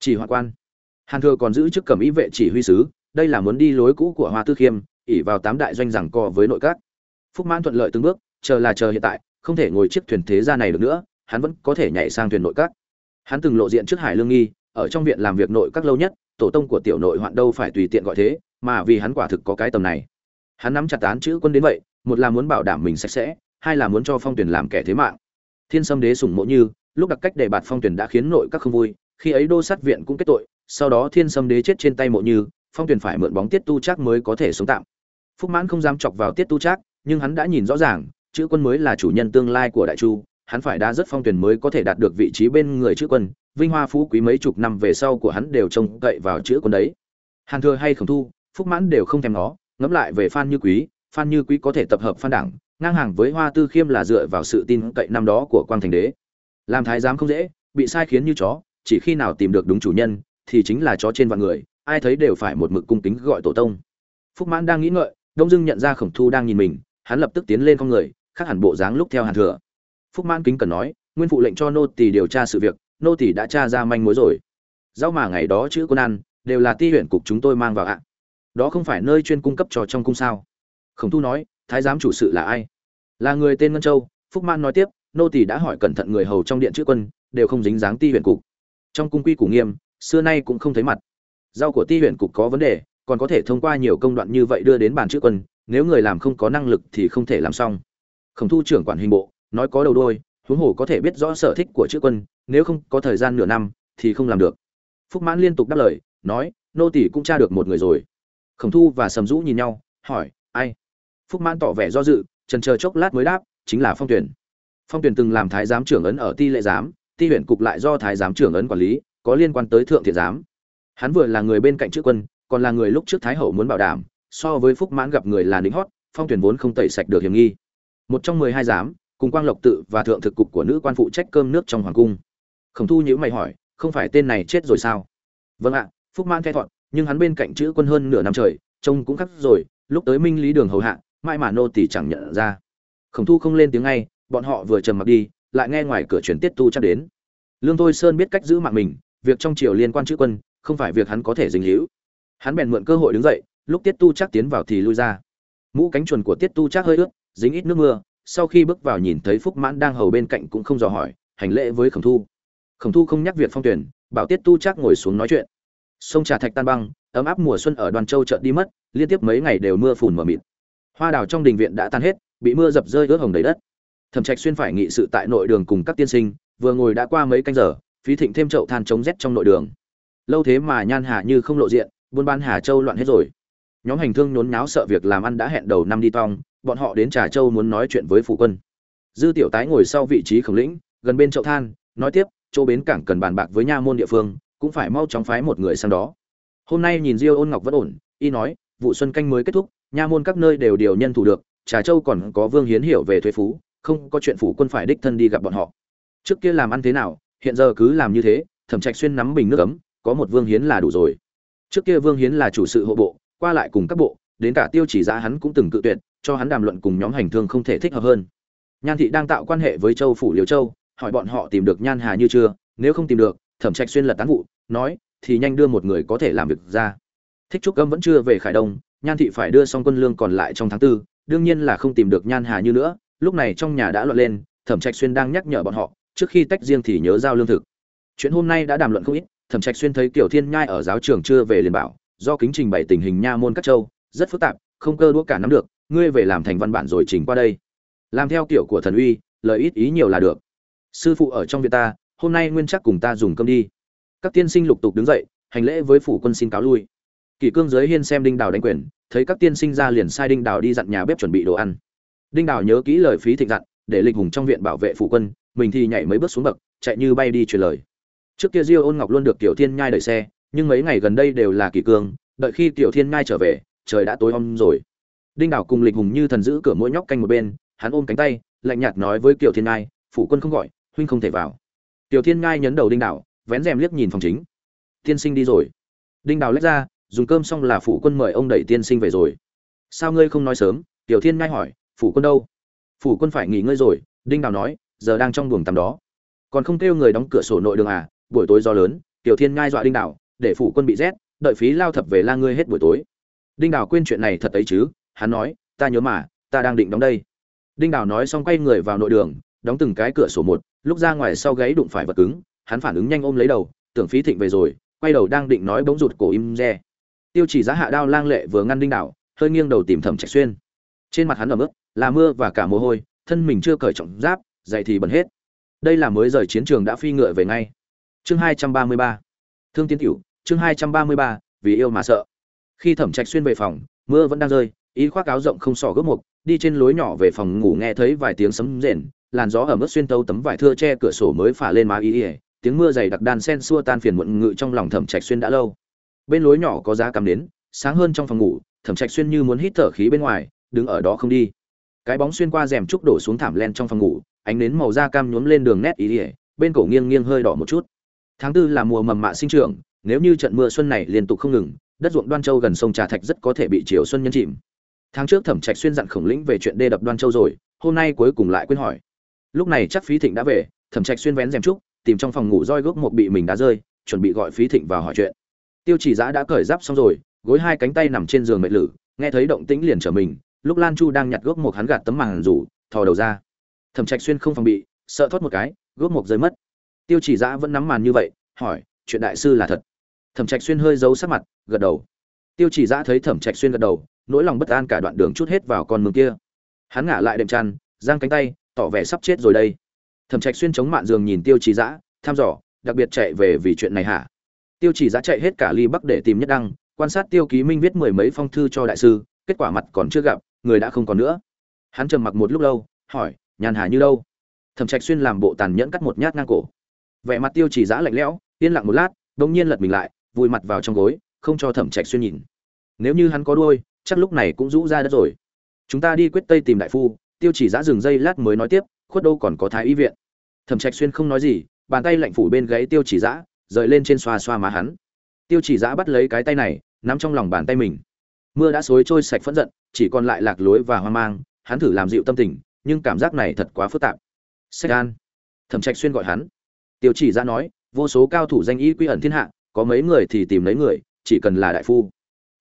chỉ hoa quan. Hàn thừa còn giữ chức cẩm ý vệ chỉ huy sứ, đây là muốn đi lối cũ của hoa tư khiêm ỉ vào tám đại doanh rằng co với nội các. Phúc mãn thuận lợi từng bước, chờ là chờ hiện tại, không thể ngồi chiếc thuyền thế gia này được nữa, hắn vẫn có thể nhảy sang thuyền nội các. Hắn từng lộ diện trước hải lương nghi, ở trong viện làm việc nội các lâu nhất, tổ tông của tiểu nội hoạn đâu phải tùy tiện gọi thế, mà vì hắn quả thực có cái tầm này. Hắn nắm chặt tán chữ quân đến vậy, một là muốn bảo đảm mình sạch sẽ, hai là muốn cho phong tuyển làm kẻ thế mạng. Thiên sâm đế sủng mộ như, lúc đặc cách đề bạt phong tuyển đã khiến nội các không vui khi ấy đô sát viện cũng kết tội, sau đó thiên sâm đế chết trên tay mộ như, phong tuyển phải mượn bóng tiết tu trác mới có thể sống tạm. Phúc mãn không dám chọc vào tiết tu trác, nhưng hắn đã nhìn rõ ràng, chữ quân mới là chủ nhân tương lai của đại chu, hắn phải đa rất phong tuyển mới có thể đạt được vị trí bên người chữ quân, vinh hoa phú quý mấy chục năm về sau của hắn đều trông cậy vào chữ quân đấy. Hàn thừa hay khổng thu, phúc mãn đều không thèm nó ngẫm lại về phan như quý, phan như quý có thể tập hợp phan đảng, ngang hàng với hoa tư khiêm là dựa vào sự tin cậy năm đó của quang thành đế. Làm thái giám không dễ, bị sai khiến như chó chỉ khi nào tìm được đúng chủ nhân, thì chính là chó trên vạn người, ai thấy đều phải một mực cung kính gọi tổ tông. Phúc mãn đang nghĩ ngợi, đông dưng nhận ra khổng thu đang nhìn mình, hắn lập tức tiến lên con người, khác hẳn bộ dáng lúc theo hàn thừa. Phúc mãn kính cần nói, nguyên phụ lệnh cho nô tỳ điều tra sự việc, nô tỳ đã tra ra manh mối rồi. Rau mà ngày đó chữ quân ăn, đều là ti huyện cục chúng tôi mang vào ạ. Đó không phải nơi chuyên cung cấp cho trong cung sao? Khổng thu nói, thái giám chủ sự là ai? Là người tên ngân châu. Phúc Mãn nói tiếp, nô tỳ đã hỏi cẩn thận người hầu trong điện chữ quân, đều không dính dáng ti huyện cục trong cung quy củ nghiêm, xưa nay cũng không thấy mặt. Rau của ti huyện cục có vấn đề, còn có thể thông qua nhiều công đoạn như vậy đưa đến bàn chữ quân, nếu người làm không có năng lực thì không thể làm xong. Khổng thu trưởng quản hình bộ, nói có đầu đôi huống hồ có thể biết rõ sở thích của chữ quân, nếu không có thời gian nửa năm thì không làm được. Phúc mãn liên tục đáp lời, nói, nô tỷ cũng tra được một người rồi. Khổng thu và sầm rũ nhìn nhau, hỏi, ai? Phúc mãn tỏ vẻ do dự, trần chờ chốc lát mới đáp, chính là phong tuyển. Phong tuyển từng làm thái giám trưởng ấn ở ti lệ giám ti huyện cục lại do thái giám trưởng ấn quản lý, có liên quan tới thượng thiện giám. Hắn vừa là người bên cạnh chữ quân, còn là người lúc trước thái hậu muốn bảo đảm, so với phúc mãn gặp người là lính hót, phong tuyển vốn không tẩy sạch được hiểm nghi. Một trong mười hai giám, cùng quang lộc tự và thượng thực cục của nữ quan phụ trách cơm nước trong hoàng cung. Khổng thu nhữ mày hỏi, không phải tên này chết rồi sao? Vâng ạ, phúc mãn khai thọn nhưng hắn bên cạnh chữ quân hơn nửa năm trời, trông cũng khắc rồi, lúc tới minh lý đường hầu hạ mai mà nô tỷ chẳng nhận ra. Khổng thu không lên tiếng ngay, bọn họ vừa trầm mặc đi lại nghe ngoài cửa chuyển tiết tu chắc đến. Lương thôi sơn biết cách giữ mạng mình, việc trong triều liên quan chữ quân, không phải việc hắn có thể dính hữu hắn bèn mượn cơ hội đứng dậy, lúc tiết tu chắc tiến vào thì lui ra. Mũ cánh chuồn của tiết tu chắc hơi ướt, dính ít nước mưa, sau khi bước vào nhìn thấy phúc mãn đang hầu bên cạnh cũng không dò hỏi, hành lễ với khổng thu. Khổng thu không nhắc việc phong tuyển bảo tiết tu chắc ngồi xuống nói chuyện. Sông trà thạch tan băng, ấm áp mùa xuân ở đoàn châu chợt đi mất, liên tiếp mấy ngày đều mưa phùn mờ mịt. Hoa đào trong đình viện đã tan hết, bị mưa dập rơi ướt hồng đầy đất thẩm trạch xuyên phải nghị sự tại nội đường cùng các tiên sinh, vừa ngồi đã qua mấy canh giờ, phí thịnh thêm chậu than chống rét trong nội đường. Lâu thế mà nhan hà như không lộ diện, buôn bán hà châu loạn hết rồi. Nhóm hành thương nhốn nháo sợ việc làm ăn đã hẹn đầu năm đi tong, bọn họ đến trà châu muốn nói chuyện với phụ quân. Dư tiểu tái ngồi sau vị trí khổng lĩnh, gần bên chậu than, nói tiếp, chỗ bến cảng cần bàn bạc với nha môn địa phương, cũng phải mau chóng phái một người sang đó. Hôm nay nhìn diêu ôn ngọc vẫn ổn, y nói, vụ xuân canh mới kết thúc, nha môn các nơi đều điều nhân thủ được, trà châu còn có vương hiến hiểu về thuế phú không có chuyện phủ quân phải đích thân đi gặp bọn họ. Trước kia làm ăn thế nào, hiện giờ cứ làm như thế, thẩm trạch xuyên nắm bình nước ấm, có một vương hiến là đủ rồi. Trước kia vương hiến là chủ sự hộ bộ, qua lại cùng các bộ, đến cả tiêu chỉ giá hắn cũng từng cự tuyệt, cho hắn đàm luận cùng nhóm hành thương không thể thích hợp hơn. Nhan thị đang tạo quan hệ với châu phủ liều châu, hỏi bọn họ tìm được nhan hà như chưa, nếu không tìm được, thẩm trạch xuyên lật tán vụ, nói, thì nhanh đưa một người có thể làm việc ra. Thích trúc âm vẫn chưa về khải đông, nhan thị phải đưa xong quân lương còn lại trong tháng tư, đương nhiên là không tìm được nhan hà như nữa lúc này trong nhà đã loạn lên, thẩm trạch xuyên đang nhắc nhở bọn họ, trước khi tách riêng thì nhớ giao lương thực. Chuyện hôm nay đã đàm luận không ít, thẩm trạch xuyên thấy kiểu thiên nhai ở giáo trường chưa về liền bảo, do kính trình bày tình hình nha môn các châu, rất phức tạp, không cơ đũa cả nắm được, ngươi về làm thành văn bản rồi trình qua đây. Làm theo kiểu của thần uy, lời ít ý nhiều là được. Sư phụ ở trong viện ta, hôm nay nguyên chắc cùng ta dùng cơm đi. Các tiên sinh lục tục đứng dậy, hành lễ với phủ quân xin cáo lui. Kỷ cương giới hiên xem đinh đào đánh quyền, thấy các tiên sinh ra liền sai đinh đào đi dặn nhà bếp chuẩn bị đồ ăn đinh đào nhớ kỹ lời phí thịnh dặn, để lịch hùng trong viện bảo vệ phụ quân, mình thì nhảy mấy bước xuống bậc, chạy như bay đi truyền lời. Trước kia diêu ôn ngọc luôn được tiểu thiên nhai đợi xe, nhưng mấy ngày gần đây đều là kỷ cương, đợi khi tiểu thiên nhai trở về, trời đã tối om rồi. Đinh đào cùng lịch hùng như thần giữ cửa mỗi nhóc canh một bên, hắn ôm cánh tay, lạnh nhạt nói với kiều thiên nhai phụ quân không gọi, huynh không thể vào. Tiểu thiên nhai nhấn đầu đinh đào, vén rèm liếc nhìn phòng chính. Tiên sinh đi rồi. Đinh đào lách ra, dùng cơm xong là phụ quân mời ông đẩy tiên sinh về rồi. Sao ngươi không nói sớm? Tiểu thiên nhai hỏi phủ quân đâu? Phủ quân phải nghỉ ngơi rồi, đinh đào nói, giờ đang trong buồng tắm đó. Còn không kêu người đóng cửa sổ nội đường à? Buổi tối gió lớn, tiểu thiên ngai dọa đinh đảo để phủ quân bị rét, đợi phí lao thập về la ngươi hết buổi tối. Đinh đảo quên chuyện này thật ấy chứ, hắn nói, ta nhớ mà, ta đang định đóng đây. Đinh đảo nói xong quay người vào nội đường, đóng từng cái cửa sổ một, lúc ra ngoài sau gáy đụng phải vật cứng, hắn phản ứng nhanh ôm lấy đầu, tưởng phí thịnh về rồi, quay đầu đang định nói bỗng rụt cổ im re. Tiêu chỉ giá hạ đao lang lệ vừa ngăn đinh đảo hơi nghiêng đầu tìm thẩm trạch xuyên. Trên mặt hắn ở mức là mưa và cả mồ hôi, thân mình chưa cởi trọng giáp, dậy thì bẩn hết. Đây là mới rời chiến trường đã phi ngựa về ngay. Chương hai trăm ba mươi ba. Thương tiến tiểu chương hai trăm ba mươi ba, vì yêu mà sợ. Khi thẩm trạch xuyên về phòng, mưa vẫn đang rơi ý khoác áo rộng không sỏ gốc mục đi trên lối nhỏ về phòng ngủ nghe thấy vài tiếng sấm rền, làn gió ở mức xuyên tấu tấm vải thưa che cửa sổ mới phả lên má ý ỉa tiếng mưa dày đặc đan sen xua tan phiền muộn ngự trong lòng thẩm trạch xuyên đã lâu. Bên lối nhỏ có giá cắm đến sáng hơn trong phòng ngủ, thẩm trạch xuyên như muốn hít thở khí bên ngoài, đứng ở đó không đi cái bóng xuyên qua rèm trúc đổ xuống thảm len trong phòng ngủ, ánh nến màu da cam nhuốm lên đường nét ý ỉa, bên cổ nghiêng nghiêng hơi đỏ một chút. Tháng tư là mùa mầm mạ sinh trưởng, nếu như trận mưa xuân này liên tục không ngừng, đất ruộng đoan châu gần sông trà thạch rất có thể bị chiều xuân nhấn chìm. Tháng trước thẩm trạch xuyên dặn khổng lĩnh về chuyện đê đập đoan châu rồi, hôm nay cuối cùng lại quên hỏi. Lúc này chắc phí thịnh đã về, thẩm trạch xuyên vén rèm trúc, tìm trong phòng ngủ roi gốc một bị mình đá rơi, chuẩn bị gọi phí thịnh vào hỏi chuyện. Tiêu chỉ giã đã cởi giáp xong rồi, gối hai cánh tay nằm trên giường mệt lử, nghe thấy động tĩnh liền trở mình lúc lan chu đang nhặt gốc một hắn gạt tấm màn rủ, thò đầu ra. Thẩm trạch xuyên không phòng bị, sợ thoát một cái, gốc một rơi mất. Tiêu chỉ giã vẫn nắm màn như vậy, hỏi, chuyện đại sư là thật? Thẩm trạch xuyên hơi giấu sắc mặt, gật đầu. Tiêu chỉ giã thấy thẩm trạch xuyên gật đầu, nỗi lòng bất an cả đoạn đường chút hết vào con mương kia. Hắn ngả lại đệm chăn, giang cánh tay, tỏ vẻ sắp chết rồi đây. Thẩm trạch xuyên chống mạn giường nhìn tiêu chỉ giã tham dò, đặc biệt chạy về vì chuyện này hả? Tiêu chỉ giã chạy hết cả ly bắc để tìm nhất đăng, quan sát tiêu ký minh viết mười mấy phong thư cho đại sư, kết quả mặt còn chưa gặp người đã không còn nữa. Hắn trầm mặc một lúc lâu, hỏi, nhàn hà như đâu? Thẩm trạch xuyên làm bộ tàn nhẫn cắt một nhát ngang cổ. Vẻ mặt tiêu chỉ giã lạnh lẽo, yên lặng một lát đông nhiên lật mình lại, vùi mặt vào trong gối, không cho thẩm trạch xuyên nhìn. Nếu như hắn có đuôi, chắc lúc này cũng rũ ra đất rồi. Chúng ta đi quyết tây tìm đại phu, tiêu chỉ giã dừng dây lát mới nói tiếp, khuất đâu còn có thái y viện. Thẩm trạch xuyên không nói gì, bàn tay lạnh phủ bên gáy tiêu chỉ giã, rời lên trên xoa xoa má hắn. Tiêu chỉ giã bắt lấy cái tay này, nắm trong lòng bàn tay mình mưa đã xối trôi sạch phẫn giận, chỉ còn lại lạc lối và hoang mang, hắn thử làm dịu tâm tình, nhưng cảm giác này thật quá phức tạp. Sách an. Thẩm trạch xuyên gọi hắn. Tiêu chỉ ra nói, vô số cao thủ danh y quy ẩn thiên hạ, có mấy người thì tìm lấy người, chỉ cần là đại phu.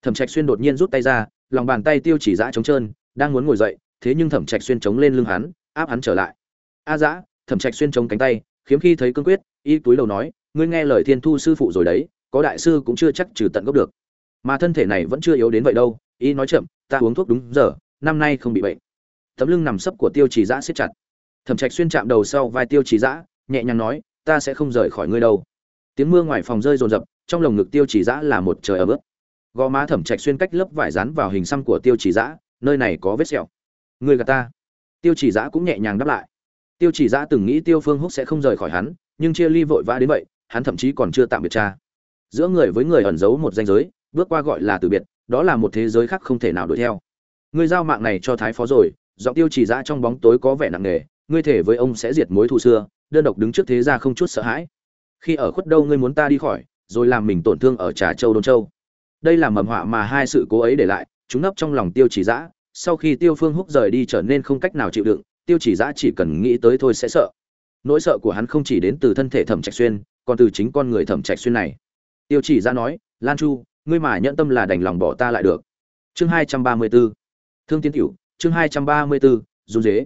Thẩm trạch xuyên đột nhiên rút tay ra, lòng bàn tay tiêu chỉ dã trống trơn, đang muốn ngồi dậy, thế nhưng thẩm trạch xuyên chống lên lưng hắn, áp hắn trở lại. A dã, thẩm trạch xuyên chống cánh tay, khiếm khi thấy cương quyết, y túi đầu nói, ngươi nghe lời thiên thu sư phụ rồi đấy, có đại sư cũng chưa chắc trừ tận gốc được mà thân thể này vẫn chưa yếu đến vậy đâu, y nói chậm, ta uống thuốc đúng giờ, năm nay không bị bệnh. Tấm lưng nằm sấp của tiêu chỉ giã siết chặt. Thẩm trạch xuyên chạm đầu sau vai tiêu chỉ giã nhẹ nhàng nói, ta sẽ không rời khỏi ngươi đâu. Tiếng mưa ngoài phòng rơi rồn rập, trong lồng ngực tiêu chỉ giã là một trời ấm ướt. Gò má thẩm trạch xuyên cách lớp vải dán vào hình xăm của tiêu chỉ giã nơi này có vết sẹo. Người gạt ta. Tiêu chỉ giã cũng nhẹ nhàng đáp lại. Tiêu chỉ giã từng nghĩ tiêu phương húc sẽ không rời khỏi hắn, nhưng chia ly vội vã đến vậy, hắn thậm chí còn chưa tạm biệt cha. Giữa người với người ẩn giấu một danh giới bước qua gọi là từ biệt, đó là một thế giới khác không thể nào đuổi theo. Ngươi giao mạng này cho thái phó rồi, giọng tiêu chỉ giã trong bóng tối có vẻ nặng nề, ngươi thể với ông sẽ diệt mối thù xưa, đơn độc đứng trước thế gia không chút sợ hãi. Khi ở khuất đâu ngươi muốn ta đi khỏi, rồi làm mình tổn thương ở trà châu đôn châu. Đây là mầm họa mà hai sự cố ấy để lại, chúng nấp trong lòng tiêu chỉ giã sau khi tiêu phương húc rời đi trở nên không cách nào chịu đựng, tiêu chỉ giã chỉ cần nghĩ tới thôi sẽ sợ. Nỗi sợ của hắn không chỉ đến từ thân thể thẩm trạch xuyên, còn từ chính con người thẩm trạch xuyên này. Tiêu chỉ giã nói, lan chu ngươi mà nhận tâm là đành lòng bỏ ta lại được. Chương hai trăm ba mươi 234 thương tiến tiểu chương hai trăm ba mươi 234 run dế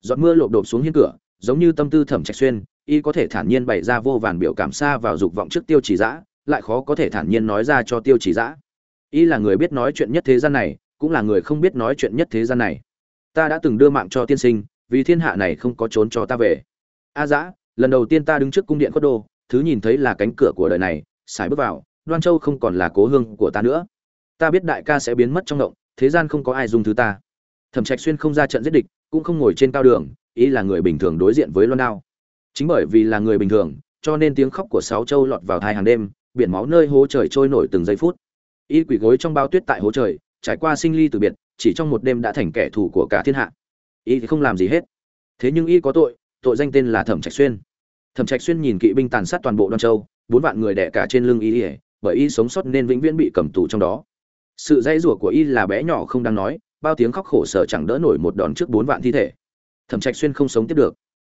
giọt mưa lộp đột xuống hiên cửa, giống như tâm tư thẩm trạch xuyên, y có thể thản nhiên bày ra vô vàn biểu cảm xa vào dục vọng trước tiêu chỉ giã lại khó có thể thản nhiên nói ra cho tiêu chỉ giã y là người biết nói chuyện nhất thế gian này, cũng là người không biết nói chuyện nhất thế gian này. Ta đã từng đưa mạng cho tiên sinh, vì thiên hạ này không có trốn cho ta về. A dã, lần đầu tiên ta đứng trước cung điện khuất đô, thứ nhìn thấy là cánh cửa của đời này, xài bước vào đoan châu không còn là cố hương của ta nữa. Ta biết đại ca sẽ biến mất trong động, thế gian không có ai dung thứ ta. Thẩm trạch xuyên không ra trận giết địch, cũng không ngồi trên cao đường, ý là người bình thường đối diện với loan đao. Chính bởi vì là người bình thường, cho nên tiếng khóc của sáu châu lọt vào hai hàng đêm, biển máu nơi hố trời trôi nổi từng giây phút. Y quỷ gối trong bao tuyết tại hố trời, trải qua sinh ly từ biệt, chỉ trong một đêm đã thành kẻ thù của cả thiên hạ. Y thì không làm gì hết. Thế nhưng y có tội tội danh tên là thẩm trạch xuyên. Thẩm trạch xuyên nhìn kỵ binh tàn sát toàn bộ đoan châu, bốn vạn người đẻ cả trên lưng y bởi y sống sót nên vĩnh viễn bị cầm tù trong đó. Sự dãy rủa của y là bé nhỏ không đáng nói, bao tiếng khóc khổ sở chẳng đỡ nổi một đòn trước bốn vạn thi thể. Thẩm trạch xuyên không sống tiếp được.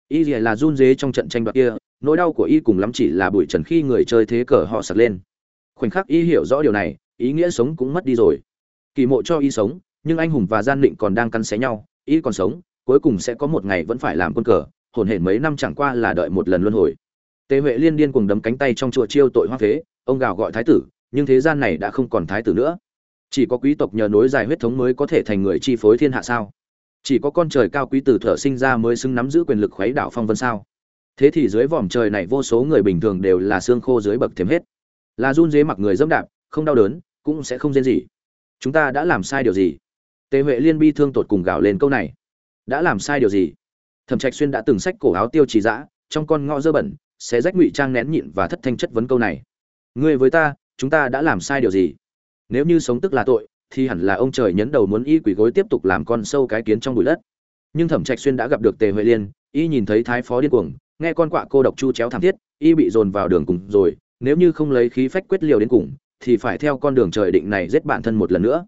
Y là run rế trong trận tranh đoạt kia, nỗi đau của y cùng lắm chỉ là bụi trần khi người chơi thế cờ họ sặc lên. Khoảnh khắc y hiểu rõ điều này, ý nghĩa sống cũng mất đi rồi. Kỳ mộ cho y sống, nhưng anh hùng và gian định còn đang cắn xé nhau, y còn sống, cuối cùng sẽ có một ngày vẫn phải làm quân cờ, hồn hển mấy năm chẳng qua là đợi một lần luân hồi tề huệ liên điên cuồng đấm cánh tay trong chùa chiêu tội hoa phế, ông gào gọi thái tử, nhưng thế gian này đã không còn thái tử nữa. Chỉ có quý tộc nhờ nối dài huyết thống mới có thể thành người chi phối thiên hạ sao? Chỉ có con trời cao quý tử thở sinh ra mới xứng nắm giữ quyền lực khuấy đảo phong vân sao? Thế thì dưới vòm trời này vô số người bình thường đều là xương khô dưới bậc thềm hết. Là run rế mặc người dẫm đạp, không đau đớn, cũng sẽ không rên gì chúng ta đã làm sai điều gì? Tề huệ liên bi thương tột cùng gào lên câu này. Đã làm sai điều gì? Thẩm trạch xuyên đã từng xách cổ áo tiêu trì dã, trong con ngõ dơ bẩn sẽ rách ngụy trang nén nhịn và thất thanh chất vấn câu này. Ngươi với ta, chúng ta đã làm sai điều gì? Nếu như sống tức là tội, thì hẳn là ông trời nhấn đầu muốn y quỷ gối tiếp tục làm con sâu cái kiến trong bụi đất. Nhưng thẩm trạch xuyên đã gặp được tề huệ liên, y nhìn thấy thái phó điên cuồng, nghe con quạ cô độc chu chéo thảm thiết, y bị dồn vào đường cùng rồi, nếu như không lấy khí phách quyết liều đến cùng, thì phải theo con đường trời định này giết bản thân một lần nữa.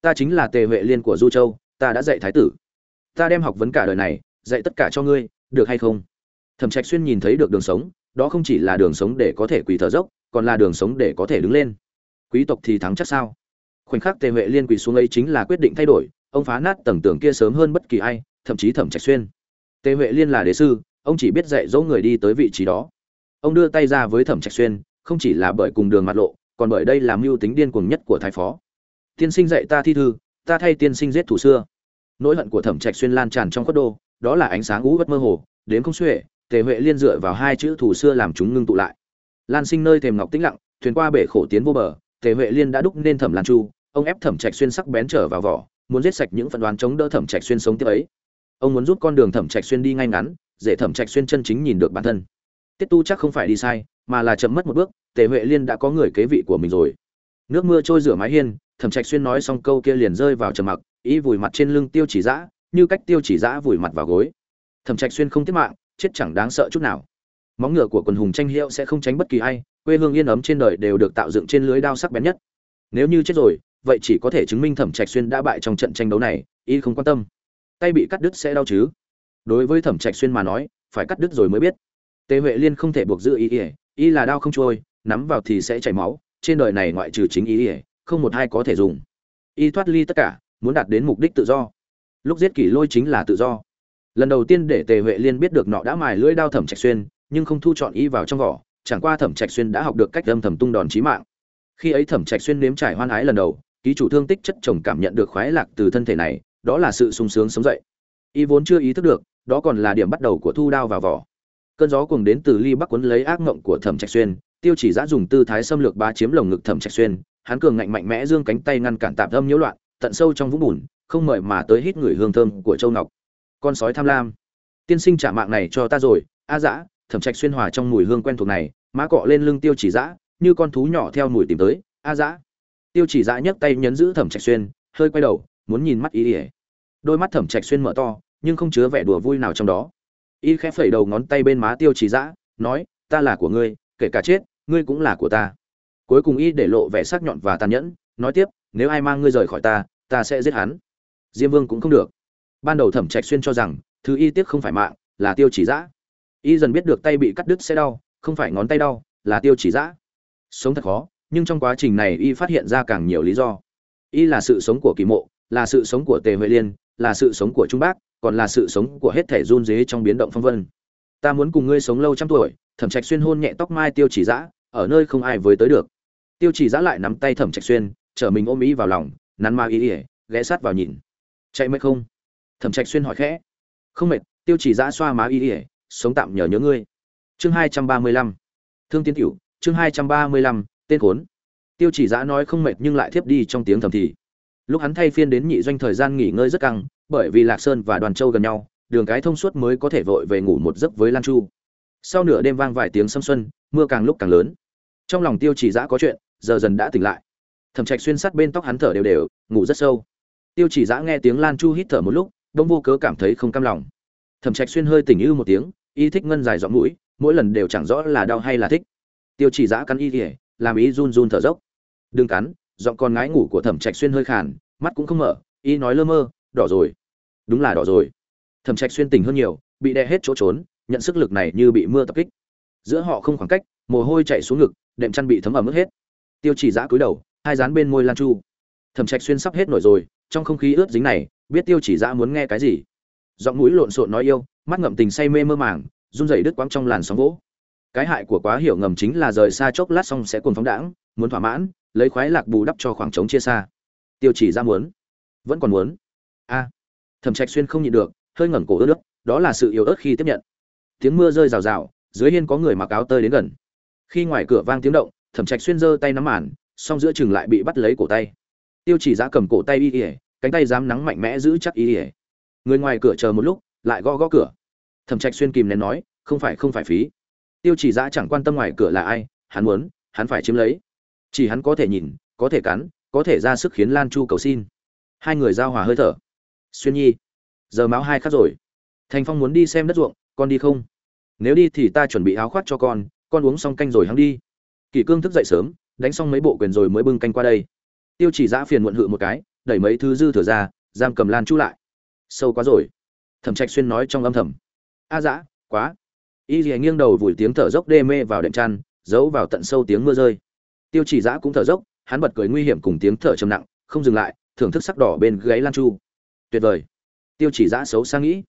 Ta chính là tề huệ liên của du châu, ta đã dạy thái tử. Ta đem học vấn cả đời này, dạy tất cả cho ngươi, được hay không? Thẩm trạch xuyên nhìn thấy được đường sống đó không chỉ là đường sống để có thể quỳ thở dốc, còn là đường sống để có thể đứng lên. Quý tộc thì thắng chắc sao? Khoảnh khắc tề huệ liên quỳ xuống ấy chính là quyết định thay đổi, ông phá nát tầng tường kia sớm hơn bất kỳ ai, thậm chí thẩm trạch xuyên. Tề huệ liên là đế sư, ông chỉ biết dạy dỗ người đi tới vị trí đó. Ông đưa tay ra với thẩm trạch xuyên, không chỉ là bởi cùng đường mặt lộ, còn bởi đây là mưu tính điên cuồng nhất của thái phó. Tiên sinh dạy ta thi thư, ta thay tiên sinh giết thủ xưa. Nỗi hận của thẩm trạch xuyên lan tràn trong khuất đô, đó là ánh sáng ú bất mơ hồ, đến không xuể tề huệ liên dựa vào hai chữ thủ xưa làm chúng ngưng tụ lại. Lan sinh nơi thềm ngọc tĩnh lặng, thuyền qua bể khổ tiến vô bờ, tề huệ liên đã đúc nên thẩm lan chu, ông ép thẩm trạch xuyên sắc bén trở vào vỏ, muốn giết sạch những phận đoán chống đỡ thẩm trạch xuyên sống tiếp ấy. Ông muốn rút con đường thẩm trạch xuyên đi ngay ngắn để thẩm trạch xuyên chân chính nhìn được bản thân. Tiết tu chắc không phải đi sai, mà là chậm mất một bước, tề huệ liên đã có người kế vị của mình rồi. Nước mưa trôi rửa mái hiên, thẩm trạch xuyên nói xong câu kia liền rơi vào trầm mặc, ý vùi mặt trên lưng tiêu chỉ dã, như cách tiêu chỉ dã vùi mặt vào gối. Thẩm trạch xuyên không tiếp mạng chết chẳng đáng sợ chút nào. Móng ngựa của quần hùng tranh hiệu sẽ không tránh bất kỳ ai, quê hương yên ấm trên đời đều được tạo dựng trên lưới đao sắc bén nhất. Nếu như chết rồi, vậy chỉ có thể chứng minh thẩm trạch xuyên đã bại trong trận tranh đấu này, y không quan tâm. Tay bị cắt đứt sẽ đau chứ? Đối với thẩm trạch xuyên mà nói, phải cắt đứt rồi mới biết. Tề huệ liên không thể buộc giữ ý ỉa y là đau không trôi, nắm vào thì sẽ chảy máu, trên đời này ngoại trừ chính y ỉa không một ai có thể dùng. Y thoát ly tất cả, muốn đạt đến mục đích tự do. Lúc giết kỷ lôi chính là tự do lần đầu tiên để tề huệ liên biết được nọ đã mài lưỡi đao thẩm trạch xuyên, nhưng không thu chọn y vào trong vỏ, chẳng qua thẩm trạch xuyên đã học được cách âm thầm tung đòn chí mạng. Khi ấy thẩm trạch xuyên nếm trải hoan ái lần đầu, ký chủ thương tích chất chồng cảm nhận được khoái lạc từ thân thể này, đó là sự sung sướng sống dậy. Y vốn chưa ý thức được, đó còn là điểm bắt đầu của thu đao vào vỏ. Cơn gió cùng đến từ ly bắc quấn lấy ác ngộng của thẩm trạch xuyên, tiêu chỉ giã dùng tư thái xâm lược ba chiếm lồng ngực thẩm trạch xuyên, hắn cường ngạnh mạnh mẽ dương cánh tay ngăn cản tạm âm nhiễu loạn, tận sâu trong vũng bùn, không mời mà tới hít người hương thơm của châu ngọc con sói tham lam. Tiên sinh trả mạng này cho ta rồi, a dã, thẩm trạch xuyên hòa trong mùi hương quen thuộc này, má cọ lên lưng tiêu chỉ dã, như con thú nhỏ theo mùi tìm tới, a dã. Tiêu chỉ dã nhấc tay nhấn giữ thẩm trạch xuyên, hơi quay đầu, muốn nhìn mắt ý ỉa đôi mắt thẩm trạch xuyên mở to, nhưng không chứa vẻ đùa vui nào trong đó. Y khẽ phẩy đầu ngón tay bên má tiêu chỉ dã, nói, ta là của ngươi, kể cả chết, ngươi cũng là của ta. Cuối cùng y để lộ vẻ sắc nhọn và tàn nhẫn, nói tiếp, nếu ai mang ngươi rời khỏi ta ta sẽ giết hắn. Diêm vương cũng không được ban đầu thẩm trạch xuyên cho rằng, thứ y tiếc không phải mạng, là tiêu chỉ dã. Y dần biết được tay bị cắt đứt sẽ đau, không phải ngón tay đau, là tiêu chỉ dã. Sống thật khó, nhưng trong quá trình này y phát hiện ra càng nhiều lý do. Y là sự sống của kỳ mộ, là sự sống của tề huệ liên, là sự sống của trung bác, còn là sự sống của hết thể run dế trong biến động phong vân. Ta muốn cùng ngươi sống lâu trăm tuổi, thẩm trạch xuyên hôn nhẹ tóc mai tiêu chỉ dã, ở nơi không ai với tới được. Tiêu chỉ dã lại nắm tay thẩm trạch xuyên chở mình ôm ý vào lòng, nắn ma ý ỉa ghé sát vào nhìn. Chạy mấy không? Thẩm trạch xuyên hỏi khẽ. Không mệt, tiêu chỉ giã xoa má y ỉa sống tạm nhờ nhớ ngươi. Chương hai trăm ba mươi lăm. Thương tiến tiểu chương hai trăm ba mươi lăm, tên khốn. Tiêu chỉ giã nói không mệt nhưng lại thiếp đi trong tiếng thầm thì. Lúc hắn thay phiên đến nhị doanh thời gian nghỉ ngơi rất căng, bởi vì lạc sơn và đoàn châu gần nhau, đường cái thông suốt mới có thể vội về ngủ một giấc với lan chu. Sau nửa đêm vang vài tiếng xâm xuân, mưa càng lúc càng lớn. Trong lòng tiêu chỉ giã có chuyện, giờ dần đã tỉnh lại. Thẩm trạch xuyên sát bên tóc hắn thở đều đều, ngủ rất sâu. Tiêu chỉ giã nghe tiếng lan chu hít thở một lúc đông vô cớ cảm thấy không cam lòng. Thẩm trạch xuyên hơi tỉnh ư một tiếng, y thích ngân dài giọng mũi, mỗi lần đều chẳng rõ là đau hay là thích. Tiêu chỉ giã cắn y kỉa làm ý run run thở dốc. Đừng cắn, giọng con ngái ngủ của thẩm trạch xuyên hơi khàn, mắt cũng không mở, y nói lơ mơ, đỏ rồi. Đúng là đỏ rồi. Thẩm trạch xuyên tỉnh hơn nhiều, bị đè hết chỗ trốn, nhận sức lực này như bị mưa tập kích. Giữa họ không khoảng cách, mồ hôi chạy xuống ngực, đệm chăn bị thấm ẩm ướt hết. Tiêu chỉ giã cúi đầu, hai dán bên môi lan chu. Thẩm trạch xuyên sắp hết nổi rồi, trong không khí ướt dính này biết tiêu chỉ dã muốn nghe cái gì. Giọng mũi lộn xộn nói yêu, mắt ngậm tình say mê mơ màng, run rẩy đứt quãng trong làn sóng vỗ. Cái hại của quá hiểu ngầm chính là rời xa chốc lát xong sẽ cùng phóng đãng, muốn thỏa mãn, lấy khoái lạc bù đắp cho khoảng trống chia xa. Tiêu chỉ ra muốn, vẫn còn muốn. A, thẩm trạch xuyên không nhịn được, hơi ngẩng cổ ướt nước, đó là sự yếu ớt khi tiếp nhận. Tiếng mưa rơi rào rào, dưới hiên có người mặc áo tơi đến gần. Khi ngoài cửa vang tiếng động, thẩm trạch xuyên giơ tay nắm màn, song giữa chừng lại bị bắt lấy cổ tay. Tiêu chỉ ra cầm cổ tay y ỉa cánh tay dám nắng mạnh mẽ giữ chắc ý ỉa. Người ngoài cửa chờ một lúc, lại gõ gõ cửa. Thẩm trạch xuyên kìm nén nói, không phải không phải phí. Tiêu chỉ dã chẳng quan tâm ngoài cửa là ai, hắn muốn, hắn phải chiếm lấy. Chỉ hắn có thể nhìn, có thể cắn, có thể ra sức khiến lan chu cầu xin. Hai người giao hòa hơi thở. Xuyên nhi, giờ máu hai khắc rồi. Thành phong muốn đi xem đất ruộng, con đi không? Nếu đi thì ta chuẩn bị áo khoác cho con con uống xong canh rồi hắn đi. Kỷ cương thức dậy sớm, đánh xong mấy bộ quyền rồi mới bưng canh qua đây. Tiêu chỉ giã phiền muộn hự một cái đẩy mấy thứ dư thừa ra, giam cầm lan chu lại. Sâu quá rồi. Thẩm trạch xuyên nói trong âm thầm. A dã, quá. Y dì nghiêng đầu vùi tiếng thở dốc đê mê vào đệm chăn, giấu vào tận sâu tiếng mưa rơi. Tiêu chỉ dã cũng thở dốc, hắn bật cười nguy hiểm cùng tiếng thở trầm nặng, không dừng lại, thưởng thức sắc đỏ bên gáy lan chu. Tuyệt vời. Tiêu chỉ dã xấu sang nghĩ.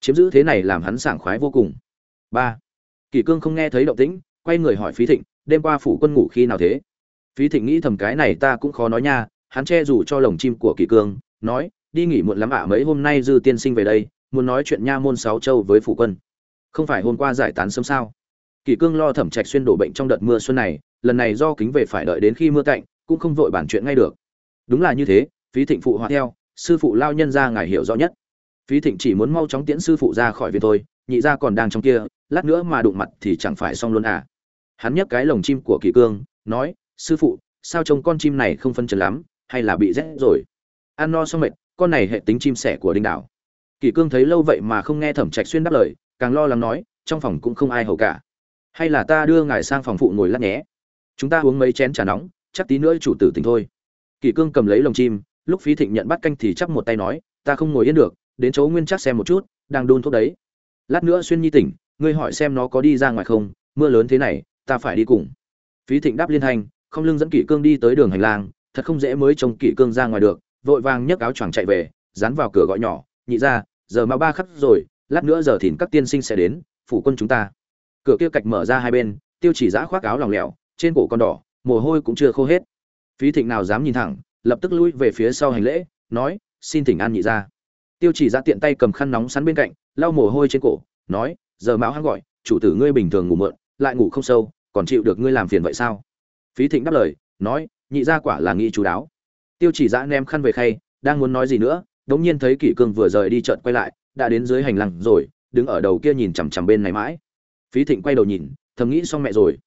Chiếm giữ thế này làm hắn sảng khoái vô cùng. Ba. Kỷ cương không nghe thấy động tĩnh, quay người hỏi phí thịnh, đêm qua phủ quân ngủ khi nào thế? Phí thịnh nghĩ thầm cái này ta cũng khó nói nha hắn che dù cho lồng chim của kỷ cương, nói, đi nghỉ muộn lắm ạ, mấy hôm nay dư tiên sinh về đây, muốn nói chuyện nha môn sáu châu với phủ quân. Không phải hôm qua giải tán sớm sao? Kỷ cương lo thẩm trạch xuyên đổ bệnh trong đợt mưa xuân này, lần này do kính về phải đợi đến khi mưa cạnh cũng không vội bản chuyện ngay được. Đúng là như thế, phí thịnh phụ họa theo, sư phụ lao nhân ra ngài hiểu rõ nhất. Phí thịnh chỉ muốn mau chóng tiễn sư phụ ra khỏi viện thôi, nhị ra còn đang trong kia, lát nữa mà đụng mặt thì chẳng phải xong luôn à. Hắn nhấc cái lồng chim của kỷ cương, nói, sư phụ, sao trông con chim này không phân trần lắm? Hay là bị rét rồi? Ăn no xong mệt, con này hệ tính chim sẻ của đinh đảo. Kỷ cương thấy lâu vậy mà không nghe thẩm trạch xuyên đáp lời, càng lo lắng nói, trong phòng cũng không ai hầu cả. Hay là ta đưa ngài sang phòng phụ ngồi lát nhé. Chúng ta uống mấy chén trà nóng, chắc tí nữa chủ tử tỉnh thôi. Kỷ cương cầm lấy lồng chim, lúc phí thịnh nhận bắt canh thì chắp một tay nói, ta không ngồi yên được, đến chỗ nguyên chắc xem một chút, đang đun thuốc đấy. Lát nữa xuyên nhi tỉnh, ngươi hỏi xem nó có đi ra ngoài không, mưa lớn thế này, ta phải đi cùng. Phí thịnh đáp liên hành, không lưng dẫn kỷ cương đi tới đường hành lang thật không dễ mới trông kỷ cương ra ngoài được, vội vàng nhấc áo choàng chạy về, dán vào cửa gọi nhỏ, nhị ra giờ mà ba khắc rồi, lát nữa giờ thìn các tiên sinh sẽ đến, phủ quân chúng ta. Cửa kia cạch mở ra hai bên, tiêu chỉ giã khoác áo lòng lẻo, trên cổ con đỏ, mồ hôi cũng chưa khô hết. Phí thịnh nào dám nhìn thẳng, lập tức lui về phía sau hành lễ, nói, xin thỉnh an nhị ra tiêu chỉ giã tiện tay cầm khăn nóng sắn bên cạnh, lau mồ hôi trên cổ, nói, giờ mão hắn gọi, chủ tử ngươi bình thường ngủ mượn lại ngủ không sâu, còn chịu được ngươi làm phiền vậy sao? Phí thịnh đáp lời, nói nhị ra quả là nghĩ chú đáo. Tiêu chỉ dã ném khăn về khay, đang muốn nói gì nữa, đống nhiên thấy kỷ cương vừa rời đi chợt quay lại, đã đến dưới hành lang rồi, đứng ở đầu kia nhìn chằm chằm bên này mãi. Phí thịnh quay đầu nhìn, thầm nghĩ xong mẹ rồi.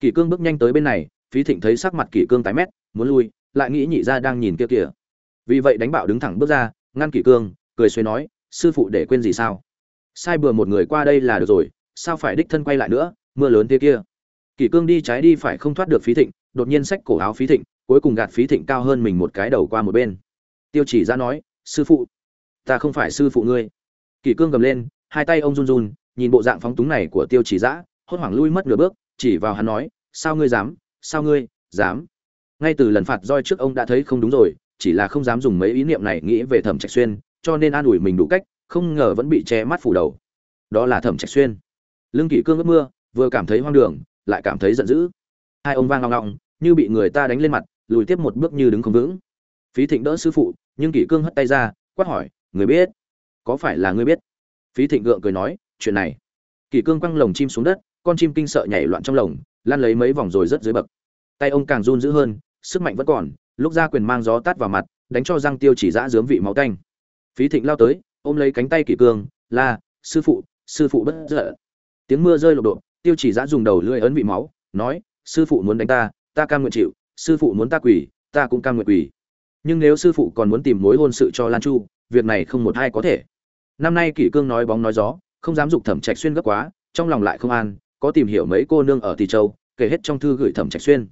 Kỷ cương bước nhanh tới bên này, phí thịnh thấy sắc mặt kỷ cương tái mét, muốn lui, lại nghĩ nhị ra đang nhìn kia kìa. Vì vậy đánh bạo đứng thẳng bước ra, ngăn kỷ cương, cười xuôi nói, sư phụ để quên gì sao? Sai bừa một người qua đây là được rồi, sao phải đích thân quay lại nữa, mưa lớn thế kia? Kỷ cương đi trái đi phải không thoát được phí thịnh đột nhiên xách cổ áo phí thịnh, cuối cùng gạt phí thịnh cao hơn mình một cái đầu qua một bên. Tiêu chỉ ra nói, sư phụ, ta không phải sư phụ ngươi. Kỷ cương gầm lên, hai tay ông run run, nhìn bộ dạng phóng túng này của tiêu chỉ giã, hốt hoảng lui mất nửa bước, chỉ vào hắn nói, sao ngươi dám, sao ngươi dám? Ngay từ lần phạt roi trước ông đã thấy không đúng rồi, chỉ là không dám dùng mấy ý niệm này nghĩ về thẩm trạch xuyên, cho nên an ủi mình đủ cách, không ngờ vẫn bị che mắt phủ đầu. Đó là thẩm trạch xuyên. Lương kỷ cương ướp mưa, vừa cảm thấy hoang đường, lại cảm thấy giận dữ hai ông vang ngọng ngọng, như bị người ta đánh lên mặt, lùi tiếp một bước như đứng không vững. Phí thịnh đỡ sư phụ, nhưng kỷ cương hất tay ra, quát hỏi, người biết? Có phải là người biết? Phí thịnh gượng cười nói, chuyện này. Kỷ cương quăng lồng chim xuống đất, con chim kinh sợ nhảy loạn trong lồng lan lấy mấy vòng rồi rất dưới bậc. Tay ông càng run dữ hơn, sức mạnh vẫn còn, lúc ra quyền mang gió tát vào mặt, đánh cho răng tiêu chỉ giã dướng vị máu canh phí thịnh lao tới, ôm lấy cánh tay kỷ cương, la, sư phụ sư phụ bất giận. Tiếng mưa rơi lộp đột tiêu chỉ giã dùng đầu lưỡi ấn vị máu, nói sư phụ muốn đánh ta ta cam nguyện chịu, sư phụ muốn ta quỳ, ta cũng cam nguyện quỳ. Nhưng nếu sư phụ còn muốn tìm mối hôn sự cho lan chu, việc này không một ai có thể. Năm nay kỷ cương nói bóng nói gió, không dám dục thẩm trạch xuyên gấp quá, trong lòng lại không an, có tìm hiểu mấy cô nương ở Tỳ châu, kể hết trong thư gửi thẩm trạch xuyên.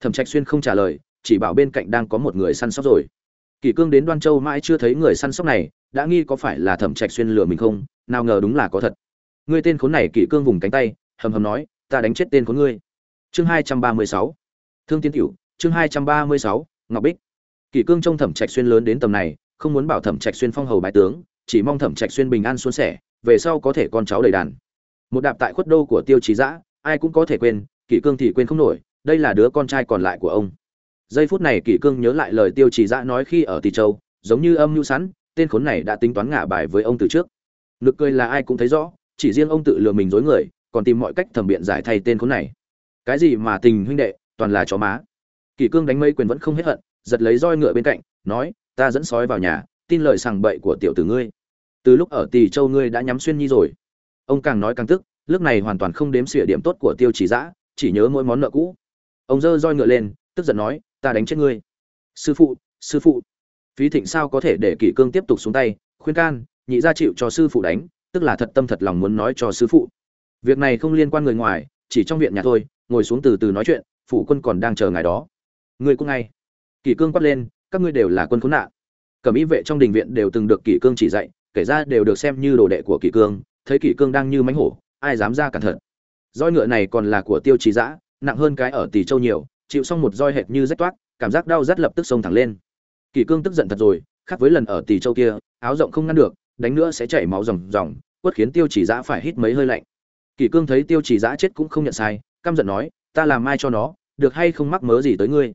Thẩm trạch xuyên không trả lời, chỉ bảo bên cạnh đang có một người săn sóc rồi. Kỷ cương đến đoan châu mãi chưa thấy người săn sóc này, đã nghi có phải là thẩm trạch xuyên lừa mình không? Nào ngờ đúng là có thật. Người tên khốn này kỷ cương vùng cánh tay, hầm hầm nói, ta đánh chết tên khốn ngươi chương hai trăm ba mươi sáu. Thương tiến tiểu chương hai trăm ba mươi sáu, ngọc bích. Kỷ cương trông thẩm trạch xuyên lớn đến tầm này, không muốn bảo thẩm trạch xuyên phong hầu bái tướng, chỉ mong thẩm trạch xuyên bình an suôn sẻ, về sau có thể con cháu đầy đàn. Một đạp tại khuất đô của tiêu chí giã ai cũng có thể quên, kỷ cương thì quên không nổi, đây là đứa con trai còn lại của ông. Giây phút này kỷ cương nhớ lại lời tiêu chỉ giã nói khi ở tỳ châu, giống như âm mưu sẵn, tên khốn này đã tính toán ngả bài với ông từ trước. Nực cười là ai cũng thấy rõ, chỉ riêng ông tự lừa mình dối người, còn tìm mọi cách thẩm biện giải thay tên khốn này cái gì mà tình huynh đệ, toàn là chó má. Kỷ cương đánh mây quyền vẫn không hết hận, giật lấy roi ngựa bên cạnh, nói, ta dẫn sói vào nhà, tin lời sằng bậy của tiểu tử ngươi. Từ lúc ở tỳ châu ngươi đã nhắm xuyên nhi rồi. Ông càng nói càng tức, lúc này hoàn toàn không đếm xỉa điểm tốt của tiêu chỉ giã chỉ nhớ mỗi món nợ cũ. Ông giơ roi ngựa lên, tức giận nói, ta đánh chết ngươi. Sư phụ sư phụ. Phí thịnh sao có thể để kỷ cương tiếp tục xuống tay, khuyên can, nhị gia chịu cho sư phụ đánh, tức là thật tâm thật lòng muốn nói cho sư phụ. Việc này không liên quan người ngoài, chỉ trong viện nhà thôi ngồi xuống từ từ nói chuyện phụ quân còn đang chờ ngài đó. Ngươi cũng ngay. Kỷ cương quát lên, các ngươi đều là quân khốn nạn. Cẩm ý vệ trong đình viện đều từng được kỷ cương chỉ dạy, kể ra đều được xem như đồ đệ của kỷ cương, thấy kỷ cương đang như mánh hổ, ai dám ra cẩn thận. Roi ngựa này còn là của tiêu trí dã nặng hơn cái ở tỷ châu nhiều, chịu xong một roi hệt như rách toát cảm giác đau rát lập tức xông thẳng lên. Kỷ cương tức giận thật rồi, khác với lần ở tỷ châu kia, áo rộng không ngăn được, đánh nữa sẽ chảy máu ròng ròng, quất khiến tiêu chỉ dã phải hít mấy hơi lạnh. Kỷ cương thấy tiêu chỉ dã chết cũng không nhận sai căm giận nói, ta làm mai cho nó, được hay không mắc mớ gì tới ngươi?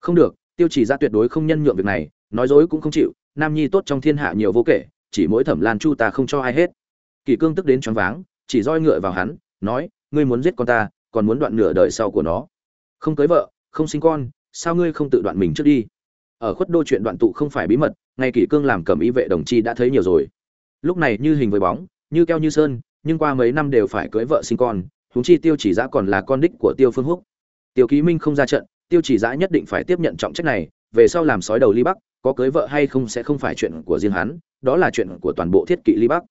Không được, tiêu chỉ ra tuyệt đối không nhân nhượng việc này, nói dối cũng không chịu, nam nhi tốt trong thiên hạ nhiều vô kể, chỉ mỗi thẩm lan chu ta không cho ai hết. Kỳ cương tức đến choáng váng, chỉ roi ngựa vào hắn, nói, ngươi muốn giết con ta, còn muốn đoạn nửa đời sau của nó. Không cưới vợ, không sinh con, sao ngươi không tự đoạn mình trước đi? Ở khuất đô chuyện đoạn tụ không phải bí mật, ngay kỷ cương làm cầm ý vệ đồng chi đã thấy nhiều rồi. Lúc này như hình với bóng, như keo như sơn, nhưng qua mấy năm đều phải cưới vợ sinh con huống chi tiêu chỉ giã còn là con đích của tiêu phương húc. Tiêu ký minh không ra trận, tiêu chỉ giã nhất định phải tiếp nhận trọng trách này, về sau làm sói đầu ly bắc, có cưới vợ hay không sẽ không phải chuyện của riêng hắn, đó là chuyện của toàn bộ thiết kỵ ly bắc.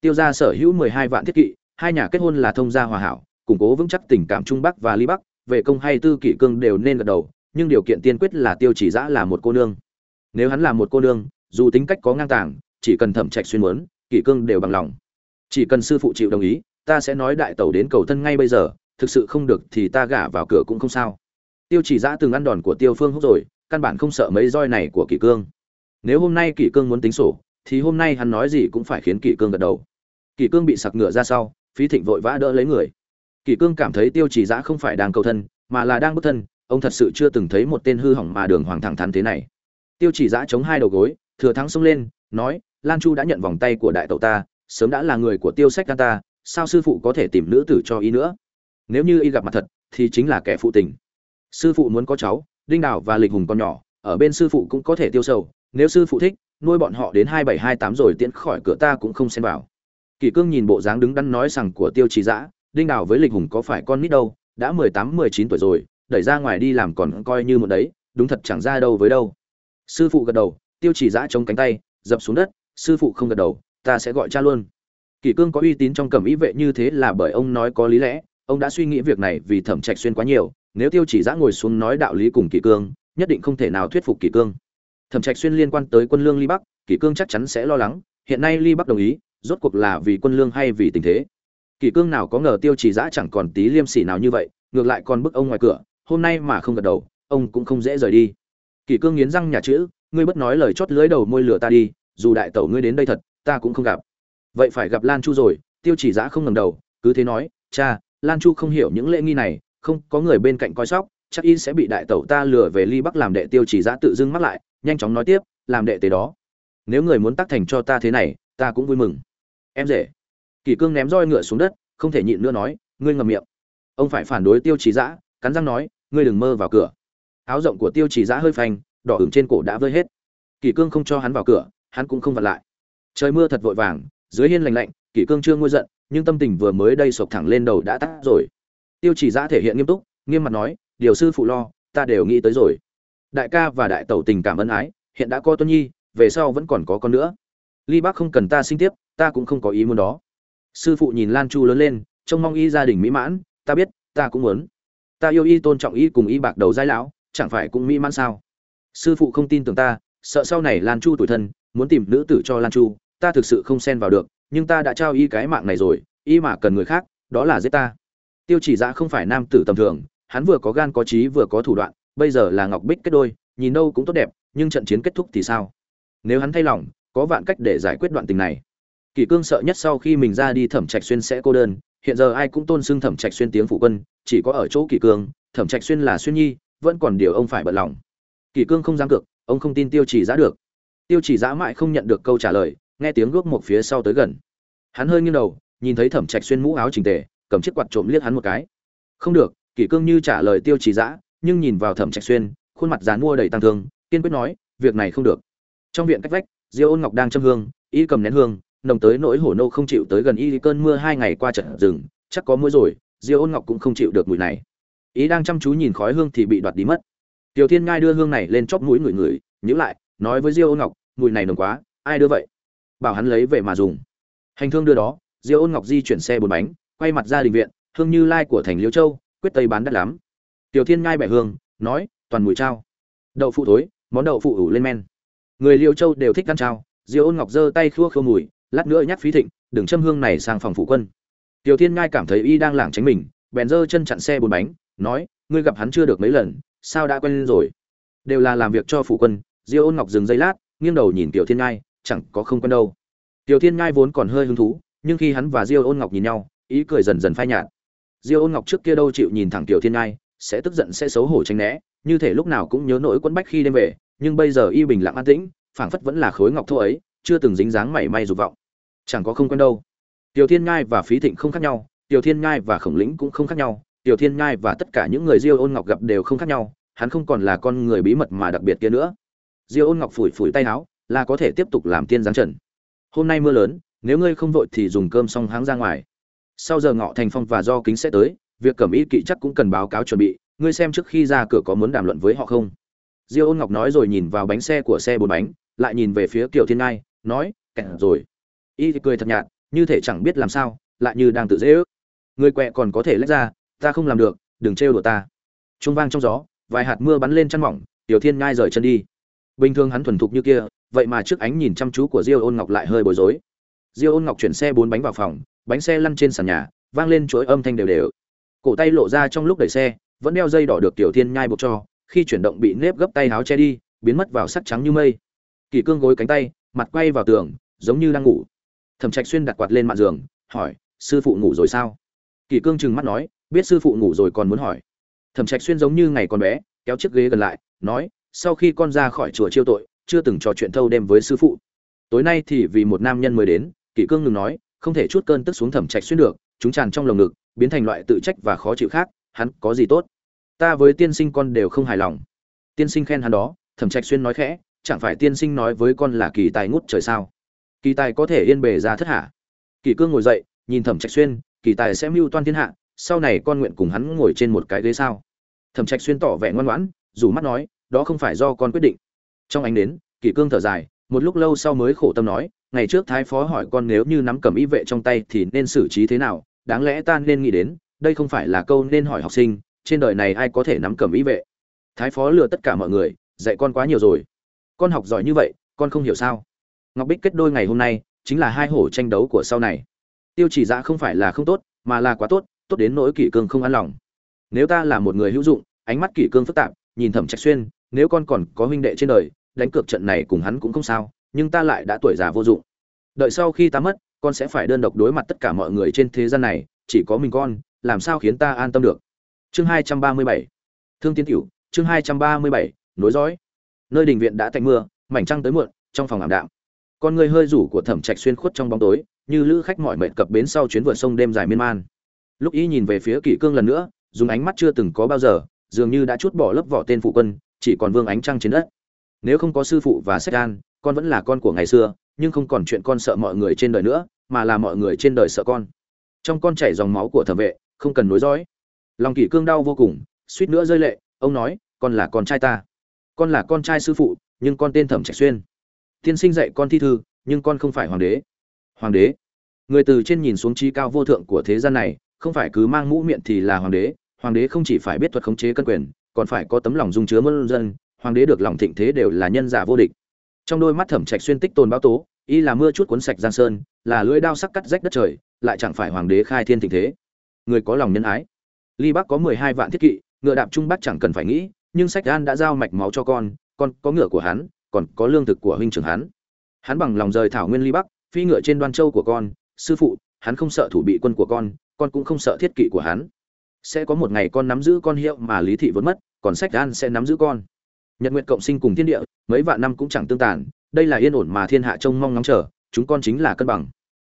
Tiêu gia sở hữu mười hai vạn thiết kỵ, hai nhà kết hôn là thông gia hòa hảo, củng cố vững chắc tình cảm trung bắc và ly bắc, về công hay tư kỷ cương đều nên gật đầu, nhưng điều kiện tiên quyết là tiêu chỉ giã là một cô nương. Nếu hắn là một cô nương, dù tính cách có ngang tàng, chỉ cần thẩm trạch xuyên muốn kỷ cương đều bằng lòng. Chỉ cần sư phụ chịu đồng ý ta sẽ nói đại tẩu đến cầu thân ngay bây giờ, thực sự không được thì ta gả vào cửa cũng không sao. Tiêu chỉ giã từng ăn đòn của tiêu phương húc rồi, căn bản không sợ mấy roi này của kỷ cương. Nếu hôm nay kỷ cương muốn tính sổ, thì hôm nay hắn nói gì cũng phải khiến kỷ cương gật đầu. Kỷ cương bị sặc ngựa ra sau, phí thịnh vội vã đỡ lấy người. Kỷ cương cảm thấy tiêu chỉ giã không phải đang cầu thân, mà là đang bất thân, ông thật sự chưa từng thấy một tên hư hỏng mà đường hoàng thẳng thắn thế này. Tiêu chỉ giã chống hai đầu gối, thừa thắng xông lên, nói, lan chu đã nhận vòng tay của đại tẩu ta, sớm đã là người của tiêu sách ta sao sư phụ có thể tìm nữ tử cho y nữa? Nếu như y gặp mặt thật, thì chính là kẻ phụ tình. Sư phụ muốn có cháu, đinh đào và lịch hùng còn nhỏ, ở bên sư phụ cũng có thể tiêu sầu. Nếu sư phụ thích, nuôi bọn họ đến hai bảy hai tám rồi tiễn khỏi cửa ta cũng không xem vào. Kỷ cương nhìn bộ dáng đứng đắn nói rằng của tiêu trí giã, đinh đào với lịch hùng có phải con nít đâu? Đã mười tám, mười chín tuổi rồi, đẩy ra ngoài đi làm còn coi như một đấy, đúng thật chẳng ra đâu với đâu. Sư phụ gật đầu, tiêu chỉ giã chống cánh tay, dập xuống đất, sư phụ không gật đầu, ta sẽ gọi cha luôn kỷ cương có uy tín trong cẩm ý vệ như thế là bởi ông nói có lý lẽ, ông đã suy nghĩ việc này vì thẩm trạch xuyên quá nhiều, nếu tiêu chỉ giã ngồi xuống nói đạo lý cùng kỷ cương, nhất định không thể nào thuyết phục kỷ cương. Thẩm trạch xuyên liên quan tới quân lương ly bắc kỷ cương chắc chắn sẽ lo lắng, hiện nay ly bắc đồng ý, rốt cuộc là vì quân lương hay vì tình thế? Kỷ cương nào có ngờ tiêu chỉ giã chẳng còn tí liêm sỉ nào như vậy, ngược lại còn bức ông ngoài cửa, hôm nay mà không gật đầu, ông cũng không dễ rời đi. Kỷ cương nghiến răng nhà chữ, ngươi bất nói lời chót lưới đầu môi lửa ta đi, dù đại tẩu ngươi đến đây thật, ta cũng không gặp vậy phải gặp lan chu rồi, tiêu chỉ giã không ngầm đầu, cứ thế nói, cha, lan chu không hiểu những lễ nghi này, không, có người bên cạnh coi sóc, chắc y sẽ bị đại tẩu ta lừa về ly bắc làm đệ tiêu chỉ giã tự dưng mắc lại, nhanh chóng nói tiếp, làm đệ tế đó. Nếu người muốn tác thành cho ta thế này, ta cũng vui mừng. Em rể. Kỷ cương ném roi ngựa xuống đất, không thể nhịn nữa nói, ngươi ngầm miệng. Ông phải phản đối tiêu chỉ giã, cắn răng nói, ngươi đừng mơ vào cửa. Áo rộng của tiêu chỉ giã hơi phanh, đỏ ửng trên cổ đã vơi hết. Kỷ cương không cho hắn vào cửa, hắn cũng không vặn lại. Trời mưa thật vội vàng dưới hiên lành lạnh, kỷ cương chưa ngôi giận, nhưng tâm tình vừa mới đây sộc thẳng lên đầu đã tắt rồi. Tiêu chỉ giã thể hiện nghiêm túc, nghiêm mặt nói, điều sư phụ lo, ta đều nghĩ tới rồi. Đại ca và đại tẩu tình cảm ân ái, hiện đã có tuân nhi, về sau vẫn còn có con nữa. Ly bác không cần ta sinh tiếp, ta cũng không có ý muốn đó. Sư phụ nhìn lan chu lớn lên, trông mong y gia đình mỹ mãn, ta biết, ta cũng muốn. Ta yêu y, tôn trọng y cùng y bạc đầu giai lão, chẳng phải cũng mỹ mãn sao? Sư phụ không tin tưởng ta, sợ sau này lan chu tuổi thân, muốn tìm nữ tử cho lan chu ta thực sự không xen vào được, nhưng ta đã trao y cái mạng này rồi, y mà cần người khác, đó là giết ta. Tiêu chỉ dạ không phải nam tử tầm thường, hắn vừa có gan có trí vừa có thủ đoạn, bây giờ là ngọc bích kết đôi, nhìn đâu cũng tốt đẹp, nhưng trận chiến kết thúc thì sao? Nếu hắn thay lòng, có vạn cách để giải quyết đoạn tình này. Kỷ cương sợ nhất sau khi mình ra đi thẩm trạch xuyên sẽ cô đơn, hiện giờ ai cũng tôn xưng thẩm trạch xuyên tiếng phụ quân, chỉ có ở chỗ kỷ cương, thẩm trạch xuyên là xuyên nhi, vẫn còn điều ông phải bận lòng. Kỷ cương không dám cược, ông không tin tiêu chỉ giã được. Tiêu chỉ giã mãi không nhận được câu trả lời nghe tiếng guốc một phía sau tới gần. Hắn hơi nghiêng đầu nhìn thấy thẩm trạch xuyên mũ áo chỉnh tề cầm chiếc quạt trộm liếc hắn một cái. Không được kỷ cương như trả lời tiêu chỉ Dã, nhưng nhìn vào thẩm trạch xuyên khuôn mặt dán mua đầy tăng thương kiên quyết nói việc này không được. Trong viện cách vách diêu ôn ngọc đang châm hương y cầm nén hương nồng tới nỗi hổ nô không chịu tới gần y cơn mưa hai ngày qua trận rừng chắc có mũi rồi diêu ôn ngọc cũng không chịu được mùi này. Ý đang chăm chú nhìn khói hương thì bị đoạt đi mất. Tiểu thiên ngai đưa hương này lên chóp mũi người người nhữ lại nói với diêu ôn ngọc mùi này nồng quá ai đưa vậy? Bảo hắn lấy về mà dùng. Hành thương đưa đó, diêu ôn ngọc di chuyển xe bốn bánh, quay mặt ra đình viện, hương như lai của thành liễu châu, quyết tây bán đắt lắm. Tiểu thiên ngai bẻ hương, nói, toàn mùi trao đậu phụ thối, món đậu phụ ủ lên men. Người liễu châu đều thích ăn trao diêu ôn ngọc giơ tay khua khua mùi, lát nữa nhắc phí thịnh, đừng châm hương này sang phòng phụ quân. Tiểu thiên ngai cảm thấy y đang lảng tránh mình, bèn giơ chân chặn xe bốn bánh, nói, ngươi gặp hắn chưa được mấy lần, sao đã quen rồi? Đều là làm việc cho phụ quân, diêu ôn ngọc dừng giây lát, nghiêng đầu nhìn tiểu thiên ngai chẳng có không quen đâu. Tiểu thiên ngai vốn còn hơi hứng thú, nhưng khi hắn và diêu ôn ngọc nhìn nhau, ý cười dần dần phai nhạt. Diêu ôn ngọc trước kia đâu chịu nhìn thẳng tiểu thiên ngai sẽ tức giận sẽ xấu hổ tránh né, như thể lúc nào cũng nhớ nỗi quẫn bách khi đêm về, nhưng bây giờ y bình lặng an tĩnh, phảng phất vẫn là khối ngọc thô ấy, chưa từng dính dáng mảy may dục vọng. Chẳng có không quen đâu. Tiểu thiên ngai và phí thịnh không khác nhau, tiểu thiên ngai và khổng lĩnh cũng không khác nhau, tiểu thiên ngai và tất cả những người diêu ôn ngọc gặp đều không khác nhau, hắn không còn là con người bí mật mà đặc biệt kia nữa. Diêu ôn ngọc phủi phủi tay áo là có thể tiếp tục làm tiên giáng trần. Hôm nay mưa lớn, nếu ngươi không vội thì dùng cơm xong háng ra ngoài. Sau giờ ngọ thành phong và do kính sẽ tới, việc cẩm y kỵ chắc cũng cần báo cáo chuẩn bị, ngươi xem trước khi ra cửa có muốn đàm luận với họ không? Diêu ôn ngọc nói rồi nhìn vào bánh xe của xe bốn bánh, lại nhìn về phía kiều thiên ngai, nói kẹt rồi. Y cười thật nhạt, như thể chẳng biết làm sao, lại như đang tự dễ ước. Người quẹ còn có thể lách ra, ta không làm được, đừng trêu đùa ta. Trung vang trong gió, vài hạt mưa bắn lên chăn mỏng, tiểu thiên ngai rời chân đi bình thường hắn thuần thục như kia, vậy mà trước ánh nhìn chăm chú của diêu ôn ngọc lại hơi bối rối. Diêu ôn ngọc chuyển xe bốn bánh vào phòng, bánh xe lăn trên sàn nhà, vang lên chuỗi âm thanh đều đều. Cổ tay lộ ra trong lúc đẩy xe, vẫn đeo dây đỏ được tiểu thiên nhai buộc cho, khi chuyển động bị nếp gấp tay áo che đi, biến mất vào sắc trắng như mây. Kỳ cương gối cánh tay, mặt quay vào tường, giống như đang ngủ. Thẩm trạch xuyên đặt quạt lên mặt giường, hỏi, sư phụ ngủ rồi sao? Kỳ cương trừng mắt nói, biết sư phụ ngủ rồi còn muốn hỏi. Thẩm trạch xuyên giống như ngày còn bé, kéo chiếc ghế gần lại, nói sau khi con ra khỏi chùa chiêu tội, chưa từng trò chuyện thâu đêm với sư phụ. Tối nay thì vì một nam nhân mới đến, kỷ cương ngừng nói, không thể chút cơn tức xuống thẩm trạch xuyên được, chúng tràn trong lồng ngực, biến thành loại tự trách và khó chịu khác, hắn có gì tốt? Ta với tiên sinh con đều không hài lòng. Tiên sinh khen hắn đó, thẩm trạch xuyên nói khẽ, chẳng phải tiên sinh nói với con là kỳ tài ngút trời sao? Kỳ tài có thể yên bề ra thất hạ. Kỳ cương ngồi dậy, nhìn thẩm trạch xuyên, kỳ tài sẽ mưu toan thiên hạ, sau này con nguyện cùng hắn ngồi trên một cái ghế sao? Thẩm trạch xuyên tỏ vẻ ngoan ngoãn dù mắt nói đó không phải do con quyết định. Trong ánh đến kỷ cương thở dài, một lúc lâu sau mới khổ tâm nói, ngày trước thái phó hỏi con nếu như nắm cầm y vệ trong tay thì nên xử trí thế nào, đáng lẽ ta nên nghĩ đến, đây không phải là câu nên hỏi học sinh, trên đời này ai có thể nắm cầm y vệ? Thái phó lừa tất cả mọi người, dạy con quá nhiều rồi. Con học giỏi như vậy, con không hiểu sao? Ngọc bích kết đôi ngày hôm nay, chính là hai hổ tranh đấu của sau này. Tiêu chỉ dạ không phải là không tốt, mà là quá tốt tốt đến nỗi kỷ cương không an lòng. Nếu ta là một người hữu dụng, ánh mắt kỷ cương phức tạp, nhìn thẩm trạch xuyên nếu con còn có huynh đệ trên đời, đánh cược trận này cùng hắn cũng không sao, nhưng ta lại đã tuổi già vô dụng. Đợi sau khi ta mất, con sẽ phải đơn độc đối mặt tất cả mọi người trên thế gian này, chỉ có mình con, làm sao khiến ta an tâm được? Chương hai trăm ba mươi bảy. Thương tiến tiểu chương hai trăm ba mươi bảy, nối dõi. Nơi đình viện đã tạnh mưa, mảnh trăng tới muộn, trong phòng ảm đạm. Con người hơi rủ của thẩm trạch xuyên khuất trong bóng tối, như lữ khách mỏi mệt cập bến sau chuyến vượt sông đêm dài miên man. Lúc ý nhìn về phía kỷ cương lần nữa, dùng ánh mắt chưa từng có bao giờ, dường như đã chút bỏ lớp vỏ tên phụ quân chỉ còn vương ánh trăng trên đất. Nếu không có sư phụ và sách an, con vẫn là con của ngày xưa, nhưng không còn chuyện con sợ mọi người trên đời nữa, mà là mọi người trên đời sợ con. Trong con chảy dòng máu của thẩm vệ, không cần nối dõi. Lòng kỷ cương đau vô cùng, suýt nữa rơi lệ, ông nói, con là con trai ta. Con là con trai sư phụ, nhưng con tên thẩm trạch xuyên. Tiên sinh dạy con thi thư, nhưng con không phải hoàng đế. Hoàng đế. Người từ trên nhìn xuống trí cao vô thượng của thế gian này, không phải cứ mang mũ miệng thì là hoàng đế. Hoàng đế không chỉ phải biết thuật khống chế cân quyền còn phải có tấm lòng dung chứa muôn dân, hoàng đế được lòng thịnh thế đều là nhân giả vô địch. Trong đôi mắt thẩm trạch xuyên tích tồn báo tố, y là mưa chút cuốn sạch giang sơn, là lưỡi đao sắc cắt rách đất trời, lại chẳng phải hoàng đế khai thiên thịnh thế. Người có lòng nhân ái. Ly bắc có mười hai vạn thiết kỵ, ngựa đạp trung bắc chẳng cần phải nghĩ, nhưng sách an đã giao mạch máu cho con con có ngựa của hắn, còn có lương thực của huynh trưởng hắn. Hắn bằng lòng rời thảo nguyên ly bắc, phi ngựa trên đoan châu của con, sư phụ, hắn không sợ thủ bị quân của con con cũng không sợ thiết kỵ của hắn sẽ có một ngày con nắm giữ con hiệu mà lý thị vốn mất, còn sách gan sẽ nắm giữ con. Nhật nguyện cộng sinh cùng thiên địa, mấy vạn năm cũng chẳng tương tàn, đây là yên ổn mà thiên hạ trông mong ngóng chờ, chúng con chính là cân bằng.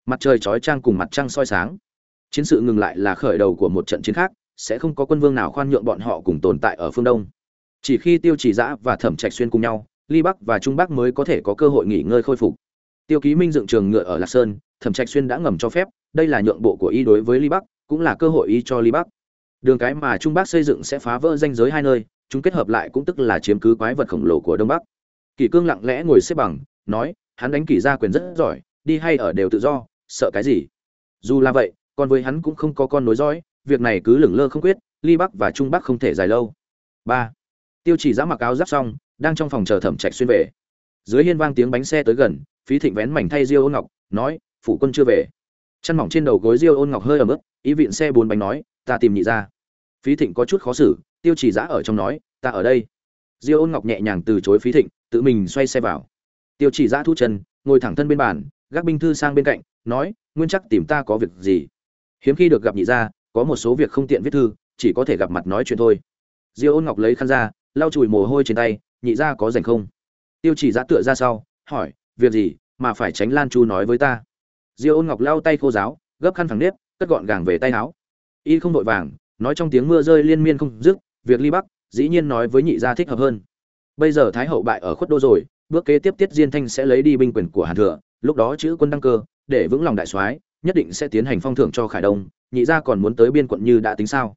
Mặt trời chói trang cùng mặt trăng soi sáng. Chiến sự ngừng lại là khởi đầu của một trận chiến khác, sẽ không có quân vương nào khoan nhượng bọn họ cùng tồn tại ở phương đông. Chỉ khi tiêu chỉ giã và thẩm trạch xuyên cùng nhau, ly bắc và trung bắc mới có thể có cơ hội nghỉ ngơi khôi phục. Tiêu ký minh dựng trường ngựa ở lạc sơn, thẩm trạch xuyên đã ngầm cho phép, đây là nhượng bộ của y đối với ly bắc, cũng là cơ hội y cho ly bắc đường cái mà trung bắc xây dựng sẽ phá vỡ danh giới hai nơi, chúng kết hợp lại cũng tức là chiếm cứ quái vật khổng lồ của đông bắc. Kỷ cương lặng lẽ ngồi xếp bằng, nói, hắn đánh kỷ gia quyền rất giỏi, đi hay ở đều tự do, sợ cái gì? Dù là vậy còn với hắn cũng không có con nối dõi, việc này cứ lửng lơ không quyết, ly bắc và trung bắc không thể dài lâu. Ba. Tiêu chỉ giã mặc áo giáp xong, đang trong phòng chờ thẩm trạch xuyên về. Dưới hiên vang tiếng bánh xe tới gần, phí thịnh vén mảnh thay diêu ôn ngọc, nói, phủ quân chưa về. Chăn mỏng trên đầu gối diêu ôn ngọc hơi ấm ức ý vịn xe bốn bánh nói, ta tìm nhị ra phí thịnh có chút khó xử, tiêu chỉ giã ở trong nói, ta ở đây. Diêu ôn ngọc nhẹ nhàng từ chối phí thịnh, tự mình xoay xe vào. Tiêu chỉ giã thu chân, ngồi thẳng thân bên bàn, gác binh thư sang bên cạnh, nói, nguyên chắc tìm ta có việc gì? Hiếm khi được gặp nhị gia, có một số việc không tiện viết thư, chỉ có thể gặp mặt nói chuyện thôi. Diêu ôn ngọc lấy khăn ra, lau chùi mồ hôi trên tay, nhị gia có rảnh không? Tiêu chỉ giã tựa ra sau, hỏi, việc gì, mà phải tránh lan chu nói với ta? Diêu ôn ngọc lau tay khô giáo, gấp khăn phẳng nếp, cất gọn gàng về tay áo. Y không vội vàng nói trong tiếng mưa rơi liên miên không dứt, việc ly bắc, dĩ nhiên nói với nhị gia thích hợp hơn. Bây giờ thái hậu bại ở khuất đô rồi, bước kế tiếp tiết diên thanh sẽ lấy đi binh quyền của hàn thừa, lúc đó chữ quân đăng cơ, để vững lòng đại soái, nhất định sẽ tiến hành phong thưởng cho khải đông, nhị gia còn muốn tới biên quận như đã tính sao?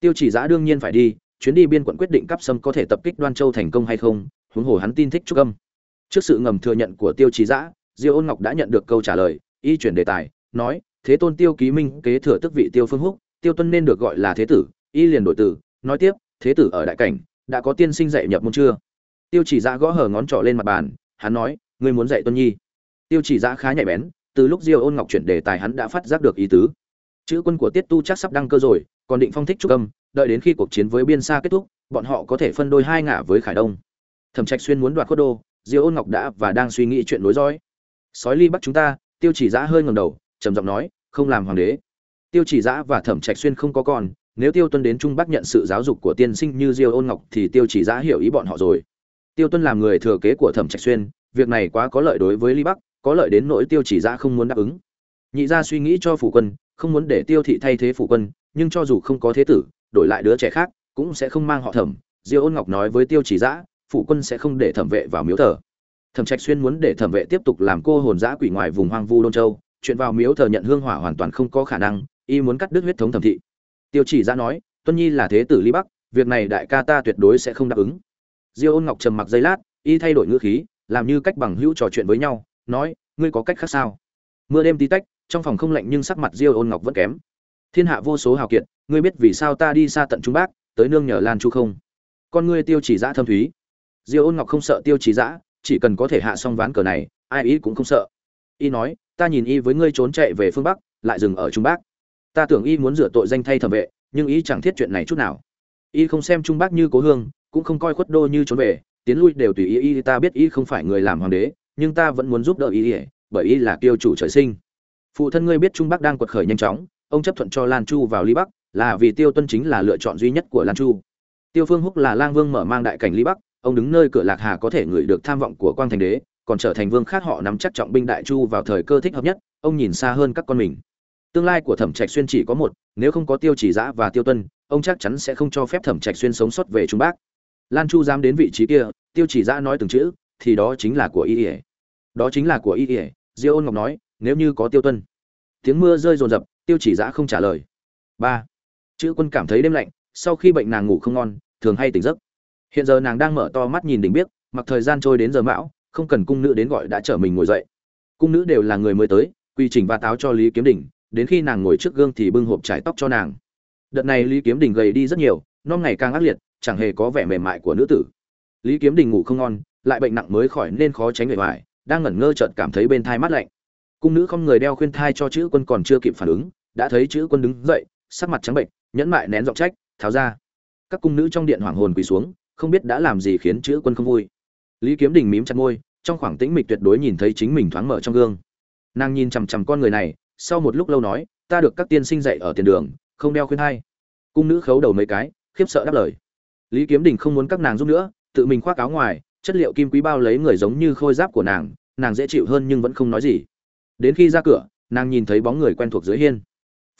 Tiêu chỉ giã đương nhiên phải đi, chuyến đi biên quận quyết định cấp sâm có thể tập kích đoan châu thành công hay không, huống hồ hắn tin thích trúc âm. Trước sự ngầm thừa nhận của tiêu chỉ giã, diêu ôn ngọc đã nhận được câu trả lời, y chuyển đề tài, nói, thế tôn tiêu ký minh kế thừa tức vị tiêu phương húc tiêu tuân nên được gọi là thế tử, y liền đổi tử nói tiếp, thế tử ở đại cảnh, đã có tiên sinh dạy nhập môn chưa? Tiêu chỉ giã gõ hở ngón trỏ lên mặt bàn, hắn nói, ngươi muốn dạy tuân nhi. Tiêu chỉ giã khá nhạy bén, từ lúc diêu ôn ngọc chuyển đề tài hắn đã phát giác được ý tứ. Chữ quân của tiết tu chắc sắp đăng cơ rồi, còn định phong thích trúc âm, đợi đến khi cuộc chiến với biên xa kết thúc, bọn họ có thể phân đôi hai ngả với khải đông. Thẩm trạch xuyên muốn đoạt khuất đô, diêu ôn ngọc đã và đang suy nghĩ chuyện nối dõi. Sói ly bắt chúng ta, tiêu chỉ giã hơi ngầm đầu, trầm giọng nói, không làm hoàng đế tiêu chỉ giã và thẩm trạch xuyên không có con. nếu tiêu tuân đến trung bắc nhận sự giáo dục của tiên sinh như diêu ôn ngọc thì tiêu chỉ giã hiểu ý bọn họ rồi. Tiêu tuân làm người thừa kế của thẩm trạch xuyên, việc này quá có lợi đối với ly bắc, có lợi đến nỗi tiêu chỉ giã không muốn đáp ứng. Nhị gia suy nghĩ cho phủ quân, không muốn để tiêu thị thay thế phủ quân, nhưng cho dù không có thế tử, đổi lại đứa trẻ khác, cũng sẽ không mang họ thẩm. Diêu ôn ngọc nói với tiêu chỉ giã phủ quân sẽ không để thẩm vệ vào miếu thờ. Thẩm trạch xuyên muốn để thẩm vệ tiếp tục làm cô hồn giã quỷ ngoài vùng hoang vu đôn châu, chuyện vào miếu thờ nhận hương hỏa hoàn toàn không có khả năng y muốn cắt đứt huyết thống thẩm thị. Tiêu chỉ ra nói, tuân nhi là thế tử ly bắc, việc này đại ca ta tuyệt đối sẽ không đáp ứng. Diêu ôn ngọc trầm mặc giây lát, y thay đổi ngữ khí, làm như cách bằng hữu trò chuyện với nhau, nói, ngươi có cách khác sao? Mưa đêm tí tách, trong phòng không lạnh nhưng sắc mặt diêu ôn ngọc vẫn kém. Thiên hạ vô số hào kiệt, ngươi biết vì sao ta đi xa tận trung bắc tới nương nhờ lan chu không? Con ngươi tiêu chỉ giã thâm thúy. Diêu ôn ngọc không sợ tiêu chỉ giã, chỉ cần có thể hạ xong ván cờ này, ai ý cũng không sợ. Y nói, ta nhìn y với ngươi trốn chạy về phương bắc, lại dừng ở trung bắc ta tưởng y muốn rửa tội danh thay thẩm vệ, nhưng y chẳng thiết chuyện này chút nào. Y không xem trung bác như cố hương, cũng không coi khuất đô như trốn về, tiến lui đều tùy ý, y ta biết y không phải người làm hoàng đế, nhưng ta vẫn muốn giúp đỡ y, bởi y là kiêu chủ trời sinh. Phụ thân ngươi biết trung bắc đang quật khởi nhanh chóng, ông chấp thuận cho lan chu vào ly bắc, là vì tiêu tuân chính là lựa chọn duy nhất của lan chu. Tiêu phương húc là lang vương mở mang đại cảnh ly bắc, ông đứng nơi cửa lạc hà có thể ngửi được tham vọng của quang thành đế, còn trở thành vương khác họ nắm chắc trọng binh đại chu vào thời cơ thích hợp nhất, ông nhìn xa hơn các con mình tương lai của thẩm trạch xuyên chỉ có một, nếu không có tiêu chỉ giã và tiêu tuân, ông chắc chắn sẽ không cho phép thẩm trạch xuyên sống sót về trung bắc. Lan chu dám đến vị trí kia, tiêu chỉ giã nói từng chữ, thì đó chính là của y ỉa đó chính là của y ỉa diêu ôn ngọc nói, nếu như có tiêu tuân. Tiếng mưa rơi rồn rập, tiêu chỉ giã không trả lời. Ba. Chữ quân cảm thấy đêm lạnh, sau khi bệnh nàng ngủ không ngon, thường hay tỉnh giấc. Hiện giờ nàng đang mở to mắt nhìn đỉnh biết mặc thời gian trôi đến giờ mão, không cần cung nữ đến gọi đã chở mình ngồi dậy. Cung nữ đều là người mới tới quy trình và táo cho lý kiếm đỉnh đến khi nàng ngồi trước gương thì bưng hộp trải tóc cho nàng. Đợt này lý kiếm đình gầy đi rất nhiều, non ngày càng ác liệt, chẳng hề có vẻ mềm mại của nữ tử. Lý kiếm đình ngủ không ngon, lại bệnh nặng mới khỏi nên khó tránh người ngoài, đang ngẩn ngơ chợt cảm thấy bên thai mát lạnh. Cung nữ không người đeo khuyên thai cho chữ quân còn chưa kịp phản ứng, đã thấy chữ quân đứng dậy, sắc mặt trắng bệnh, nhẫn mại nén giọng trách, tháo ra. Các cung nữ trong điện hoàng hồn quỳ xuống, không biết đã làm gì khiến chữ quân không vui. Lý kiếm đình mím chặt môi, trong khoảng tĩnh mịch tuyệt đối nhìn thấy chính mình thoáng mở trong gương. Nàng nhìn chằm chằm con người này sau một lúc lâu nói, ta được các tiên sinh dạy ở tiền đường, không đeo khuyên hay cung nữ khấu đầu mấy cái, khiếp sợ đáp lời. Lý kiếm đình không muốn các nàng giúp nữa, tự mình khoác áo ngoài, chất liệu kim quý bao lấy người giống như khôi giáp của nàng nàng dễ chịu hơn nhưng vẫn không nói gì. Đến khi ra cửa, nàng nhìn thấy bóng người quen thuộc dưới hiên.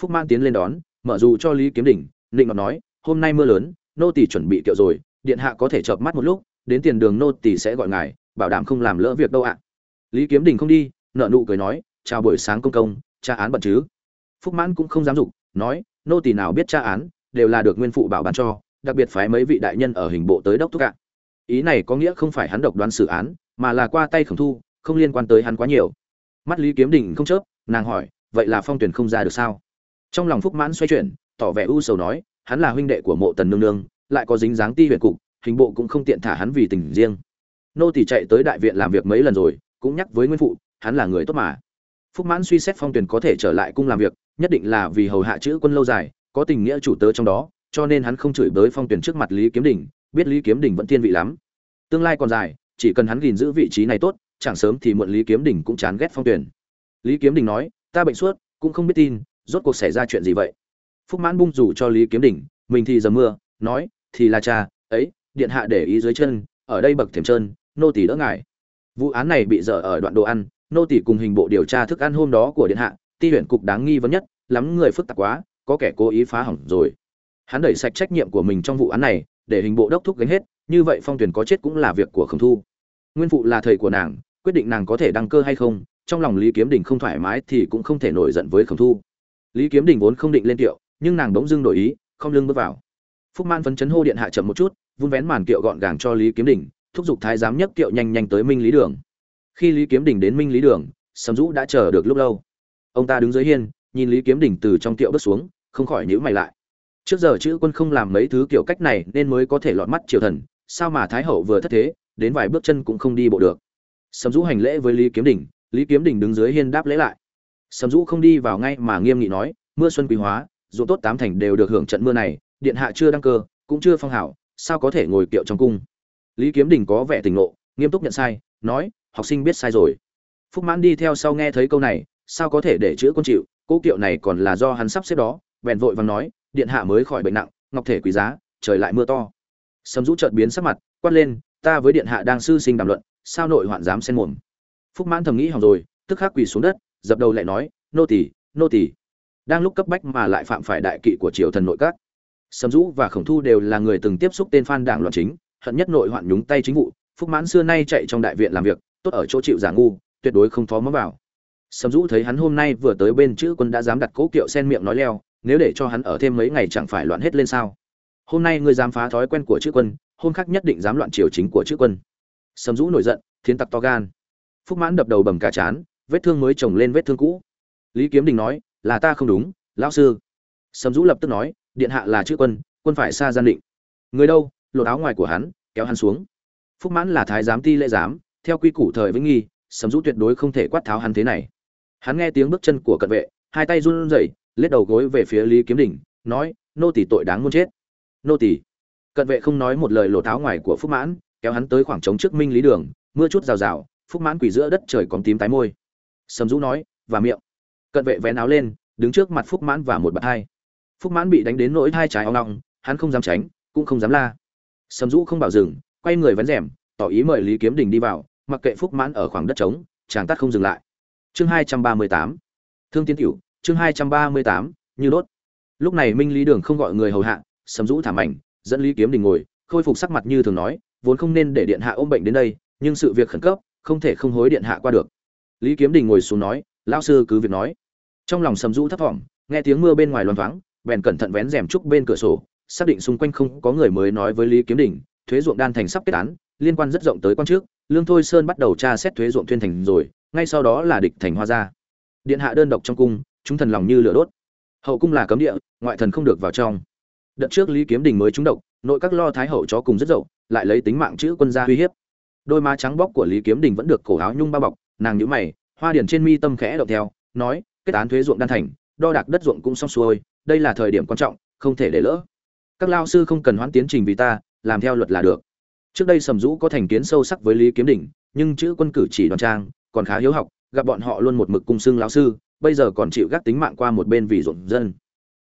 Phúc man tiến lên đón, mở dù cho lý kiếm đỉnh định ngọc nói, hôm nay mưa lớn, nô tỳ chuẩn bị kiệu rồi, điện hạ có thể chợp mắt một lúc, đến tiền đường nô tỳ sẽ gọi ngài, bảo đảm không làm lỡ việc đâu ạ. Lý kiếm đình không đi, nợ nụ cười nói, chào buổi sáng công công tra án bận chứ? Phúc mãn cũng không dám dục, nói, nô tỳ nào biết tra án, đều là được nguyên phụ bảo bàn cho, đặc biệt phái mấy vị đại nhân ở hình bộ tới đốc thúc ạ. Ý này có nghĩa không phải hắn độc đoán xử án, mà là qua tay khổng thu, không liên quan tới hắn quá nhiều. Mắt lý kiếm đình không chớp, nàng hỏi, vậy là phong tuyển không ra được sao? Trong lòng phúc mãn xoay chuyển, tỏ vẻ u sầu nói, hắn là huynh đệ của mộ tần nương nương, lại có dính dáng ti huyện cục, hình bộ cũng không tiện thả hắn vì tình riêng. Nô tỳ chạy tới đại viện làm việc mấy lần rồi, cũng nhắc với nguyên phụ, hắn là người tốt mà phúc mãn suy xét phong tuyển có thể trở lại cung làm việc, nhất định là vì hầu hạ chữ quân lâu dài, có tình nghĩa chủ tớ trong đó, cho nên hắn không chửi bới phong tuyển trước mặt lý kiếm đình, biết lý kiếm đình vẫn thiên vị lắm. Tương lai còn dài, chỉ cần hắn gìn giữ vị trí này tốt, chẳng sớm thì muộn lý kiếm đình cũng chán ghét phong tuyển. Lý kiếm đình nói, ta bệnh suốt, cũng không biết tin, rốt cuộc xảy ra chuyện gì vậy? Phúc mãn bung rủ cho lý kiếm đình, mình thì dầm mưa, nói, thì là cha, ấy, điện hạ để ý dưới chân, ở đây bậc thềm trơn, nô tỳ đỡ ngài. Vụ án này bị dở ở đoạn đồ ăn nô tỳ cùng hình bộ điều tra thức ăn hôm đó của điện hạ, ti huyện cục đáng nghi vấn nhất, lắm người phức tạp quá, có kẻ cố ý phá hỏng rồi. Hắn đẩy sạch trách nhiệm của mình trong vụ án này, để hình bộ đốc thúc gánh hết, như vậy phong tuyển có chết cũng là việc của khổng thu. Nguyên phụ là thầy của nàng, quyết định nàng có thể đăng cơ hay không, trong lòng lý kiếm đình không thoải mái thì cũng không thể nổi giận với khổng thu. Lý kiếm đình vốn không định lên kiệu nhưng nàng bỗng dưng đổi ý, không lưng bước vào. Phúc man phấn chấn hô điện hạ chậm một chút, vun vén màn kiệu gọn gàng cho lý kiếm đình, thúc giục thái giám nhất kiệu nhanh nhanh tới minh lý đường khi lý kiếm đình đến minh lý đường, sầm dũ đã chờ được lúc lâu. Ông ta đứng dưới hiên, nhìn lý kiếm đình từ trong tiệu bước xuống, không khỏi nhíu mày lại. Trước giờ chữ quân không làm mấy thứ kiểu cách này nên mới có thể lọt mắt triều thần, sao mà thái hậu vừa thất thế, đến vài bước chân cũng không đi bộ được. Sầm dũ hành lễ với lý kiếm đình, lý kiếm đình đứng dưới hiên đáp lễ lại. Sầm dũ không đi vào ngay mà nghiêm nghị nói, mưa xuân quý hóa dù tốt tám thành đều được hưởng trận mưa này, điện hạ chưa đăng cơ, cũng chưa phong hảo, sao có thể ngồi kiệu trong cung? Lý kiếm đình có vẻ tỉnh ngộ, nghiêm túc nhận sai, nói học sinh biết sai rồi. Phúc mãn đi theo sau nghe thấy câu này, sao có thể để chữa con chịu cố kiệu này còn là do hắn sắp xếp đó, bèn vội vàng nói, điện hạ mới khỏi bệnh nặng, ngọc thể quý giá, trời lại mưa to. Sầm rũ chợt biến sắc mặt, quát lên, ta với điện hạ đang sư sinh đàm luận, sao nội hoạn dám xen mồm. Phúc mãn thầm nghĩ hỏng rồi, tức khắc quỳ xuống đất, dập đầu lại nói, nô tỳ nô tỳ. Đang lúc cấp bách mà lại phạm phải đại kỵ của triều thần nội các. Sầm rũ và khổng thu đều là người từng tiếp xúc tên phan đảng loạn chính, hận nhất nội hoạn nhúng tay chính vụ, phúc mãn xưa nay chạy trong đại viện làm việc tốt ở chỗ chịu giả ngu, tuyệt đối không thó mó vào. Sầm Dũ thấy hắn hôm nay vừa tới bên chữ quân đã dám đặt cố kiệu sen miệng nói leo, nếu để cho hắn ở thêm mấy ngày chẳng phải loạn hết lên sao? Hôm nay ngươi dám phá thói quen của chữ quân, hôm khác nhất định dám loạn triều chính của chữ quân. Sầm Dũ nổi giận, thiến tặc to gan. Phúc mãn đập đầu bầm cả chán vết thương mới chồng lên vết thương cũ. Lý kiếm đình nói, là ta không đúng, lão sư. Sầm Dũ lập tức nói, điện hạ là chữ quân quân phải xa gian định. Người đâu, lột áo ngoài của hắn, kéo hắn xuống. Phúc mãn là thái giám ti lễ giám theo quy củ thời vĩnh nghi sầm rũ tuyệt đối không thể quát tháo hắn thế này. Hắn nghe tiếng bước chân của cận vệ, hai tay run rẩy, lết đầu gối về phía lý kiếm đình, nói, nô tỷ tội đáng muốn chết. Nô tỷ cận vệ không nói một lời lột tháo ngoài của phúc mãn, kéo hắn tới khoảng trống trước minh lý đường, mưa chút rào rào, phúc mãn quỳ giữa đất trời còn tím tái môi. Sầm rũ nói, và miệng. Cận vệ vén áo lên, đứng trước mặt phúc mãn và một bạt hai. Phúc mãn bị đánh đến nỗi hai trái ao ngọng hắn không dám tránh, cũng không dám la. Sầm rũ không bảo dừng, quay người vén rèm tỏ ý mời lý kiếm đình đi vào, mặc kệ phúc mãn ở khoảng đất trống, chàng tắt không dừng lại. Chương hai trăm ba mươi tám. Thương tiên tiểu chương hai trăm ba mươi tám, như đốt. Lúc này minh lý đường không gọi người hầu hạ, sầm rũ thảm ảnh dẫn lý kiếm đình ngồi, khôi phục sắc mặt như thường nói, vốn không nên để điện hạ ôm bệnh đến đây, nhưng sự việc khẩn cấp, không thể không hối điện hạ qua được. Lý kiếm đình ngồi xuống nói, lão sư cứ việc nói. Trong lòng sầm rũ thấp thỏm, nghe tiếng mưa bên ngoài loan thoáng, bèn cẩn thận vén rèm trúc bên cửa sổ, xác định xung quanh không có người mới nói với lý kiếm đình, thuế ruộng đan thành sắp kết án liên quan rất rộng tới quan trước, lương thôi sơn bắt đầu tra xét thuế ruộng thuyên thành rồi, ngay sau đó là địch thành hoa gia. Điện hạ đơn độc trong cung, chúng thần lòng như lửa đốt. Hậu cung là cấm địa, ngoại thần không được vào trong. Đợt trước lý kiếm đình mới trúng độc, nội các lo thái hậu chó cùng rất dậu lại lấy tính mạng chữ quân gia uy hiếp. Đôi má trắng bóc của lý kiếm đình vẫn được cổ áo nhung bao bọc, nàng nhíu mày, hoa điển trên mi tâm khẽ động theo, nói, kết án thuế ruộng đan thành, đo đạc đất ruộng cũng xong xuôi, đây là thời điểm quan trọng, không thể để lỡ. Các lao sư không cần hoãn tiến trình vì ta, làm theo luật là được trước đây sầm dũ có thành kiến sâu sắc với lý kiếm đỉnh, nhưng chữ quân cử chỉ đoan trang, còn khá hiếu học, gặp bọn họ luôn một mực cung xưng lão sư, bây giờ còn chịu gác tính mạng qua một bên vì ruộng dân.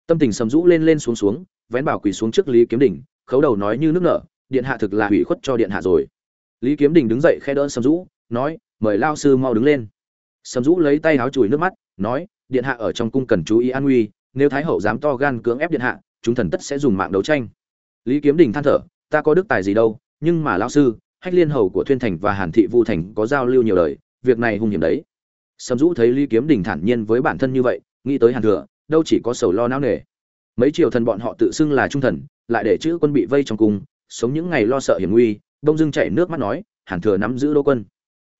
Tâm tình sầm dũ lên lên xuống xuống, vén bảo quỳ xuống trước lý kiếm đỉnh, khấu đầu nói như nước nở, điện hạ thực là hủy khuất cho điện hạ rồi. Lý kiếm đỉnh đứng dậy khe đỡ sầm dũ, nói, mời lao sư mau đứng lên. Sầm dũ lấy tay áo chùi nước mắt, nói, điện hạ ở trong cung cần chú ý an nguy, nếu thái hậu dám to gan cưỡng ép điện hạ, chúng thần tất sẽ dùng mạng đấu tranh. Lý kiếm đình than thở, ta có đức tài gì đâu nhưng mà lão sư hách liên hầu của thuyên thành và hàn thị vu thành có giao lưu nhiều lời, việc này hung hiểm đấy. Sầm dũ thấy lý kiếm đình thản nhiên với bản thân như vậy nghĩ tới hàn thừa đâu chỉ có sầu lo não nề. Mấy triều thần bọn họ tự xưng là trung thần lại để chữ quân bị vây trong cung sống những ngày lo sợ hiểm nguy đông dưng chảy nước mắt nói hàn thừa nắm giữ đô quân.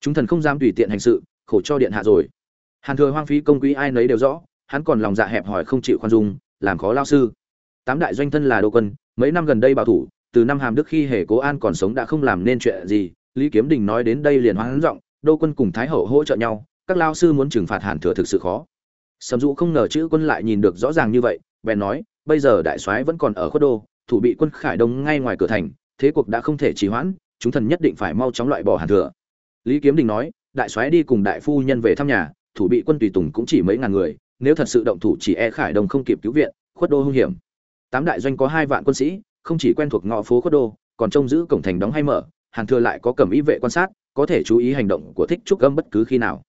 Chúng thần không dám tùy tiện hành sự khổ cho điện hạ rồi. Hàn thừa hoang phí công quý ai nấy đều rõ hắn còn lòng dạ hẹp hòi không chịu khoan dung làm khó lao sư. Tám đại doanh thân là đô quân mấy năm gần đây bảo thủ từ năm hàm đức khi hề cố an còn sống đã không làm nên chuyện gì, lý kiếm đình nói đến đây liền hoang giọng, đô quân cùng thái hậu hỗ trợ nhau, các lao sư muốn trừng phạt hàn thừa thực sự khó. Sầm dụ không ngờ chữ quân lại nhìn được rõ ràng như vậy, bèn nói, bây giờ đại soái vẫn còn ở khuất đô, thủ bị quân khải đông ngay ngoài cửa thành, thế cuộc đã không thể trì hoãn, chúng thần nhất định phải mau chóng loại bỏ hàn thừa. Lý kiếm đình nói, đại soái đi cùng đại phu nhân về thăm nhà, thủ bị quân tùy tùng cũng chỉ mấy ngàn người, nếu thật sự động thủ chỉ e khải đông không kịp cứu viện, khuất đô hung hiểm. Tám đại doanh có hai vạn quân sĩ không chỉ quen thuộc ngõ phố khuất đô, còn trông giữ cổng thành đóng hay mở, hàn thừa lại có cầm ý vệ quan sát, có thể chú ý hành động của thích trúc âm bất cứ khi nào.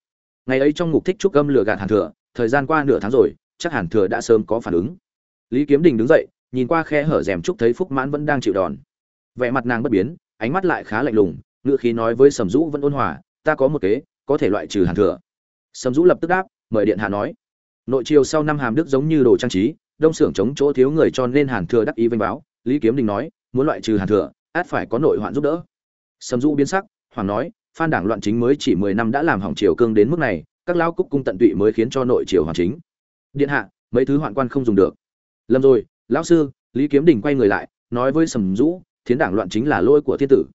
Ngày ấy trong ngục thích trúc âm lừa gạt hàn thừa, thời gian qua nửa tháng rồi, chắc hàn thừa đã sớm có phản ứng. Lý kiếm đình đứng dậy, nhìn qua khe hở rèm trúc thấy phúc mãn vẫn đang chịu đòn. Vẻ mặt nàng bất biến, ánh mắt lại khá lạnh lùng ngựa khí nói với sầm dũ vẫn ôn hòa, ta có một kế, có thể loại trừ hàn thừa. Sầm dũ lập tức đáp, mời điện hạ nói. Nội triều sau năm hàm đức giống như đồ trang trí, đông xưởng chống chỗ thiếu người cho nên hàn thừa đắc ý vênh báo lý kiếm đình nói, muốn loại trừ hàn thừa, át phải có nội hoạn giúp đỡ. Sầm dũ biến sắc hoàng nói, phan đảng loạn chính mới chỉ mười năm đã làm hỏng triều cương đến mức này, các lao cúc cung tận tụy mới khiến cho nội triều hoàn chính. Điện hạ, mấy thứ hoạn quan không dùng được. Lầm rồi, lão sư. Lý kiếm đình quay người lại, nói với sầm dũ, thiến đảng loạn chính là lỗi của thiên tử.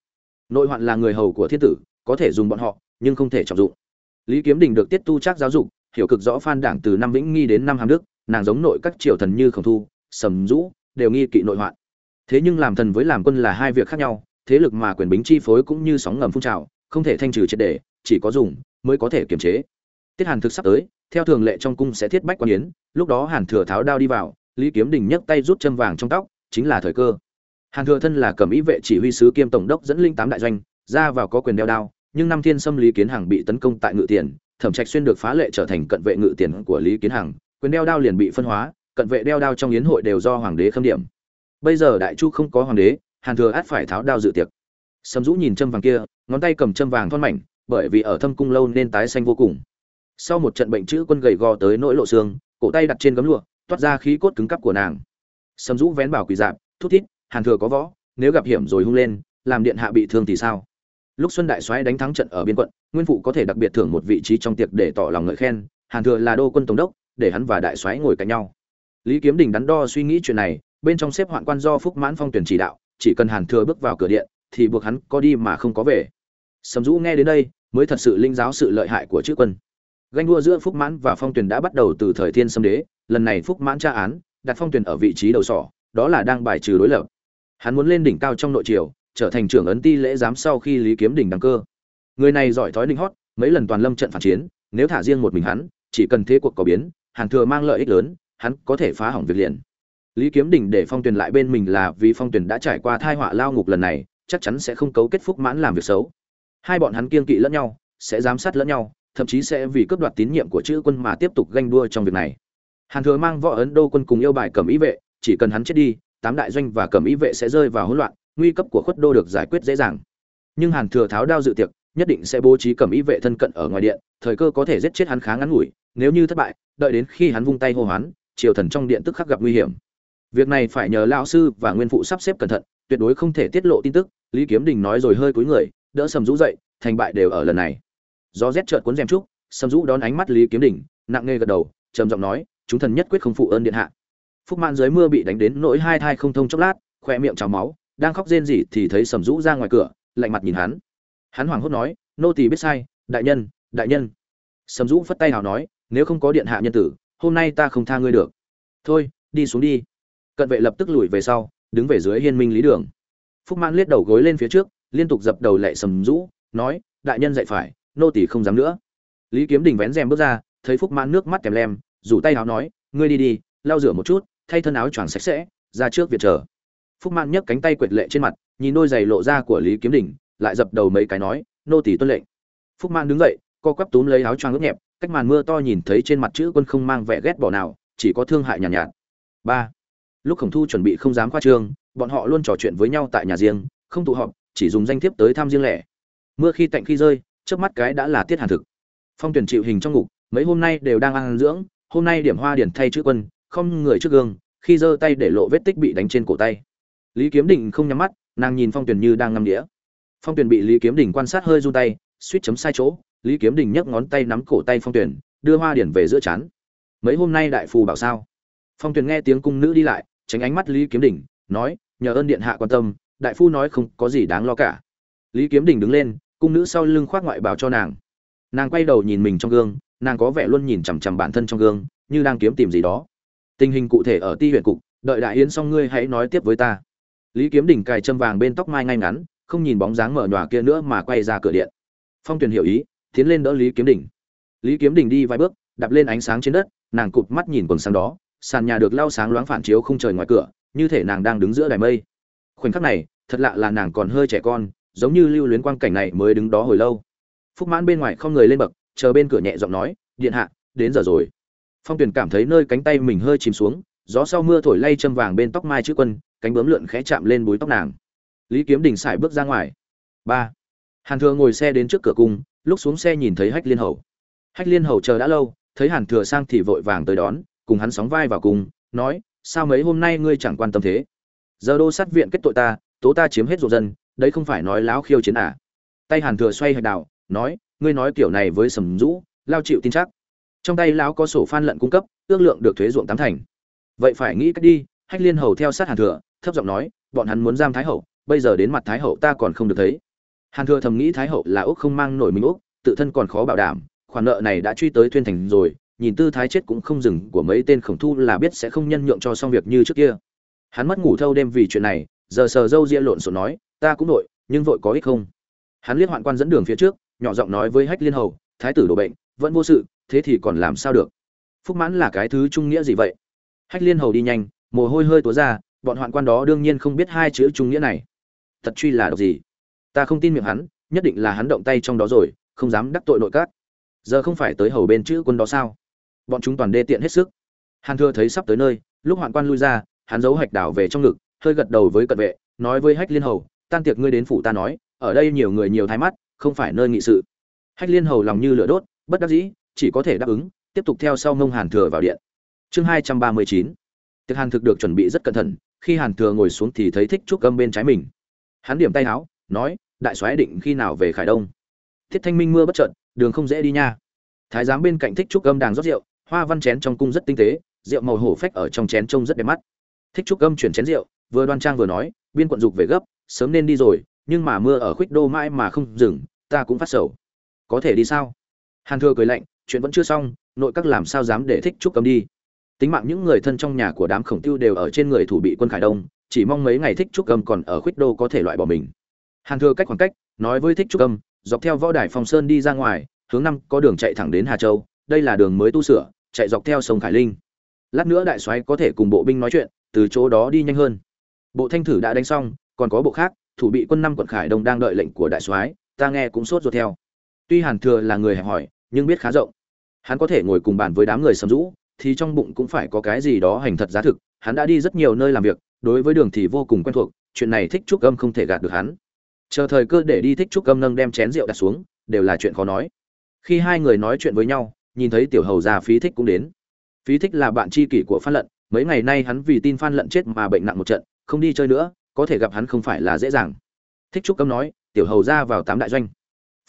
Nội hoạn là người hầu của thiên tử, có thể dùng bọn họ, nhưng không thể trọng dụng. Lý kiếm đình được tiết tu chắc giáo dục, hiểu cực rõ phan đảng từ năm vĩnh nghi đến năm hàm đức, nàng giống nội các triều thần như khổng thu, sầm dũ, đều nghi kỵ nội hoạn thế nhưng làm thần với làm quân là hai việc khác nhau, thế lực mà quyền bính chi phối cũng như sóng ngầm phun trào, không thể thanh trừ triệt đề chỉ có dùng mới có thể kiềm chế. Tiết hàn thực sắp tới, theo thường lệ trong cung sẽ thiết bách quan yến, lúc đó hàn thừa tháo đao đi vào, lý kiếm đình nhấc tay rút châm vàng trong tóc, chính là thời cơ. Hàn thừa thân là cầm ý vệ chỉ huy sứ kiêm tổng đốc dẫn linh tám đại doanh, ra vào có quyền đeo đao, nhưng năm thiên xâm lý kiến hằng bị tấn công tại ngự tiền, thẩm trạch xuyên được phá lệ trở thành cận vệ ngự tiền của lý kiến hằng, quyền đeo đao liền bị phân hóa, cận vệ đeo đao trong yến hội đều do hoàng đế khâm điểm bây giờ đại chu không có hoàng đế, hàn thừa át phải tháo đao dự tiệc. Sầm dũ nhìn châm vàng kia, ngón tay cầm châm vàng thon mảnh, bởi vì ở thâm cung lâu nên tái xanh vô cùng. Sau một trận bệnh chữ quân gầy gò tới nỗi lộ xương, cổ tay đặt trên gấm lụa, toát ra khí cốt cứng cắp của nàng. Sầm dũ vén bảo quỳ dạp, thút thít, hàn thừa có võ, nếu gặp hiểm rồi hung lên, làm điện hạ bị thương thì sao? Lúc xuân đại soái đánh thắng trận ở biên quận, nguyên phụ có thể đặc biệt thưởng một vị trí trong tiệc để tỏ lòng ngợi khen, hàn thừa là đô quân tổng đốc, để hắn và đại soái ngồi cạnh nhau. Lý kiếm đình đắn đo suy nghĩ chuyện này bên trong xếp hoạn quan do phúc mãn phong tuyển chỉ đạo, chỉ cần hàn thừa bước vào cửa điện, thì buộc hắn có đi mà không có về. Sầm dũ nghe đến đây, mới thật sự linh giáo sự lợi hại của chữ quân. Ganh đua giữa phúc mãn và phong tuyển đã bắt đầu từ thời thiên sâm đế, lần này phúc mãn tra án, đặt phong tuyển ở vị trí đầu sỏ, đó là đang bài trừ đối lập. Hắn muốn lên đỉnh cao trong nội triều, trở thành trưởng ấn ti lễ giám sau khi lý kiếm đỉnh đăng cơ. Người này giỏi thói đinh hót, mấy lần toàn lâm trận phản chiến, nếu thả riêng một mình hắn, chỉ cần thế cuộc có biến, hàn thừa mang lợi ích lớn, hắn có thể phá hỏng việc liền lý kiếm Đình để phong tuyền lại bên mình là vì phong tuyền đã trải qua thai họa lao ngục lần này, chắc chắn sẽ không cấu kết phúc mãn làm việc xấu. Hai bọn hắn kiên kỵ lẫn nhau, sẽ giám sát lẫn nhau, thậm chí sẽ vì cướp đoạt tín nhiệm của chữ quân mà tiếp tục ganh đua trong việc này. Hàn thừa mang võ ấn đô quân cùng yêu bài cầm ý vệ, chỉ cần hắn chết đi, tám đại doanh và cầm ý vệ sẽ rơi vào hỗn loạn, nguy cấp của khuất đô được giải quyết dễ dàng. Nhưng hàn thừa tháo đao dự tiệc, nhất định sẽ bố trí cầm ý vệ thân cận ở ngoài điện, thời cơ có thể giết chết hắn khá ngắn ngủi, nếu như thất bại, đợi đến khi hắn vung tay hô hoán, triều thần trong điện tức khắc gặp nguy hiểm việc này phải nhờ lão sư và nguyên phụ sắp xếp cẩn thận, tuyệt đối không thể tiết lộ tin tức. Lý kiếm đình nói rồi hơi cúi người, đỡ sầm rũ dậy, thành bại đều ở lần này. Gió rét chợt cuốn rèm trúc, sầm rũ đón ánh mắt lý kiếm đình, nặng nề gật đầu, trầm giọng nói, chúng thần nhất quyết không phụ ơn điện hạ. Phúc man dưới mưa bị đánh đến nỗi hai thai không thông chốc lát khoe miệng trào máu, đang khóc rên rỉ thì thấy sầm rũ ra ngoài cửa, lạnh mặt nhìn hắn. Hắn hoảng hốt nói, nô tỳ biết sai, đại nhân đại nhân. Sầm rũ phất tay nào nói, nếu không có điện hạ nhân tử, hôm nay ta không tha ngươi được. Thôi, đi xuống đi cận vệ lập tức lùi về sau đứng về dưới hiên minh lý đường. Phúc mãn liếc đầu gối lên phía trước liên tục dập đầu lệ sầm rũ nói đại nhân dạy phải nô tỳ không dám nữa. Lý kiếm đình vén rèm bước ra thấy phúc mãn nước mắt kèm lem rủ tay áo nói ngươi đi đi lau rửa một chút thay thân áo choàng sạch sẽ ra trước việc chờ. Phúc mãn nhấc cánh tay quệt lệ trên mặt nhìn đôi giày lộ ra của lý kiếm đình lại dập đầu mấy cái nói nô tỳ tuân lệnh. Phúc mãn đứng dậy co quắp túm lấy áo choàng ướt nhẹp cách màn mưa to nhìn thấy trên mặt chữ quân không mang vẻ ghét bỏ nào chỉ có thương hại nhàn nhạt, nhạt. Ba lúc khổng thu chuẩn bị không dám khoa trương, bọn họ luôn trò chuyện với nhau tại nhà riêng, không tụ họp, chỉ dùng danh thiếp tới thăm riêng lẻ. Mưa khi tạnh khi rơi trước mắt cái đã là tiết hàn thực. Phong tuyển chịu hình trong ngục, mấy hôm nay đều đang ăn dưỡng, hôm nay điểm hoa điển thay chữ quân, không người trước gương, khi giơ tay để lộ vết tích bị đánh trên cổ tay. Lý kiếm đình không nhắm mắt, nàng nhìn phong tuyển như đang ngâm đĩa. Phong tuyển bị lý kiếm đình quan sát hơi run tay, suýt chấm sai chỗ, lý kiếm đình nhấc ngón tay nắm cổ tay phong tuyển, đưa hoa điển về giữa chán. Mấy hôm nay đại phù bảo sao? Phong tuyển nghe tiếng cung nữ đi lại tránh ánh mắt lý kiếm đình, nói, nhờ ơn điện hạ quan tâm, đại phu nói không có gì đáng lo cả. Lý kiếm đình đứng lên, cung nữ sau lưng khoác ngoại bào cho nàng. Nàng quay đầu nhìn mình trong gương, nàng có vẻ luôn nhìn chằm chằm bản thân trong gương, như đang kiếm tìm gì đó. Tình hình cụ thể ở ti huyện cục, đợi đại yến xong ngươi hãy nói tiếp với ta. Lý kiếm đình cài châm vàng bên tóc mai ngay ngắn, không nhìn bóng dáng mở nhòa kia nữa mà quay ra cửa điện. Phong tuyền hiểu ý, tiến lên đỡ lý kiếm đình. Lý kiếm đình đi vài bước, đạp lên ánh sáng trên đất, nàng cụp mắt nhìn quần sáng đó sàn nhà được lau sáng loáng phản chiếu không trời ngoài cửa, như thể nàng đang đứng giữa đài mây. Khoảnh khắc này, thật lạ là nàng còn hơi trẻ con, giống như lưu luyến quang cảnh này mới đứng đó hồi lâu. Phúc mãn bên ngoài không người lên bậc, chờ bên cửa nhẹ giọng nói, điện hạ, đến giờ rồi. Phong tuyền cảm thấy nơi cánh tay mình hơi chìm xuống, gió sau mưa thổi lay châm vàng bên tóc mai chữ quân, cánh bướm lượn khẽ chạm lên búi tóc nàng. Lý kiếm đình xài bước ra ngoài. Ba. Hàn thừa ngồi xe đến trước cửa cung, lúc xuống xe nhìn thấy hách liên hầu. Hách liên hầu chờ đã lâu, thấy hàn thừa sang thì vội vàng tới đón cùng hắn sóng vai vào cùng nói sao mấy hôm nay ngươi chẳng quan tâm thế? Giờ đô sát viện kết tội ta tố ta chiếm hết ruộng dân đấy không phải nói láo khiêu chiến à? Tay hàn thừa xoay hạch đảo, nói ngươi nói kiểu này với sầm rũ lao chịu tin chắc. Trong tay lão có sổ phan lận cung cấp ước lượng được thuế ruộng tám thành. Vậy phải nghĩ cách đi. Hách liên hầu theo sát hàn thừa thấp giọng nói bọn hắn muốn giam thái hậu bây giờ đến mặt thái hậu ta còn không được thấy. Hàn thừa thầm nghĩ thái hậu là ốc không mang nổi mình ốc, tự thân còn khó bảo đảm khoản nợ này đã truy tới thuyên thành rồi nhìn tư thái chết cũng không dừng của mấy tên khổng thu là biết sẽ không nhân nhượng cho xong việc như trước kia. Hắn mất ngủ thâu đêm vì chuyện này, giờ sờ dâu ria lộn xộn nói, ta cũng vội, nhưng vội có ích không? Hắn liếc hoạn quan dẫn đường phía trước, nhỏ giọng nói với hách liên hầu, thái tử đổ bệnh, vẫn vô sự, thế thì còn làm sao được? Phúc mãn là cái thứ trung nghĩa gì vậy? Hách liên hầu đi nhanh, mồ hôi hơi túa ra, bọn hoạn quan đó đương nhiên không biết hai chữ trung nghĩa này. Thật truy là độc gì? Ta không tin miệng hắn, nhất định là hắn động tay trong đó rồi, không dám đắc tội nội các. Giờ không phải tới hầu bên chữ quân đó sao? Bọn chúng toàn đê tiện hết sức. Hàn thừa thấy sắp tới nơi, lúc hoạn quan lui ra, hắn giấu hạch đảo về trong ngực, hơi gật đầu với cận vệ, nói với hách liên hầu, tan tiệc ngươi đến phủ ta nói, ở đây nhiều người nhiều thái mắt, không phải nơi nghị sự. Hách liên hầu lòng như lửa đốt, bất đắc dĩ, chỉ có thể đáp ứng, tiếp tục theo sau ngông hàn thừa vào điện. Chương hai trăm ba mươi chín. Tiệc hàn thực được chuẩn bị rất cẩn thận, khi hàn thừa ngồi xuống thì thấy thích trúc âm bên trái mình. Hắn điểm tay áo nói, đại soái định khi nào về khải đông? Thiết thanh minh mưa bất trận đường không dễ đi nha. Thái giám bên cạnh thích trúc âm đang rót rượu hoa văn chén trong cung rất tinh tế, rượu màu hổ phách ở trong chén trông rất đẹp mắt. Thích trúc âm chuyển chén rượu, vừa đoan trang vừa nói, biên quận dục về gấp, sớm nên đi rồi, nhưng mà mưa ở khuyết đô mãi mà không dừng, ta cũng phát sầu. Có thể đi sao? Hàn thừa cười lạnh, chuyện vẫn chưa xong, nội các làm sao dám để thích trúc âm đi? Tính mạng những người thân trong nhà của đám khổng tiêu đều ở trên người thủ bị quân khải đông, chỉ mong mấy ngày thích trúc âm còn ở khuyết đô có thể loại bỏ mình. Hàn thừa cách khoảng cách, nói với thích trúc âm, dọc theo võ đài phong sơn đi ra ngoài, hướng năm có đường chạy thẳng đến hà châu đây là đường mới tu sửa, chạy dọc theo sông khải linh. Lát nữa đại soái có thể cùng bộ binh nói chuyện, từ chỗ đó đi nhanh hơn. Bộ thanh thử đã đánh xong, còn có bộ khác, thủ bị quân năm quận khải đông đang đợi lệnh của đại soái, ta nghe cũng sốt ruột theo. Tuy hàn thừa là người hẹp hỏi, nhưng biết khá rộng. Hắn có thể ngồi cùng bàn với đám người sầm rũ, thì trong bụng cũng phải có cái gì đó hành thật giá thực, hắn đã đi rất nhiều nơi làm việc, đối với đường thì vô cùng quen thuộc, chuyện này thích trúc âm không thể gạt được hắn. Chờ thời cơ để đi thích trúc âm nâng đem chén rượu đặt xuống, đều là chuyện khó nói. Khi hai người nói chuyện với nhau nhìn thấy tiểu hầu già phí thích cũng đến. Phí thích là bạn tri kỷ của phan lận, mấy ngày nay hắn vì tin phan lận chết mà bệnh nặng một trận, không đi chơi nữa, có thể gặp hắn không phải là dễ dàng. Thích trúc cấm nói, tiểu hầu ra vào tám đại doanh.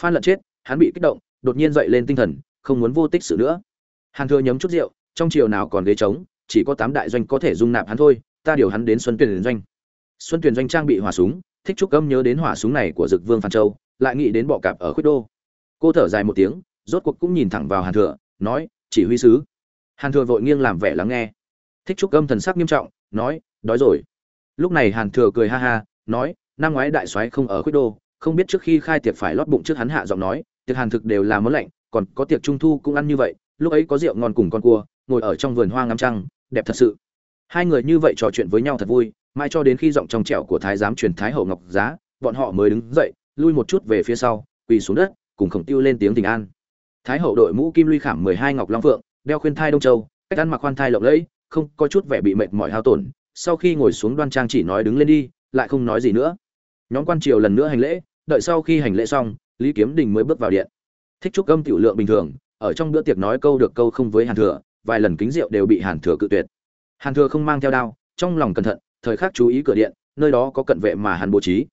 Phan lận chết, hắn bị kích động, đột nhiên dậy lên tinh thần, không muốn vô tích sự nữa. Hàn thừa nhấm chút rượu, trong chiều nào còn ghế trống, chỉ có tám đại doanh có thể dung nạp hắn thôi, ta điều hắn đến xuân tuyển doanh. Xuân tuyển doanh trang bị hỏa súng, thích trúc cấm nhớ đến hỏa súng này của dực vương phan châu, lại nghĩ đến bọ cạp ở khuyết đô. Cô thở dài một tiếng rốt cuộc cũng nhìn thẳng vào hàn thừa, nói, chỉ huy sứ. Hàn thừa vội nghiêng làm vẻ lắng nghe. Thích trúc âm thần sắc nghiêm trọng, nói, đói rồi. Lúc này hàn thừa cười ha ha, nói, năm ngoái đại soái không ở khuyết đô, không biết trước khi khai tiệc phải lót bụng trước hắn hạ giọng nói, tiệc hàn thực đều là món lạnh, còn có tiệc trung thu cũng ăn như vậy, lúc ấy có rượu ngon cùng con cua, ngồi ở trong vườn hoa ngắm trăng, đẹp thật sự. Hai người như vậy trò chuyện với nhau thật vui, mãi cho đến khi giọng trong trẻo của thái giám truyền thái hậu ngọc giá, bọn họ mới đứng dậy, lui một chút về phía sau, quỳ xuống đất, cùng khổng tiêu lên tiếng tình an thái hậu đội mũ kim luy khảm mười hai ngọc long phượng, đeo khuyên thai đông châu, cách ăn mặc khoan thai lộng lẫy, không có chút vẻ bị mệt mỏi hao tổn, sau khi ngồi xuống đoan trang chỉ nói đứng lên đi, lại không nói gì nữa. Nhóm quan triều lần nữa hành lễ, đợi sau khi hành lễ xong, lý kiếm đình mới bước vào điện. Thích trúc âm tiểu lượng bình thường, ở trong bữa tiệc nói câu được câu không với hàn thừa, vài lần kính rượu đều bị hàn thừa cự tuyệt. Hàn thừa không mang theo đao, trong lòng cẩn thận, thời khắc chú ý cửa điện, nơi đó có cận vệ mà hàn bố trí.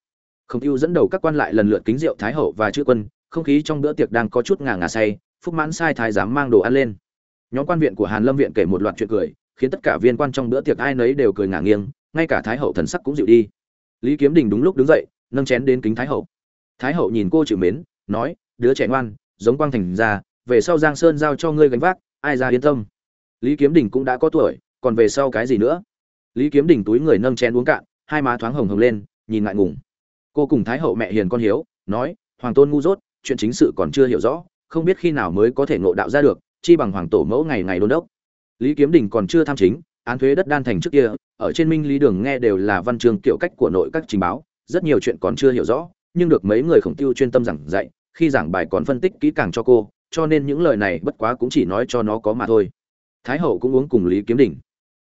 Không tiêu dẫn đầu các quan lại lần lượt kính rượu thái hậu và chữ quân không khí trong bữa tiệc đang có chút ngà ngà say, phúc mãn sai thái giám mang đồ ăn lên. Nhóm quan viện của hàn lâm viện kể một loạt chuyện cười, khiến tất cả viên quan trong bữa tiệc ai nấy đều cười ngả nghiêng, ngay cả thái hậu thần sắc cũng dịu đi. Lý kiếm đình đúng lúc đứng dậy, nâng chén đến kính thái hậu. Thái hậu nhìn cô chịu mến, nói, đứa trẻ ngoan, giống quang thành già. về sau giang sơn giao cho ngươi gánh vác, ai ra yên tâm. Lý kiếm đình cũng đã có tuổi, còn về sau cái gì nữa? Lý kiếm đình túi người nâng chén uống cạn, hai má thoáng hồng hồng lên, nhìn ngại ngùng. Cô cùng thái hậu mẹ hiền con hiếu, nói, hoàng tôn ngu dốt chuyện chính sự còn chưa hiểu rõ, không biết khi nào mới có thể ngộ đạo ra được, chi bằng hoàng tổ mẫu ngày ngày đôn đốc. Lý kiếm đình còn chưa tham chính, án thuế đất đan thành trước kia, ở trên minh lý đường nghe đều là văn chương kiểu cách của nội các trình báo, rất nhiều chuyện còn chưa hiểu rõ, nhưng được mấy người khổng tiêu chuyên tâm giảng dạy, khi giảng bài còn phân tích kỹ càng cho cô, cho nên những lời này bất quá cũng chỉ nói cho nó có mà thôi. Thái hậu cũng uống cùng lý kiếm đình.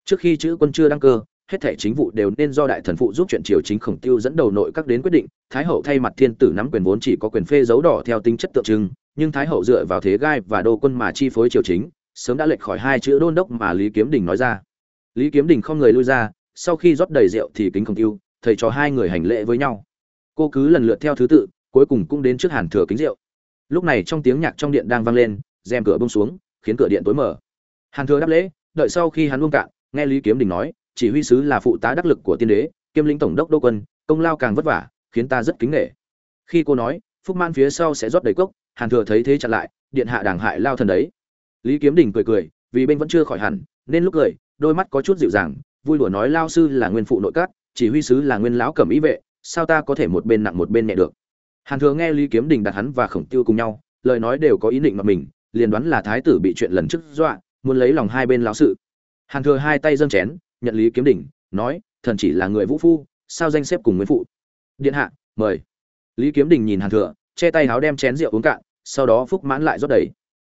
Trước khi chữ quân chưa đăng cơ hết thể chính vụ đều nên do đại thần phụ giúp chuyện triều chính khổng tiêu dẫn đầu nội các đến quyết định. Thái hậu thay mặt thiên tử nắm quyền vốn chỉ có quyền phê dấu đỏ theo tính chất tượng trưng, nhưng thái hậu dựa vào thế gai và đô quân mà chi phối triều chính, sớm đã lệch khỏi hai chữ đôn đốc mà lý kiếm đình nói ra. Lý kiếm đình không người lui ra, sau khi rót đầy rượu thì kính khổng tiêu, thầy cho hai người hành lễ với nhau. Cô cứ lần lượt theo thứ tự, cuối cùng cũng đến trước hàn thừa kính rượu. Lúc này trong tiếng nhạc trong điện đang vang lên, rèm cửa bông xuống, khiến cửa điện tối mở hàn thừa đáp lễ, đợi sau khi hắn buông cạn, nghe lý kiếm đình nói chỉ huy sứ là phụ tá đắc lực của tiên đế, kiêm lĩnh tổng đốc đô quân, công lao càng vất vả, khiến ta rất kính nể. Khi cô nói, phúc man phía sau sẽ rót đầy cốc, hàn thừa thấy thế chặn lại, điện hạ đảng hại lao thần đấy. Lý kiếm đình cười cười, vì bên vẫn chưa khỏi hẳn, nên lúc cười, đôi mắt có chút dịu dàng, vui đùa nói lao sư là nguyên phụ nội các, chỉ huy sứ là nguyên lão cẩm ý vệ, sao ta có thể một bên nặng một bên nhẹ được? Hàn thừa nghe lý kiếm đình đặt hắn và khổng tiêu cùng nhau, lời nói đều có ý định mà mình, liền đoán là thái tử bị chuyện lần trước dọa, muốn lấy lòng hai bên lão sự. Hàn thừa hai tay dâng chén nhận lý kiếm đỉnh, nói, thần chỉ là người vũ phu, sao danh xếp cùng nguyên phụ? Điện hạ, mời. Lý kiếm đình nhìn hàn thừa, che tay háo đem chén rượu uống cạn, sau đó phúc mãn lại rót đầy.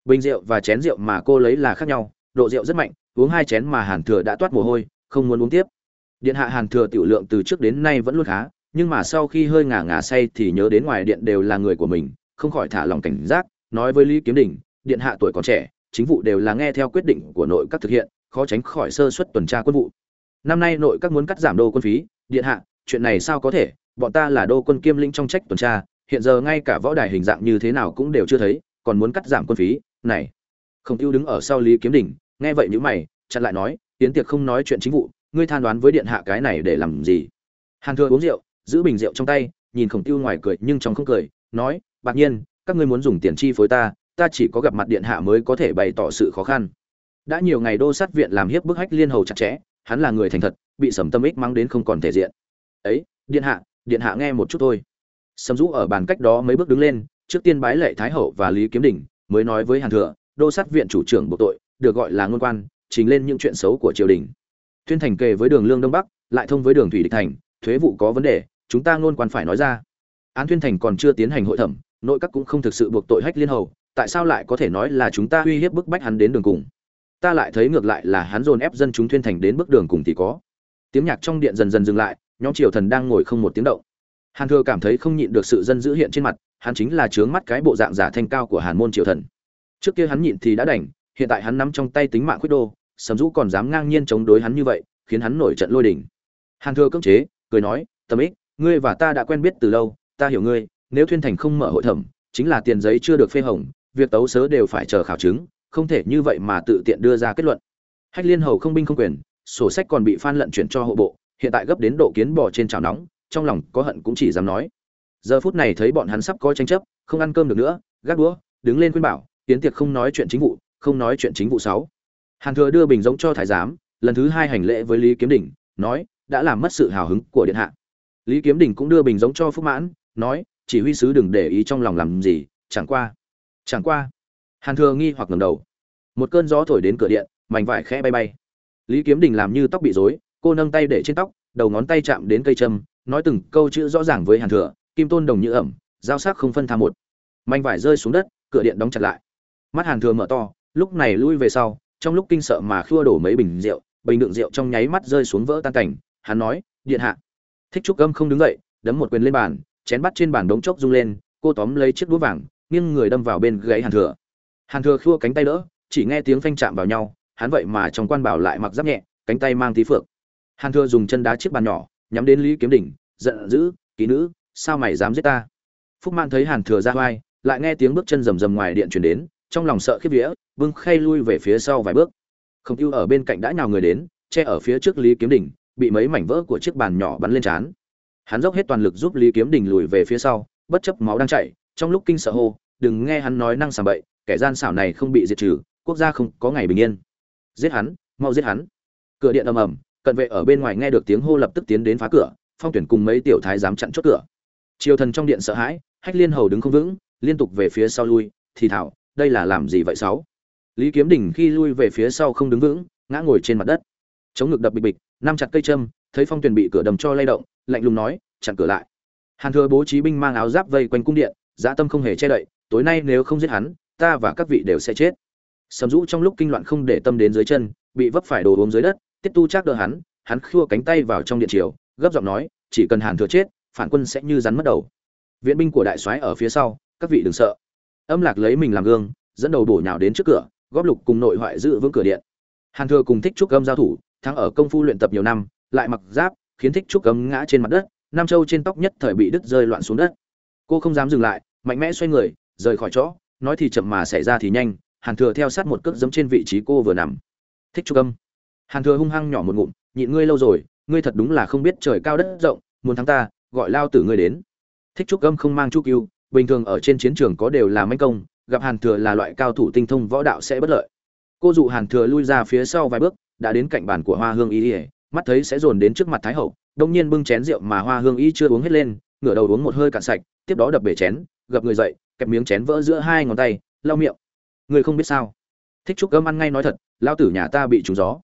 Bình rượu và chén rượu mà cô lấy là khác nhau, độ rượu rất mạnh, uống hai chén mà hàn thừa đã toát mồ hôi, không muốn uống tiếp. Điện hạ hàn thừa tiểu lượng từ trước đến nay vẫn luôn khá, nhưng mà sau khi hơi ngả ngả say thì nhớ đến ngoài điện đều là người của mình, không khỏi thả lòng cảnh giác, nói với lý kiếm đình điện hạ tuổi còn trẻ, chính vụ đều là nghe theo quyết định của nội các thực hiện khó tránh khỏi sơ suất tuần tra quân vụ. Năm nay nội các muốn cắt giảm đô quân phí, điện hạ, chuyện này sao có thể? Bọn ta là đô quân kiêm lĩnh trong trách tuần tra, hiện giờ ngay cả võ đài hình dạng như thế nào cũng đều chưa thấy, còn muốn cắt giảm quân phí, này. Không tiêu đứng ở sau lý kiếm đỉnh nghe vậy nhữ mày, chặn lại nói, tiến tiệc không nói chuyện chính vụ, ngươi than đoán với điện hạ cái này để làm gì? Hàn thừa uống rượu, giữ bình rượu trong tay, nhìn khổng tiêu ngoài cười nhưng trong không cười, nói, bạc nhiên, các ngươi muốn dùng tiền chi phối ta ta chỉ có gặp mặt điện hạ mới có thể bày tỏ sự khó khăn đã nhiều ngày đô sát viện làm hiếp bức hách liên hầu chặt chẽ, hắn là người thành thật, bị sầm tâm ích mang đến không còn thể diện. Ấy, điện hạ điện hạ nghe một chút thôi. Sầm rũ ở bàn cách đó mấy bước đứng lên, trước tiên bái lệ thái hậu và lý kiếm đình, mới nói với hàn thừa, đô sát viện chủ trưởng bộ tội, được gọi là ngôn quan, trình lên những chuyện xấu của triều đình. Thuyên thành kề với đường lương đông bắc, lại thông với đường thủy địch thành, thuế vụ có vấn đề, chúng ta ngôn quan phải nói ra. Án Thuyên thành còn chưa tiến hành hội thẩm, nội các cũng không thực sự buộc tội hách liên hầu, tại sao lại có thể nói là chúng ta uy hiếp bức bách hắn đến đường cùng? Ta lại thấy ngược lại là hắn dồn ép dân chúng Thuyên thành đến bước đường cùng thì có. Tiếng nhạc trong điện dần dần dừng lại, nhóm triều thần đang ngồi không một tiếng động. Hàn thừa cảm thấy không nhịn được sự dân dữ hiện trên mặt, hắn chính là trướng mắt cái bộ dạng giả thanh cao của hàn môn triều thần. Trước kia hắn nhịn thì đã đành, hiện tại hắn nắm trong tay tính mạng Khuyết đô, sầm dũ còn dám ngang nhiên chống đối hắn như vậy, khiến hắn nổi trận lôi đình. hàn thừa cưỡng chế, cười nói, tâm ích, ngươi và ta đã quen biết từ lâu, ta hiểu ngươi, nếu thuyên thành không mở hội thẩm, chính là tiền giấy chưa được phê hồng, việc tấu sớ đều phải chờ khảo chứng không thể như vậy mà tự tiện đưa ra kết luận. Hách liên hầu không binh không quyền, sổ sách còn bị phan lận chuyển cho hộ bộ, hiện tại gấp đến độ kiến bò trên chảo nóng, trong lòng có hận cũng chỉ dám nói. Giờ phút này thấy bọn hắn sắp có tranh chấp, không ăn cơm được nữa, gác đũa, đứng lên khuyên bảo tiến tiệc không nói chuyện chính vụ, không nói chuyện chính vụ sáu. Hàn thừa đưa bình giống cho thái giám, lần thứ hai hành lễ với lý kiếm đỉnh nói, đã làm mất sự hào hứng của điện hạ. Lý kiếm đình cũng đưa bình giống cho phúc mãn, nói, chỉ huy sứ đừng để ý trong lòng làm gì, chẳng qua chẳng qua hàn thừa nghi hoặc ngầm đầu. Một cơn gió thổi đến cửa điện, mảnh vải khẽ bay bay. Lý kiếm đình làm như tóc bị rối, cô nâng tay để trên tóc, đầu ngón tay chạm đến cây châm, nói từng câu chữ rõ ràng với hàn thừa, kim tôn đồng như ẩm, giao sắc không phân tha một. Mảnh vải rơi xuống đất, cửa điện đóng chặt lại. Mắt hàn thừa mở to, lúc này lui về sau, trong lúc kinh sợ mà khua đổ mấy bình rượu, bình đựng rượu trong nháy mắt rơi xuống vỡ tan cảnh, hắn nói, điện hạ. Thích trúc âm không đứng dậy, đấm một quyền lên bàn, chén bắt trên bàn đống chốc rung lên, cô tóm lấy chiếc đũa vàng, nghiêng người đâm vào bên gáy hàn thừa hàn thừa khua cánh tay đỡ, chỉ nghe tiếng phanh chạm vào nhau, hắn vậy mà trong quan bảo lại mặc giáp nhẹ, cánh tay mang tí phượng. Hàn thừa dùng chân đá chiếc bàn nhỏ, nhắm đến lý kiếm đỉnh, giận dữ ký nữ, sao mày dám giết ta? Phúc man thấy hàn thừa ra vai, lại nghe tiếng bước chân rầm rầm ngoài điện truyền đến, trong lòng sợ khiếp vía vung khay lui về phía sau vài bước. Không ưu ở bên cạnh đã nhào người đến, che ở phía trước lý kiếm đỉnh, bị mấy mảnh vỡ của chiếc bàn nhỏ bắn lên trán. Hắn dốc hết toàn lực giúp lý kiếm đình lùi về phía sau, bất chấp máu đang chảy, trong lúc kinh sợ hô, đừng nghe hắn nói năng sàm bậy kẻ gian xảo này không bị diệt trừ, quốc gia không có ngày bình yên. Giết hắn, mau giết hắn. Cửa điện ầm ầm, cận vệ ở bên ngoài nghe được tiếng hô lập tức tiến đến phá cửa, phong tuyển cùng mấy tiểu thái dám chặn chốt cửa. Triều thần trong điện sợ hãi, hách liên hầu đứng không vững, liên tục về phía sau lui, thì thảo, đây là làm gì vậy sáu? Lý kiếm Đỉnh khi lui về phía sau không đứng vững, ngã ngồi trên mặt đất. Chống ngực đập bịch bịch nắm chặt cây châm, thấy phong tuyển bị cửa đầm cho lay động, lạnh lùng nói, chặn cửa lại. Hàn thừa bố trí binh mang áo giáp vây quanh cung điện, dã tâm không hề che đậy, tối nay nếu không giết hắn ta và các vị đều sẽ chết. Sầm rũ trong lúc kinh loạn không để tâm đến dưới chân, bị vấp phải đồ uống dưới đất, tiết tu chắc đỡ hắn hắn khua cánh tay vào trong điện triều, gấp giọng nói, chỉ cần hàn thừa chết, phản quân sẽ như rắn mất đầu. Viện binh của đại soái ở phía sau, các vị đừng sợ. Âm lạc lấy mình làm gương, dẫn đầu bổ nhào đến trước cửa, góp lục cùng nội hoại giữ vững cửa điện. Hàn thừa cùng thích trúc gâm giao thủ, thắng ở công phu luyện tập nhiều năm, lại mặc giáp, khiến thích trúc gấm ngã trên mặt đất, nam châu trên tóc nhất thời bị đứt rơi loạn xuống đất. Cô không dám dừng lại, mạnh mẽ xoay người, rời khỏi chỗ nói thì chậm mà xảy ra thì nhanh, hàn thừa theo sát một cước giấm trên vị trí cô vừa nằm. Thích trúc âm. Hàn thừa hung hăng nhỏ một ngụm, nhịn ngươi lâu rồi, ngươi thật đúng là không biết trời cao đất rộng, muốn thắng ta, gọi lao tử ngươi đến. Thích trúc âm không mang chu cưu bình thường ở trên chiến trường có đều là manh công, gặp hàn thừa là loại cao thủ tinh thông võ đạo sẽ bất lợi. Cô dụ hàn thừa lui ra phía sau vài bước, đã đến cạnh bàn của hoa hương y ỉa mắt thấy sẽ dồn đến trước mặt thái hậu, đông nhiên bưng chén rượu mà hoa hương y chưa uống hết lên, ngửa đầu uống một hơi cạn sạch, tiếp đó đập bể chén gập người dậy kẹp miếng chén vỡ giữa hai ngón tay, lau miệng. Người không biết sao. Thích trúc cơm ăn ngay nói thật lao tử nhà ta bị trúng gió.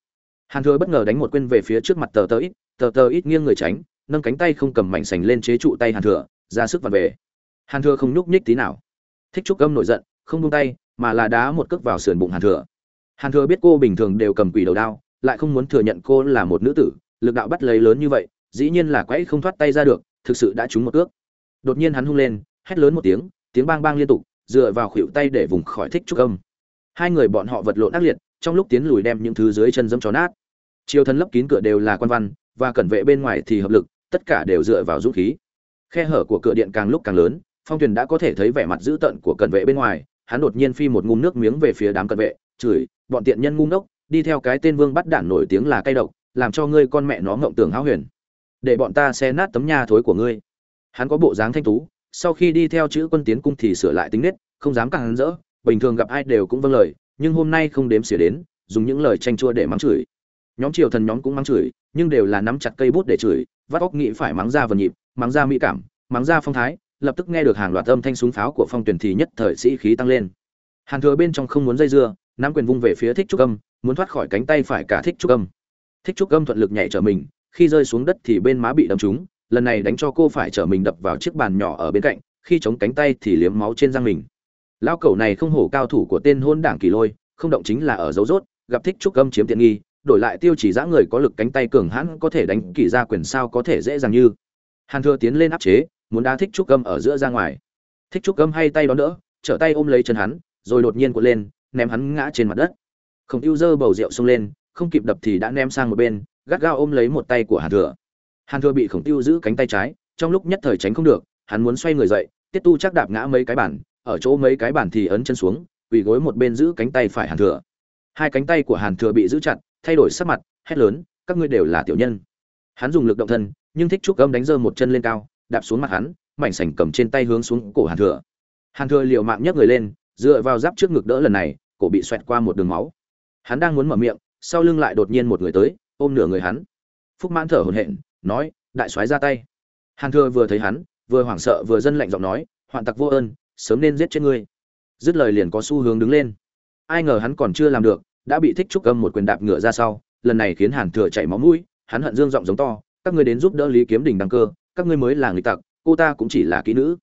Hàn thừa bất ngờ đánh một quên về phía trước mặt tờ tờ ít, tờ tờ ít nghiêng người tránh, nâng cánh tay không cầm mảnh sành lên chế trụ tay hàn thừa, ra sức vặt về. Hàn thừa không nhúc nhích tí nào. Thích trúc cơm nổi giận, không buông tay, mà là đá một cước vào sườn bụng hàn thừa. Hàn thừa biết cô bình thường đều cầm quỷ đầu đao, lại không muốn thừa nhận cô là một nữ tử, lực đạo bắt lấy lớn như vậy, dĩ nhiên là quãy không thoát tay ra được, thực sự đã trúng một cước. Đột nhiên hắn hung lên, hét lớn một tiếng tiếng bang bang liên tục, dựa vào khuỷu tay để vùng khỏi thích trúc âm. Hai người bọn họ vật lộn ác liệt, trong lúc tiến lùi đem những thứ dưới chân dẫm cho nát. Chiều thân lấp kín cửa đều là quan văn, và cẩn vệ bên ngoài thì hợp lực, tất cả đều dựa vào dũng khí. Khe hở của cửa điện càng lúc càng lớn, phong tuyền đã có thể thấy vẻ mặt dữ tợn của cẩn vệ bên ngoài, hắn đột nhiên phi một ngụm nước miếng về phía đám cận vệ, chửi, bọn tiện nhân ngu ngốc, đi theo cái tên vương bắt đản nổi tiếng là cay độc, làm cho ngươi con mẹ nó ngộng tưởng háo huyền. Để bọn ta xé nát tấm nhà thối của ngươi. Hắn có bộ dáng thanh tú sau khi đi theo chữ quân tiến cung thì sửa lại tính nết, không dám càng hắn rỡ, bình thường gặp ai đều cũng vâng lời, nhưng hôm nay không đếm xỉa đến, dùng những lời tranh chua để mắng chửi. Nhóm triều thần nhóm cũng mắng chửi, nhưng đều là nắm chặt cây bút để chửi, vắt óc nghĩ phải mắng ra vần nhịp, mắng ra mỹ cảm, mắng ra phong thái, lập tức nghe được hàng loạt âm thanh súng pháo của phong tuyển thì nhất thời sĩ khí tăng lên. Hàn thừa bên trong không muốn dây dưa, nắm quyền vung về phía thích trúc âm, muốn thoát khỏi cánh tay phải cả thích trúc âm. Thích trúc âm thuận lực nhảy trở mình, khi rơi xuống đất thì bên má bị đâm trúng lần này đánh cho cô phải trở mình đập vào chiếc bàn nhỏ ở bên cạnh, khi chống cánh tay thì liếm máu trên răng mình. Lao cẩu này không hổ cao thủ của tên hôn đảng kỳ lôi, không động chính là ở dấu rốt, gặp thích trúc gâm chiếm tiện nghi, đổi lại tiêu chỉ giã người có lực cánh tay cường hãn có thể đánh kỳ ra quyền sao có thể dễ dàng như. Hàn thừa tiến lên áp chế, muốn đá thích trúc gâm ở giữa ra ngoài. Thích trúc gâm hay tay đón đỡ, trở tay ôm lấy chân hắn, rồi đột nhiên cuộn lên, ném hắn ngã trên mặt đất. Khổng tiêu dơ bầu rượu xông lên, không kịp đập thì đã ném sang một bên, gắt gao ôm lấy một tay của hàn thừa hàn thừa bị khổng tiêu giữ cánh tay trái, trong lúc nhất thời tránh không được, hắn muốn xoay người dậy, tiết tu chắc đạp ngã mấy cái bản ở chỗ mấy cái bản thì ấn chân xuống, quỳ gối một bên giữ cánh tay phải hàn thừa. Hai cánh tay của hàn thừa bị giữ chặt, thay đổi sắc mặt, hét lớn, các ngươi đều là tiểu nhân. Hắn dùng lực động thân, nhưng thích trúc âm đánh giơ một chân lên cao, đạp xuống mặt hắn, mảnh sảnh cầm trên tay hướng xuống cổ hàn thừa. Hàn thừa liều mạng nhấc người lên, dựa vào giáp trước ngực đỡ lần này, cổ bị xoẹt qua một đường máu. Hắn đang muốn mở miệng, sau lưng lại đột nhiên một người tới, ôm nửa người hắn. Phúc mãn thở hổn hển nói, đại soái ra tay. Hàn thừa vừa thấy hắn, vừa hoảng sợ, vừa dân lạnh giọng nói, hoạn tặc vô ơn, sớm nên giết chết ngươi. Dứt lời liền có xu hướng đứng lên. Ai ngờ hắn còn chưa làm được, đã bị thích trúc âm một quyền đạp ngựa ra sau, lần này khiến hàn thừa chảy máu mũi, hắn hận dương giọng giống to, các ngươi đến giúp đỡ lý kiếm đình đăng cơ, các ngươi mới là người tặc, cô ta cũng chỉ là kỹ nữ.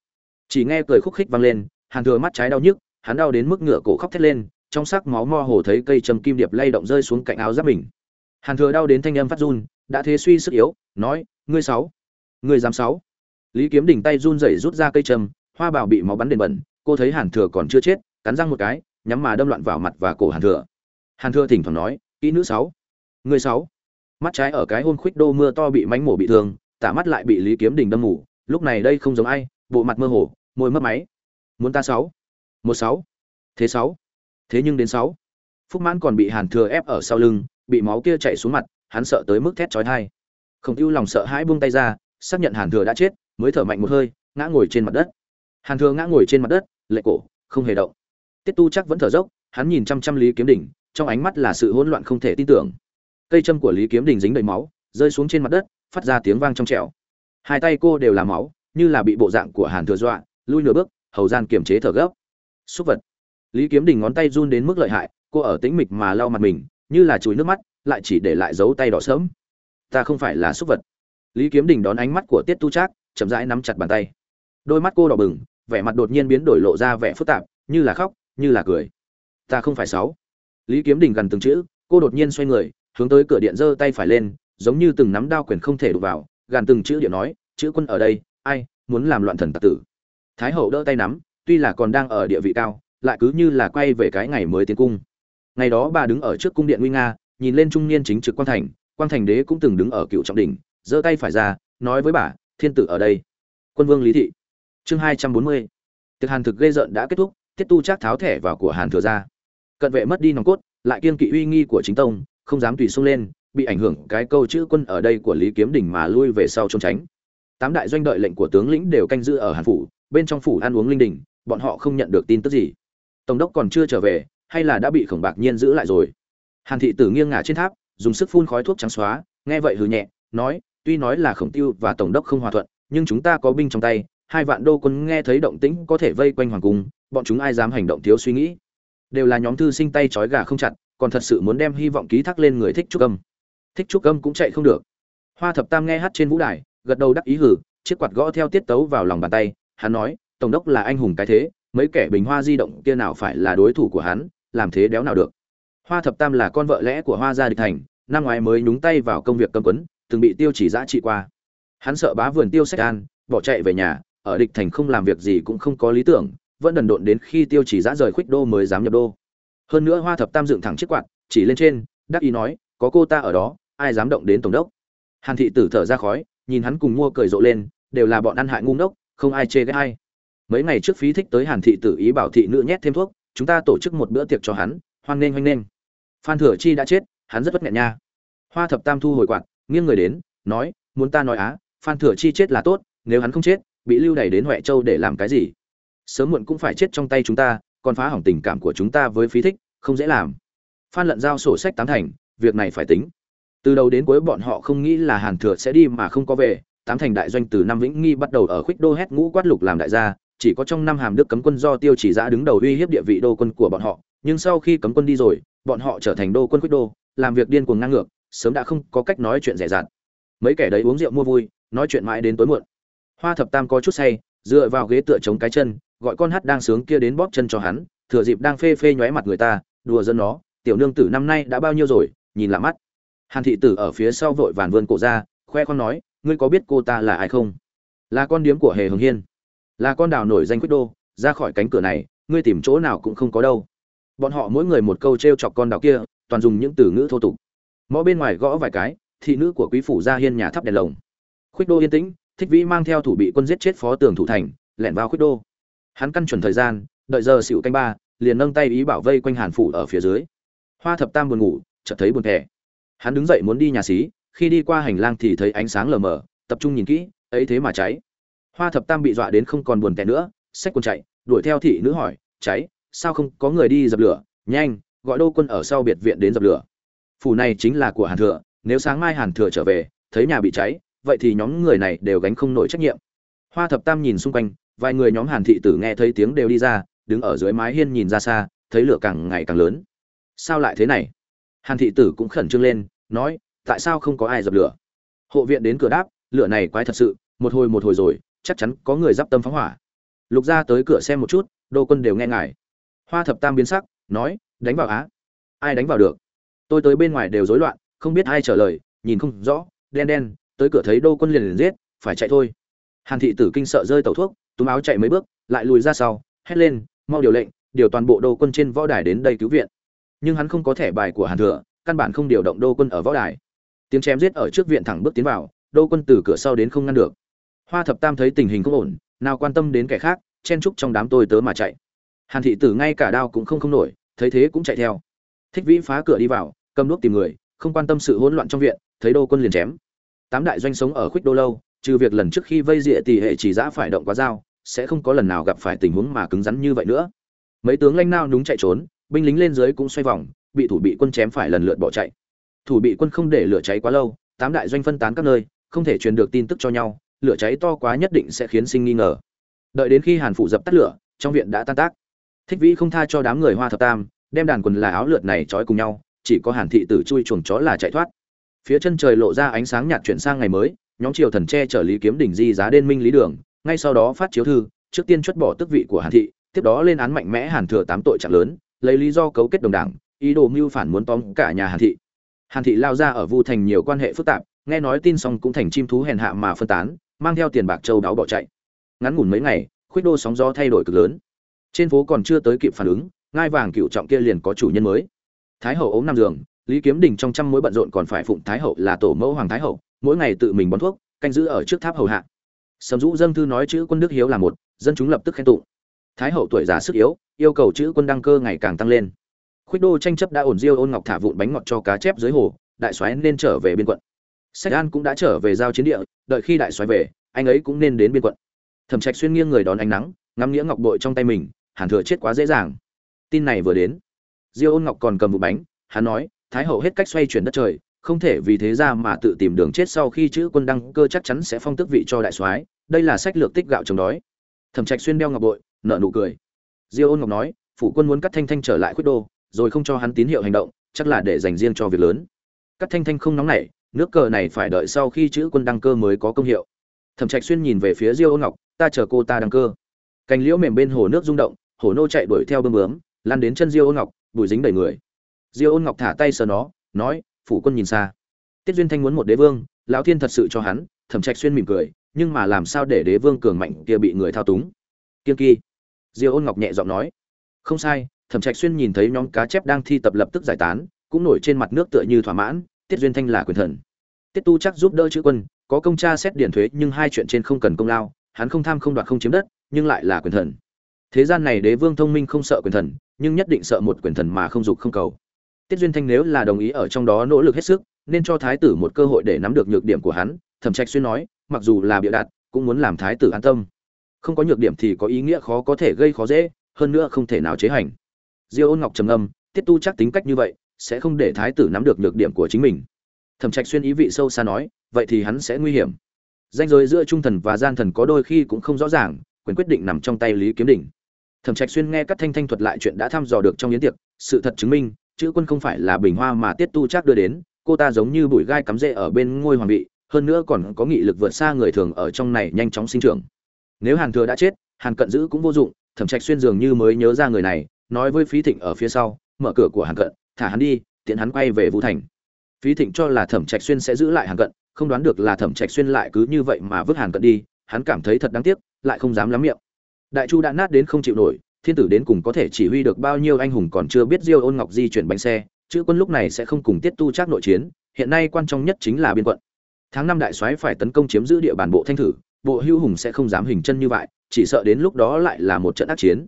Chỉ nghe cười khúc khích vang lên, hàn thừa mắt trái đau nhức, hắn đau đến mức ngựa cổ khóc thét lên, trong sắc máu mo hồ thấy cây châm kim điệp lay động rơi xuống cạnh áo giáp mình. Hàn thừa đau đến thanh âm phát run đã thế suy sức yếu nói ngươi sáu ngươi dám sáu. Lý kiếm đỉnh tay run rẩy rút ra cây trầm, hoa bảo bị máu bắn đền bẩn cô thấy hàn thừa còn chưa chết cắn răng một cái nhắm mà đâm loạn vào mặt và cổ hàn thừa. Hàn thừa thỉnh thoảng nói kỹ nữ sáu ngươi sáu. Mắt trái ở cái hôn khuyết đô mưa to bị mánh mổ bị thương tả mắt lại bị lý kiếm đình đâm mù lúc này đây không giống ai bộ mặt mơ hồ môi mất máy. Muốn ta sáu một sáu thế sáu thế nhưng đến sáu. Phúc mãn còn bị hàn thừa ép ở sau lưng bị máu kia chảy xuống mặt hắn sợ tới mức thét chói tai. Không tiêu lòng sợ hãi buông tay ra, xác nhận hàn thừa đã chết, mới thở mạnh một hơi, ngã ngồi trên mặt đất. Hàn thừa ngã ngồi trên mặt đất, lệ cổ, không hề động. Tiết tu chắc vẫn thở dốc, hắn nhìn chăm chăm lý kiếm đỉnh trong ánh mắt là sự hỗn loạn không thể tin tưởng. Cây châm của lý kiếm đỉnh dính đầy máu, rơi xuống trên mặt đất, phát ra tiếng vang trong trẻo. Hai tay cô đều là máu, như là bị bộ dạng của hàn thừa dọa, lui nửa bước, hầu gian kiềm chế thở gấp. Súc vật. Lý kiếm đình ngón tay run đến mức lợi hại, cô ở tĩnh mịch mà lau mặt mình, như là chùi nước mắt lại chỉ để lại dấu tay đỏ sớm ta không phải là súc vật. Lý kiếm đình đón ánh mắt của tiết tu trác, chậm rãi nắm chặt bàn tay. Đôi mắt cô đỏ bừng, vẻ mặt đột nhiên biến đổi lộ ra vẻ phức tạp, như là khóc, như là cười. Ta không phải sáu. Lý kiếm đình gần từng chữ, cô đột nhiên xoay người, hướng tới cửa điện giơ tay phải lên, giống như từng nắm đao quyền không thể đụng vào gàn từng chữ điện nói, chữ quân ở đây, ai muốn làm loạn thần tặc tử? Thái hậu đỡ tay nắm, tuy là còn đang ở địa vị cao, lại cứ như là quay về cái ngày mới tiến cung. Ngày đó bà đứng ở trước cung điện nguy nga nhìn lên trung niên chính trực quan thành quan thành đế cũng từng đứng ở cựu trọng đỉnh, giơ tay phải ra, nói với bà, thiên tử ở đây. Quân vương lý thị. Chương hai trăm bốn mươi. Tiệc hàn thực gây rợn đã kết thúc tiết tu chắc tháo thẻ vào của hàn thừa ra. Cận vệ mất đi nòng cốt, lại kiên kỵ uy nghi của chính tông, không dám tùy xông lên, bị ảnh hưởng cái câu chữ quân ở đây của lý kiếm đỉnh mà lui về sau trốn tránh. Tám đại doanh đợi lệnh của tướng lĩnh đều canh giữ ở hàn phủ, bên trong phủ ăn uống linh đình, bọn họ không nhận được tin tức gì. Tổng đốc còn chưa trở về, hay là đã bị khổng bạc nhiên giữ lại rồi? Hàn thị tử nghiêng ngả trên tháp, dùng sức phun khói thuốc trắng xóa, nghe vậy hừ nhẹ, nói, tuy nói là khổng tiêu và tổng đốc không hòa thuận, nhưng chúng ta có binh trong tay, hai vạn đô quân nghe thấy động tĩnh có thể vây quanh hoàng cung, bọn chúng ai dám hành động thiếu suy nghĩ. Đều là nhóm thư sinh tay trói gà không chặt, còn thật sự muốn đem hy vọng ký thác lên người thích trúc âm. Thích trúc âm cũng chạy không được. Hoa thập tam nghe hát trên vũ đài, gật đầu đắc ý hử chiếc quạt gõ theo tiết tấu vào lòng bàn tay, hắn nói, tổng đốc là anh hùng cái thế, mấy kẻ bình hoa di động kia nào phải là đối thủ của hắn, làm thế đéo nào được hoa thập tam là con vợ lẽ của hoa gia địch thành, năm ngoái mới nhúng tay vào công việc cầm quấn, từng bị tiêu chỉ giã trị qua. Hắn sợ bá vườn tiêu sách an, bỏ chạy về nhà, ở địch thành không làm việc gì cũng không có lý tưởng, vẫn đần độn đến khi tiêu chỉ giã rời khuếch đô mới dám nhập đô. Hơn nữa hoa thập tam dựng thẳng chiếc quạt, chỉ lên trên, đắc ý nói, có cô ta ở đó, ai dám động đến tổng đốc? Hàn thị tử thở ra khói, nhìn hắn cùng mua cười rộ lên, đều là bọn ăn hại ngu ngốc, không ai chê ghét ai. Mấy ngày trước phí thích tới hàn thị tử ý bảo thị nữ nhét thêm thuốc, chúng ta tổ chức một bữa tiệc cho hắn, hoan nghênh hoan nghênh phan thừa chi đã chết, hắn rất bất nghẹn nha. Hoa thập tam thu hồi quạt, nghiêng người đến, nói, muốn ta nói á, phan thừa chi chết là tốt, nếu hắn không chết, bị lưu đày đến huệ châu để làm cái gì? Sớm muộn cũng phải chết trong tay chúng ta, còn phá hỏng tình cảm của chúng ta với phí thích, không dễ làm. Phan lận giao sổ sách tám thành, việc này phải tính. Từ đầu đến cuối bọn họ không nghĩ là hàn thừa sẽ đi mà không có về, tám thành đại doanh từ năm vĩnh nghi bắt đầu ở khuyết đô hét ngũ quát lục làm đại gia, chỉ có trong năm hàm đức cấm quân do tiêu chỉ giã đứng đầu uy hiếp địa vị đô quân của bọn họ, nhưng sau khi cấm quân đi rồi bọn họ trở thành đô quân quyết đô, làm việc điên cuồng ngang ngược, sớm đã không có cách nói chuyện rẻ rạt. Mấy kẻ đấy uống rượu mua vui, nói chuyện mãi đến tối muộn. Hoa thập tam có chút say, dựa vào ghế tựa chống cái chân, gọi con hát đang sướng kia đến bóp chân cho hắn, thừa dịp đang phê phê nhoé mặt người ta, đùa dân nó, tiểu nương tử năm nay đã bao nhiêu rồi, nhìn lạ mắt. Hàn thị tử ở phía sau vội vàn vươn cổ ra, khoe con nói, ngươi có biết cô ta là ai không? Là con điếm của hề hồng hiên. Là con đào nổi danh quyết đô, ra khỏi cánh cửa này, ngươi tìm chỗ nào cũng không có đâu bọn họ mỗi người một câu t r e o chọc con đào kia, toàn dùng những từ ngữ thô tục. Mõ bên ngoài gõ vài cái, thị nữ của quý phủ ra hiên nhà thắp đèn lồng. Khuyết đô yên tĩnh, thích vĩ mang theo thủ bị quân giết chết phó tường thủ thành, lẻn vào khuyết đô. Hắn căn chuẩn thời gian, đợi giờ xỉu canh ba, liền nâng tay ý bảo vây quanh hàn phủ ở phía dưới. Hoa thập tam buồn ngủ, chợt thấy buồn thẻ. Hắn đứng dậy muốn đi nhà xí, khi đi qua hành lang thì thấy ánh sáng lờ mờ, tập trung nhìn kỹ, ấy thế mà cháy. Hoa thập tam bị dọa đến không còn buồn tẻ nữa, xách quần chạy, đuổi theo thị nữ hỏi, cháy sao không có người đi dập lửa? Nhanh, gọi đô quân ở sau biệt viện đến dập lửa. Phủ này chính là của hàn thừa, nếu sáng mai hàn thừa trở về, thấy nhà bị cháy, vậy thì nhóm người này đều gánh không nổi trách nhiệm. Hoa thập tam nhìn xung quanh, vài người nhóm hàn thị tử nghe thấy tiếng đều đi ra, đứng ở dưới mái hiên nhìn ra xa, thấy lửa càng ngày càng lớn. Sao lại thế này? Hàn thị tử cũng khẩn trương lên, nói, tại sao không có ai dập lửa? Hộ viện đến cửa đáp, lửa này quái thật sự, một hồi một hồi rồi, chắc chắn có người d i p tâm phóng hỏa. Lục ra tới cửa xem một chút, đô quân đều nghe ngài hoa thập tam biến sắc, nói, đánh vào á. Ai đánh vào được? Tôi tới bên ngoài đều rối loạn, không biết ai trả lời, nhìn không rõ, đen đen, tới cửa thấy đô quân liền liền giết, phải chạy thôi. Hàn thị tử kinh sợ rơi tẩu thuốc, túm áo chạy mấy bước, lại lùi ra sau, hét lên, mau điều lệnh, điều toàn bộ đô quân trên võ đài đến đây cứu viện. Nhưng hắn không có thẻ bài của hàn thừa, căn bản không điều động đô quân ở võ đài. Tiếng chém giết ở trước viện thẳng bước tiến vào, đô quân từ cửa sau đến không ngăn được. Hoa thập tam thấy tình hình không ổn, nào quan tâm đến kẻ khác, chen trúc trong đám tôi tớ mà chạy hàn thị tử ngay cả đao cũng không không nổi, thấy thế cũng chạy theo. Thích vĩ phá cửa đi vào, cầm đuốc tìm người, không quan tâm sự hỗn loạn trong viện, thấy đô quân liền chém. Tám đại doanh sống ở khuyết đô lâu, trừ việc lần trước khi vây dịa tỷ hệ chỉ giã phải động quá dao, sẽ không có lần nào gặp phải tình huống mà cứng rắn như vậy nữa. Mấy tướng lanh nao đúng chạy trốn, binh lính lên dưới cũng xoay vòng, bị thủ bị quân chém phải lần lượt bỏ chạy. Thủ bị quân không để lửa cháy quá lâu, tám đại doanh phân tán các nơi, không thể truyền được tin tức cho nhau, lửa cháy to quá nhất định sẽ khiến sinh nghi ngờ. Đợi đến khi hàn phụ dập tắt lửa, trong viện đã tan tác thích vĩ không tha cho đám người hoa thập tam, đem đàn quần là áo lượt này trói cùng nhau, chỉ có hàn thị tử chui chuồng chó là chạy thoát. Phía chân trời lộ ra ánh sáng nhạt chuyển sang ngày mới, nhóm triều thần che chở lý kiếm đỉnh di giá đên minh lý đường, ngay sau đó phát chiếu thư, trước tiên chuất bỏ tước vị của hàn thị, tiếp đó lên án mạnh mẽ hàn thừa tám tội trạng lớn, lấy lý do cấu kết đồng đảng, ý đồ mưu phản muốn tóm cả nhà hàn thị. Hàn thị lao ra ở vu thành nhiều quan hệ phức tạp, nghe nói tin xong cũng thành chim thú hèn hạ mà phân tán, mang theo tiền bạc châu đáo bỏ chạy. Ngắn ngủn mấy ngày, khuyết đô sóng gió thay đổi cực lớn trên phố còn chưa tới kịp phản ứng, ngai vàng cựu trọng kia liền có chủ nhân mới. Thái hậu ốm nằm giường, lý kiếm đình trong trăm mối bận rộn còn phải phụng thái hậu là tổ mẫu hoàng thái hậu, mỗi ngày tự mình bón thuốc, canh giữ ở trước tháp hầu hạ. Sầm dũ dâng thư nói chữ quân đức hiếu là một, dân chúng lập tức khen tụng. Thái hậu tuổi già sức yếu, yêu cầu chữ quân đăng cơ ngày càng tăng lên. Khuyết đô tranh chấp đã ổn diêu ôn ngọc thả vụn bánh ngọt cho cá chép dưới hồ, đại soái nên trở về biên quận. Sách an cũng đã trở về giao chiến địa, đợi khi đại soái về, anh ấy cũng nên đến biên quận. Thẩm trạch xuyên nghiêng người đón ánh nắng ngắm nghĩa ngọc bội trong tay mình, hàn thừa chết quá dễ dàng. Tin này vừa đến, diêu ôn ngọc còn cầm vụ bánh, hắn nói, thái hậu hết cách xoay chuyển đất trời, không thể vì thế ra mà tự tìm đường chết sau khi chữ quân đăng cơ chắc chắn sẽ phong tước vị cho đại soái, đây là sách lược tích gạo chống đói. Thẩm trạch xuyên đeo ngọc bội nợ nụ cười. Diêu ôn ngọc nói, phủ quân muốn cắt thanh thanh trở lại khuyết đô, rồi không cho hắn tín hiệu hành động, chắc là để dành riêng cho việc lớn. Cắt thanh thanh không nóng nảy, nước cờ này phải đợi sau khi chữ quân đăng cơ mới có công hiệu. Thẩm trạch xuyên nhìn về phía diêu ôn ngọc, ta chờ cô ta đăng cơ cành liễu mềm bên hồ nước rung động hồ nô chạy đuổi theo bơm bướm lan đến chân diêu ôn ngọc bụi dính đầy người. Diêu ôn ngọc thả tay sờ nó, nói, phủ quân nhìn xa. Tiết duyên thanh muốn một đế vương, lão thiên thật sự cho hắn. Thẩm trạch xuyên mỉm cười, nhưng mà làm sao để đế vương cường mạnh kia bị người thao túng? Kiên kỳ. Diêu ôn ngọc nhẹ giọng nói. Không sai. Thẩm trạch xuyên nhìn thấy nhóm cá chép đang thi tập lập tức giải tán, cũng nổi trên mặt nước tựa như thỏa mãn, tiết duyên thanh là quyền thần. Tiết tu chắc giúp đỡ chữ quân, có công tra xét điển thuế nhưng hai chuyện trên không cần công lao, hắn không tham không đoạt không chiếm đất nhưng lại là quyền thần. Thế gian này đế vương thông minh không sợ quyền thần, nhưng nhất định sợ một quyền thần mà không dục không cầu. Tiết duyên thanh nếu là đồng ý ở trong đó nỗ lực hết sức, nên cho thái tử một cơ hội để nắm được nhược điểm của hắn, thẩm trạch xuyên nói, mặc dù là bịa đặt, cũng muốn làm thái tử an tâm. Không có nhược điểm thì có ý nghĩa khó có thể gây khó dễ, hơn nữa không thể nào chế hành. Diêu ôn ngọc trầm âm tiết tu chắc tính cách như vậy, sẽ không để thái tử nắm được nhược điểm của chính mình. Thẩm trạch xuyên ý vị sâu xa nói, vậy thì hắn sẽ nguy hiểm. Danh giới giữa trung thần và gian thần có đôi khi cũng không rõ ràng quyền quyết định nằm trong tay lý kiếm đỉnh thẩm trạch xuyên nghe các thanh thanh thuật lại chuyện đã thăm dò được trong yến tiệc, sự thật chứng minh, chữ quân không phải là bình hoa mà tiết tu chắc đưa đến, cô ta giống như bụi gai cắm rễ ở bên ngôi hoàng vị, hơn nữa còn có nghị lực vượt xa người thường ở trong này nhanh chóng sinh trưởng. Nếu hàn thừa đã chết, hàn cận giữ cũng vô dụng, thẩm trạch xuyên dường như mới nhớ ra người này, nói với phí thịnh ở phía sau, mở cửa của hàn cận, thả hắn đi, tiện hắn quay về vũ thành. Phí thịnh cho là thẩm trạch xuyên sẽ giữ lại hàn cận, không đoán được là thẩm trạch xuyên lại cứ như vậy mà vứt hàn cận đi, hắn cảm thấy thật đáng tiếc lại không dám lắm miệng. Đại chu đã nát đến không chịu nổi, thiên tử đến cùng có thể chỉ huy được bao nhiêu anh hùng còn chưa biết diêu ôn ngọc di chuyển bánh xe, chữ quân lúc này sẽ không cùng tiết tu trác nội chiến, hiện nay quan trọng nhất chính là biên quận. Tháng năm đại soái phải tấn công chiếm giữ địa bàn bộ thanh thử, bộ hưu hùng sẽ không dám hình chân như vậy, chỉ sợ đến lúc đó lại là một trận ác chiến.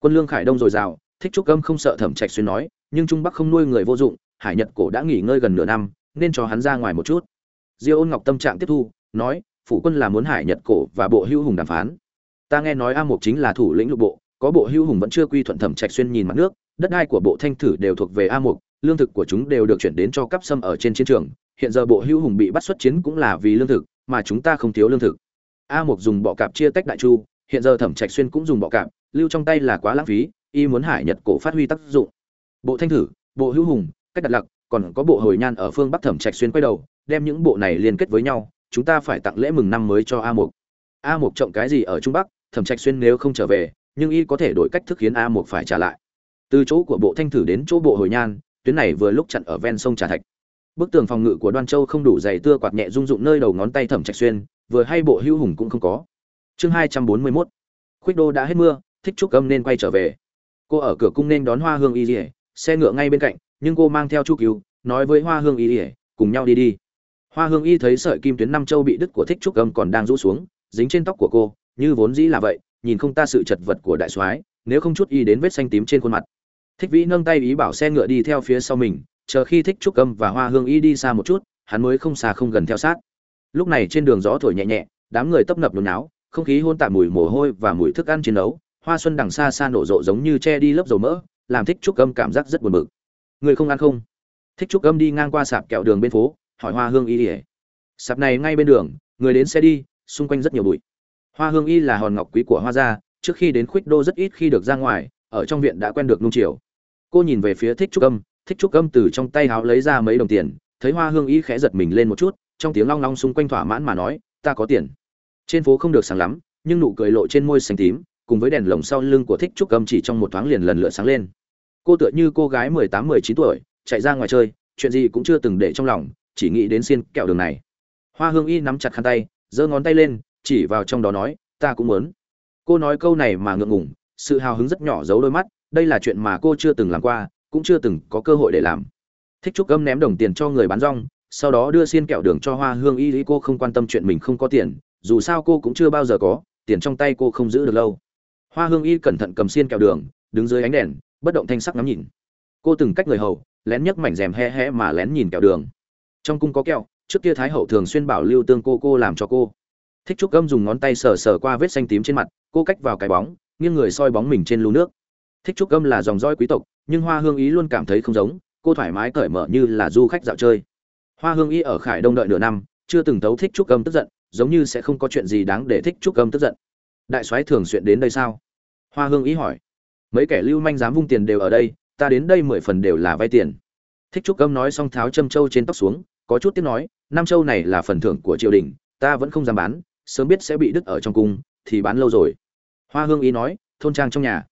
Quân lương khải đông dồi dào, thích trúc âm không sợ thẩm trạch xuyên nói, nhưng trung bắc không nuôi người vô dụng, hải nhật cổ đã nghỉ ngơi gần nửa năm, nên cho hắn ra ngoài một chút. Diêu ôn ngọc tâm trạng tiếp thu, nói phủ quân là muốn hải nhật cổ và bộ hưu hùng đàm phán. Ta nghe nói a mục chính là thủ lĩnh lục bộ, có bộ hưu hùng vẫn chưa quy thuận thẩm trạch xuyên nhìn mặt nước, đất đai của bộ thanh thử đều thuộc về a mục, lương thực của chúng đều được chuyển đến cho cấp sâm ở trên chiến trường. Hiện giờ bộ hưu hùng bị bắt xuất chiến cũng là vì lương thực, mà chúng ta không thiếu lương thực. A mục dùng bọ cạp chia tách đại chu, hiện giờ thẩm trạch xuyên cũng dùng bọ cạp, lưu trong tay là quá lãng phí, y muốn hải nhật cổ phát huy tác dụng. Bộ thanh thử, bộ hữu hùng, cách đặt lặc, còn có bộ hồi nhan ở phương bắc thẩm trạch xuyên quay đầu, đem những bộ này liên kết với nhau chúng ta phải tặng lễ mừng năm mới cho a mục. A mục trọng cái gì ở trung bắc, thẩm trạch xuyên nếu không trở về, nhưng y có thể đổi cách thức khiến a mục phải trả lại. Từ chỗ của bộ thanh thử đến chỗ bộ hồi nhan, tuyến này vừa lúc chặn ở ven sông trà thạch. Bức tường phòng ngự của đoan châu không đủ dày tưa quạt nhẹ rung dụng nơi đầu ngón tay thẩm trạch xuyên, vừa hay bộ hữu hùng cũng không có. Chương hai trăm bốn mươi mốt. Khuyết đô đã hết mưa, thích trúc âm nên quay trở về. Cô ở cửa cung nên đón hoa hương y ỉa xe ngựa ngay bên cạnh, nhưng cô mang theo chu cứu, nói với hoa hương y ỉa cùng nhau đi đi hoa hương y thấy sợi kim tuyến năm châu bị đứt của thích trúc âm còn đang rũ xuống, dính trên tóc của cô, như vốn dĩ là vậy, nhìn không ta sự chật vật của đại soái, nếu không chút y đến vết xanh tím trên khuôn mặt. Thích vĩ nâng tay ý bảo xe ngựa đi theo phía sau mình, chờ khi thích trúc âm và hoa hương y đi xa một chút, hắn mới không xa không gần theo sát. Lúc này trên đường gió thổi nhẹ nhẹ, đám người tấp nập nhốn náo không khí hôn tạp mùi mồ hôi và mùi thức ăn chiến đấu, hoa xuân đằng xa xa nổ rộ giống như che đi lớp dầu mỡ, làm thích trúc âm cảm giác rất buồn bực. Người không ăn không? Thích trúc âm đi ngang qua sạp kẹo đường bên phố hỏi hoa hương y ỉa sạp này ngay bên đường, người đến xe đi, xung quanh rất nhiều bụi. Hoa hương y là hòn ngọc quý của hoa gia, trước khi đến khuếch đô rất ít khi được ra ngoài, ở trong viện đã quen được nung chiều. Cô nhìn về phía thích trúc âm, thích trúc âm từ trong tay háo lấy ra mấy đồng tiền, thấy hoa hương y khẽ giật mình lên một chút, trong tiếng long long xung quanh thỏa mãn mà nói, ta có tiền. Trên phố không được sáng lắm, nhưng nụ cười lộ trên môi xanh tím, cùng với đèn lồng sau lưng của thích trúc âm chỉ trong một thoáng liền lần lượt sáng lên. Cô tựa như cô gái mười tám, mười chín tuổi, chạy ra ngoài chơi, chuyện gì cũng chưa từng để trong lòng chỉ nghĩ đến xiên kẹo đường này. Hoa hương y nắm chặt khăn tay, giơ ngón tay lên, chỉ vào trong đó nói, ta cũng muốn. Cô nói câu này mà ngượng ngùng, sự hào hứng rất nhỏ giấu đôi mắt, đây là chuyện mà cô chưa từng làm qua, cũng chưa từng có cơ hội để làm. Thích trúc gâm ném đồng tiền cho người bán rong, sau đó đưa xiên kẹo đường cho hoa hương y lý cô không quan tâm chuyện mình không có tiền, dù sao cô cũng chưa bao giờ có, tiền trong tay cô không giữ được lâu. Hoa hương y cẩn thận cầm xiên kẹo đường, đứng dưới ánh đèn, bất động thanh sắc ngắm nhìn. Cô từng cách người hầu, lén nhấc mảnh rèm he he mà lén nhìn kẹo đường trong cung có kẹo, trước kia thái hậu thường xuyên bảo lưu tương cô cô làm cho cô. Thích trúc gâm dùng ngón tay sờ sờ qua vết xanh tím trên mặt, cô cách vào cái bóng, nghiêng người soi bóng mình trên lú nước. Thích trúc gâm là dòng roi quý tộc, nhưng hoa hương ý luôn cảm thấy không giống, cô thoải mái cởi mở như là du khách dạo chơi. Hoa hương ý ở khải đông đợi nửa năm, chưa từng tấu thích trúc gâm tức giận, giống như sẽ không có chuyện gì đáng để thích trúc gâm tức giận. Đại soái thường xuyên đến đây sao? Hoa hương ý hỏi. Mấy kẻ lưu manh dám vung tiền đều ở đây, ta đến đây mười phần đều là vay tiền. Thích trúc gâm nói xong tháo châm trâu trên tóc xuống có chút tiếc nói năm châu này là phần thưởng của triều đình, ta vẫn không dám bán, sớm biết sẽ bị đứt ở trong cung, thì bán lâu rồi. Hoa hương Y nói, thôn trang trong nhà.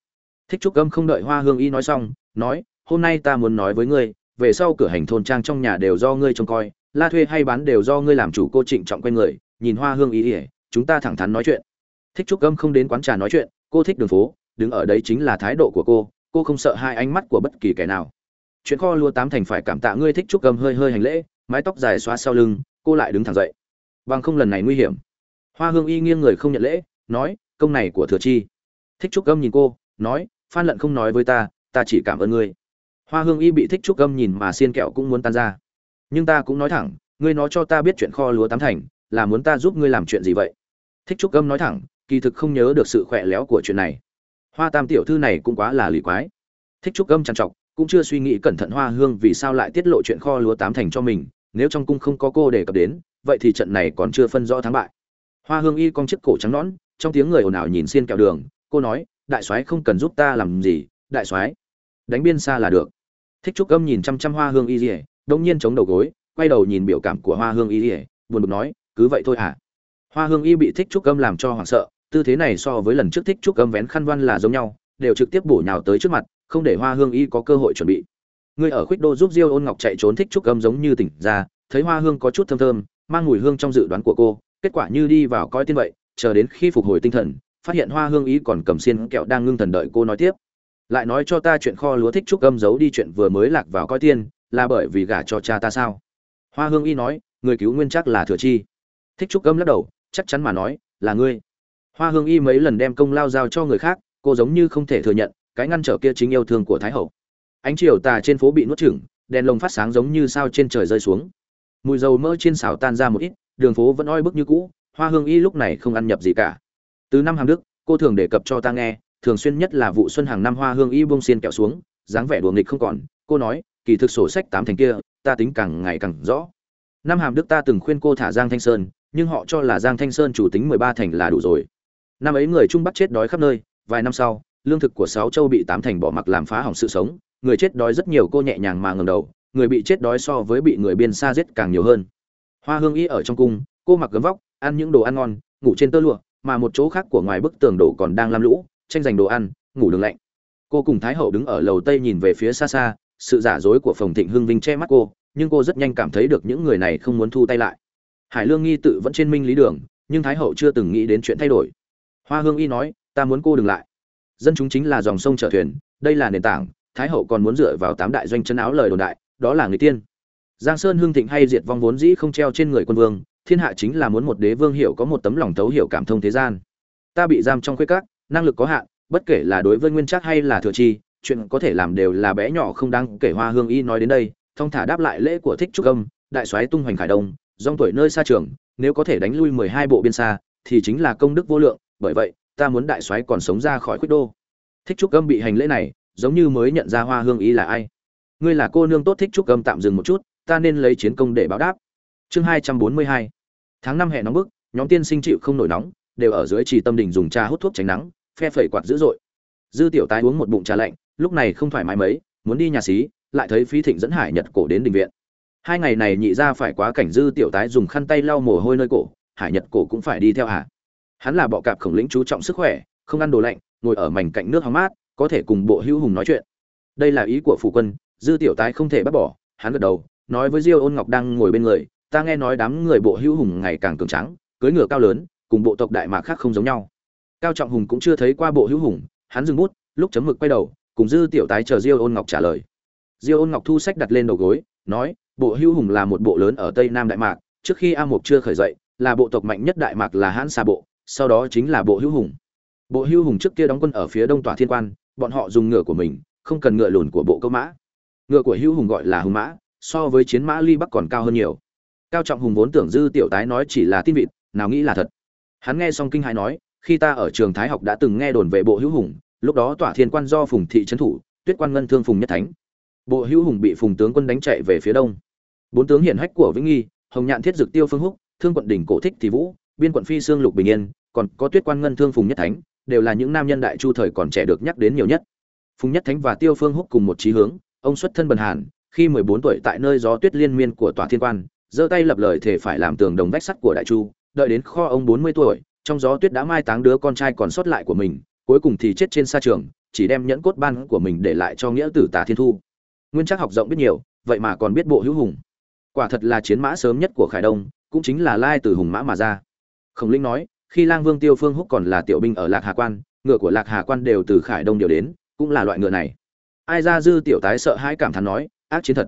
Thích trúc âm không đợi hoa hương Y nói xong, nói, hôm nay ta muốn nói với ngươi, về sau cửa hành thôn trang trong nhà đều do ngươi trông coi, la thuê hay bán đều do ngươi làm chủ cô trịnh trọng q người, nhìn hoa hương ý ỉa, chúng ta thẳng thắn nói chuyện. Thích trúc âm không đến quán trà nói chuyện, cô thích đường phố, đứng ở đấy chính là thái độ của cô cô không sợ hai ánh mắt của bất kỳ kẻ nào. Chuyện kho lúa tám thành phải cảm tạ ngươi, thích trúc âm hơi hơi hành lễ mái tóc dài xóa sau lưng, cô lại đứng thẳng dậy. Bằng không lần này nguy hiểm. Hoa hương y nghiêng người không nhận lễ, nói, công này của thừa chi. Thích trúc gâm nhìn cô, nói, phan lận không nói với ta ta chỉ cảm ơn ngươi. Hoa hương y bị thích trúc gâm nhìn mà xiên kẹo cũng muốn tan ra. Nhưng ta cũng nói thẳng, ngươi nói cho ta biết chuyện kho lúa tám thành, là muốn ta giúp ngươi làm chuyện gì vậy? Thích trúc gâm nói thẳng, kỳ thực không nhớ được sự khỏe léo của chuyện này. Hoa tam tiểu thư này cũng quá là lì quái. Thích trúc gâm trằn trọc cũng chưa suy nghĩ cẩn thận hoa hương vì sao lại tiết lộ chuyện kho lúa tám thành cho mình, nếu trong cung không có cô đề cập đến, vậy thì trận này còn chưa phân rõ thắng bại. Hoa hương y cong chiếc cổ trắng nõn, trong tiếng người ồn ào nhìn xiên kẹo đường, cô nói, đại soái không cần giúp ta làm gì, đại soái, đánh biên xa là được. Thích trúc âm nhìn chăm chăm hoa hương y dỉa đông nhiên chống đầu gối, quay đầu nhìn biểu cảm của hoa hương y dỉa buồn bực nói, cứ vậy thôi hả? Hoa hương y bị thích trúc âm làm cho hoảng sợ, tư thế này so với lần trước thích trúc âm vén khăn văn là giống nhau, đều trực tiếp bổ nhào tới trước mặt không để hoa hương y có cơ hội chuẩn bị. Ngươi ở khuyết đô giúp diêu ôn ngọc chạy trốn thích trúc âm giống như tỉnh ra, thấy hoa hương có chút thơm thơm, mang mùi hương trong dự đoán của cô, kết quả như đi vào coi tiên vậy, chờ đến khi phục hồi tinh thần, phát hiện hoa hương ý còn cầm xiên kẹo đang ngưng thần đợi cô nói tiếp. Lại nói cho ta chuyện kho lúa thích trúc âm giấu đi chuyện vừa mới lạc vào coi tiên là bởi vì gả cho cha ta sao? Hoa hương y nói, người cứu nguyên chắc là thừa chi. Thích trúc âm lắc đầu, chắc chắn mà nói, là ngươi. Hoa hương y mấy lần đem công lao giao cho người khác, cô giống như không thể thừa nhận cái ngăn trở kia chính yêu thương của thái hậu. Ánh chiều tà trên phố bị nuốt chửng, đèn lồng phát sáng giống như sao trên trời rơi xuống. Mùi dầu mỡ trên xào tan ra một ít, đường phố vẫn oi bức như cũ, hoa hương y lúc này không ăn nhập gì cả. Từ năm hàng đức, cô thường đề cập cho ta nghe, thường xuyên nhất là vụ xuân hàng năm hoa hương y bông xiên kẹo xuống, dáng vẻ đùa nghịch không còn. Cô nói, kỳ thực sổ sách tám thành kia, ta tính càng ngày càng rõ. Năm hàm đức ta từng khuyên cô thả giang thanh sơn, nhưng họ cho là giang thanh sơn chủ tính mười ba thành là đủ rồi. Năm ấy người trung bắc chết đói khắp nơi, vài năm sau lương thực của sáu châu bị tám thành bỏ mặc làm phá hỏng sự sống, người chết đói rất nhiều cô nhẹ nhàng mà ngầm đầu, người bị chết đói so với bị người biên xa giết càng nhiều hơn. Hoa hương y ở trong cung, cô mặc gấm vóc, ăn những đồ ăn ngon, ngủ trên tơ lụa, mà một chỗ khác của ngoài bức tường đổ còn đang lam lũ, tranh giành đồ ăn, ngủ đường lạnh. Cô cùng thái hậu đứng ở lầu tây nhìn về phía xa xa, sự giả dối của phòng thịnh hưng vinh che mắt cô, nhưng cô rất nhanh cảm thấy được những người này không muốn thu tay lại. Hải lương nghi tự vẫn trên minh lý đường, nhưng thái hậu chưa từng nghĩ đến chuyện thay đổi. Hoa hương y nói, ta muốn cô đừng lại dân chúng chính là dòng sông chở thuyền, đây là nền tảng, thái hậu còn muốn dựa vào tám đại doanh chân áo lời đồn đại, đó là người tiên. Giang sơn hương thịnh hay diệt vong vốn dĩ không treo trên người quân vương, thiên hạ chính là muốn một đế vương hiểu có một tấm lòng thấu hiểu cảm thông thế gian. Ta bị giam trong khuê các, năng lực có hạn, bất kể là đối với nguyên trác hay là thừa chi, chuyện có thể làm đều là bé nhỏ không đáng kể hoa hương y nói đến đây thong thả đáp lại lễ của thích trúc âm, đại soái tung hoành khải đông dòng tuổi nơi xa trường, nếu có thể đánh lui mười hai bộ biên xa, thì chính là công đức vô lượng, bởi vậy ta muốn đại soái còn sống ra khỏi khuất đô. Thích trúc âm bị hành lễ này, giống như mới nhận ra hoa hương y là ai. Ngươi là cô nương tốt thích trúc âm tạm dừng một chút, ta nên lấy chiến công để báo đáp. Chương hai trăm bốn mươi hai. Tháng năm hè nóng bức, nhóm tiên sinh chịu không nổi nóng, đều ở dưới trì tâm đình dùng trà hút thuốc tránh nắng, phe phẩy quạt dữ dội. Dư tiểu tái uống một bụng trà lạnh, lúc này không thoải mái mấy, muốn đi nhà xí, lại thấy phí thịnh dẫn hải nhật cổ đến đình viện. Hai ngày này nhị ra phải quá cảnh dư tiểu tái dùng khăn tay lau mồ hôi nơi cổ, hải nhật cổ cũng phải đi theo hả hắn là bọ cạp khổng lĩnh chú trọng sức khỏe, không ăn đồ lạnh, ngồi ở mảnh cạnh nước hóng mát, có thể cùng bộ hữu hùng nói chuyện. Đây là ý của phủ quân, dư tiểu tái không thể bắt bỏ, hắn gật đầu, nói với diêu ôn ngọc đang ngồi bên người, ta nghe nói đám người bộ hữu hùng ngày càng cường trắng cưới ngựa cao lớn, cùng bộ tộc đại mạc khác không giống nhau. Cao trọng hùng cũng chưa thấy qua bộ hữu hùng, hắn dừng bút, lúc chấm mực quay đầu, cùng dư tiểu tái chờ diêu ôn ngọc trả lời. Diêu ôn ngọc thu sách đặt lên đầu gối, nói, bộ hữu hùng là một bộ lớn ở tây nam đại mạc, trước khi a mục chưa khởi dậy, là bộ tộc mạnh nhất đại mạc là hãn xa bộ sau đó chính là bộ hữu hùng. Bộ hữu hùng trước kia đóng quân ở phía đông tòa thiên quan, bọn họ dùng ngựa của mình, không cần ngựa lùn của bộ câu mã. Ngựa của hữu hùng gọi là hùng mã, so với chiến mã ly bắc còn cao hơn nhiều. Cao trọng hùng vốn tưởng dư tiểu tái nói chỉ là tin vịt, nào nghĩ là thật. Hắn nghe xong kinh hãi nói, khi ta ở trường thái học đã từng nghe đồn về bộ hữu hùng, lúc đó tỏa thiên quan do phùng thị trấn thủ, tuyết quan ngân thương phùng nhất thánh. Bộ hữu hùng bị phùng tướng quân đánh chạy về phía đông. Bốn tướng hiển hách của vĩnh nghi, hồng nhạn thiết dực tiêu phương húc, thương quận đỉnh cổ thích thì vũ biên quận phi xương lục bình yên, còn có tuyết quan ngân thương phùng nhất thánh, đều là những nam nhân đại chu thời còn trẻ được nhắc đến nhiều nhất. Phùng nhất thánh và tiêu phương húc cùng một chí hướng, ông xuất thân bần hàn, khi 14 tuổi tại nơi gió tuyết liên miên của tòa thiên quan, giơ tay lập lời thể phải làm tường đồng vách sắt của đại chu, đợi đến kho ông 40 tuổi, trong gió tuyết đã mai táng đứa con trai còn sót lại của mình, cuối cùng thì chết trên sa trường, chỉ đem nhẫn cốt ban của mình để lại cho nghĩa tử tả thiên thu. Nguyên chắc học rộng biết nhiều, vậy mà còn biết bộ hữu hùng. Quả thật là chiến mã sớm nhất của khải đông, cũng chính là lai từ hùng mã mà ra khổng linh nói, khi lang vương tiêu phương húc còn là tiểu binh ở lạc hà quan, ngựa của lạc hà quan đều từ khải đông điều đến, cũng là loại ngựa này. Ai ra dư tiểu tái sợ hãi cảm thán nói, ác chiến thật.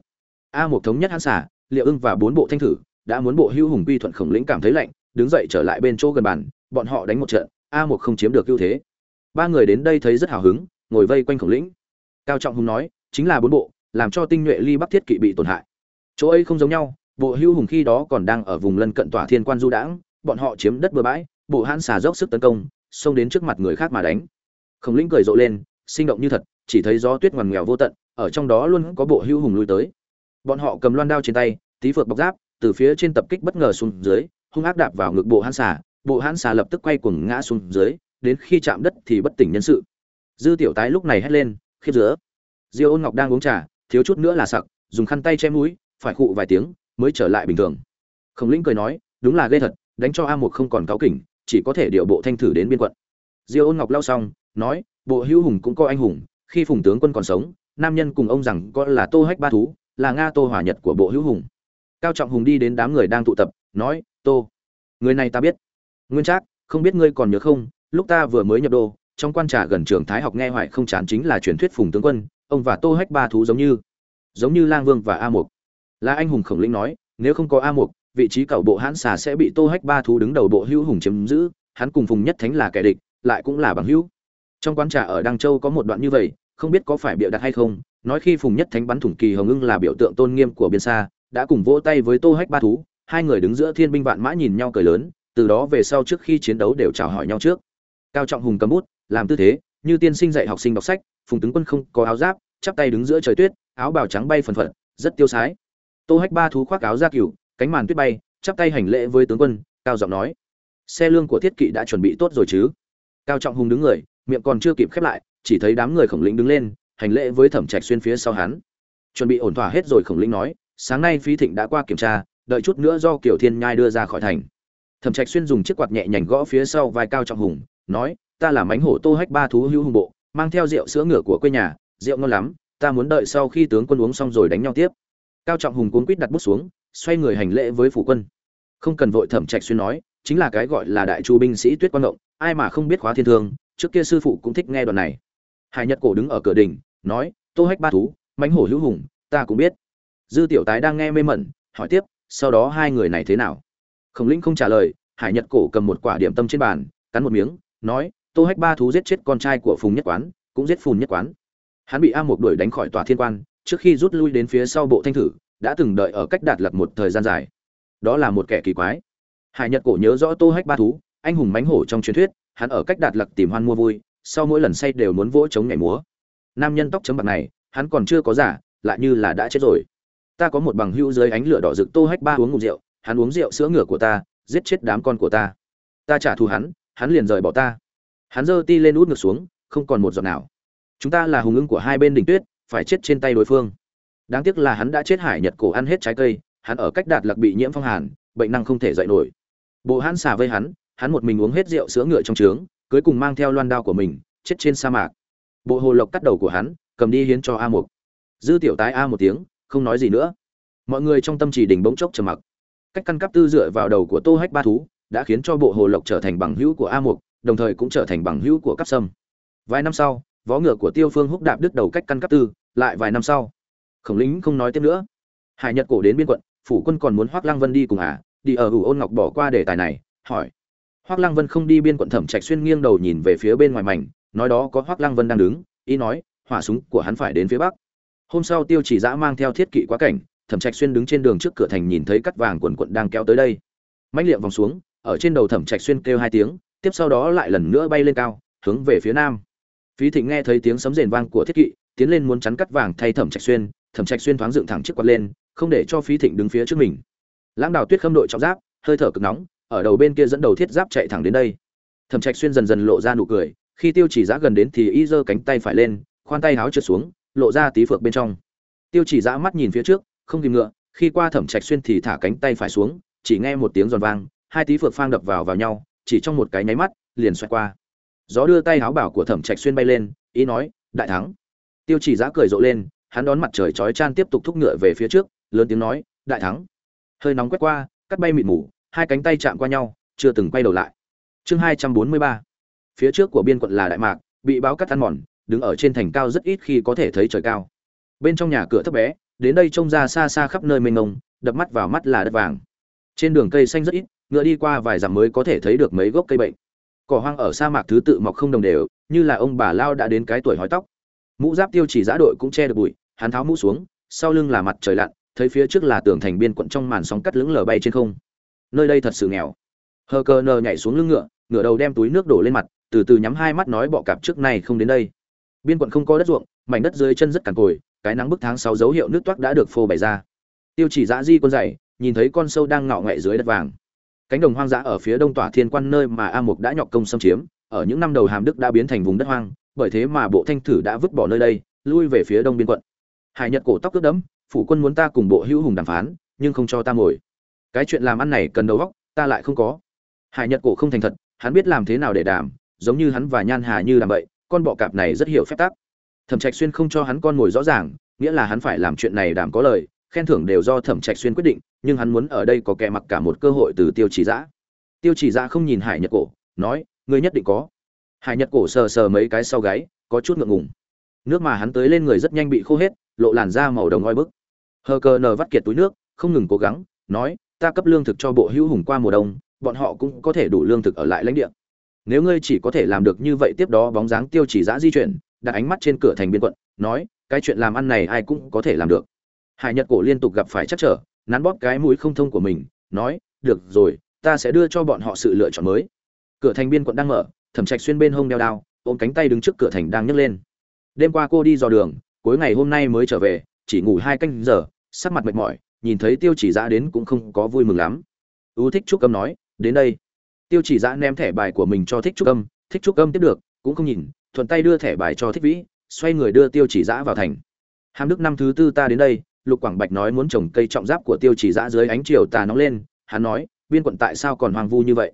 A một thống nhất hãn xả liệu ưng và bốn bộ thanh thử, đã muốn bộ hữu hùng quy thuận khổng lĩnh cảm thấy lạnh, đứng dậy trở lại bên chỗ gần bàn, bọn họ đánh một trận, a một không chiếm được ưu thế. Ba người đến đây thấy rất hào hứng, ngồi vây quanh khổng lĩnh cao trọng hùng nói, chính là bốn bộ, làm cho tinh nhuệ ly bắc thiết kỵ bị tổn hại. Chỗ ấy không giống nhau, bộ hưu hùng khi đó còn đang ở vùng lân cận tỏa thiên quan du đãng bọn họ chiếm đất bừa bãi, bộ hãn xà dốc sức tấn công, xông đến trước mặt người khác mà đánh. Khổng lĩnh cười rộ lên, sinh động như thật, chỉ thấy gió tuyết ngoằn nghèo vô tận, ở trong đó luôn có bộ hưu hùng lui tới. Bọn họ cầm loan đao trên tay, tí phược bọc giáp, từ phía trên tập kích bất ngờ xuống dưới, hung ác đạp vào ngực bộ hãn xà, bộ hãn xà lập tức quay cuồng ngã xuống dưới, đến khi chạm đất thì bất tỉnh nhân sự. Dư tiểu tái lúc này hét lên, khiếp giữa diêu ôn ngọc đang uống trà, thiếu chút nữa là sặc, dùng khăn tay che mũi, phải khụ vài tiếng, mới trở lại bình thường. Khổng lĩnh cười nói, đúng là ghê thật đánh cho a Mục không còn cáo kỉnh, chỉ có thể điều bộ thanh thử đến biên quận. Diêu ôn ngọc lau xong, nói, bộ hữu hùng cũng có anh hùng, khi phùng tướng quân còn sống, nam nhân cùng ông rằng có là tô hách ba thú, là nga tô hòa nhật của bộ hữu hùng. Cao trọng hùng đi đến đám người đang tụ tập, nói, tô, người này ta biết. Nguyên trác, không biết ngươi còn nhớ không? Lúc ta vừa mới nhập đô, trong quan trà gần trường thái học nghe hoài không chán chính là truyền thuyết phùng tướng quân, ông và tô hách ba thú giống như giống như lang vương và a mục. Là anh hùng khổng lĩnh nói, nếu không có a mục vị trí cầu bộ hãn xà sẽ bị tô hách ba thú đứng đầu bộ hữu hùng chiếm giữ, hắn cùng phùng nhất thánh là kẻ địch, lại cũng là bằng hữu. Trong quán trà ở đăng châu có một đoạn như vậy, không biết có phải bịa đặt hay không, nói khi phùng nhất thánh bắn thủng kỳ hồng ưng là biểu tượng tôn nghiêm của biên xa, đã cùng vỗ tay với tô hách ba thú, hai người đứng giữa thiên binh vạn mã nhìn nhau cười lớn, từ đó về sau trước khi chiến đấu đều chào hỏi nhau trước. Cao trọng hùng cầm bút, làm tư thế, như tiên sinh dạy học sinh đọc sách, phùng tướng quân không có áo giáp, chắp tay đứng giữa trời tuyết, áo bào trắng bay phần phật, rất tiêu sái. Tô hách ba thú khoác áo da cừu cánh màn tuyết bay, chắp tay hành lễ với tướng quân, cao giọng nói, xe lương của thiết kỵ đã chuẩn bị tốt rồi chứ? Cao trọng hùng đứng người, miệng còn chưa kịp khép lại, chỉ thấy đám người khổng lĩnh đứng lên, hành lễ với thẩm trạch xuyên phía sau hắn. Chuẩn bị ổn thỏa hết rồi, khổng lĩnh nói, sáng nay phí thịnh đã qua kiểm tra, đợi chút nữa do kiểu thiên nhai đưa ra khỏi thành. Thẩm trạch xuyên dùng chiếc quạt nhẹ nhàng gõ phía sau vai cao trọng hùng, nói, ta là mánh hổ tô hách ba thú hữu hùng bộ, mang theo rượu sữa ngựa của quê nhà, rượu ngon lắm, ta muốn đợi sau khi tướng quân uống xong rồi đánh nhau tiếp. Cao trọng hùng cuốn quýt đặt bút xuống xoay người hành lễ với phủ quân. Không cần vội thẩm trạch xuyên nói, chính là cái gọi là đại chu binh sĩ tuyết quan động, ai mà không biết khóa thiên thương, trước kia sư phụ cũng thích nghe đoạn này. Hải nhật cổ đứng ở cửa đình, nói, tô hách ba thú, mãnh hổ hữu hùng, ta cũng biết. Dư tiểu tái đang nghe mê mẩn, hỏi tiếp, sau đó hai người này thế nào? Khổng linh không trả lời, hải nhật cổ cầm một quả điểm tâm trên bàn, cắn một miếng, nói, tô hách ba thú giết chết con trai của phùng nhất quán, cũng giết phùng nhất quán. Hắn bị a một đuổi đánh khỏi tòa thiên quan, trước khi rút lui đến phía sau bộ thanh thử đã từng đợi ở cách đạt lập một thời gian dài. Đó là một kẻ kỳ quái. Hải nhật cổ nhớ rõ tô hách ba thú, anh hùng mánh hổ trong truyền thuyết, hắn ở cách đạt lập tìm hoan mua vui, sau mỗi lần say đều muốn vỗ chống nhảy múa. Nam nhân tóc chấm bạc này, hắn còn chưa có giả lại như là đã chết rồi. Ta có một bằng hữu dưới ánh lửa đỏ rực tô hách ba uống ngụm rượu, hắn uống rượu sữa ngựa của ta, giết chết đám con của ta. Ta trả thù hắn hắn liền rời bỏ ta. Hắn giơ ti lên út ngược xuống, không còn một giọt nào. Chúng ta là hùng ưng của hai bên đỉnh tuyết, phải chết trên tay đối phương đáng tiếc là hắn đã chết hải nhật cổ ăn hết trái cây, hắn ở cách đạt lạc bị nhiễm phong hàn, bệnh năng không thể dậy nổi. Bộ hắn xà vây hắn hắn một mình uống hết rượu sữa ngựa trong trướng, cuối cùng mang theo loan đao của mình, chết trên sa mạc. Bộ hồ lộc cắt đầu của hắn, cầm đi hiến cho a mục. Dư tiểu tái a một tiếng, không nói gì nữa. Mọi người trong tâm chỉ đỉnh bỗng chốc trầm mặc. Cách căn cắp tư dựa vào đầu của tô hách ba thú, đã khiến cho bộ hồ lộc trở thành bằng hữu của a mục, đồng thời cũng trở thành bằng hữu của cắp sâm. Vài năm sau võ ngựa của tiêu phương húc đạp đứt đầu cách căn cắp tư, lại vài năm sau khổng lính không nói tiếp nữa. Hải nhật cổ đến biên quận, phủ quân còn muốn hoác lăng vân đi cùng à? Đi ở hủ ôn ngọc bỏ qua đề tài này, hỏi. Hoác lăng vân không đi biên quận thẩm trạch xuyên nghiêng đầu nhìn về phía bên ngoài mảnh, nói đó có hoác lăng vân đang đứng, ý nói, hỏa súng của hắn phải đến phía bắc. Hôm sau tiêu chỉ dã mang theo thiết kỵ quá cảnh, thẩm trạch xuyên đứng trên đường trước cửa thành nhìn thấy cắt vàng quần quận đang kéo tới đây. Mãnh liệm vòng xuống, ở trên đầu thẩm trạch xuyên kêu hai tiếng, tiếp sau đó lại lần nữa bay lên cao, hướng về phía nam. Phí thịnh nghe thấy tiếng sấm rền vang của thiết kỵ, tiến lên muốn chắn cắt vàng thay thẩm trạch xuyên thẩm trạch xuyên thoáng dựng thẳng chiếc quạt lên, không để cho phí thịnh đứng phía trước mình. Lãng đào tuyết khâm đội trọng giáp, hơi thở cực nóng, ở đầu bên kia dẫn đầu thiết giáp chạy thẳng đến đây. Thẩm trạch xuyên dần dần lộ ra nụ cười, khi tiêu chỉ giã gần đến thì y giơ cánh tay phải lên, khoan tay háo trượt xuống, lộ ra tí phược bên trong. Tiêu chỉ giã mắt nhìn phía trước, không kìm ngựa, khi qua thẩm trạch xuyên thì thả cánh tay phải xuống, chỉ nghe một tiếng giòn vang, hai tí phược phang đập vào vào nhau, chỉ trong một cái nháy mắt, liền xoay qua. Gió đưa tay háo bảo của thẩm trạch xuyên bay lên, ý nói, đại thắng. Tiêu chỉ giã cười rộ lên hắn đón mặt trời chói chan tiếp tục thúc ngựa về phía trước, lớn tiếng nói, đại thắng. Hơi nóng quét qua, cắt bay mịt mù, hai cánh tay chạm qua nhau, chưa từng quay đầu lại. Chương hai trăm bốn mươi ba. Phía trước của biên quận là đại mạc, bị báo cắt ăn mòn, đứng ở trên thành cao rất ít khi có thể thấy trời cao. Bên trong nhà cửa thấp bé, đến đây trông ra xa xa khắp nơi mênh mông, đập mắt vào mắt là đất vàng. Trên đường cây xanh rất ít, ngựa đi qua vài dặm mới có thể thấy được mấy gốc cây bệnh. Cỏ hoang ở sa mạc thứ tự mọc không đồng đều, như là ông bà lao đã đến cái tuổi hói tóc mũ giáp tiêu chỉ giã đội cũng che được bụi, hắn tháo mũ xuống, sau lưng là mặt trời lặn, thấy phía trước là tường thành biên quận trong màn sóng cắt lững lờ bay trên không. Nơi đây thật sự nghèo. Hờ cờ nờ nhảy xuống lưng ngựa ngựa đầu đem túi nước đổ lên mặt, từ từ nhắm hai mắt nói bọ cạp trước này không đến đây. Biên quận không có đất ruộng, mảnh đất dưới chân rất cằn cồi cái nắng bức tháng sáu dấu hiệu nước toát đã được phô bày ra. Tiêu chỉ dã di con dày, nhìn thấy con sâu đang ngạo ngậy dưới đất vàng. Cánh đồng hoang dã ở phía đông tỏa thiên quan nơi mà a mục đã nhọc công xâm chiếm, ở những năm đầu hàm đức đã biến thành vùng đất hoang bởi thế mà bộ thanh thử đã vứt bỏ nơi đây, lui về phía đông biên quận. Hải nhật cổ tóc cướp đẫm, phủ quân muốn ta cùng bộ hữu hùng đàm phán, nhưng không cho ta ngồi. Cái chuyện làm ăn này cần đầu góc ta lại không có. Hải nhật cổ không thành thật, hắn biết làm thế nào để đàm, giống như hắn và nhan hà như làm vậy, con bọ cạp này rất hiểu phép tắc. Thẩm trạch xuyên không cho hắn con ngồi rõ ràng, nghĩa là hắn phải làm chuyện này đảm có lời, khen thưởng đều do thẩm trạch xuyên quyết định, nhưng hắn muốn ở đây có kẻ mặc cả một cơ hội từ tiêu chỉ dã tiêu chỉ dã không nhìn hải nhật cổ, nói, ngươi nhất định có hải nhật cổ sờ sờ mấy cái sau gáy, có chút ngượng ngùng. Nước mà hắn tới lên người rất nhanh bị khô hết, lộ làn da màu đồng oi bức. Hờ cờ nờ vắt kiệt túi nước, không ngừng cố gắng, nói, ta cấp lương thực cho bộ hữu hùng qua mùa đông, bọn họ cũng có thể đủ lương thực ở lại lãnh địa. Nếu ngươi chỉ có thể làm được như vậy tiếp đó bóng dáng tiêu chỉ giã di chuyển, đặt ánh mắt trên cửa thành biên quận, nói, cái chuyện làm ăn này ai cũng có thể làm được. Hải nhật cổ liên tục gặp phải chắc trở, nắn bóp cái mũi không thông của mình, nói, được rồi, ta sẽ đưa cho bọn họ sự lựa chọn mới. Cửa thành biên quận đang mở thẩm trạch xuyên bên hông đeo đao, ôm cánh tay đứng trước cửa thành đang nhấc lên. Đêm qua cô đi dò đường, cuối ngày hôm nay mới trở về, chỉ ngủ hai canh giờ, sắc mặt mệt mỏi, nhìn thấy tiêu chỉ giã đến cũng không có vui mừng lắm. Ưu thích trúc âm nói, đến đây. Tiêu chỉ giã ném thẻ bài của mình cho thích trúc âm, thích trúc âm tiếp được, cũng không nhìn, thuận tay đưa thẻ bài cho thích vĩ, xoay người đưa tiêu chỉ giã vào thành. Hàm đức năm thứ tư ta đến đây, lục quảng bạch nói muốn trồng cây trọng giáp của tiêu chỉ giã dưới ánh chiều tà nóng lên, hắn nói, biên quận tại sao còn hoang vu như vậy?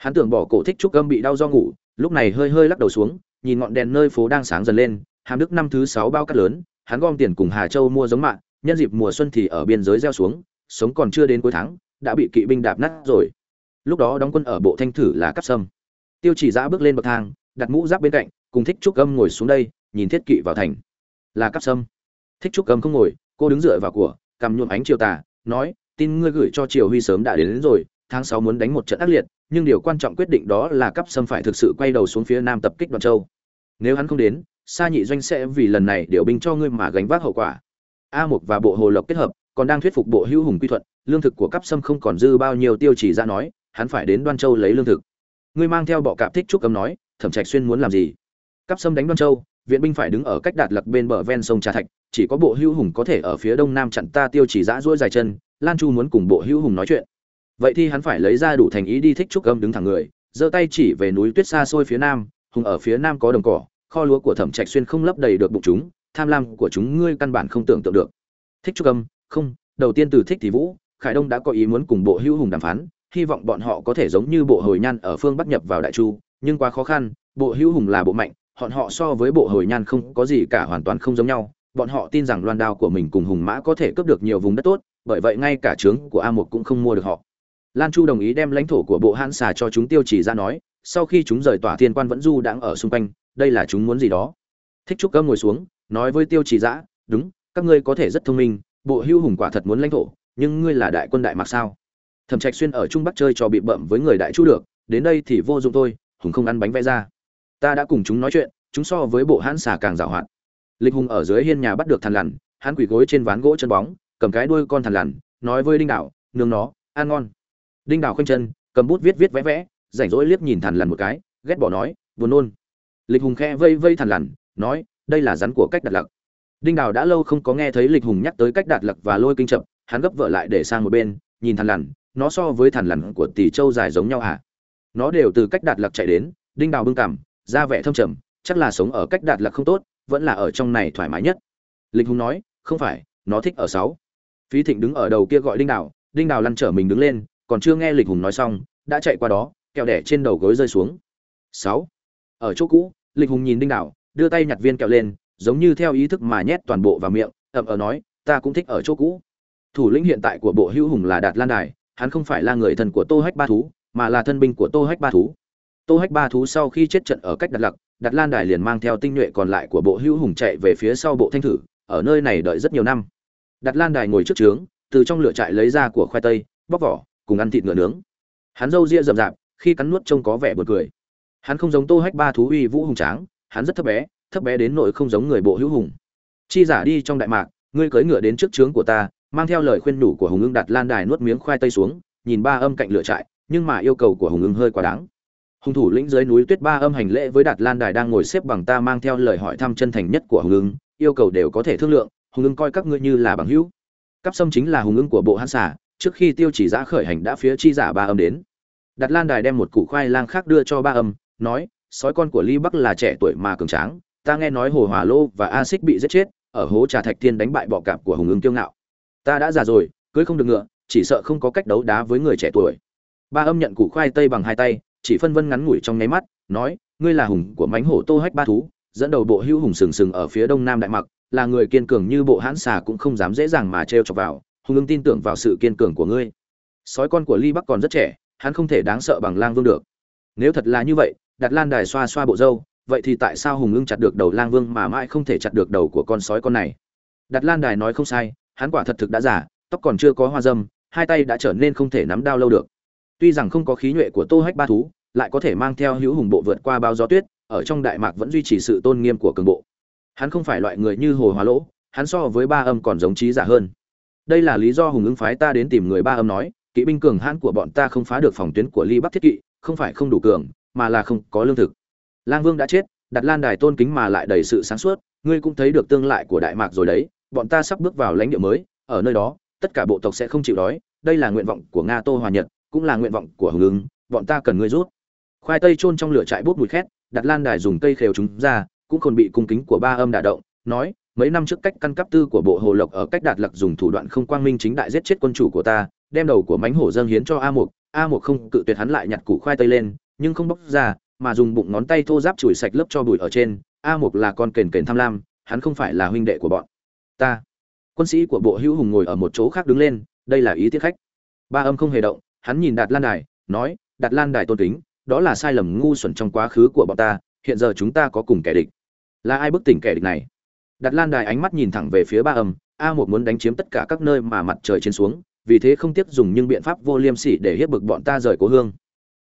Hắn tưởng bỏ cổ thích trúc âm bị đau do ngủ lúc này hơi hơi lắc đầu xuống nhìn ngọn đèn nơi phố đang sáng dần lên hàm đức năm thứ sáu bao cát lớn hắn gom tiền cùng hà châu mua giống mạng nhân dịp mùa xuân thì ở biên giới gieo xuống sống còn chưa đến cuối tháng đã bị kỵ binh đạp nát rồi. Lúc đó đóng quân ở bộ thanh thử là cắp sâm. Tiêu chỉ giã bước lên bậc thang đặt mũ giáp bên cạnh cùng thích trúc âm ngồi xuống đây nhìn thiết kỵ vào thành. Là cắp sâm. Thích trúc âm không ngồi cô đứng dựa vào của cầm nhuộm ánh chiều tà nói tin ngươi gửi cho triều huy sớm đã đến, đến rồi tháng sáu muốn đánh một trận ác liệt nhưng điều quan trọng quyết định đó là cấp sâm phải thực sự quay đầu xuống phía nam tập kích đoàn châu. Nếu hắn không đến, sa nhị doanh sẽ vì lần này điều binh cho ngươi mà gánh vác hậu quả. A mục và bộ hồ lộc kết hợp, còn đang thuyết phục bộ hữu hùng quy thuận, lương thực của cấp sâm không còn dư bao nhiêu tiêu chỉ ra nói, hắn phải đến đoan châu lấy lương thực. Ngươi mang theo bọ cạp thích trúc cấm nói, thẩm trạch xuyên muốn làm gì? Cấp sâm đánh đoan châu, viện binh phải đứng ở cách đạt lặc bên bờ ven sông trà thạch, chỉ có bộ hữu hùng có thể ở phía đông nam chặn ta tiêu chỉ giã duỗi dài chân, lan chu muốn cùng bộ hữu hùng nói chuyện vậy thì hắn phải lấy ra đủ thành ý đi thích trúc âm đứng thẳng người, giơ tay chỉ về núi tuyết xa xôi phía nam, hùng ở phía nam có đồng cỏ, kho lúa của thẩm trạch xuyên không lấp đầy được bụng chúng, tham lam của chúng ngươi căn bản không tưởng tượng được. Thích trúc âm, không, đầu tiên từ thích thì vũ, khải đông đã có ý muốn cùng bộ hữu hùng đàm phán, hy vọng bọn họ có thể giống như bộ hồi nhan ở phương bắc nhập vào đại chu, nhưng quá khó khăn, bộ hữu hùng là bộ mạnh, bọn họ so với bộ hồi nhan không có gì cả hoàn toàn không giống nhau, bọn họ tin rằng loan đao của mình cùng hùng mã có thể cướp được nhiều vùng đất tốt, bởi vậy ngay cả trướng của a một cũng không mua được họ lan chu đồng ý đem lãnh thổ của bộ hãn xà cho chúng tiêu chỉ ra nói, sau khi chúng rời tỏa thiên quan vẫn du đang ở xung quanh, đây là chúng muốn gì đó. Thích trúc cơm ngồi xuống, nói với tiêu chỉ giã đúng, các ngươi có thể rất thông minh, bộ hưu hùng quả thật muốn lãnh thổ, nhưng ngươi là đại quân đại mạc sao? Thẩm trạch xuyên ở trung bắc chơi trò bị bậm với người đại chu được, đến đây thì vô dụng thôi, hùng không ăn bánh vẽ ra. Ta đã cùng chúng nói chuyện, chúng so với bộ hãn xà càng giàu hoạt. Lịch hùng ở dưới hiên nhà bắt được thằn lằn, hắn quỳ gối trên ván gỗ chân bóng, cầm cái đuôi con thằn lằn, nói với đinh đạo nướng nó, ăn ngon đinh đào khoanh chân, cầm bút viết viết vẽ vẽ, rảnh rỗi liếc nhìn thằn lằn một cái, ghét bỏ nói, buồn nôn. Lịch hùng khe vây vây thằn lằn, nói, đây là rắn của cách đặt lặc. Đinh đào đã lâu không có nghe thấy lịch hùng nhắc tới cách đặt lặc và lôi kinh chậm, hắn gấp vợ lại để sang một bên, nhìn thằn lằn, nó so với thằn lằn của tỷ châu dài giống nhau hả? Nó đều từ cách đạt lặc chạy đến, đinh đào bưng cảm ra vẻ thâm trầm, chắc là sống ở cách đạt lặc không tốt, vẫn là ở trong này thoải mái nhất. Lịch hùng nói, không phải, nó thích ở sáu. Phí thịnh đứng ở đầu kia gọi đinh đào đinh đào lăn trở mình đứng lên còn chưa nghe lịch hùng nói xong, đã chạy qua đó, kẹo đẻ trên đầu gối rơi xuống. Sáu. Ở chỗ cũ, lịch hùng nhìn đinh đảo, đưa tay nhặt viên kẹo lên, giống như theo ý thức mà nhét toàn bộ vào miệng, ậm ở nói, ta cũng thích ở chỗ cũ. Thủ lĩnh hiện tại của bộ hữu hùng là đạt lan đài, hắn không phải là người thân của tô hách ba thú, mà là thân binh của tô hách ba thú. Tô hách ba thú sau khi chết trận ở cách đặt lặc, đạt lan đài liền mang theo tinh nhuệ còn lại của bộ hữu hùng chạy về phía sau bộ thanh thử, ở nơi này đợi rất nhiều năm. Đặt lan đài ngồi trước trướng, từ trong lửa trại lấy ra của khoai tây, bóc vỏ cùng ăn thịt ngựa nướng. Hắn râu ria rậm rạp, khi cắn nuốt trông có vẻ buồn cười. Hắn không giống tô hách ba thú uy vũ hùng tráng, hắn rất thấp bé thấp bé đến nỗi không giống người bộ hữu hùng. Chi giả đi trong đại mạc, ngươi cưỡi ngựa đến trước trướng của ta, mang theo lời khuyên nhủ của hùng ưng đặt lan đài nuốt miếng khoai tây xuống, nhìn ba âm cạnh lửa trại, nhưng mà yêu cầu của hùng ưng hơi quá đáng. Hùng thủ lĩnh dưới núi tuyết ba âm hành lễ với đạt lan đài đang ngồi xếp bằng ta mang theo lời hỏi thăm chân thành nhất của hùng ưng, yêu cầu đều có thể thương lượng, hùng ưng coi các ngươi như là bằng hữu. Cắp sâm chính là hùng ưng của bộ hãn xả trước khi tiêu chỉ giã khởi hành đã phía chi giả ba âm đến. Đặt lan đài đem một củ khoai lang khác đưa cho ba âm, nói, sói con của ly bắc là trẻ tuổi mà cường tráng, ta nghe nói hồ hòa lô và a xích bị giết chết, ở hố trà thạch tiên đánh bại bọ cạp của hùng ứng kiêu ngạo. Ta đã già rồi, cưới không được ngựa, chỉ sợ không có cách đấu đá với người trẻ tuổi. Ba âm nhận củ khoai tây bằng hai tay, chỉ phân vân ngắn ngủi trong nháy mắt, nói, ngươi là hùng của mánh hổ tô hách ba thú, dẫn đầu bộ hữu hùng sừng sừng ở phía đông nam đại mặc, là người kiên cường như bộ hãn xà cũng không dám dễ dàng mà trêu chọc vào hùng ưng tin tưởng vào sự kiên cường của ngươi. Sói con của ly bắc còn rất trẻ, hắn không thể đáng sợ bằng lang vương được. Nếu thật là như vậy, đặt lan đài xoa xoa bộ râu, vậy thì tại sao hùng ưng chặt được đầu lang vương mà mãi không thể chặt được đầu của con sói con này? Đặt lan đài nói không sai, hắn quả thật thực đã giả tóc còn chưa có hoa dâm, hai tay đã trở nên không thể nắm đao lâu được. Tuy rằng không có khí nhuệ của tô hách ba thú, lại có thể mang theo hữu hùng bộ vượt qua bao gió tuyết, ở trong đại mạc vẫn duy trì sự tôn nghiêm của cường bộ. Hắn không phải loại người như hồ hóa lỗ, hắn so với ba âm còn giống trí giả hơn đây là lý do hùng ứng phái ta đến tìm người ba âm nói, kỵ binh cường hãn của bọn ta không phá được phòng tuyến của ly bắc thiết kỵ, không phải không đủ cường, mà là không có lương thực. Lang vương đã chết, đặt lan đài tôn kính mà lại đầy sự sáng suốt, ngươi cũng thấy được tương lại của đại mạc rồi đấy, bọn ta sắp bước vào lãnh địa mới, ở nơi đó, tất cả bộ tộc sẽ không chịu đói, đây là nguyện vọng của nga tô hòa nhật, cũng là nguyện vọng của hùng ứng, bọn ta cần ngươi rút. Khoai tây chôn trong lửa trại bốc mùi khét, đặt lan đài dùng cây khều chúng ra, cũng còn bị cung kính của ba âm đả động, nói mấy năm trước cách căn cấp tư của bộ hồ lộc ở cách đạt lặc dùng thủ đoạn không quang minh chính đại giết chết quân chủ của ta, đem đầu của mánh hổ dâng hiến cho a mục. A mục không cự tuyệt hắn lại nhặt củ khoai tây lên, nhưng không bóc ra, mà dùng bụng ngón tay thô giáp chùi sạch lớp cho bụi ở trên. A mục là con kền kền tham lam, hắn không phải là huynh đệ của bọn ta. Quân sĩ của bộ hữu hùng ngồi ở một chỗ khác đứng lên, đây là ý tiết khách. Ba âm không hề động, hắn nhìn đạt lan đài, nói, đạt lan đài tôn kính, đó là sai lầm ngu xuẩn trong quá khứ của bọn ta, hiện giờ chúng ta có cùng kẻ địch. Là ai bức tỉnh kẻ địch này? Đạt lan đài ánh mắt nhìn thẳng về phía ba âm, a một muốn đánh chiếm tất cả các nơi mà mặt trời trên xuống, vì thế không tiếc dùng những biện pháp vô liêm sỉ để hiếp bực bọn ta rời cố hương.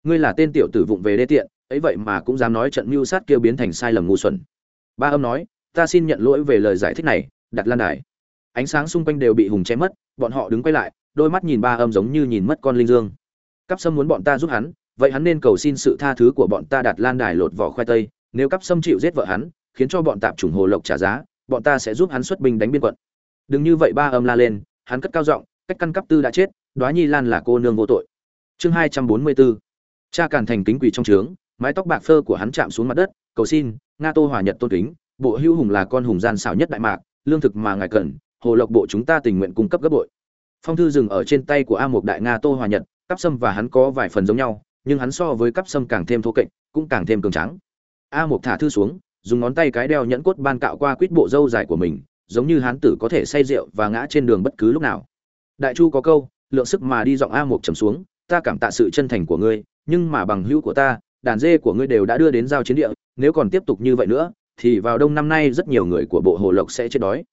Ngươi là tên tiểu tử vụng về đê tiện, ấy vậy mà cũng dám nói trận mưu sát kia biến thành sai lầm ngu xuẩn. Ba âm nói, ta xin nhận lỗi về lời giải thích này, đặt lan đài. Ánh sáng xung quanh đều bị hùng che mất, bọn họ đứng quay lại, đôi mắt nhìn ba âm giống như nhìn mất con linh dương. Cắp sâm muốn bọn ta giúp hắn, vậy hắn nên cầu xin sự tha thứ của bọn ta đặt lan đài lột vỏ khoai tây, nếu cắp sâm chịu giết vợ hắn, khiến cho bọn tạp chủng hồ lộc trả giá bọn ta sẽ giúp hắn xuất binh đánh biên quận. Đừng như vậy ba âm la lên, hắn cất cao giọng, cách căn cấp tư đã chết, đoá nhi lan là cô nương vô tội. Chương hai trăm bốn mươi bốn cha càn thành kính quỳ trong trướng, mái tóc bạc phơ của hắn chạm xuống mặt đất, cầu xin, nga tô hòa nhật tôn kính, bộ hữu hùng là con hùng gian xảo nhất đại mạc, lương thực mà ngài cần, hồ lộc bộ chúng ta tình nguyện cung cấp gấp bội. Phong thư dừng ở trên tay của a một đại nga tô hòa nhật, cắp sâm và hắn có vài phần giống nhau, nhưng hắn so với cắp sâm càng thêm thô kệch, cũng càng thêm cường tráng. A một thả thư xuống dùng ngón tay cái đeo nhẫn cốt ban cạo qua quýt bộ râu dài của mình, giống như hán tử có thể say rượu và ngã trên đường bất cứ lúc nào. Đại chu có câu, lượng sức mà đi giọng a một trầm xuống, ta cảm tạ sự chân thành của ngươi, nhưng mà bằng hữu của ta, đàn dê của ngươi đều đã đưa đến giao chiến địa, nếu còn tiếp tục như vậy nữa, thì vào đông năm nay rất nhiều người của bộ hồ lộc sẽ chết đói.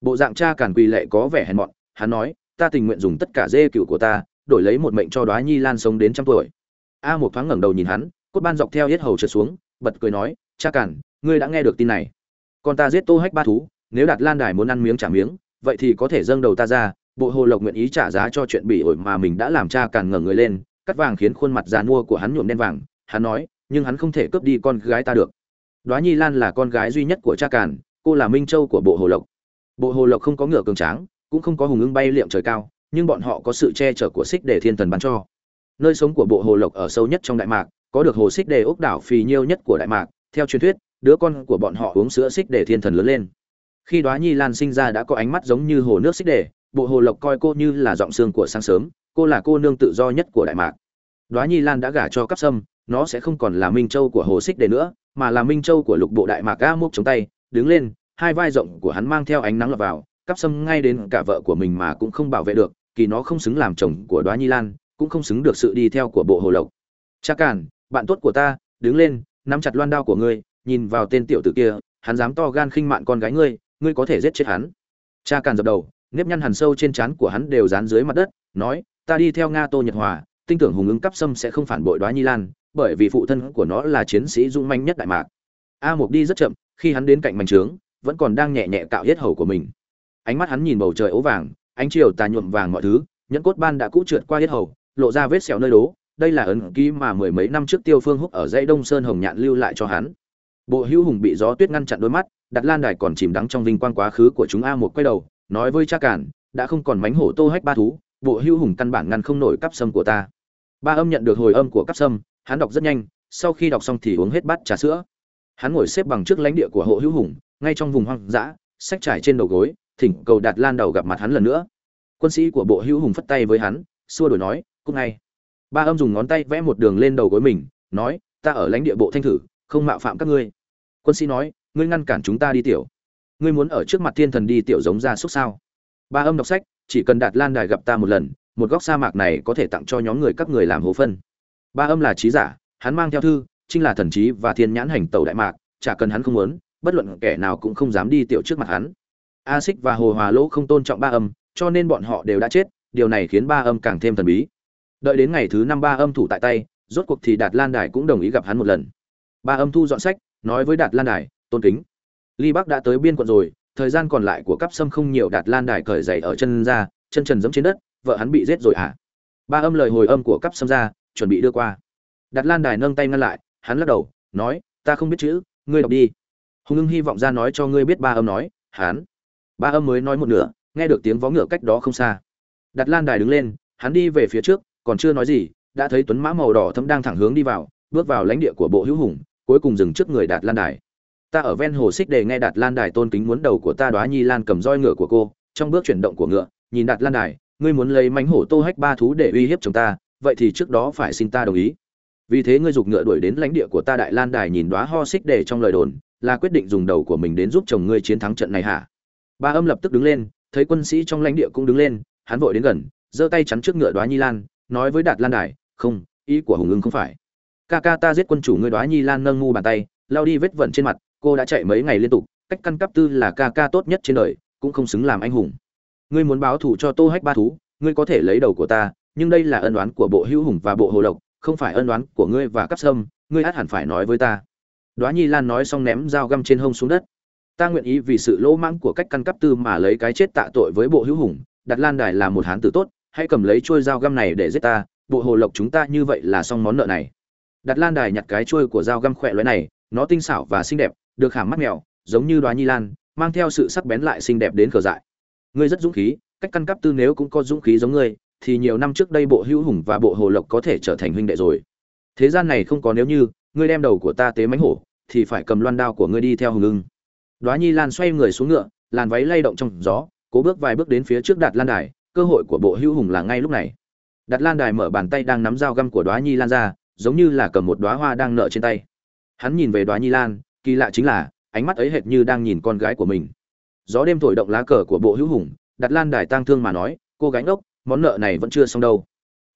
Bộ dạng cha càn quỳ lệ có vẻ hèn mọn, hắn nói, ta tình nguyện dùng tất cả dê cựu của ta, đổi lấy một mệnh cho đoá nhi lan sống đến trăm tuổi. A một thoáng ngẩng đầu nhìn hắn, cốt ban dọc theo hết hầu trượt xuống, bật cười nói, cha càn ngươi đã nghe được tin này. Còn ta giết tô hách ba thú, nếu đạt lan đài muốn ăn miếng trả miếng, vậy thì có thể dâng đầu ta ra, bộ hồ lộc nguyện ý trả giá cho chuyện bị ổi mà mình đã làm cha càng ngẩng người lên, cắt vàng khiến khuôn mặt già nua của hắn nhuộm đen vàng, hắn nói, nhưng hắn không thể cướp đi con gái ta được. Đoá nhi lan là con gái duy nhất của cha càn, cô là minh châu của bộ hồ lộc. Bộ hồ lộc không có ngựa cường tráng, cũng không có hùng ưng bay liệm trời cao, nhưng bọn họ có sự che chở của xích để thiên thần bắn cho. Nơi sống của bộ hồ lộc ở sâu nhất trong đại mạc, có được hồ xích đề ốc đảo phì nhiêu nhất của đại mạc, theo truyền thuyết đứa con của bọn họ uống sữa xích để thiên thần lớn lên. Khi đoá nhi lan sinh ra đã có ánh mắt giống như hồ nước xích để, bộ hồ lộc coi cô như là giọng xương của sáng sớm, cô là cô nương tự do nhất của đại mạc. Đoá nhi lan đã gả cho cắp sâm, nó sẽ không còn là minh châu của hồ xích để nữa, mà là minh châu của lục bộ đại mạc ga múc chống tay, đứng lên, hai vai rộng của hắn mang theo ánh nắng lọt vào cắp sâm ngay đến cả vợ của mình mà cũng không bảo vệ được, kỳ nó không xứng làm chồng của đoá nhi lan, cũng không xứng được sự đi theo của bộ hồ lộc. Cha cản bạn tốt của ta, đứng lên, nắm chặt loan đao của ngươi nhìn vào tên tiểu tử kia, hắn dám to gan khinh mạn con gái ngươi ngươi có thể giết chết hắn. Cha càn dập đầu, nếp nhăn hằn sâu trên trán của hắn đều dán dưới mặt đất, nói, ta đi theo nga tô nhật hòa, tin tưởng hùng ứng cắp sâm sẽ không phản bội đoá nhi lan, bởi vì phụ thân của nó là chiến sĩ dũng manh nhất đại mạc. A mục đi rất chậm, khi hắn đến cạnh mảnh trướng, vẫn còn đang nhẹ nhẹ cạo hết hầu của mình. Ánh mắt hắn nhìn bầu trời ố vàng, ánh chiều tà nhuộm vàng mọi thứ, nhẫn cốt ban đã cũ trượt qua hết hầu, lộ ra vết sẹo nơi đố, đây là ấn ký mà mười mấy năm trước tiêu phương húc ở dãy đông sơn hồng nhạn lưu lại cho hắn bộ hữu hùng bị gió tuyết ngăn chặn đôi mắt, đặt lan đài còn chìm đắng trong vinh quang quá khứ của chúng a một quay đầu, nói với cha cản đã không còn mánh hổ tô hách ba thú, bộ hữu hùng căn bản ngăn không nổi cắp sâm của ta. Ba âm nhận được hồi âm của cắp sâm, hắn đọc rất nhanh, sau khi đọc xong thì uống hết bát trà sữa. Hắn ngồi xếp bằng trước lãnh địa của hộ hữu hùng, ngay trong vùng hoang dã sách trải trên đầu gối, thỉnh cầu đạt lan đầu gặp mặt hắn lần nữa. Quân sĩ của bộ hữu hùng phất tay với hắn, xua đổi nói cúc ngay. Ba âm dùng ngón tay vẽ một đường lên đầu gối mình, nói, ta ở lãnh địa bộ thanh thử, không mạo phạm các ngươi quân sĩ nói, ngươi ngăn cản chúng ta đi tiểu. Ngươi muốn ở trước mặt thiên thần đi tiểu giống ra xúc sao? Ba âm đọc sách, chỉ cần đạt lan đài gặp ta một lần, một góc sa mạc này có thể tặng cho nhóm người các người làm hố phân. Ba âm là trí giả, hắn mang theo thư, chính là thần trí và thiên nhãn hành tẩu đại mạc, chả cần hắn không muốn, bất luận kẻ nào cũng không dám đi tiểu trước mặt hắn. A xích và hồ hòa lỗ không tôn trọng ba âm, cho nên bọn họ đều đã chết, điều này khiến ba âm càng thêm thần bí. Đợi đến ngày thứ năm ba âm thủ tại tay, rốt cuộc thì đạt lan đài cũng đồng ý gặp hắn một lần. Ba âm thu dọn sách nói với đạt lan đài, tôn kính, ly bắc đã tới biên quận rồi, thời gian còn lại của cắp sâm không nhiều. Đạt lan đài cởi giày ở chân ra, chân trần giẫm trên đất, vợ hắn bị giết rồi à ba âm lời hồi âm của cắp sâm ra, chuẩn bị đưa qua. Đạt lan đài nâng tay ngăn lại, hắn lắc đầu, nói, ta không biết chữ, ngươi đọc đi. Hùng ưng hy vọng ra nói cho ngươi biết ba âm nói, hắn. Ba âm mới nói một nửa, nghe được tiếng vó ngựa cách đó không xa. Đặt lan đài đứng lên, hắn đi về phía trước, còn chưa nói gì, đã thấy tuấn mã màu đỏ thấm đang thẳng hướng đi vào, bước vào lãnh địa của bộ hữu hùng cuối cùng dừng trước người đạt lan đài. Ta ở ven hồ xích để nghe đạt lan đài tôn kính muốn đầu của ta đoá nhi lan cầm roi ngựa của cô, trong bước chuyển động của ngựa, nhìn đạt lan đài, ngươi muốn lấy mánh hổ tô hách ba thú để uy hiếp chúng ta, vậy thì trước đó phải xin ta đồng ý. Vì thế ngươi giục ngựa đuổi đến lãnh địa của ta đại lan đài nhìn đoá ho xích để trong lời đồn, là quyết định dùng đầu của mình đến giúp chồng ngươi chiến thắng trận này hả? Ba âm lập tức đứng lên, thấy quân sĩ trong lãnh địa cũng đứng lên, hắn vội đến gần, giơ tay chắn trước ngựa đoá nhi lan, nói với đạt lan đài, không, ý của hùng ưng không phải ca ca ta giết quân chủ ngươi đoá nhi lan nâng ngu bàn tay, lao đi vết vẩn trên mặt, cô đã chạy mấy ngày liên tục, cách căn cấp tư là ca ca tốt nhất trên đời, cũng không xứng làm anh hùng. Ngươi muốn báo thù cho tô hách ba thú, ngươi có thể lấy đầu của ta, nhưng đây là ân đoán của bộ hữu hùng và bộ hồ lộc, không phải ân đoán của ngươi và cắp sâm, ngươi át hẳn phải nói với ta. Đoá nhi lan nói xong ném dao găm trên hông xuống đất. Ta nguyện ý vì sự lỗ mãng của cách căn cấp tư mà lấy cái chết tạ tội với bộ hữu hùng, đặt lan đài là một hán tử tốt, hãy cầm lấy chuôi dao găm này để giết ta, bộ hồ lộc chúng ta như vậy là xong món nợ này đặt lan đài nhặt cái chuôi của dao găm khỏe loại này, nó tinh xảo và xinh đẹp, được hàm mắt mèo, giống như đoá nhi lan, mang theo sự sắc bén lại xinh đẹp đến cờ dại. Ngươi rất dũng khí, cách căn cấp tư nếu cũng có dũng khí giống ngươi, thì nhiều năm trước đây bộ hữu hùng và bộ hồ lộc có thể trở thành huynh đệ rồi. Thế gian này không có nếu như, ngươi đem đầu của ta tế mánh hổ, thì phải cầm loan đao của ngươi đi theo hùng ưng. Đoá nhi lan xoay người xuống ngựa, làn váy lay động trong gió, cố bước vài bước đến phía trước đạt lan đài, cơ hội của bộ hữu hùng là ngay lúc này. Đặt lan đài mở bàn tay đang nắm dao găm của đoá nhi lan ra giống như là cầm một đóa hoa đang nợ trên tay. Hắn nhìn về đóa nhi lan, kỳ lạ chính là, ánh mắt ấy hệt như đang nhìn con gái của mình. Gió đêm thổi động lá cờ của bộ hữu hùng, đặt lan đài tang thương mà nói, cô gánh ốc món nợ này vẫn chưa xong đâu.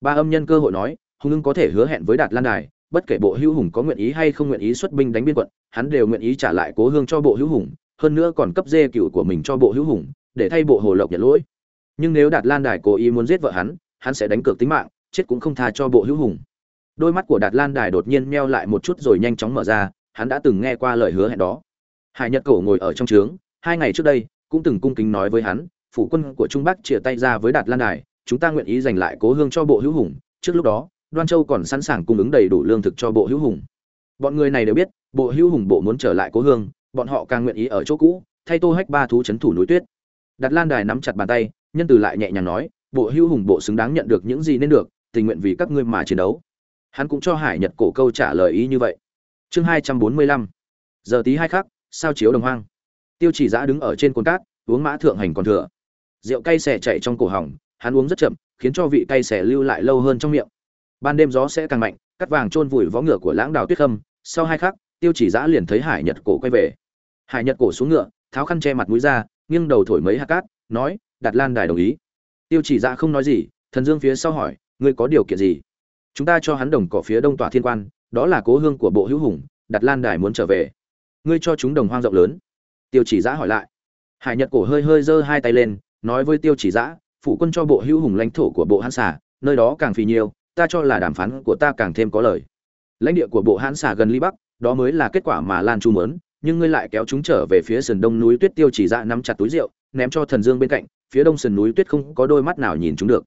Ba âm nhân cơ hội nói, hùng ưng có thể hứa hẹn với đạt lan đài, bất kể bộ hữu hùng có nguyện ý hay không nguyện ý xuất binh đánh biên quận, hắn đều nguyện ý trả lại cố hương cho bộ hữu hùng, hơn nữa còn cấp dê cựu của mình cho bộ hữu hùng, để thay bộ hồ lộc nhận lỗi. Nhưng nếu đạt lan đài cố ý muốn giết vợ hắn hắn sẽ đánh cược tính mạng, chết cũng không tha cho bộ hữu hùng đôi mắt của đạt lan đài đột nhiên meo lại một chút rồi nhanh chóng mở ra, hắn đã từng nghe qua lời hứa hẹn đó. Hải nhật cổ ngồi ở trong trướng, hai ngày trước đây, cũng từng cung kính nói với hắn, phủ quân của trung bắc chia tay ra với đạt lan đài, chúng ta nguyện ý giành lại cố hương cho bộ hữu hùng. Trước lúc đó, đoan châu còn sẵn sàng cung ứng đầy đủ lương thực cho bộ hữu hùng. Bọn người này đều biết, bộ hữu hùng bộ muốn trở lại cố hương, bọn họ càng nguyện ý ở chỗ cũ, thay tô hách ba thú c h ấ n thủ núi tuyết. Đặt lan đài nắm chặt bàn tay, nhân từ lại nhẹ nhàng nói, bộ hữu hùng bộ xứng đáng nhận được những gì nên được, tình nguyện vì các ngươi mà chiến đấu hắn cũng cho hải nhật cổ câu trả lời ý như vậy. Chương hai trăm bốn mươi lăm. Giờ tí hai khắc, sao chiếu đồng hoang? Tiêu chỉ giã đứng ở trên cồn cát, uống mã thượng hành còn thừa. Rượu cay xẻ chạy trong cổ họng, hắn uống rất chậm, khiến cho vị cay xẻ lưu lại lâu hơn trong miệng. Ban đêm gió sẽ càng mạnh cắt vàng chôn vùi vó ngựa của lãng đào tuyết khâm. Sau hai khắc, tiêu chỉ giã liền thấy hải nhật cổ quay về. Hải nhật cổ xuống ngựa, tháo khăn che mặt mũi ra, nghiêng đầu thổi mấy hạt cát, nói đặt lan đài đồng ý. Tiêu chỉ giã không nói gì, thần dương phía sau hỏi, ngươi có điều kiện gì? Chúng ta cho hắn đồng cỏ phía đông tỏa thiên quan, đó là cố hương của bộ hữu hùng đặt lan đài muốn trở về. Ngươi cho chúng đồng hoang rộng lớn. Tiêu chỉ giã hỏi lại. Hải nhật cổ hơi hơi giơ hai tay lên, nói với tiêu chỉ giã phụ quân cho bộ hữu hùng lãnh thổ của bộ hãn xả nơi đó càng phì nhiều, ta cho là đàm phán của ta càng thêm có lời. Lãnh địa của bộ hãn xả gần ly bắc, đó mới là kết quả mà lan chu mớn nhưng ngươi lại kéo chúng trở về phía sườn đông núi tuyết. Tiêu chỉ dạ nắm chặt túi rượu, ném cho thần dương bên cạnh, phía đông sườn núi tuyết không có đôi mắt nào nhìn chúng được.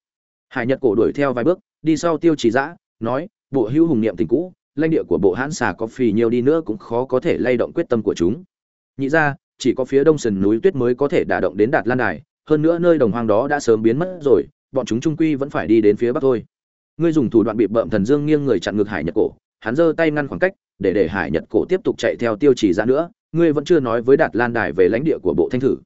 Hải nhật cổ đuổi theo vài bước đi sau tiêu chỉ dã, nói, bộ hữu hùng niệm tình cũ, lãnh địa của bộ hãn xà có phì nhiều đi nữa cũng khó có thể lay động quyết tâm của chúng. Nhị ra chỉ có phía đông sườn núi tuyết mới có thể đả động đến đạt lan đài, hơn nữa nơi đồng hoang đó đã sớm biến mất rồi, bọn chúng trung quy vẫn phải đi đến phía bắc thôi. Ngươi dùng thủ đoạn bị bợm thần dương nghiêng người chặn ngược hải nhật cổ, hắn giơ tay ngăn khoảng cách, để để hải nhật cổ tiếp tục chạy theo tiêu chỉ ra nữa, ngươi vẫn chưa nói với đạt lan đài về lãnh địa của bộ thanh thử.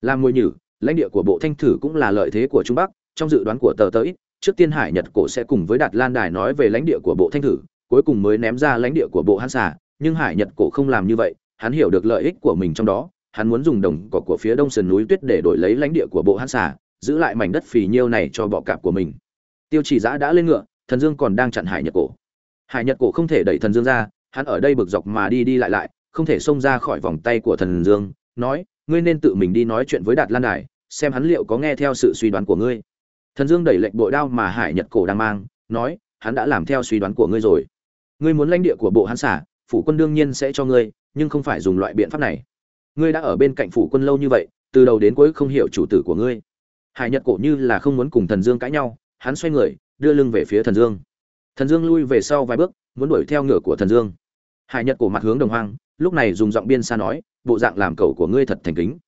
Làm ngôi nhử, lãnh địa của bộ thanh thử cũng là lợi thế của trung bắc, trong dự đoán của tờ tới trước tiên hải nhật cổ sẽ cùng với đạt lan đài nói về lãnh địa của bộ thanh thử, cuối cùng mới ném ra lãnh địa của bộ hãn xà, nhưng hải nhật cổ không làm như vậy, hắn hiểu được lợi ích của mình trong đó, hắn muốn dùng đồng cỏ của phía đông sườn núi tuyết để đổi lấy lãnh địa của bộ hãn xà, giữ lại mảnh đất phì nhiêu này cho bọ cạp của mình. Tiêu chỉ giã đã lên ngựa, thần dương còn đang chặn hải nhật cổ. Hải nhật cổ không thể đẩy thần dương ra, hắn ở đây bực dọc mà đi đi lại lại, không thể xông ra khỏi vòng tay của thần dương, nói, ngươi nên tự mình đi nói chuyện với đạt lan đài, xem hắn liệu có nghe theo sự suy đoán của ngươi thần dương đẩy lệnh bội đao mà hải nhật cổ đang mang, nói, hắn đã làm theo suy đoán của ngươi rồi. Ngươi muốn lãnh địa của bộ hắn xả, phủ quân đương nhiên sẽ cho ngươi, nhưng không phải dùng loại biện pháp này. Ngươi đã ở bên cạnh phủ quân lâu như vậy, từ đầu đến cuối không hiểu chủ tử của ngươi. Hải nhật cổ như là không muốn cùng thần dương cãi nhau, hắn xoay người, đưa lưng về phía thần dương. Thần dương lui về sau vài bước, muốn đuổi theo ngựa của thần dương. Hải nhật cổ mặt hướng đồng hoang, lúc này dùng giọng biên xa nói, bộ dạng làm cầu của ngươi thật thành kính.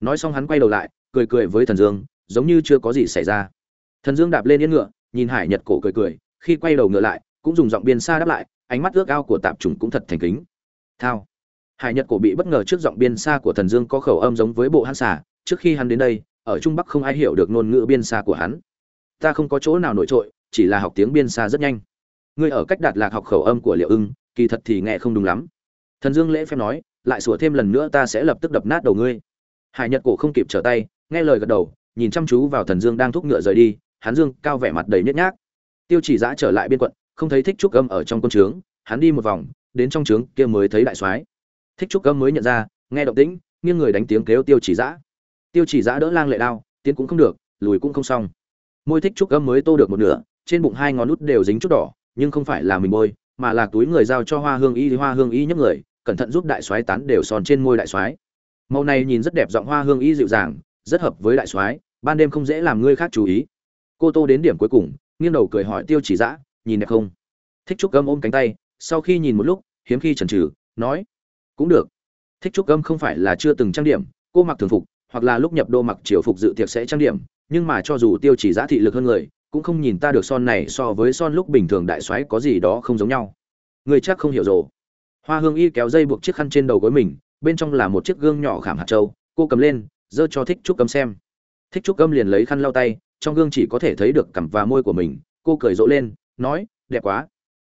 Nói xong hắn quay đầu lại, cười cười với thần dương, giống như chưa có gì xảy ra thần dương đạp lên yên ngựa, nhìn hải nhật cổ cười cười, khi quay đầu ngựa lại, cũng dùng giọng biên xa đáp lại, ánh mắt ước ao của tạp trùng cũng thật thành kính. Thao. Hải nhật cổ bị bất ngờ trước giọng biên xa của thần dương có khẩu âm giống với bộ hắn xả trước khi hắn đến đây, ở trung bắc không ai hiểu được ngôn ngữ biên xa của hắn. Ta không có chỗ nào nổi trội, chỉ là học tiếng biên xa rất nhanh. Ngươi ở cách đạt lạc học khẩu âm của liệu ưng, kỳ thật thì nghe không đúng lắm. Thần dương lễ phép nói, lại sủa thêm lần nữa ta sẽ lập tức đập nát đầu ngươi. Hải nhật cổ không kịp trở tay, nghe lời gật đầu, nhìn chăm chú vào thần dương đang thúc ngựa rời đi hắn dương cao vẻ mặt đầy nhếch nhác. Tiêu chỉ Dã trở lại biên quận, không thấy thích trúc âm ở trong quân trướng, hắn đi một vòng, đến trong trướng kia mới thấy đại soái. Thích trúc âm mới nhận ra, nghe động tĩnh, nghiêng người đánh tiếng kêu tiêu chỉ Dã. tiêu chỉ Dã đỡ lang lệ đao, tiến cũng không được, lùi cũng không xong. Môi thích trúc âm mới tô được một nửa, trên bụng hai ngón nút đều dính chút đỏ, nhưng không phải là mình bôi, mà là túi người giao cho hoa hương y, hoa hương y nhấc người, cẩn thận giúp đại soái tán đều son trên môi đại soái. Màu này nhìn rất đẹp giọng hoa hương y dịu dàng, rất hợp với đại soái, ban đêm không dễ làm người khác chú ý cô tô đến điểm cuối cùng, nghiêng đầu cười hỏi tiêu chỉ dã, nhìn đẹp không? Thích trúc gâm ôm cánh tay, sau khi nhìn một lúc, hiếm khi chần chừ, nói, cũng được. Thích trúc gâm không phải là chưa từng trang điểm, cô mặc thường phục, hoặc là lúc nhập đô mặc triều phục dự tiệc sẽ trang điểm, nhưng mà cho dù tiêu chỉ giá thị lực hơn người, cũng không nhìn ta được son này so với son lúc bình thường đại soái có gì đó không giống nhau. Người chắc không hiểu rồi. Hoa hương y kéo dây buộc chiếc khăn trên đầu gối mình, bên trong là một chiếc gương nhỏ khảm hạt trâu, cô cầm lên, giơ cho thích trúc Cầm xem. Thích trúc Cầm liền lấy khăn lau tay trong gương chỉ có thể thấy được cằm và môi của mình, cô cười rộ lên, nói, đẹp quá.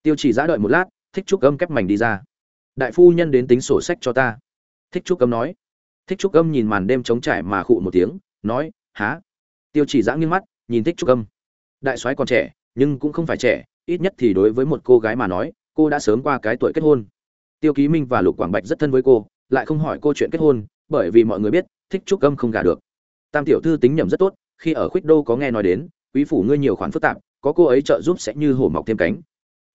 Tiêu chỉ giã đợi một lát, thích trúc âm kép mảnh đi ra. Đại phu nhân đến tính sổ sách cho ta. Thích trúc âm nói. Thích trúc âm nhìn màn đêm trống trải mà khụ một tiếng, nói há tiêu chỉ giã nghiêng mắt, nhìn thích trúc âm. Đại soái còn trẻ, nhưng cũng không phải trẻ, ít nhất thì đối với một cô gái mà nói, cô đã sớm qua cái tuổi kết hôn. Tiêu ký minh và lục quảng bạch rất thân với cô, lại không hỏi cô chuyện kết hôn, bởi vì mọi người biết, thích trúc âm không gả được. Tam tiểu thư tính nhầm rất tốt khi ở khuyết đô có nghe nói đến, quý phủ ngươi nhiều khoản phức tạp, có cô ấy trợ giúp sẽ như hổ mọc thêm cánh.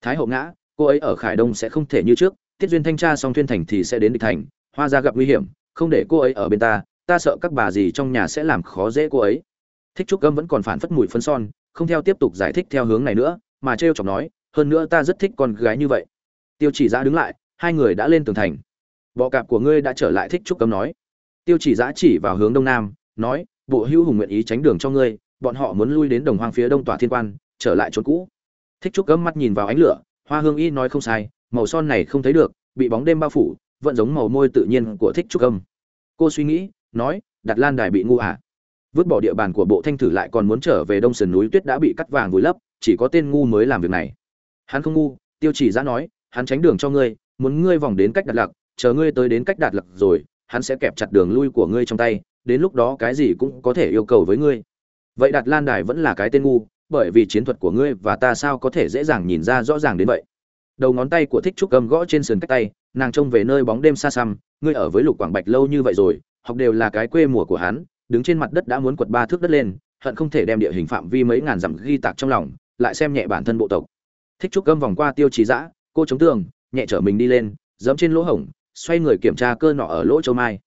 Thái hậu ngã, cô ấy ở khải đông sẽ không thể như trước, tiết duyên thanh tra xong thuyên thành thì sẽ đến địch thành, hoa ra gặp nguy hiểm, không để cô ấy ở bên ta ta sợ các bà gì trong nhà sẽ làm khó dễ cô ấy. Thích trúc âm vẫn còn phản phất mùi phân son, không theo tiếp tục giải thích theo hướng này nữa, mà trêu chọc nói, hơn nữa ta rất thích con gái như vậy. Tiêu chỉ giã đứng lại, hai người đã lên tường thành. Bọ cạp của ngươi đã trở lại, thích trúc cấm nói. Tiêu chỉ giã chỉ vào hướng đông nam, nói bộ hữu hùng nguyện ý tránh đường cho ngươi, bọn họ muốn lui đến đồng hoang phía đông tòa thiên quan, trở lại chỗ cũ. Thích trúc cấm mắt nhìn vào ánh lửa, hoa hương y nói không sai, màu son này không thấy được, bị bóng đêm bao phủ, vẫn giống màu môi tự nhiên của thích trúc âm cô suy nghĩ, nói, đặt lan đài bị ngu à? Vứt bỏ địa bàn của bộ thanh thử lại còn muốn trở về đông sườn núi tuyết đã bị cắt vàng vùi lấp, chỉ có tên ngu mới làm việc này. Hắn không ngu, tiêu chỉ giã nói, hắn tránh đường cho ngươi, muốn ngươi vòng đến cách đặt lặc, chờ ngươi tới đến cách đạt lặc rồi, hắn sẽ kẹp chặt đường lui của ngươi trong tay đến lúc đó cái gì cũng có thể yêu cầu với ngươi. Vậy đạt lan đài vẫn là cái tên ngu, bởi vì chiến thuật của ngươi và ta sao có thể dễ dàng nhìn ra rõ ràng đến vậy? Đầu ngón tay của thích trúc cầm gõ trên sườn cách tay, nàng trông về nơi bóng đêm xa xăm, ngươi ở với lục quảng bạch lâu như vậy rồi, học đều là cái quê mùa của hắn, đứng trên mặt đất đã muốn quật ba thước đất lên, hận không thể đem địa hình phạm vi mấy ngàn dặm ghi tạc trong lòng, lại xem nhẹ bản thân bộ tộc. Thích trúc Cầm vòng qua tiêu chí dã, cô chống tường, nhẹ trở mình đi lên, dẫm trên lỗ hổng, xoay người kiểm tra cơ nọ ở lỗ châu mai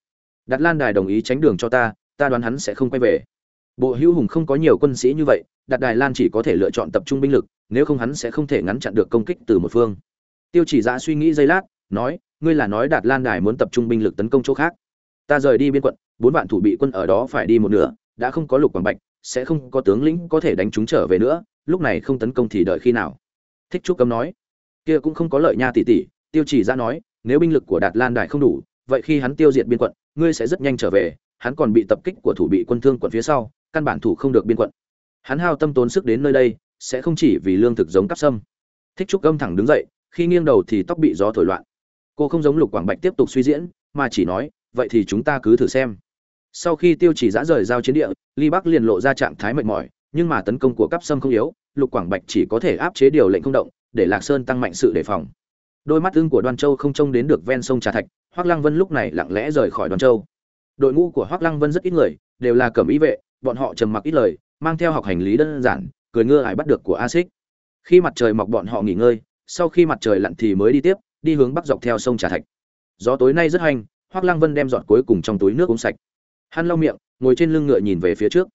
đặt lan đài đồng ý tránh đường cho ta ta đoán hắn sẽ không quay về. Bộ hữu hùng không có nhiều quân sĩ như vậy, đặt đài lan chỉ có thể lựa chọn tập trung binh lực, nếu không hắn sẽ không thể ngăn chặn được công kích từ một phương. Tiêu chỉ giã suy nghĩ giây lát, nói, ngươi là nói đạt lan đài muốn tập trung binh lực tấn công chỗ khác? Ta rời đi biên quận, bốn vạn thủ bị quân ở đó phải đi một nửa, đã không có lục quảng bạch, sẽ không có tướng lĩnh có thể đánh chúng trở về nữa, lúc này không tấn công thì đợi khi nào? Thích trúc cấm nói. Kia cũng không có lợi nha tỷ tỷ, tiêu chỉ ra nói, nếu binh lực của đạt lan Đài không đủ, vậy khi hắn tiêu diệt biên quận ngươi sẽ rất nhanh trở về, hắn còn bị tập kích của thủ bị quân thương quận phía sau, căn bản thủ không được biên quận. Hắn hao tâm tốn sức đến nơi đây, sẽ không chỉ vì lương thực giống cắp sâm. Thích trúc gâm thẳng đứng dậy, khi nghiêng đầu thì tóc bị gió thổi loạn. Cô không giống lục quảng bạch tiếp tục suy diễn, mà chỉ nói, vậy thì chúng ta cứ thử xem. Sau khi tiêu chỉ giã rời giao chiến địa, ly bắc liền lộ ra trạng thái mệt mỏi, nhưng mà tấn công của cắp sâm không yếu, lục quảng bạch chỉ có thể áp chế điều lệnh không động, để lạc sơn tăng mạnh sự đề phòng đôi mắt ưng của đoan châu không trông đến được ven sông trà thạch, hoác lăng vân lúc này lặng lẽ rời khỏi đoan châu. Đội ngũ của hoác lăng vân rất ít người, đều là cẩm ý vệ, bọn họ trầm mặc ít lời, mang theo học hành lý đơn giản, cười ngơ ải bắt được của a xích khi mặt trời mọc bọn họ nghỉ ngơi, sau khi mặt trời lặn thì mới đi tiếp, đi hướng bắc dọc theo sông trà thạch. Gió tối nay rất hanh, hoác lăng vân đem dọn cuối cùng trong túi nước uống sạch. Hắn lau miệng, ngồi trên lưng ngựa nhìn về phía trước.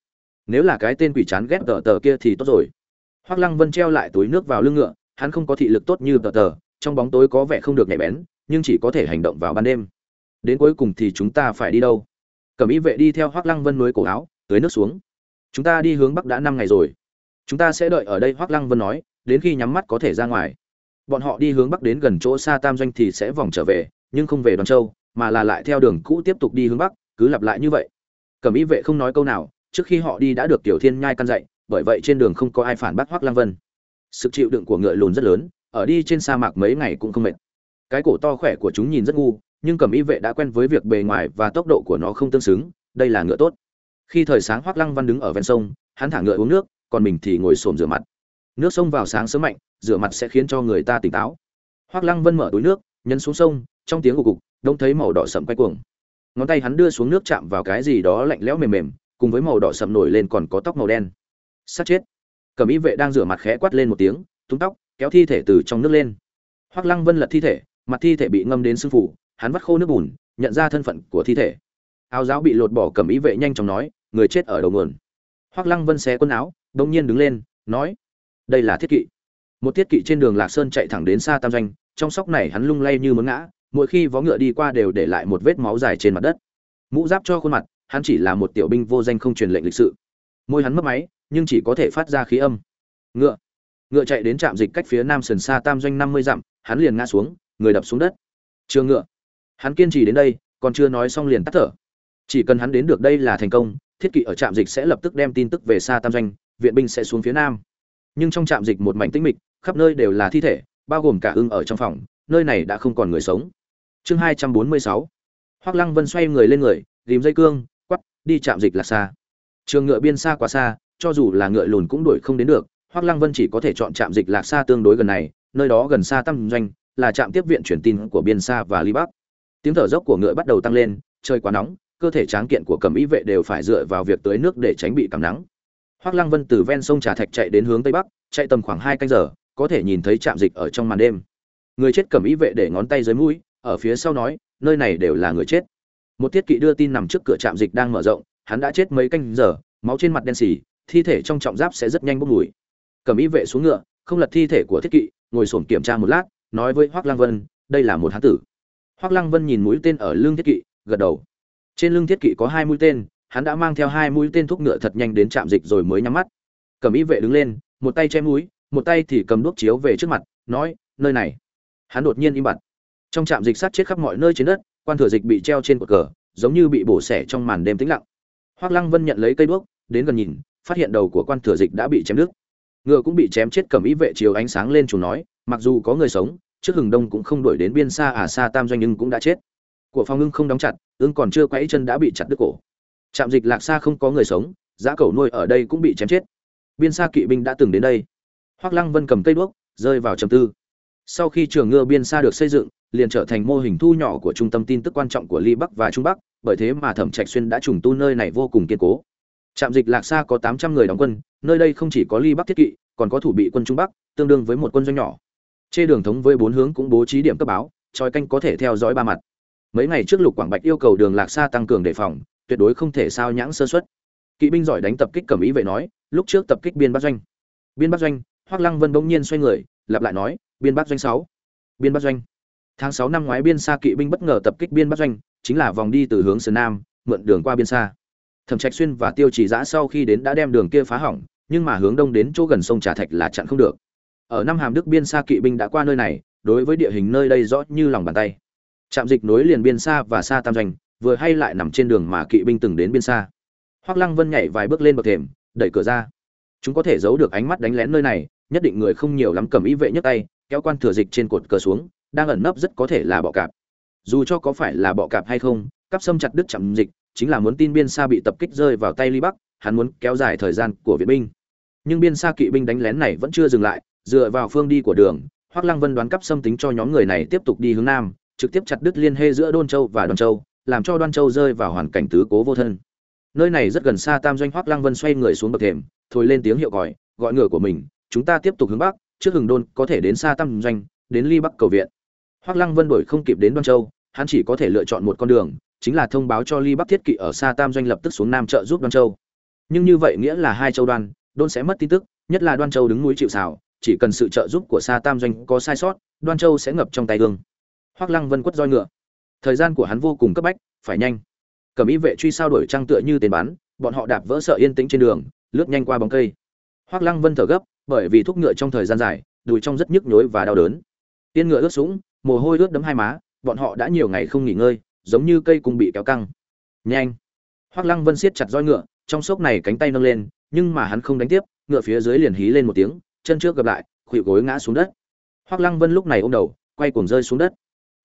Nếu là cái tên quỷ chán ghét tờ tờ kia thì tốt rồi. Hoác lăng vân treo lại túi nước vào lưng ngựa, hắn không có thị lực tốt như tờ tờ trong bóng tối có vẻ không được nhạy bén, nhưng chỉ có thể hành động vào ban đêm. Đến cuối cùng thì chúng ta phải đi đâu? Cẩm ý vệ đi theo hoác lăng vân núi cổ áo, tới nước xuống. Chúng ta đi hướng bắc đã năm ngày rồi. Chúng ta sẽ đợi ở đây, hoắc lăng vân nói, đến khi nhắm mắt có thể ra ngoài. Bọn họ đi hướng bắc đến gần chỗ xa tam doanh thì sẽ vòng trở về, nhưng không về đoàn châu, mà là lại theo đường cũ tiếp tục đi hướng bắc, cứ lặp lại như vậy. Cẩm ý vệ không nói câu nào, trước khi họ đi đã được tiểu thiên nhai căn dạy, bởi vậy trên đường không có ai phản bác hoắc lăng vân. Sự chịu đựng của ngựa lùn rất lớn ở đi trên sa mạc mấy ngày cũng không mệt. Cái cổ to khỏe của chúng nhìn rất ngu, nhưng cẩm y vệ đã quen với việc bề ngoài và tốc độ của nó không tương xứng, đây là ngựa tốt. Khi thời sáng hoắc lăng văn đứng ở ven sông, hắn thả ngựa uống nước, còn mình thì ngồi xổm rửa mặt. Nước sông vào sáng sớm mạnh, rửa mặt sẽ khiến cho người ta tỉnh táo. Hoắc lăng vân mở túi nước, nhấn xuống sông, trong tiếng gục gục đông thấy màu đỏ sậm quay cuồng. Ngón tay hắn đưa xuống nước chạm vào cái gì đó lạnh lẽo mềm mềm, cùng với màu đỏ sậm nổi lên còn có tóc màu đen. Sát chết. Cẩm y vệ đang rửa mặt khẽ quát lên một tiếng tung tóc kéo thi thể từ trong nước lên. Hoắc lăng vân lật thi thể, mặt thi thể bị ngâm đến sưng phủ hắn vắt khô nước bùn, nhận ra thân phận của thi thể. Áo giáo bị lột bỏ cầm ý vệ nhanh chóng nói, người chết ở đầu nguồn. Hoắc lăng vân xé quần áo đông nhiên đứng lên, nói, đây là thiết kỵ. Một thiết kỵ trên đường lạc sơn chạy thẳng đến xa tam doanh, trong sóc này hắn lung lay như muốn ngã, mỗi khi vó ngựa đi qua đều để lại một vết máu dài trên mặt đất. Mũ giáp cho khuôn mặt, hắn chỉ là một tiểu binh vô danh không truyền lệnh lịch sự. Môi hắn mất máy, nhưng chỉ có thể phát ra khí âm. Ngựa ngựa chạy đến trạm dịch cách phía nam sườn xa tam doanh năm mươi dặm, hắn liền ngã xuống, người đập xuống đất. Trường ngựa. Hắn kiên trì đến đây, còn chưa nói xong liền tắt thở. Chỉ cần hắn đến được đây là thành công, thiết kỵ ở trạm dịch sẽ lập tức đem tin tức về xa tam doanh, viện binh sẽ xuống phía nam. Nhưng trong trạm dịch một mảnh tĩnh mịch, khắp nơi đều là thi thể, bao gồm cả ưng ở trong phòng, nơi này đã không còn người sống. Chương hai trăm bốn mươi sáu. Hoác lăng vân xoay người lên người ghìm dây cương, quắp, đi trạm dịch là xa. Trường ngựa biên xa quá xa, cho dù là ngựa lùn cũng đuổi không đến được Hoắc lăng vân chỉ có thể chọn trạm dịch lạc xa tương đối gần này nơi đó gần xa tâm doanh là trạm tiếp viện truyền tin của biên xa và ly bắc. Tiếng thở dốc của ngựa bắt đầu tăng lên trời quá nóng cơ thể tráng kiện của cầm ý vệ đều phải dựa vào việc tưới nước để tránh bị cảm nắng. Hoắc lăng vân từ ven sông trà thạch chạy đến hướng tây bắc chạy tầm khoảng hai canh giờ có thể nhìn thấy trạm dịch ở trong màn đêm. Người chết cầm ý vệ để ngón tay dưới mũi ở phía sau nói nơi này đều là người chết. Một thiết kỵ đưa tin nằm trước cửa trạm dịch đang mở rộng hắn đã chết mấy canh giờ máu trên mặt đen sì, thi thể trong trọng giáp sẽ rất nhanh bốc mùi cầm Y vệ xuống ngựa, không lật thi thể của thiết kỵ, ngồi xổm kiểm tra một lát, nói với hoác lăng vân, đây là một hán tử. Hoác lăng vân nhìn mũi tên ở lưng thiết kỵ, gật đầu. Trên lưng thiết kỵ có hai mũi tên, hắn đã mang theo hai mũi tên thuốc ngựa thật nhanh đến trạm dịch rồi mới nhắm mắt. Cầm Y vệ đứng lên, một tay che mũi, một tay thì cầm đuốc chiếu về trước mặt, nói, nơi này. Hắn đột nhiên im bặt. Trong trạm dịch sát chết khắp mọi nơi trên đất, quan thừa dịch bị treo trên cột cờ, giống như bị bổ xẻ trong màn đêm tĩnh lặng. Hoác lăng vân nhận lấy cây đuốc, đến gần nhìn, phát hiện đầu của quan thừa dịch đã bị chém đứt ngựa cũng bị chém chết cầm ý vệ chiều ánh sáng lên chủ nói, mặc dù có người sống, trước hừng đông cũng không đuổi đến biên xa à xa tam doanh nhưng cũng đã chết. Của phong ưng không đóng chặt, ưng còn chưa quẫy chân đã bị chặt đứt cổ. Trạm dịch lạc xa không có người sống giá cầu nuôi ở đây cũng bị chém chết. Biên xa kỵ binh đã từng đến đây. Hoác lăng vân cầm cây đuốc, rơi vào trầm tư. Sau khi trường ngựa biên xa được xây dựng, liền trở thành mô hình thu nhỏ của trung tâm tin tức quan trọng của ly bắc và trung bắc, bởi thế mà thẩm trạch xuyên đã trùng tu nơi này vô cùng kiên cố trạm dịch lạc xa có tám trăm người đóng quân, nơi đây không chỉ có ly bắc thiết kỵ, còn có thủ bị quân trung bắc, tương đương với một quân doanh nhỏ. Trên đường thống với bốn hướng cũng bố trí điểm cấp báo tròi canh có thể theo dõi ba mặt. Mấy ngày trước lục quảng bạch yêu cầu đường lạc xa tăng cường đề phòng, tuyệt đối không thể sao nhãng sơ xuất kỵ binh giỏi đánh tập kích cầm ý vậy nói, lúc trước tập kích biên bắc doanh. Biên bắc doanh hoắc lăng vân bỗng nhiên xoay người, lặp lại nói, biên bắc doanh sáu. Biên bắc doanh. Tháng sáu năm ngoái biên xa kỵ binh bất ngờ tập kích biên bắc doanh, chính là vòng đi từ hướng sơn nam, mượn đường qua biên xa thẩm trạch xuyên và tiêu chỉ giã sau khi đến đã đem đường kia phá hỏng, nhưng mà hướng đông đến chỗ gần sông trà thạch là chặn không được. Ở năm hàm đức biên xa kỵ binh đã qua nơi này, đối với địa hình nơi đây rõ như lòng bàn tay. Trạm dịch nối liền biên xa và xa tam doanh, vừa hay lại nằm trên đường mà kỵ binh từng đến biên xa hoắc lăng vân nhảy vài bước lên bậc thềm, đẩy cửa ra. Chúng có thể giấu được ánh mắt đánh lén nơi này, nhất định người không nhiều lắm cầm ý vệ nhấc tay, kéo quan thừa dịch trên cột cờ xuống, đang ẩn nấp rất có thể là bọ cạp. Dù cho có phải là bọ cạp hay không, cắp xâm chặt đứt chạm dịch chính là muốn tin biên xa bị tập kích rơi vào tay ly bắc, hắn muốn kéo dài thời gian của viện binh. Nhưng biên xa kỵ binh đánh lén này vẫn chưa dừng lại, dựa vào phương đi của đường hoắc lăng vân đoán cắp xâm tính cho nhóm người này tiếp tục đi hướng nam, trực tiếp chặt đứt liên hệ giữa đôn châu và đoan châu, làm cho đoan châu rơi vào hoàn cảnh tứ cố vô thân. Nơi này rất gần xa tam doanh hoắc lăng vân xoay người xuống bậc thềm, thổi lên tiếng hiệu còi, gọi ngựa của mình, chúng ta tiếp tục hướng bắc, trước hừng đôn có thể đến xa tam doanh, đến ly bắc cầu viện. Hoắc lăng vân đổi không kịp đến đoan châu, hắn chỉ có thể lựa chọn một con đường chính là thông báo cho ly bắc thiết kỵ ở xa tam doanh lập tức xuống nam trợ giúp đoan châu nhưng như vậy nghĩa là hai châu đoan đôn sẽ mất tin tức nhất là đoan châu đứng núi chịu sào, chỉ cần sự trợ giúp của Sa Tam doanh có sai sót, Đoan Châu sẽ ngập trong tay gương. Hoắc Lăng Vân quất roi ngựa. Thời gian của hắn vô cùng cấp bách, phải nhanh. Cẩm ý vệ truy sao đổi trang tựa như tiền bắn, bọn họ đạp vỡ sợ yên tĩnh trên đường, lướt nhanh qua bóng cây. Hoắc Lăng Vân thở gấp, bởi vì thúc ngựa trong thời gian dài, đùi trong rất nhức nhối và đau đớn. Tiên ngựa ướt sũng, mồ hôi ướt đẫm hai má, bọn họ đã nhiều ngày không nghỉ ngơi, giống như cây cung bị kéo căng. Nhanh! Hoắc Lăng Vân siết chặt roi ngựa, trong sốc này cánh tay nâng lên, nhưng mà hắn không đánh tiếp, ngựa phía dưới liền hí lên một tiếng, chân trước gặp lại, khuỵu gối ngã xuống đất. Hoắc Lăng Vân lúc này ôm đầu, quay cuồng rơi xuống đất.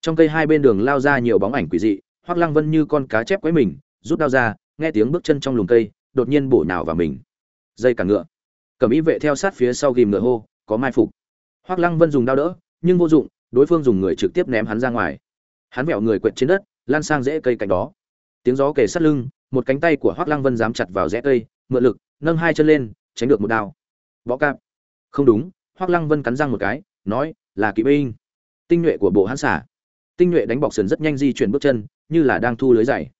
Trong cây hai bên đường lao ra nhiều bóng ảnh quỷ dị, Hoắc Lăng Vân như con cá chép quấy mình, rút đao ra, nghe tiếng bước chân trong lùm cây, đột nhiên bổ nhào vào mình. Dây cả ngựa. Cẩm Ý vệ theo sát phía sau ghim ngựa hô, có mai phục. Hoắc Lăng Vân dùng đao đỡ, nhưng vô dụng, đối phương dùng người trực tiếp ném hắn ra ngoài. Hắn vẹo người quẹt trên đất, lan sang rễ cây cạnh đó. Tiếng gió kề sát lưng, một cánh tay của Hoắc Lăng Vân dám chặt vào rễ cây, mượn lực, nâng hai chân lên, tránh được một đao. Võ cạp. Không đúng, Hoắc Lăng Vân cắn răng một cái, nói, là kỵ binh. Tinh nhuệ của bộ hãn xả. Tinh nhuệ đánh bọc sườn rất nhanh di chuyển bước chân, như là đang thu lưới dày.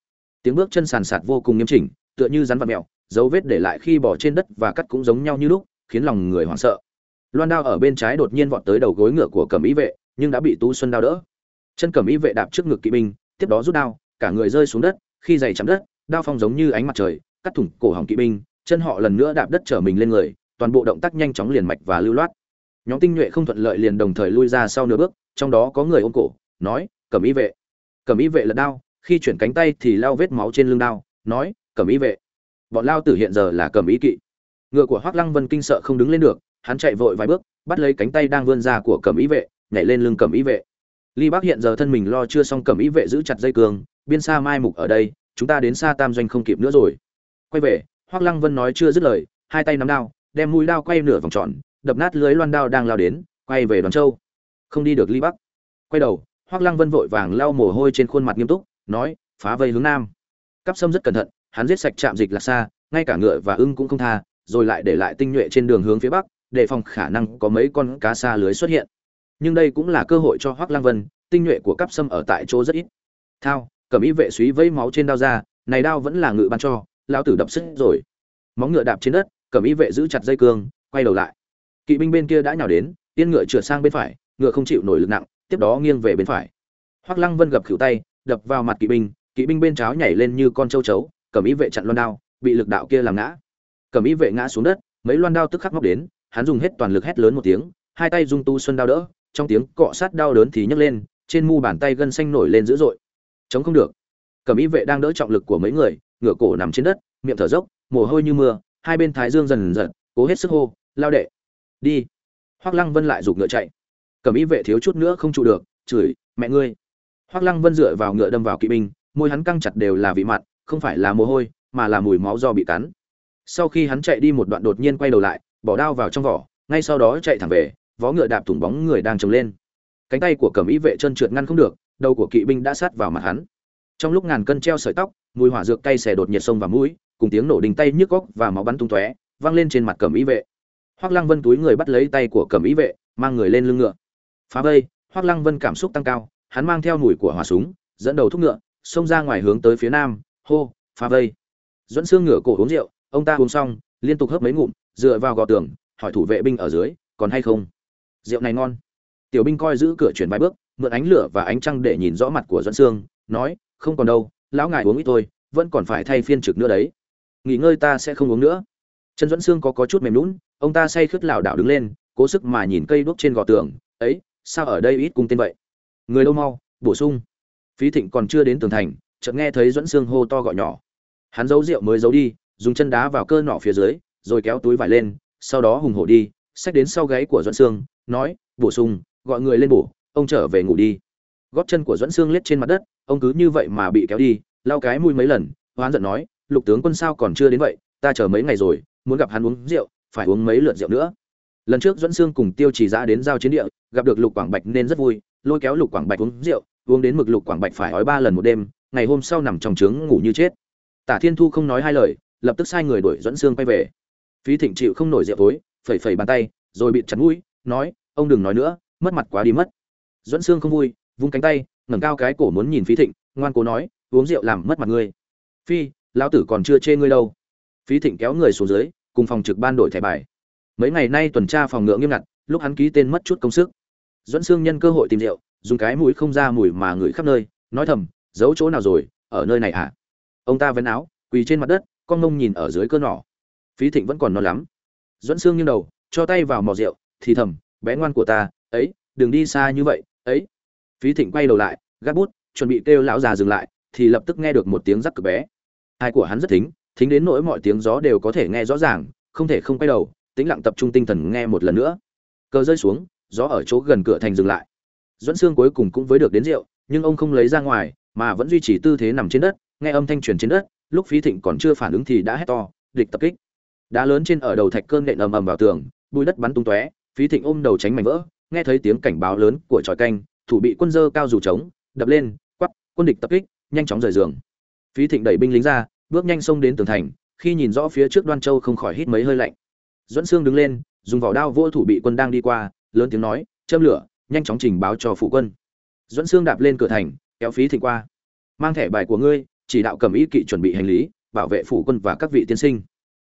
Tiếng bước chân sàn sạt vô cùng nghiêm chỉnh, tựa như rắn vặn mèo, dấu vết để lại khi bỏ trên đất và cắt cũng giống nhau như lúc, khiến lòng người hoảng sợ. Loan đao ở bên trái đột nhiên vọt tới đầu gối ngựa của Cẩm Ý vệ, nhưng đã bị Tú Xuân đao đỡ. Chân Cẩm Ý vệ đạp trước ngực kỵ binh, tiếp đó rút đao, cả người rơi xuống đất, khi giày chạm đất, đao phong giống như ánh mặt trời, cắt thủng cổ họng kỵ binh, chân họ lần nữa đạp đất trở mình lên người, toàn bộ động tác nhanh chóng liền mạch và lưu loát. Nhóm tinh nhuệ không thuận lợi liền đồng thời lui ra sau nửa bước, trong đó có người ôm cổ, nói: "Cẩm y vệ." Cẩm y vệ lật đao, khi chuyển cánh tay thì lao vết máu trên lưng đao, nói: "Cẩm y vệ." Bọn lao tử hiện giờ là Cẩm y kỵ. Ngựa của Hoắc Lăng Vân kinh sợ không đứng lên được, hắn chạy vội vài bước, bắt lấy cánh tay đang vươn ra của Cẩm y vệ, nhảy lên lưng Cẩm y vệ. Ly Bắc hiện giờ thân mình lo chưa xong cầm Ý vệ giữ chặt dây cương, biên xa mai mục ở đây, chúng ta đến xa Tam doanh không kịp nữa rồi. Quay về, Hoắc Lăng Vân nói chưa dứt lời, hai tay nắm đao, đem mũi đao quay nửa vòng tròn, đập nát lưới loan đao đang lao đến, quay về Đoàn Châu. Không đi được Ly Bắc. Quay đầu, Hoắc Lăng Vân vội vàng lau mồ hôi trên khuôn mặt nghiêm túc, nói, phá vây hướng nam. Cáp Sâm rất cẩn thận, hắn giết sạch trạm dịch là xa, ngay cả ngựa và ưng cũng không tha, rồi lại để lại tinh nhuệ trên đường hướng phía bắc, đề phòng khả năng có mấy con cá xa lưới xuất hiện. Nhưng đây cũng là cơ hội cho Hoắc Lăng Vân, tinh nhuệ của Cáp Sâm ở tại chỗ rất ít. Thao, cầm ý vệ suý vây máu trên đao ra, này đao vẫn là ngựa ban cho, lão tử đập sức rồi. Móng ngựa đạp trên đất, cầm ý vệ giữ chặt dây cương, quay đầu lại. Kỵ binh bên kia đã nhào đến, tiên ngựa trượt sang bên phải, ngựa không chịu nổi lực nặng, tiếp đó nghiêng về bên phải. Hoắc Lăng Vân gập khuỷu tay, đập vào mặt kỵ binh, kỵ binh bên cháo nhảy lên như con châu chấu, cầm ý vệ chặn loan đao, bị lực đạo kia làm ngã. Cầm ý vệ ngã xuống đất, mấy loan đao tức khắc móc đến, hắn dùng hết toàn lực hét lớn một tiếng, hai tay dung tu xuân đao đỡ, trong tiếng cọ sát đau đớn thì nhấc lên, trên mu bàn tay gân xanh nổi lên dữ dội. Chống không được. cẩm ý vệ đang đỡ trọng lực của mấy người, ngửa cổ nằm trên đất, miệng thở dốc, mồ hôi như mưa, hai bên thái dương dần dần, cố hết sức hô, lao đệ, đi. Hoắc Lăng Vân lại giục ngựa chạy. cẩm ý vệ thiếu chút nữa không trụ được, chửi, mẹ ngươi. Hoắc Lăng Vân dựa vào ngựa đâm vào kỵ binh, môi hắn căng chặt đều là vị mặn, không phải là mồ hôi, mà là mùi máu do bị cắn. Sau khi hắn chạy đi một đoạn đột nhiên quay đầu lại, bỏ đao vào trong vỏ, ngay sau đó chạy thẳng về, vó ngựa đạp thủng bóng người đang trồng lên. Cánh tay của Cẩm Ý vệ chân trượt ngăn không được, đầu của kỵ binh đã sát vào mặt hắn. Trong lúc ngàn cân treo sợi tóc, mùi hỏa dược cay xẻ đột nhiệt sông vào mũi, cùng tiếng nổ đình tay nhức góc và máu bắn tung tóe, vang lên trên mặt Cẩm Ý vệ. Hoắc Lăng Vân túi người bắt lấy tay của Cẩm Ý vệ, mang người lên lưng ngựa. Phá vây, Hoắc Lăng Vân cảm xúc tăng cao, hắn mang theo mùi của hỏa súng, dẫn đầu thúc ngựa, xông ra ngoài hướng tới phía nam, hô, phá vây. Dẫn xương ngựa cổ uống rượu, ông ta uống xong, liên tục hớp mấy ngụm, dựa vào gò tường, hỏi thủ vệ binh ở dưới, còn hay không? Rượu này ngon. Tiểu binh coi giữ cửa chuyển vài bước, mượn ánh lửa và ánh trăng để nhìn rõ mặt của Dẫn Sương, nói, không còn đâu, lão ngài uống ít thôi, vẫn còn phải thay phiên trực nữa đấy. Nghỉ ngơi ta sẽ không uống nữa. Trần Dẫn Sương có có chút mềm lún, ông ta say khướt lảo đảo đứng lên, cố sức mà nhìn cây đuốc trên gò tường, ấy, sao ở đây ít cung tên vậy? Người đâu mau, bổ sung. Phí Thịnh còn chưa đến tường thành, chợt nghe thấy Dẫn Sương hô to gọi nhỏ. Hắn giấu rượu mới giấu đi, dùng chân đá vào cơ nọ phía dưới, rồi kéo túi vải lên, sau đó hùng hổ đi, xách đến sau gáy của Dẫn Sương nói, bổ sung, gọi người lên bổ, ông trở về ngủ đi. Gót chân của Dẫn Xương lết trên mặt đất, ông cứ như vậy mà bị kéo đi, lau cái mũi mấy lần, hoán giận nói, lục tướng quân sao còn chưa đến vậy, ta chờ mấy ngày rồi, muốn gặp hắn uống rượu, phải uống mấy lượt rượu nữa. Lần trước Dẫn Xương cùng Tiêu Chỉ Dã đến giao chiến địa, gặp được Lục Quảng Bạch nên rất vui, lôi kéo Lục Quảng Bạch uống rượu, uống đến mực Lục Quảng Bạch phải ói ba lần một đêm, ngày hôm sau nằm trong trướng ngủ như chết. Tả Thiên Thu không nói hai lời, lập tức sai người đuổi Dẫn Xương quay về. Phí Thịnh chịu không nổi rượu tối, phẩy phẩy bàn tay, rồi bị chặt mũi, nói, ông đừng nói nữa, mất mặt quá đi mất. Dẫn Xương không vui, vung cánh tay, ngẩng cao cái cổ muốn nhìn Phí Thịnh, ngoan cố nói, uống rượu làm mất mặt ngươi. Phi, lão tử còn chưa chê ngươi đâu. Phí Thịnh kéo người xuống dưới, cùng phòng trực ban đổi thẻ bài. Mấy ngày nay tuần tra phòng ngựa nghiêm ngặt, lúc hắn ký tên mất chút công sức. Dẫn Xương nhân cơ hội tìm rượu, dùng cái mũi không ra mùi mà ngửi khắp nơi, nói thầm, giấu chỗ nào rồi, ở nơi này à? Ông ta vén áo, quỳ trên mặt đất, con ngông nhìn ở dưới cơ nỏ phí thịnh vẫn còn non lắm dẫn xương nghiêng đầu cho tay vào mò rượu thì thầm, bé ngoan của ta, ấy, đừng đi xa như vậy, ấy. Phí thịnh quay đầu lại, gác bút, chuẩn bị kêu lão già dừng lại, thì lập tức nghe được một tiếng rắc cực bé. Hai của hắn rất thính thính đến nỗi mọi tiếng gió đều có thể nghe rõ ràng, không thể không quay đầu, tĩnh lặng tập trung tinh thần nghe một lần nữa. Cờ rơi xuống, gió ở chỗ gần cửa thành dừng lại. Dẫn xương cuối cùng cũng với được đến rượu, nhưng ông không lấy ra ngoài, mà vẫn duy trì tư thế nằm trên đất, nghe âm thanh truyền trên đất, lúc phí thịnh còn chưa phản ứng thì đã hét to, địch tập kích. Đá lớn trên ở đầu thạch cơn nện ầm ầm vào tường bùi đất bắn tung tóe phí thịnh ôm đầu tránh mảnh vỡ, nghe thấy tiếng cảnh báo lớn của tròi canh, thủ bị quân dơ cao dù trống, đập lên, quắp, quân địch tập kích, nhanh chóng rời giường. Phí thịnh đẩy binh lính ra, bước nhanh xông đến tường thành, khi nhìn rõ phía trước đoan châu không khỏi hít mấy hơi lạnh. Dẫn sương đứng lên, dùng vỏ đao vô thủ bị quân đang đi qua, lớn tiếng nói, châm lửa, nhanh chóng trình báo cho phụ quân. Dẫn sương đạp lên cửa thành, kéo phí thịnh qua. Mang thẻ bài của ngươi, chỉ đạo cầm ý kỵ chuẩn bị hành lý, bảo vệ phủ quân và các vị tiên sinh.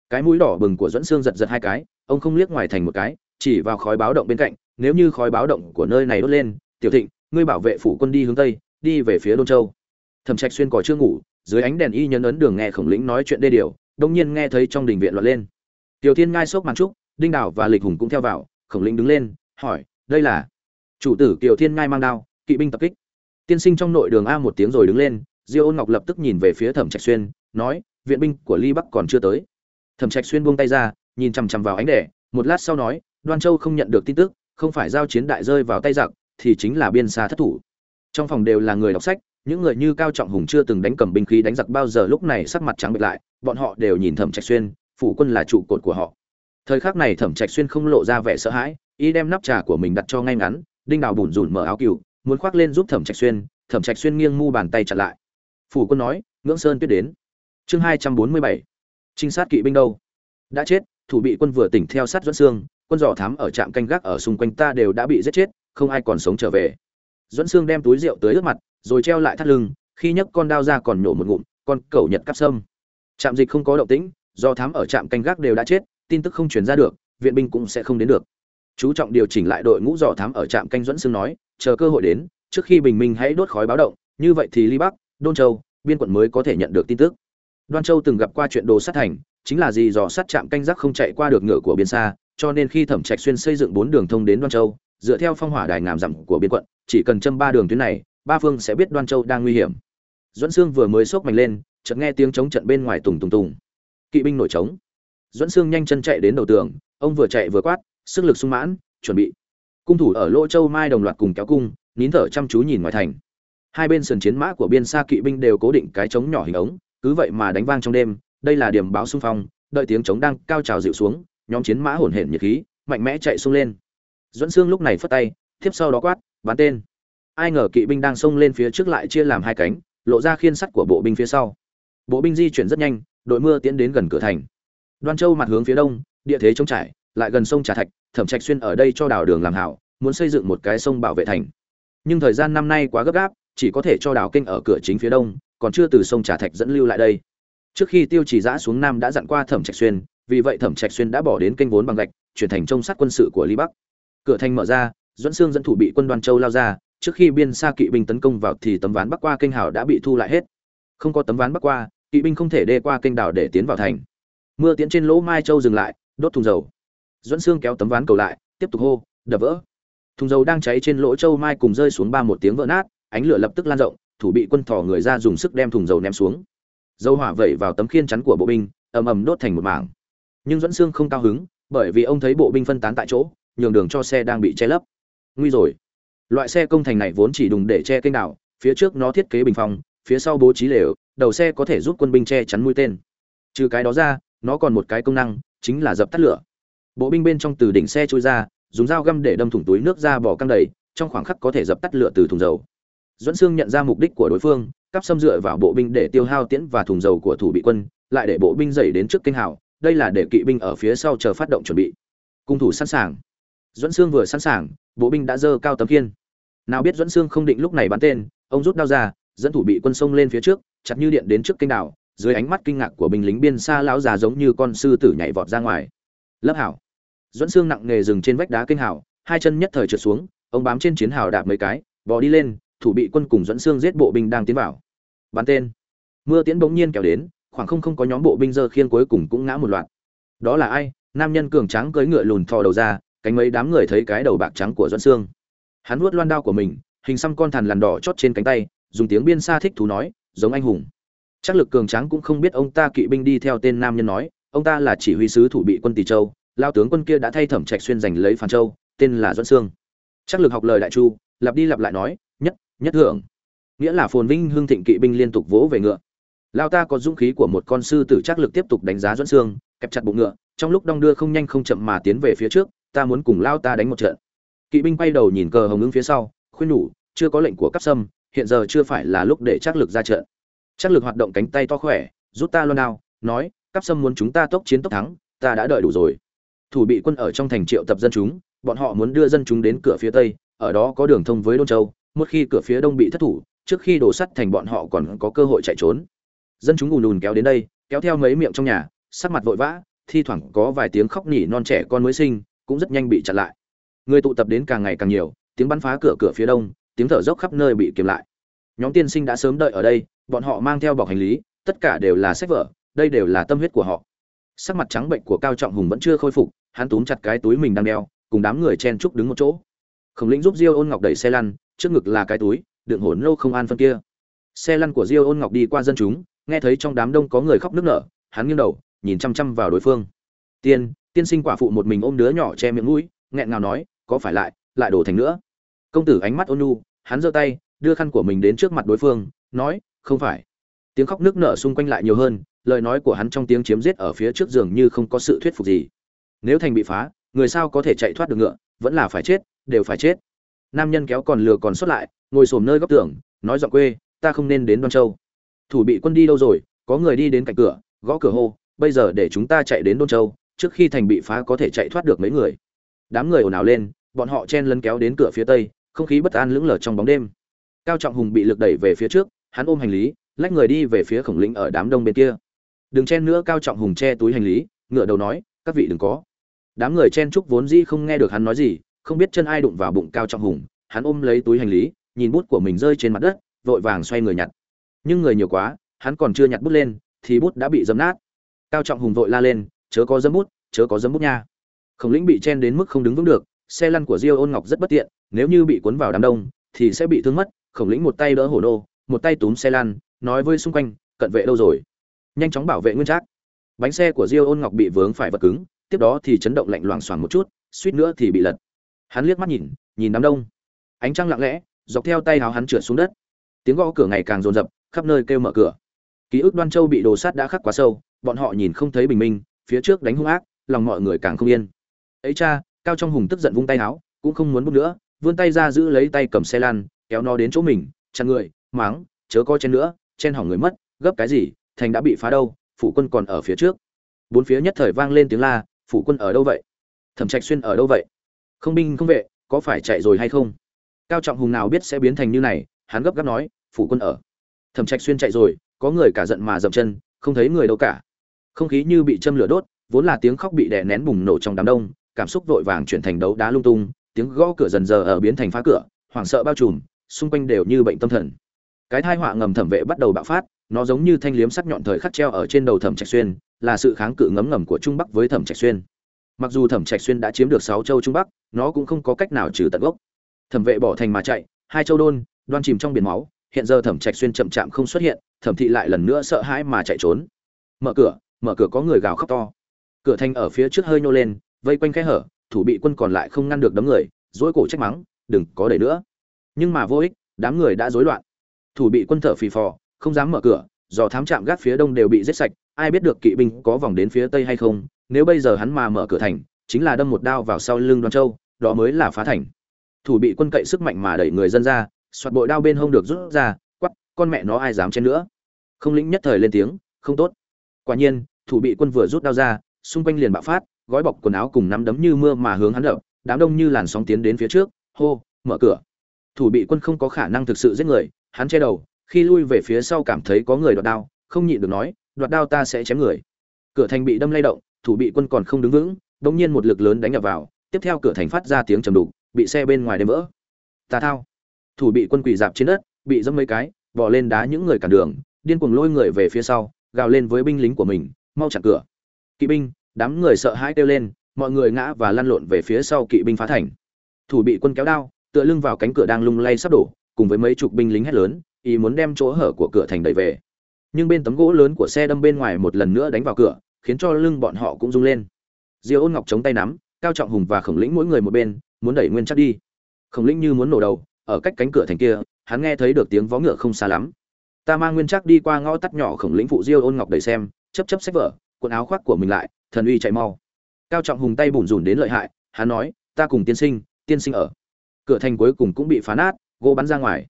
Cái mũi đỏ bừng của dẫn sương giật giật hai cái, ông không liếc ngoài thành một cái chỉ vào khói báo động bên cạnh, nếu như khói báo động của nơi này đốt lên, tiểu thịnh, ngươi bảo vệ phủ quân đi hướng tây, đi về phía đôn châu. Thẩm trạch xuyên cỏ chưa ngủ, dưới ánh đèn y nhấn ấn đường nghe khổng lĩnh nói chuyện đê điều, đông nhiên nghe thấy trong đình viện loạn lên. Tiểu thiên ngai sốc màn trúc, đinh đảo và lịch hùng cũng theo vào, khổng lĩnh đứng lên, hỏi, đây là? Chủ tử kiều thiên ngai mang đao, kỵ binh tập kích. Tiên sinh trong nội đường a một tiếng rồi đứng lên, diêu ôn ngọc lập tức nhìn về phía thẩm trạch xuyên, nói, viện binh của ly bắc còn chưa tới. Thẩm trạch xuyên buông tay ra, nhìn chằm chằm vào ánh đèn, một lát sau nói đoan châu không nhận được tin tức, không phải giao chiến đại rơi vào tay giặc, thì chính là biên xa thất thủ. Trong phòng đều là người đọc sách, những người như cao trọng hùng chưa từng đánh cầm binh khí đánh giặc bao giờ, lúc này sắc mặt trắng bệch lại, bọn họ đều nhìn thẩm trạch xuyên, phủ quân là trụ cột của họ. Thời khắc này thẩm trạch xuyên không lộ ra vẻ sợ hãi, y đem nắp trà của mình đặt cho ngay ngắn, đinh đào bùn rủn mở áo cừu, muốn khoác lên giúp thẩm trạch xuyên, thẩm trạch xuyên nghiêng mu bàn tay chặn lại. Phủ quân nói, ngưỡng sơn tuyết đến. Chương hai trăm bốn mươi bảy. Trinh sát kỵ binh đâu? Đã chết, thủ bị quân vừa tỉnh theo sát dẫn xương quân dò thám ở trạm canh gác ở xung quanh ta đều đã bị giết chết, không ai còn sống trở về. Dẫn xương đem túi rượu tới ướt mặt, rồi treo lại thắt lưng, khi nhấc con đao ra còn nhổ một ngụm, con cẩu nhật cắp sâm. Trạm dịch không có động tĩnh, do thám ở trạm canh gác đều đã chết, tin tức không truyền ra được, viện binh cũng sẽ không đến được. Chú trọng điều chỉnh lại đội ngũ dò thám ở trạm canh dẫn xương nói, chờ cơ hội đến, trước khi bình minh hãy đốt khói báo động, như vậy thì ly bắc, đôn châu, biên quận mới có thể nhận được tin tức. Đoan châu từng gặp qua chuyện đồ sát thành, chính là gì dò sát trạm canh gác không chạy qua được ngựa của biên xa cho nên khi thẩm trạch xuyên xây dựng bốn đường thông đến đoan châu, dựa theo phong hỏa đài ngàm dặm của biên quận, chỉ cần châm ba đường tuyến này, ba phương sẽ biết đoan châu đang nguy hiểm. Dẫn xương vừa mới sốc mạnh lên, chợt nghe tiếng chống trận bên ngoài tùng tùng tùng. Kỵ binh nổi trống. Dẫn xương nhanh chân chạy đến đầu tường, ông vừa chạy vừa quát, sức lực sung mãn, chuẩn bị. Cung thủ ở lỗ châu mai đồng loạt cùng kéo cung, nín thở chăm chú nhìn ngoài thành. Hai bên sườn chiến mã của biên xa kỵ binh đều cố định cái trống nhỏ hình ống, cứ vậy mà đánh vang trong đêm, đây là điểm báo xung phong, đợi tiếng trống đang cao trào dịu xuống nhóm chiến mã hổn hển nhiệt khí, mạnh mẽ chạy xông lên. Dẫn xương lúc này phất tay tiếp sau đó quát, bắn tên. Ai ngờ kỵ binh đang xông lên phía trước lại chia làm hai cánh, lộ ra khiên sắt của bộ binh phía sau. Bộ binh di chuyển rất nhanh, đội mưa tiến đến gần cửa thành. Đoan châu mặt hướng phía đông, địa thế trống trải, lại gần sông trà thạch, thẩm trạch xuyên ở đây cho đào đường làm hảo, muốn xây dựng một cái sông bảo vệ thành. Nhưng thời gian năm nay quá gấp gáp, chỉ có thể cho đào kênh ở cửa chính phía đông, còn chưa từ sông trà thạch dẫn lưu lại đây. Trước khi tiêu chỉ giã xuống nam đã dặn qua thẩm trạch xuyên vì vậy thẩm trạch xuyên đã bỏ đến kênh vốn bằng gạch, chuyển thành trông sát quân sự của lý bắc. Cửa thành mở ra dẫn xương dẫn thủ bị quân đoàn châu lao ra, trước khi biên xa kỵ binh tấn công vào thì tấm ván bắc qua kênh hào đã bị thu lại hết. Không có tấm ván bắc qua, kỵ binh không thể đê qua kênh đảo để tiến vào thành. Mưa tiến trên lỗ mai châu dừng lại, đốt thùng dầu. Dẫn xương kéo tấm ván cầu lại, tiếp tục hô, đập vỡ. Thùng dầu đang cháy trên lỗ châu mai cùng rơi xuống ba một tiếng vỡ nát, ánh lửa lập tức lan rộng, thủ bị quân thỏ người ra dùng sức đem thùng dầu ném xuống. Dầu hỏa vẩy vào tấm khiên chắn của bộ binh, ầm ầm đốt thành một mảng nhưng dẫn xương không cao hứng, bởi vì ông thấy bộ binh phân tán tại chỗ, nhường đường cho xe đang bị che lấp. Nguy rồi. Loại xe công thành này vốn chỉ dùng để che kênh đảo, phía trước nó thiết kế bình phong, phía sau bố trí lều, đầu xe có thể giúp quân binh che chắn mũi tên. Trừ cái đó ra, nó còn một cái công năng, chính là dập tắt lửa. Bộ binh bên trong từ đỉnh xe trôi ra, dùng dao găm để đâm thủng túi nước ra bỏ căng đầy, trong khoảng khắc có thể dập tắt lửa từ thùng dầu. Dẫn xương nhận ra mục đích của đối phương, cắp xâm dựa vào bộ binh để tiêu hao tiễn và thùng dầu của thủ bị quân, lại để bộ binh dày đến trước kênh hào đây là để kỵ binh ở phía sau chờ phát động chuẩn bị. Cung thủ sẵn sàng. Dẫn sương vừa sẵn sàng, bộ binh đã dơ cao tấm kiên nào biết dẫn sương không định lúc này bắn tên, ông rút đao ra, dẫn thủ bị quân sông lên phía trước, chặt như điện đến trước kênh đảo, dưới ánh mắt kinh ngạc của binh lính biên xa lão già giống như con sư tử nhảy vọt ra ngoài. Lớp hảo. Dẫn xương nặng nghề dừng trên vách đá kênh hảo, hai chân nhất thời trượt xuống, ông bám trên chiến hào đạp mấy cái, bò đi lên, thủ bị quân cùng dẫn xương giết bộ binh đang tiến vào. Bắn tên. Mưa tiễn bỗng nhiên kéo đến khoảng không không có nhóm bộ binh dơ khiên cuối cùng cũng ngã một loạt. Đó là ai? Nam nhân cường tráng cưỡi ngựa lùn thò đầu ra, cánh mấy đám người thấy cái đầu bạc trắng của doãn xương hắn vuốt loan đao của mình, hình xăm con thằn lằn đỏ chót trên cánh tay, dùng tiếng biên xa thích thú nói, giống anh hùng. Chắc lực cường tráng cũng không biết ông ta kỵ binh đi theo tên nam nhân nói, ông ta là chỉ huy sứ thủ bị quân tỷ châu, lao tướng quân kia đã thay thẩm trạch xuyên giành lấy Phan châu, tên là doãn sương. Chắc lực học lời đại chu, lặp đi lặp lại nói, nhất nhất thượng. Nghĩa là phồn vinh hương thịnh kỵ binh liên tục vỗ về ngựa lao ta có dũng khí của một con sư tử chắc lực tiếp tục đánh giá dẫn xương kẹp chặt bụng ngựa, trong lúc đong đưa không nhanh không chậm mà tiến về phía trước, ta muốn cùng lao ta đánh một trận. Kỵ binh quay đầu nhìn cờ hồng ứng phía sau, khuyên nhủ, chưa có lệnh của cấp sâm, hiện giờ chưa phải là lúc để chắc lực ra trận. Chắc lực hoạt động cánh tay to khỏe, rút ta luôn nào nói, cấp sâm muốn chúng ta tốc chiến tốc thắng, ta đã đợi đủ rồi. Thủ bị quân ở trong thành triệu tập dân chúng, bọn họ muốn đưa dân chúng đến cửa phía tây, ở đó có đường thông với đôn châu, một khi cửa phía đông bị thất thủ, trước khi đổ sắt thành bọn họ còn có cơ hội chạy trốn dân chúng ùn ùn kéo đến đây, kéo theo mấy miệng trong nhà, sắc mặt vội vã, thi thoảng có vài tiếng khóc nỉ non trẻ con mới sinh, cũng rất nhanh bị chặn lại. Người tụ tập đến càng ngày càng nhiều, tiếng bắn phá cửa cửa phía đông, tiếng thở dốc khắp nơi bị kiềm lại. Nhóm tiên sinh đã sớm đợi ở đây, bọn họ mang theo bọc hành lý, tất cả đều là sách vở, đây đều là tâm huyết của họ. Sắc mặt trắng bệnh của cao trọng hùng vẫn chưa khôi phục, hắn túm chặt cái túi mình đang đeo, cùng đám người chen trúc đứng một chỗ. Khổng lĩnh giúp diêu ôn ngọc đẩy xe lăn, trước ngực là cái túi, đựng hổn lâu không an phân kia. Xe lăn của diêu ôn ngọc đi qua dân chúng nghe thấy trong đám đông có người khóc nức nở, hắn nghiêng đầu, nhìn chăm chăm vào đối phương. Tiên tiên sinh quả phụ một mình ôm đứa nhỏ che miệng mũi, nghẹn ngào nói, có phải lại lại đổ thành nữa? Công tử ánh mắt ôn nhu, hắn giơ tay, đưa khăn của mình đến trước mặt đối phương, nói, không phải. Tiếng khóc nước nở xung quanh lại nhiều hơn, lời nói của hắn trong tiếng chiếm giết ở phía trước giường như không có sự thuyết phục gì. Nếu thành bị phá, người sao có thể chạy thoát được ngựa, vẫn là phải chết, đều phải chết. Nam nhân kéo còn lừa còn xuất lại, ngồi xổm nơi góc tường, nói giọng quê, ta không nên đến đoan châu thủ bị quân đi đâu rồi, có người đi đến cạnh cửa, gõ cửa hô, bây giờ để chúng ta chạy đến đôn châu, trước khi thành bị phá có thể chạy thoát được mấy người. Đám người ồn ào lên, bọn họ chen lấn kéo đến cửa phía tây, không khí bất an lững lờ trong bóng đêm. Cao trọng hùng bị lực đẩy về phía trước, hắn ôm hành lý, lách người đi về phía khổng lĩnh ở đám đông bên kia. Đừng chen nữa, cao trọng hùng che túi hành lý ngựa đầu nói, các vị đừng có. Đám người chen chúc vốn dĩ không nghe được hắn nói gì, không biết chân ai đụng vào bụng cao trọng hùng, hắn ôm lấy túi hành lý, nhìn bút của mình rơi trên mặt đất, vội vàng xoay người nhặt nhưng người nhiều quá, hắn còn chưa nhặt bút lên, thì bút đã bị dấm nát. Cao trọng hùng vội la lên, chớ có dấm bút, chớ có dấm bút nha. Khổng lĩnh bị chen đến mức không đứng vững được, xe lăn của diêu ôn ngọc rất bất tiện, nếu như bị cuốn vào đám đông, thì sẽ bị thương mất. Khổng lĩnh một tay đỡ hổ nô, một tay túm xe lăn, nói với xung quanh, cận vệ đâu rồi. Nhanh chóng bảo vệ nguyên trác. Bánh xe của diêu ôn ngọc bị vướng phải vật cứng, tiếp đó thì chấn động lạnh loảng xoảng một chút, suýt nữa thì bị lật. Hắn liếc mắt nhìn nhìn đám đông. Ánh trăng lặng lẽ, dọc theo tay hào hắn trượt xuống đất. Tiếng gõ cửa ngày càng rồn rập khắp nơi kêu mở cửa. Ký ức đoan châu bị đồ sát đã khắc quá sâu, bọn họ nhìn không thấy bình minh, phía trước đánh hung ác, lòng mọi người càng không yên. Ấy cha, cao trong hùng tức giận vung tay áo cũng không muốn bút nữa, vươn tay ra giữ lấy tay cầm xe lan kéo nó đến chỗ mình, chặn người máng chớ coi chen nữa, chen hỏng người mất, gấp cái gì, thành đã bị phá đâu, phủ quân còn ở phía trước. Bốn phía nhất thời vang lên tiếng la, phủ quân ở đâu vậy? Thẩm trạch xuyên ở đâu vậy? Không binh không vệ, có phải chạy rồi hay không? Cao trọng hùng nào biết sẽ biến thành như này, hắn gấp gáp nói, phủ quân ở thẩm trạch xuyên chạy rồi, có người cả giận mà dậm chân, không thấy người đâu cả. Không khí như bị châm lửa đốt, vốn là tiếng khóc bị đè nén bùng nổ trong đám đông, cảm xúc vội vàng chuyển thành đấu đá lung tung, tiếng gõ cửa dần giờ ở biến thành phá cửa, hoảng sợ bao trùm, xung quanh đều như bệnh tâm thần. Cái thai họa ngầm thẩm vệ bắt đầu bạo phát, nó giống như thanh liếm sắc nhọn thời khắc treo ở trên đầu thẩm trạch xuyên, là sự kháng cự ngấm ngầm của trung bắc với thẩm trạch xuyên. Mặc dù thẩm trạch xuyên đã chiếm được sáu châu trung bắc, nó cũng không có cách nào trừ tận gốc. Thẩm vệ bỏ thành mà chạy, hai châu đôn, đoan chìm trong biển máu hiện giờ thẩm trạch xuyên chậm chạm không xuất hiện, thẩm thị lại lần nữa sợ hãi mà chạy trốn. Mở cửa mở cửa có người gào khóc to. Cửa thành ở phía trước hơi nhô lên, vây quanh khe hở, thủ bị quân còn lại không ngăn được đấm người rối cổ trách mắng, đừng có đẩy nữa. Nhưng mà vô ích, đám người đã rối loạn. Thủ bị quân thở phì phò, không dám mở cửa, do thám trạm gác phía đông đều bị giết sạch, ai biết được kỵ binh có vòng đến phía tây hay không, nếu bây giờ hắn mà mở cửa thành, chính là đâm một đao vào sau lưng đoàn châu, đó mới là phá thành. Thủ bị quân cậy sức mạnh mà đẩy người dân ra soạt bội đao bên hông được rút ra quắp con mẹ nó ai dám chen nữa. Không lĩnh nhất thời lên tiếng, không tốt. Quả nhiên, thủ bị quân vừa rút đao ra, xung quanh liền bạo phát, gói bọc quần áo cùng nắm đấm như mưa mà hướng hắn đập, đám đông như làn sóng tiến đến phía trước, hô, mở cửa. Thủ bị quân không có khả năng thực sự giết người, hắn che đầu, khi lui về phía sau cảm thấy có người đoạt đao, không nhịn được nói, đoạt đao ta sẽ chém người. Cửa thành bị đâm lay động, thủ bị quân còn không đứng vững đống nhiên một lực lớn đánh nhập vào, tiếp theo cửa thành phát ra tiếng trầm đục, bị xe bên ngoài đêm vỡ. Tà thao thủ bị quân quỳ dạp trên đất, bị dâm mấy cái bỏ lên đá những người cản đường, điên cuồng lôi người về phía sau, gào lên với binh lính của mình, mau chặn cửa. Kỵ binh, đám người sợ hãi kêu lên, mọi người ngã và lăn lộn về phía sau kỵ binh phá thành. Thủ bị quân kéo đao, tựa lưng vào cánh cửa đang lung lay sắp đổ, cùng với mấy chục binh lính hét lớn, ý muốn đem chỗ hở của cửa thành đẩy về. Nhưng bên tấm gỗ lớn của xe đâm bên ngoài một lần nữa đánh vào cửa, khiến cho lưng bọn họ cũng rung lên. Diêu ôn ngọc chống tay nắm, cao trọng hùng và khổng lĩnh mỗi người một bên, muốn đẩy nguyên chắc đi. Khổng lĩnh như muốn nổ đầu ở cách cánh cửa thành kia, hắn nghe thấy được tiếng vó ngựa không xa lắm. Ta mang nguyên chắc đi qua ngõ tắt nhỏ khổng lĩnh phụ diêu ôn ngọc đẩy xem, chấp chấp sách vở, quần áo khoác của mình lại, thần uy chạy mau. Cao trọng hùng tay bùn rùn đến lợi hại, hắn nói, ta cùng tiên sinh tiên sinh ở. Cửa thành cuối cùng cũng bị phá nát, gỗ bắn ra ngoài.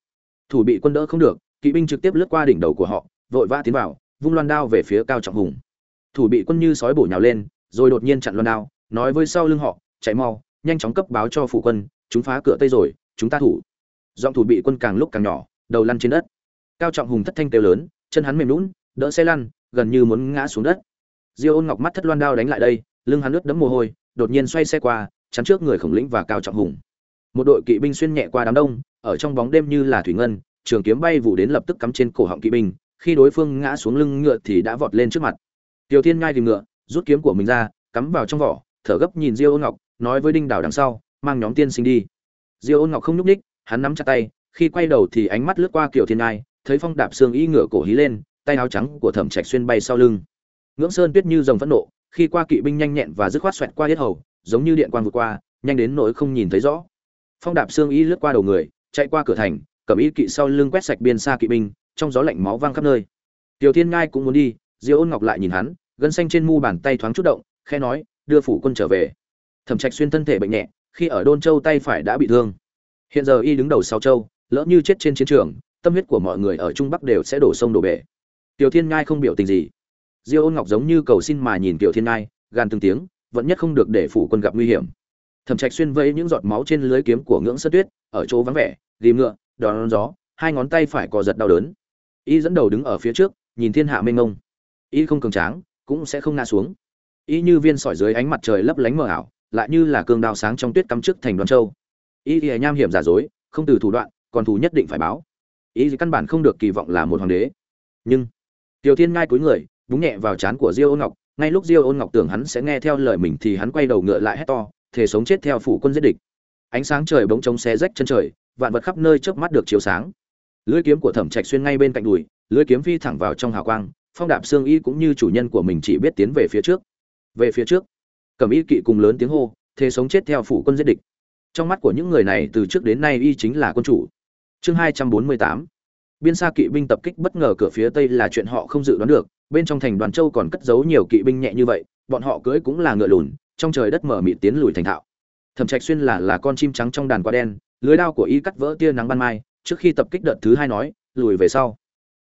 Thủ bị quân đỡ không được, kỵ binh trực tiếp lướt qua đỉnh đầu của họ, vội vã tiến vào, vung loan đao về phía cao trọng hùng. Thủ bị quân như sói bổ nhào lên, rồi đột nhiên chặn loan đao, nói với sau lưng họ, chạy mau, nhanh chóng cấp báo cho phụ quân, chúng phá cửa tây rồi, chúng ta thủ giọng thủ bị quân càng lúc càng nhỏ, đầu lăn trên đất. Cao trọng hùng thất thanh kêu lớn, chân hắn mềm lún đỡ xe lăn, gần như muốn ngã xuống đất. Diêu ôn ngọc mắt thất loan đao đánh lại đây, lưng hắn ướt đẫm mồ hôi, đột nhiên xoay xe qua, chắn trước người khổng lĩnh và cao trọng hùng. Một đội kỵ binh xuyên nhẹ qua đám đông, ở trong bóng đêm như là thủy ngân, trường kiếm bay vụ đến lập tức cắm trên cổ họng kỵ binh, khi đối phương ngã xuống lưng ngựa thì đã vọt lên trước mặt. Tiểu thiên ngai tìm ngựa, rút kiếm của mình ra, cắm vào trong vỏ, thở gấp nhìn diêu ôn ngọc, nói với đinh đảo đằng sau, mang nhóm tiên sinh đi. Diêu ôn ngọc không nhúc ních hắn nắm chặt tay, khi quay đầu thì ánh mắt lướt qua kiểu thiên ngai, thấy phong đạp xương y ngựa cổ hí lên, tay áo trắng của thẩm trạch xuyên bay sau lưng. Ngưỡng sơn tuyết như dòng phẫn nộ, khi qua kỵ binh nhanh nhẹn và dứt khoát xoẹt qua hết hầu, giống như điện quang vượt qua, nhanh đến nỗi không nhìn thấy rõ. Phong đạp xương y lướt qua đầu người, chạy qua cửa thành, cầm y kỵ sau lưng quét sạch biên xa kỵ binh, trong gió lạnh máu vang khắp nơi. Tiểu thiên ngai cũng muốn đi, diêu ôn ngọc lại nhìn hắn, gân xanh trên mu bàn tay thoáng chút động khe nói, đưa phủ quân trở về. Thẩm trạch xuyên thân thể bệnh nhẹ, khi ở đôn châu tay phải đã bị thương hiện giờ y đứng đầu sau châu, lỡ như chết trên chiến trường, tâm huyết của mọi người ở trung bắc đều sẽ đổ sông đổ bể. Tiểu thiên ngai không biểu tình gì. Diêu ôn ngọc giống như cầu xin mà nhìn tiểu thiên ngai gan từng tiếng, vẫn nhất không được để phủ quân gặp nguy hiểm. Thẩm trạch xuyên vẫy những giọt máu trên lưới kiếm của ngưỡng sơn tuyết, ở chỗ vắng vẻ ghìm ngựa, đón gió, hai ngón tay phải cò giật đau đớn. Y dẫn đầu đứng ở phía trước, nhìn thiên hạ mênh mông. Y không cường tráng, cũng sẽ không ngã xuống. Y như viên sỏi dưới ánh mặt trời lấp lánh mờ ảo, lại như là cương đao sáng trong tuyết cắm trước thành đoàn châu y thì nham hiểm giả dối, không từ thủ đoạn, còn thù nhất định phải báo. Y căn bản không được kỳ vọng là một hoàng đế. Nhưng, tiểu thiên ngai cúi người, búng nhẹ vào trán của diêu ôn ngọc. Ngay lúc diêu ôn ngọc tưởng hắn sẽ nghe theo lời mình thì hắn quay đầu ngựa lại hét to thể sống chết theo phủ quân giết địch. Ánh sáng trời bỗng trống xé rách chân trời, vạn vật khắp nơi chớp mắt được chiếu sáng. Lưỡi kiếm của thẩm trạch xuyên ngay bên cạnh đùi, lưỡi kiếm phi thẳng vào trong hào quang, phong đạp xương y cũng như chủ nhân của mình chỉ biết tiến về phía trước. Về phía trước cầm y kỵ cùng lớn tiếng hô thế sống chết theo phủ quân giết địch trong mắt của những người này từ trước đến nay y chính là quân chủ. Chương hai trăm bốn mươi tám. Biên xa kỵ binh tập kích bất ngờ cửa phía tây là chuyện họ không dự đoán được, bên trong thành đoàn châu còn cất giấu nhiều kỵ binh nhẹ như vậy, bọn họ cưỡi cũng là ngựa lùn, trong trời đất mở mịt tiến lùi thành thạo. Thẩm trạch xuyên là là con chim trắng trong đàn quạ đen, lưới đao của y cắt vỡ tia nắng ban mai, trước khi tập kích đợt thứ hai nói, lùi về sau.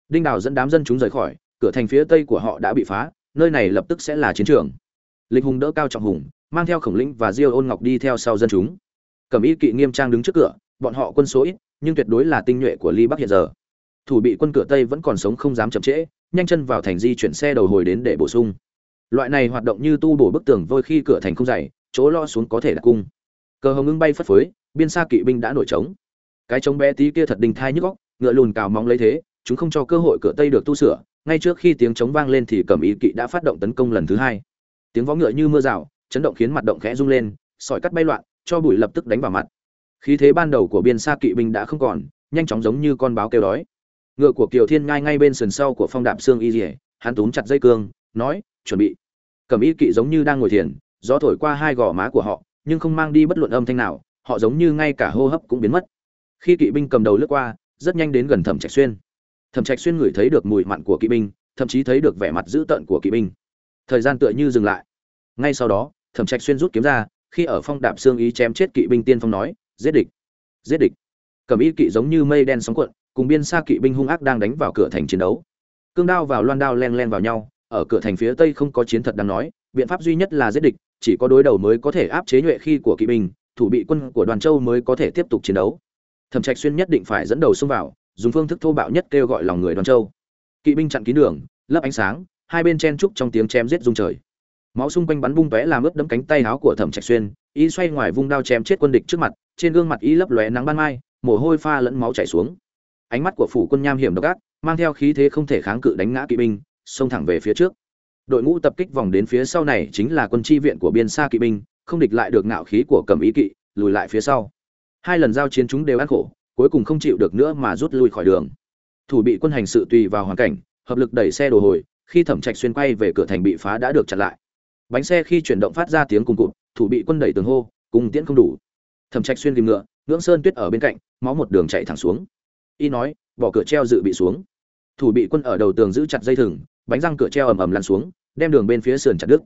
Đinh đào dẫn đám dân chúng rời khỏi, cửa thành phía tây của họ đã bị phá, nơi này lập tức sẽ là chiến trường. Lịch hùng đỡ cao trọng hùng, mang theo khổng lĩnh và diêu ôn ngọc đi theo sau dân chúng cẩm y kỵ nghiêm trang đứng trước cửa, bọn họ quân số ít, nhưng tuyệt đối là tinh nhuệ của ly bắc hiện giờ. Thủ bị quân cửa tây vẫn còn sống không dám chậm trễ, nhanh chân vào thành di chuyển xe đầu hồi đến để bổ sung. Loại này hoạt động như tu bổ bức tường vôi khi cửa thành không dày, chỗ lo xuống có thể đặt cung. Cờ hồng ngưng bay phất phới, biên xa kỵ binh đã nổi trống. Cái trống bé tí kia thật đình thai nhức góc ngựa lùn cào móng lấy thế, chúng không cho cơ hội cửa tây được tu sửa, ngay trước khi tiếng trống vang lên thì cầm ý kỵ đã phát động tấn công lần thứ hai. Tiếng vó ngựa như mưa rào, chấn động khiến mặt động khẽ rung lên, sỏi cắt bay loạn cho bụi lập tức đánh vào mặt. Khí thế ban đầu của biên xa kỵ binh đã không còn, nhanh chóng giống như con báo kêu đói. Ngựa của kiều thiên ngai ngay bên sườn sau của phong đạp xương y dỉa hắn túm chặt dây cương, nói, chuẩn bị. Cầm y kỵ giống như đang ngồi thiền, gió thổi qua hai gò má của họ, nhưng không mang đi bất luận âm thanh nào, họ giống như ngay cả hô hấp cũng biến mất. Khi kỵ binh cầm đầu lướt qua, rất nhanh đến gần thẩm trạch xuyên. Thẩm trạch xuyên ngửi thấy được mùi mặn của kỵ binh, thậm chí thấy được vẻ mặt dữ tợn của kỵ binh. Thời gian tựa như dừng lại. Ngay sau đó, thẩm trạch xuyên rút kiếm ra khi ở phong đạp xương ý chém chết kỵ binh tiên phong nói, giết địch giết địch. Cầm y kỵ giống như mây đen sóng cuộn, cùng biên xa kỵ binh hung ác đang đánh vào cửa thành chiến đấu. Cương đao vào loan đao len len vào nhau, ở cửa thành phía tây không có chiến thật đáng nói, biện pháp duy nhất là giết địch, chỉ có đối đầu mới có thể áp chế nhuệ khi của kỵ binh, thủ bị quân của đoàn châu mới có thể tiếp tục chiến đấu. Thẩm trạch xuyên nhất định phải dẫn đầu xông vào, dùng phương thức thô bạo nhất kêu gọi lòng người đoàn châu. Kỵ binh chặn kín đường, lấp ánh sáng, hai bên chen trúc trong tiếng chém giết rung trời máu xung quanh bắn bung tóe làm ướt đẫm cánh tay áo của thẩm trạch xuyên, y xoay ngoài vung đao chém chết quân địch trước mặt, trên gương mặt y lấp lóe nắng ban mai, mồ hôi pha lẫn máu chảy xuống. Ánh mắt của phủ quân nham hiểm độc ác, mang theo khí thế không thể kháng cự đánh ngã kỵ binh, xông thẳng về phía trước. Đội ngũ tập kích vòng đến phía sau này chính là quân chi viện của biên xa kỵ binh, không địch lại được ngạo khí của cầm ý kỵ, lùi lại phía sau. Hai lần giao chiến chúng đều ăn khổ, cuối cùng không chịu được nữa mà rút lui khỏi đường. Thủ bị quân hành sự tùy vào hoàn cảnh, hợp lực đẩy xe đồ hồi, khi thẩm trạch xuyên quay về cửa thành bị phá đã được chặn lại bánh xe khi chuyển động phát ra tiếng cùng cụt, thủ bị quân đẩy tường hô, cùng tiễn không đủ. Thẩm trạch xuyên tìm ngựa, ngưỡng sơn tuyết ở bên cạnh, máu một đường chạy thẳng xuống. Y nói, bỏ cửa treo dự bị xuống. Thủ bị quân ở đầu tường giữ chặt dây thừng, bánh răng cửa treo ầm ầm lăn xuống, đem đường bên phía sườn chặt đứt.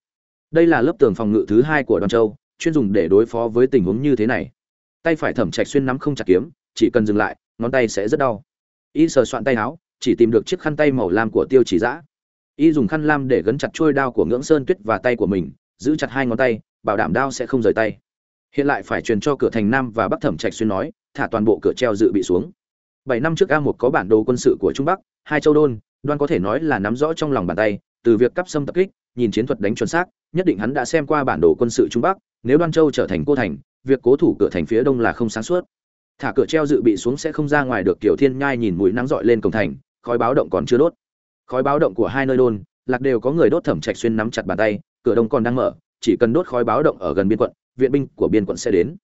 Đây là lớp tường phòng ngự thứ hai của đoàn châu, chuyên dùng để đối phó với tình huống như thế này. Tay phải thẩm trạch xuyên nắm không chặt kiếm, chỉ cần dừng lại, ngón tay sẽ rất đau. Y sờ soạn tay áo, chỉ tìm được chiếc khăn tay màu lam của tiêu chỉ giã y dùng khăn lam để gấn chặt trôi đao của ngưỡng sơn tuyết và tay của mình, giữ chặt hai ngón tay, bảo đảm đao sẽ không rời tay. Hiện lại phải truyền cho cửa thành nam và bắc thẩm trạch xuyên nói, thả toàn bộ cửa treo dự bị xuống. Bảy năm trước a một có bản đồ quân sự của trung bắc, hai châu đôn, đoan có thể nói là nắm rõ trong lòng bàn tay, từ việc cắp xâm tập kích, nhìn chiến thuật đánh chuẩn xác, nhất định hắn đã xem qua bản đồ quân sự trung bắc, nếu đoan châu trở thành cô thành, việc cố thủ cửa thành phía đông là không sáng suốt. Thả cửa treo dự bị xuống sẽ không ra ngoài được kiểu thiên nhai nhìn mũi nắng dọi lên cổng thành, khói báo động còn chưa đốt khói báo động của hai nơi đôn, lạc đều có người đốt thẩm trạch xuyên nắm chặt bàn tay, cửa đông còn đang mở, chỉ cần đốt khói báo động ở gần biên quận, viện binh của biên quận sẽ đến.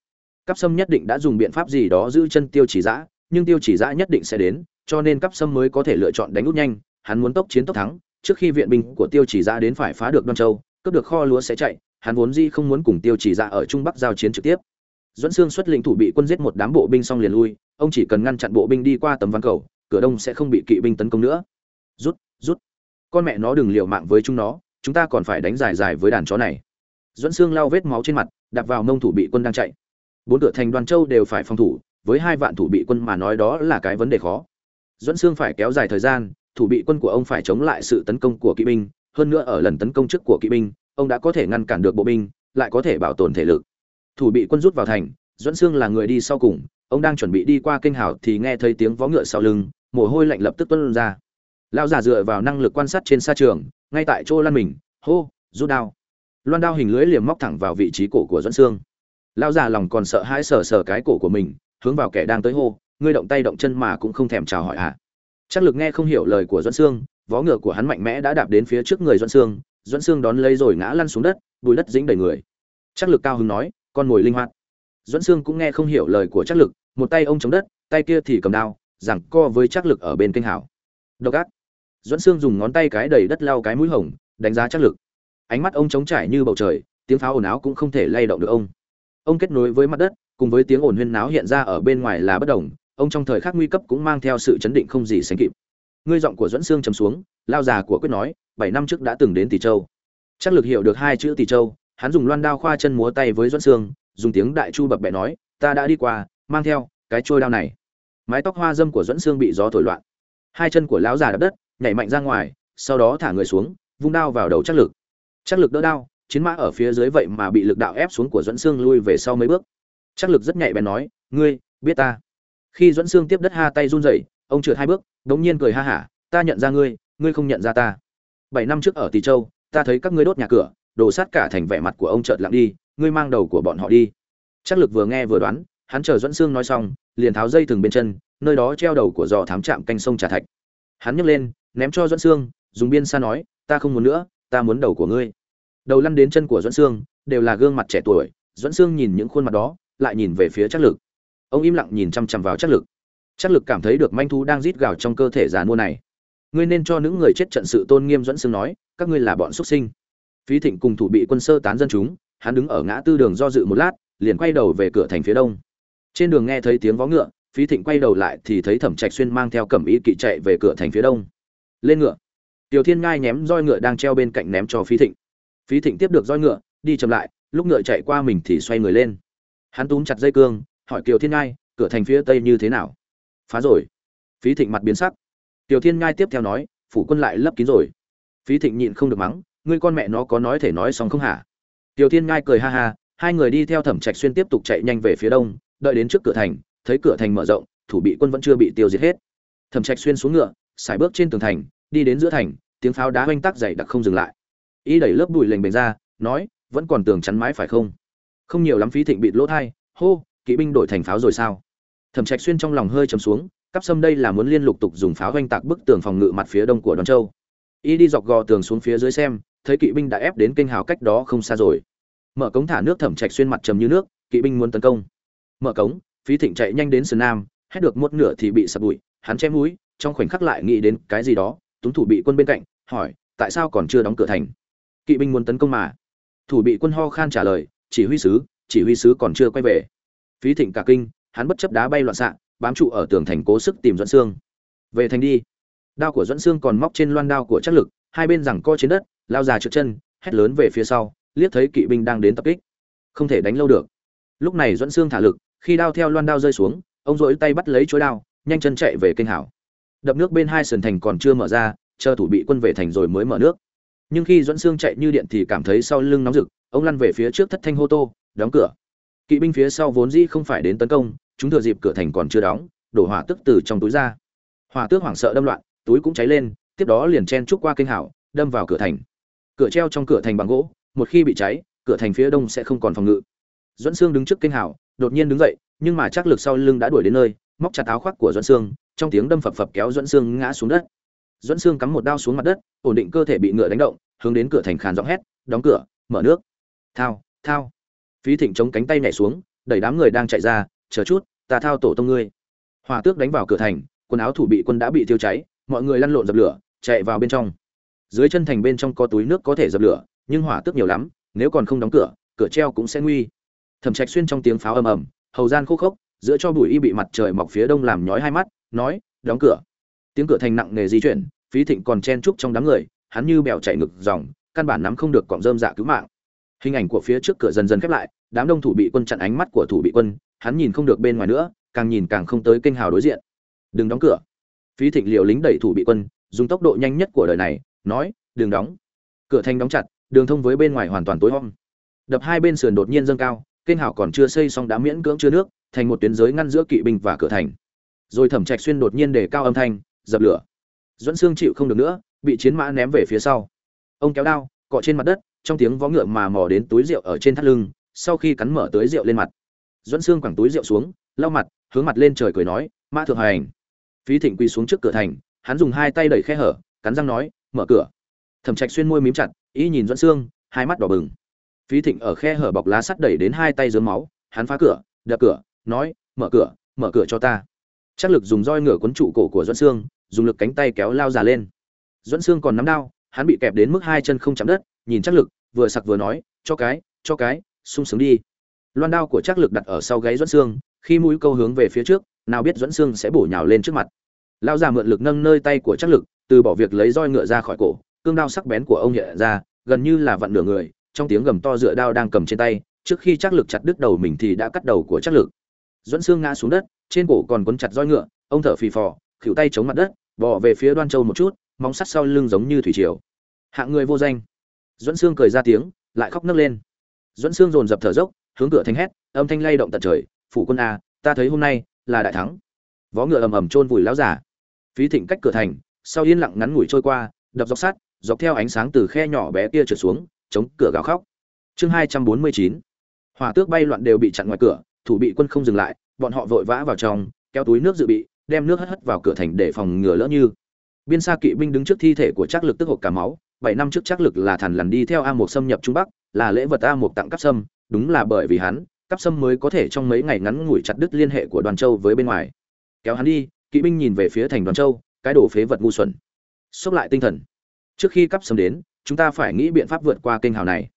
Cắp sâm nhất định đã dùng biện pháp gì đó giữ chân tiêu chỉ giã nhưng tiêu chỉ giã nhất định sẽ đến, cho nên cắp sâm mới có thể lựa chọn đánh út nhanh, hắn muốn tốc chiến tốc thắng, trước khi viện binh của tiêu chỉ giã đến phải phá được đoan châu, cướp được kho lúa sẽ chạy, hắn vốn di không muốn cùng tiêu chỉ giã ở trung bắc giao chiến trực tiếp. Dẫn xương xuất lĩnh thủ bị quân giết một đám bộ binh xong liền lui, ông chỉ cần ngăn chặn bộ binh đi qua tấm ván cầu, cửa đông sẽ không bị kỵ binh tấn công nữa. Rút rút. Con mẹ nó đừng liều mạng với chúng nó, chúng ta còn phải đánh dài dài với đàn chó này. Dẫn xương lau vết máu trên mặt, đạp vào mông thủ bị quân đang chạy. Bốn cửa thành đoàn châu đều phải phòng thủ, với hai vạn thủ bị quân mà nói đó là cái vấn đề khó. Dẫn xương phải kéo dài thời gian, thủ bị quân của ông phải chống lại sự tấn công của kỵ binh, hơn nữa ở lần tấn công trước của kỵ binh, ông đã có thể ngăn cản được bộ binh, lại có thể bảo tồn thể lực. Thủ bị quân rút vào thành dẫn xương là người đi sau cùng, ông đang chuẩn bị đi qua kênh hào thì nghe thấy tiếng vó ngựa sau lưng, mồ hôi lạnh lập tức tuân ra lão già dựa vào năng lực quan sát trên xa trường, ngay tại chỗ lăn mình, hô, rút đao. Loan đao hình lưới liềm móc thẳng vào vị trí cổ của Doãn xương lão già lòng còn sợ hãi sờ sờ cái cổ của mình, hướng vào kẻ đang tới hô, ngươi động tay động chân mà cũng không thèm chào hỏi ạ à. chắc lực nghe không hiểu lời của Doãn xương vó ngựa của hắn mạnh mẽ đã đạp đến phía trước người Doãn xương Doãn xương đón lấy rồi ngã lăn xuống đất, bùi đất dính đầy người. Chắc lực cao hứng nói, con mồi linh hoạt. Doãn xương cũng nghe không hiểu lời của chắc lực, một tay ông chống đất, tay kia thì cầm đao, giằng co với chắc lực ở bên kênh hảo độc ác. Duẫn Sương dùng ngón tay cái đầy đất lau cái mũi hồng đánh giá chắc lực. Ánh mắt ông trống trải như bầu trời tiếng pháo ồn áo cũng không thể lay động được ông. Ông kết nối với mặt đất cùng với tiếng ồn huyên náo hiện ra ở bên ngoài là bất động, ông trong thời khắc nguy cấp cũng mang theo sự chấn định không gì sánh kịp. Ngươi giọng của Duẫn Sương trầm xuống lao già của quyết nói bảy năm trước đã từng đến tỷ châu. Chắc lực hiểu được hai chữ tỷ châu hắn dùng loan đao khoa chân múa tay với Duẫn Sương, dùng tiếng đại chu bập bẹ nói ta đã đi qua mang theo cái trôi đao này. Mái tóc hoa dâm của Duẫn Sương bị gió thổi loạn. Hai chân của lão già đập đất nhảy mạnh ra ngoài, sau đó thả người xuống, vung đao vào đầu chắc lực. Chắc lực đỡ đao, chiến mã ở phía dưới vậy mà bị lực đạo ép xuống của dẫn xương lui về sau mấy bước. Chắc lực rất nhạy bén nói, ngươi, biết ta? Khi dẫn xương tiếp đất ha tay run rẩy, ông trượt hai bước, đống nhiên cười ha hả, ta nhận ra ngươi ngươi không nhận ra ta. Bảy năm trước ở tỳ châu, ta thấy các ngươi đốt nhà cửa đổ sát cả thành vẻ mặt của ông chợt lặng đi, ngươi mang đầu của bọn họ đi. Chắc lực vừa nghe vừa đoán, hắn chờ dẫn xương nói xong, liền tháo dây thừng bên chân, nơi đó treo đầu của dò thám trạm canh sông trà thạch. Hắn nhấc lên ném cho Doãn Sương, dùng biên xa nói, ta không muốn nữa, ta muốn đầu của ngươi. Đầu lăn đến chân của Doãn Sương, đều là gương mặt trẻ tuổi Doãn Sương nhìn những khuôn mặt đó, lại nhìn về phía Trác lực. Ông im lặng nhìn chăm chăm vào Trác lực. Trác lực cảm thấy được manh thú đang rít gào trong cơ thể già mua này. Ngươi nên cho những người chết trận sự tôn nghiêm Doãn Sương nói, các ngươi là bọn xuất sinh. Phí thịnh cùng thủ bị quân sơ tán dân chúng, hắn đứng ở ngã tư đường do dự một lát, liền quay đầu về cửa thành phía đông. Trên đường nghe thấy tiếng vó ngựa, phí thịnh quay đầu lại thì thấy thẩm trạch xuyên mang theo cẩm ý kỵ chạy về cửa thành phía đông lên ngựa. Tiểu thiên ngai ném roi ngựa đang treo bên cạnh ném cho phí thịnh. Phí thịnh tiếp được roi ngựa, đi chậm lại, lúc ngựa chạy qua mình thì xoay người lên. Hắn túm chặt dây cương, hỏi kiều thiên ngai, cửa thành phía tây như thế nào? Phá rồi. Phí thịnh mặt biến sắc. Tiểu thiên ngai tiếp theo nói, phủ quân lại lấp kín rồi. Phí thịnh nhịn không được mắng, ngươi con mẹ nó có nói thể nói xong không hả? Tiểu thiên ngai cười ha ha, hai người đi theo thẩm trạch xuyên tiếp tục chạy nhanh về phía đông, đợi đến trước cửa thành, thấy cửa thành mở rộng, thủ bị quân vẫn chưa bị tiêu diệt hết. Thẩm trạch xuyên xuống ngựa xài bước trên tường thành, đi đến giữa thành, tiếng pháo đá oanh tắc dày đặc không dừng lại. Y đẩy lớp bụi lềnh bềnh ra, nói, vẫn còn tường chắn mái phải không? Không nhiều lắm, phí thịnh bịt lỗ thai. Hô, kỵ binh đổi thành pháo rồi sao? Thẩm trạch xuyên trong lòng hơi trầm xuống, cắp sâm đây là muốn liên lục tục dùng pháo oanh tạc bức tường phòng ngự mặt phía đông của đón châu. Y đi dọc gò tường xuống phía dưới xem, thấy kỵ binh đã ép đến kênh hào cách đó không xa rồi. Mở cống thả nước, thẩm trạch xuyên mặt trầm như nước, kỵ binh muốn tấn công. Mở cống, phí thịnh chạy nhanh đến sườn nam hết được một nửa thì bị sập bụi, hắn chém mũi trong khoảnh khắc lại nghĩ đến cái gì đó túng thủ bị quân bên cạnh, hỏi, tại sao còn chưa đóng cửa thành? Kỵ binh muốn tấn công mà. Thủ bị quân ho khan trả lời, chỉ huy sứ, chỉ huy sứ còn chưa quay về. Phí thịnh cả kinh, hắn bất chấp đá bay loạn xạ, bám trụ ở tường thành cố sức tìm dẫn xương về thành đi. Đao của dẫn xương còn móc trên loan đao của chắc lực, hai bên rằng co trên đất, lao già trượt chân, hét lớn về phía sau, liếc thấy kỵ binh đang đến tập kích. Không thể đánh lâu được. Lúc này dẫn xương thả lực, khi đao theo loan đao rơi xuống, ông dỗi tay bắt lấy chối đao, nhanh chân chạy về kênh hảo đập nước bên hai sườn thành còn chưa mở ra, chờ thủ bị quân về thành rồi mới mở nước. Nhưng khi dẫn xương chạy như điện thì cảm thấy sau lưng nóng rực, ông lăn về phía trước thất thanh hô tô, đóng cửa. Kỵ binh phía sau vốn dĩ không phải đến tấn công, chúng thừa dịp cửa thành còn chưa đóng, đổ hỏa tức từ trong túi ra. Hỏa tước hoảng sợ đâm loạn, túi cũng cháy lên, tiếp đó liền chen trúc qua kênh hảo, đâm vào cửa thành. Cửa treo trong cửa thành bằng gỗ, một khi bị cháy, cửa thành phía đông sẽ không còn phòng ngự. Doãn Sương đứng trước kênh hảo, đột nhiên đứng dậy, nhưng mà chắc lực sau lưng đã đuổi đến nơi, móc chặt áo khoác của Doãn Sương trong tiếng đâm phập phập kéo dẫn xương ngã xuống đất. Dẫn xương cắm một đao xuống mặt đất, ổn định cơ thể bị ngựa đánh động, hướng đến cửa thành khàn giọng hét, đóng cửa, mở nước. Thao thao. Phí thịnh chống cánh tay nhảy xuống, đẩy đám người đang chạy ra, chờ chút, ta thao tổ tông ngươi. Hỏa tước đánh vào cửa thành, quần áo thủ bị quân đã bị thiêu cháy, mọi người lăn lộn dập lửa, chạy vào bên trong. Dưới chân thành bên trong có túi nước có thể dập lửa, nhưng hỏa tước nhiều lắm, nếu còn không đóng cửa cửa treo cũng sẽ nguy. Thẩm trạch xuyên trong tiếng pháo ầm ầm, hầu gian khô khốc, giữa cho bụi y bị mặt trời mọc phía đông làm nhói hai mắt nói, đóng cửa. Tiếng cửa thành nặng nề di chuyển, phí thịnh còn chen trúc trong đám người, hắn như bèo chạy ngực dòng, căn bản nắm không được cọng rơm dạ cứu mạng. Hình ảnh của phía trước cửa dần dần khép lại, đám đông thủ bị quân chặn ánh mắt của thủ bị quân, hắn nhìn không được bên ngoài nữa, càng nhìn càng không tới kênh hào đối diện. Đừng đóng cửa. Phí thịnh liều lính đẩy thủ bị quân, dùng tốc độ nhanh nhất của đời này, nói, đừng đóng. Cửa thành đóng chặt, đường thông với bên ngoài hoàn toàn tối om. Đập hai bên sườn đột nhiên dâng cao, kênh hào còn chưa xây xong đã miễn cưỡng chưa nước, thành một tuyến giới ngăn giữa kỵ binh và cửa thành rồi thẩm trạch xuyên đột nhiên để cao âm thanh, dập lửa. Dẫn xương chịu không được nữa, bị chiến mã ném về phía sau. Ông kéo đao, cọ trên mặt đất, trong tiếng vó ngựa mà mò đến túi rượu ở trên thắt lưng, sau khi cắn mở tới rượu lên mặt. Dẫn xương quẳng túi rượu xuống, lau mặt, hướng mặt lên trời cười nói, mã thượng hành. Phí thịnh quỳ xuống trước cửa thành, hắn dùng hai tay đẩy khe hở, cắn răng nói, mở cửa. Thẩm trạch xuyên môi mím chặt, ý nhìn dẫn xương hai mắt đỏ bừng. Phí thịnh ở khe hở bọc lá sắt đẩy đến hai tay dướng máu, hắn phá cửa, đập cửa, nói, mở cửa mở cửa cho ta chắc lực dùng roi ngựa cuốn trụ cổ của Doãn Sương, dùng lực cánh tay kéo lao già lên. Doãn Sương còn nắm đao hắn bị kẹp đến mức hai chân không chạm đất nhìn chắc lực vừa sặc vừa nói cho cái cho cái sung sướng đi. Loan đao của chắc lực đặt ở sau gáy Doãn Sương, khi mũi câu hướng về phía trước nào biết Doãn Sương sẽ bổ nhào lên trước mặt. Lao già mượn lực nâng nơi tay của chắc lực từ bỏ việc lấy roi ngựa ra khỏi cổ cương đao sắc bén của ông hiện ra gần như là vặn nửa người trong tiếng gầm to dựa đao đang cầm trên tay trước khi chắc lực chặt đứt đầu mình thì đã cắt đầu của chắc lực. Doãn Sương ngã xuống đất trên cổ còn quấn chặt roi ngựa, ông thở phì phò, khỉu tay chống mặt đất bỏ về phía đoan châu một chút, móng sắt sau lưng giống như thủy triều. Hạng người vô danh. Dẫn xương cười ra tiếng, lại khóc nấc lên. Dẫn xương dồn dập thở dốc, hướng cửa thanh hét, âm thanh lay động tận trời, phủ quân a ta thấy hôm nay là đại thắng. Vó ngựa ầm ầm chôn vùi lão giả phí thịnh cách cửa thành, sau yên lặng ngắn ngủi trôi qua, đập dọc sắt, dọc theo ánh sáng từ khe nhỏ bé kia trượt xuống, chống cửa gào khóc. Chương hai trăm bốn mươi chín. Hỏa tước bay loạn đều bị chặn ngoài cửa, thủ bị quân không dừng lại bọn họ vội vã vào trong, kéo túi nước dự bị, đem nước hất hất vào cửa thành để phòng ngừa lỡ như. Biên xa kỵ binh đứng trước thi thể của trác lực tức hộp cả máu, bảy năm trước trác lực là thằn lằn đi theo a một xâm nhập trung bắc, là lễ vật a một tặng cắp sâm, đúng là bởi vì hắn, cắp sâm mới có thể trong mấy ngày ngắn ngủi chặt đứt liên hệ của đoàn châu với bên ngoài. Kéo hắn đi, kỵ binh nhìn về phía thành đoàn châu, cái đổ phế vật ngu xuẩn. Xốc lại tinh thần. Trước khi cắp sâm đến, chúng ta phải nghĩ biện pháp vượt qua kênh hào này.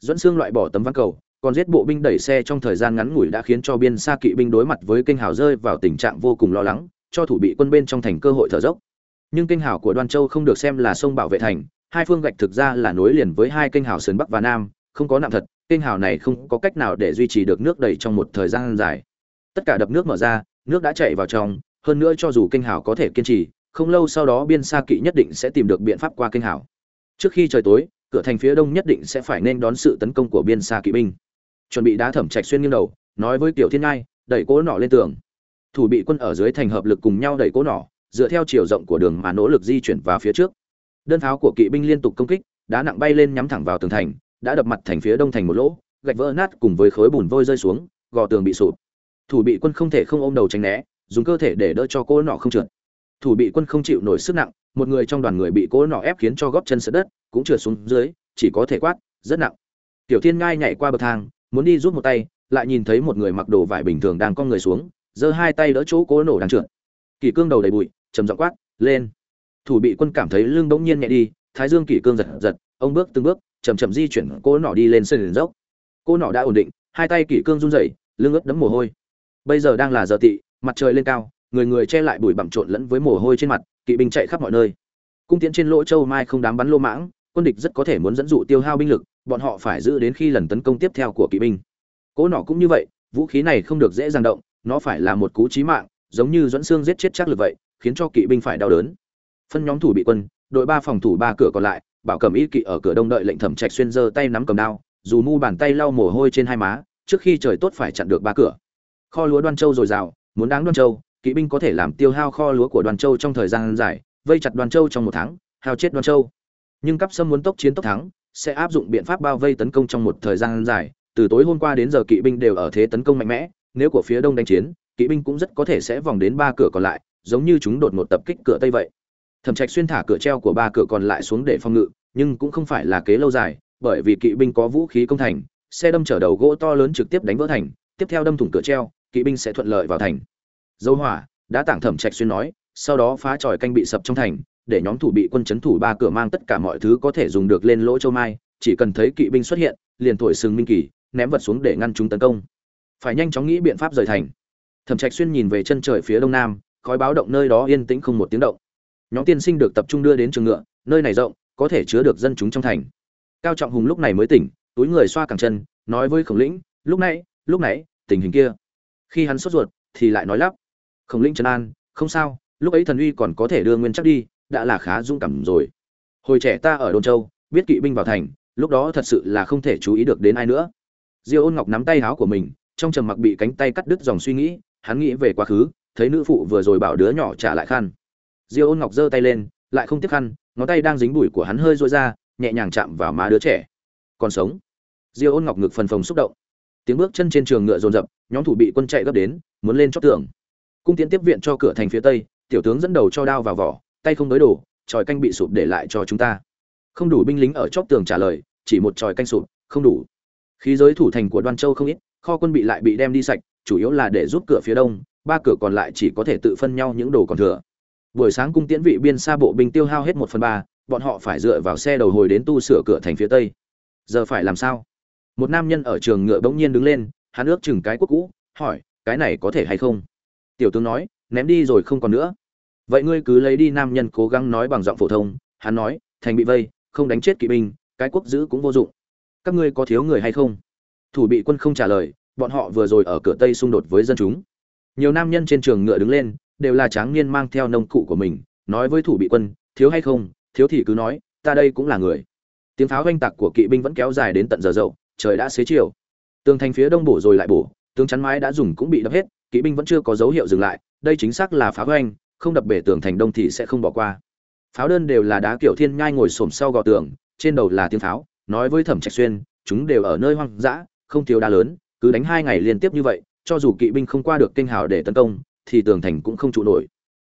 Dẫn xương loại bỏ tấm ván cầu còn giết bộ binh đẩy xe trong thời gian ngắn ngủi đã khiến cho biên xa kỵ binh đối mặt với kênh hào rơi vào tình trạng vô cùng lo lắng, cho thủ bị quân bên trong thành cơ hội thở dốc. Nhưng kênh hào của đoan châu không được xem là sông bảo vệ thành, hai phương gạch thực ra là nối liền với hai kênh hào sườn bắc và nam, không có nặng thật kênh hào này không có cách nào để duy trì được nước đầy trong một thời gian dài. Tất cả đập nước mở ra, nước đã chạy vào trong, hơn nữa cho dù kênh hào có thể kiên trì, không lâu sau đó biên xa kỵ nhất định sẽ tìm được biện pháp qua kênh hào. Trước khi trời tối, cửa thành phía đông nhất định sẽ phải nên đón sự tấn công của biên xa kỵ binh chuẩn bị đá thẩm trạch xuyên nghiêng đầu, nói với tiểu thiên ngai, đẩy cỗ nỏ lên tường. Thủ bị quân ở dưới thành hợp lực cùng nhau đẩy cỗ nỏ, dựa theo chiều rộng của đường mà nỗ lực di chuyển vào phía trước. Đơn pháo của kỵ binh liên tục công kích, đá nặng bay lên nhắm thẳng vào tường thành, đã đập mặt thành phía đông thành một lỗ, gạch vỡ nát cùng với khối bùn vôi rơi xuống, gò tường bị sụp. Thủ bị quân không thể không ôm đầu tránh né, dùng cơ thể để đỡ cho cỗ nọ không trượt. Thủ bị quân không chịu nổi sức nặng, một người trong đoàn người bị cỗ nọ ép khiến cho góp chân sượt đất, cũng trượt xuống dưới, chỉ có thể quát, rất nặng. Tiểu thiên ngai nhảy qua bậc thang muốn đi rút một tay, lại nhìn thấy một người mặc đồ vải bình thường đang con người xuống, giơ hai tay đỡ chỗ cố nổ đang trượt. Kỷ cương đầu đầy bụi, trầm giọng quát, lên. Thủ bị quân cảm thấy lưng bỗng nhiên nhẹ đi, thái dương kỷ cương giật giật, ông bước từng bước, chậm chậm di chuyển, cố nọ đi lên sân dốc. Cô nọ đã ổn định, hai tay kỷ cương run rẩy, lưng ướt đẫm mồ hôi. Bây giờ đang là giờ tị, mặt trời lên cao, người người che lại bụi bặm trộn lẫn với mồ hôi trên mặt, kỵ binh chạy khắp mọi nơi. Cung tiễn trên lỗ châu mai không đám bắn lô mãng, quân địch rất có thể muốn dẫn dụ tiêu hao binh lực bọn họ phải giữ đến khi lần tấn công tiếp theo của kỵ binh. Cỗ nọ cũng như vậy, vũ khí này không được dễ dàng động, nó phải là một cú chí mạng, giống như dẫn xương giết chết chắc lực vậy, khiến cho kỵ binh phải đau đớn. Phân nhóm thủ bị quân, đội ba phòng thủ ba cửa còn lại, bảo cầm y kỵ ở cửa đông đợi lệnh thẩm trạch xuyên giơ tay nắm cầm đao, dù mu bàn tay lau mồ hôi trên hai má, trước khi trời tốt phải chặn được ba cửa. Kho lúa đoan châu dồi dào, muốn đáng đoan châu, kỵ binh có thể làm tiêu hao kho lúa của đoan châu trong thời gian dài, vây chặt đoan châu trong một tháng, hao chết đoan châu. Nhưng cấp sâm muốn tốc chiến tốc thắng sẽ áp dụng biện pháp bao vây tấn công trong một thời gian dài, từ tối hôm qua đến giờ kỵ binh đều ở thế tấn công mạnh mẽ, nếu của phía đông đánh chiến, kỵ binh cũng rất có thể sẽ vòng đến ba cửa còn lại, giống như chúng đột ngột tập kích cửa tây vậy. Thẩm trạch xuyên thả cửa treo của ba cửa còn lại xuống để phòng ngự, nhưng cũng không phải là kế lâu dài, bởi vì kỵ binh có vũ khí công thành, xe đâm chở đầu gỗ to lớn trực tiếp đánh vỡ thành, tiếp theo đâm thủng cửa treo, kỵ binh sẽ thuận lợi vào thành. Dấu hỏa, đã tảng thẩm trạch xuyên nói, sau đó phá tròi canh bị sập trong thành để nhóm thủ bị quân chấn thủ ba cửa mang tất cả mọi thứ có thể dùng được lên lỗ châu mai, chỉ cần thấy kỵ binh xuất hiện, liền thổi sừng minh kỳ, ném vật xuống để ngăn chúng tấn công. Phải nhanh chóng nghĩ biện pháp rời thành. Thẩm trạch xuyên nhìn về chân trời phía đông nam, khói báo động nơi đó yên tĩnh không một tiếng động. Nhóm tiên sinh được tập trung đưa đến trường ngựa, nơi này rộng, có thể chứa được dân chúng trong thành. Cao trọng hùng lúc này mới tỉnh, túi người xoa cẳng chân, nói với khổng lĩnh, lúc nãy lúc nãy, tình hình kia. Khi hắn sốt ruột, thì lại nói lắp, khổng lĩnh trấn an, không sao, lúc ấy thần uy còn có thể đưa nguyên chắc đi đã là khá dũng cảm rồi. Hồi trẻ ta ở đôn châu, biết kỵ binh vào thành, lúc đó thật sự là không thể chú ý được đến ai nữa. Diêu ôn ngọc nắm tay áo của mình, trong trầm mặc bị cánh tay cắt đứt dòng suy nghĩ, hắn nghĩ về quá khứ, thấy nữ phụ vừa rồi bảo đứa nhỏ trả lại khăn. Diêu ôn ngọc giơ tay lên, lại không tiếp khăn, ngón tay đang dính bụi của hắn hơi rối ra, nhẹ nhàng chạm vào má đứa trẻ. Còn sống? Diêu ôn ngọc ngực phần phồng xúc động. Tiếng bước chân trên trường ngựa rồn rập nhóm thủ bị quân chạy gấp đến, muốn lên chót tường. Cung tiến tiếp viện cho cửa thành phía tây, tiểu tướng dẫn đầu cho đao vào vỏ tay không đối đổ tròi canh bị sụp để lại cho chúng ta. Không đủ binh lính ở chóp tường trả lời, chỉ một tròi canh sụp, không đủ. Khí giới thủ thành của đoan châu không ít, kho quân bị lại bị đem đi sạch, chủ yếu là để giúp cửa phía đông, ba cửa còn lại chỉ có thể tự phân nhau những đồ còn thừa. Buổi sáng cung tiễn vị biên xa bộ binh tiêu hao hết một phần ba, bọn họ phải dựa vào xe đầu hồi đến tu sửa cửa thành phía tây. Giờ phải làm sao? Một nam nhân ở trường ngựa bỗng nhiên đứng lên, hắn ước chừng cái quốc cũ, hỏi, cái này có thể hay không? Tiểu tướng nói, ném đi rồi không còn nữa vậy ngươi cứ lấy đi nam nhân cố gắng nói bằng giọng phổ thông, hắn nói, thành bị vây, không đánh chết kỵ binh, cái quốc giữ cũng vô dụng. Các ngươi có thiếu người hay không? Thủ bị quân không trả lời, bọn họ vừa rồi ở cửa tây xung đột với dân chúng. Nhiều nam nhân trên trường ngựa đứng lên, đều là tráng niên mang theo nông cụ của mình, nói với thủ bị quân, thiếu hay không, thiếu thì cứ nói, ta đây cũng là người. Tiếng pháo oanh tạc của kỵ binh vẫn kéo dài đến tận giờ dậu, trời đã xế chiều. Tường thành phía đông bổ rồi lại bổ, tướng chắn mái đã dùng cũng bị đập hết, kỵ binh vẫn chưa có dấu hiệu dừng lại, đây chính xác là pháo oanh không đập bể tường thành đông thì sẽ không bỏ qua. Pháo đơn đều là đá kiểu thiên nhai ngồi xổm sau gò tường, trên đầu là tiếng pháo, nói với thẩm trạch xuyên, chúng đều ở nơi hoang dã, không thiếu đá lớn, cứ đánh hai ngày liên tiếp như vậy, cho dù kỵ binh không qua được kênh hào để tấn công, thì tường thành cũng không trụ nổi.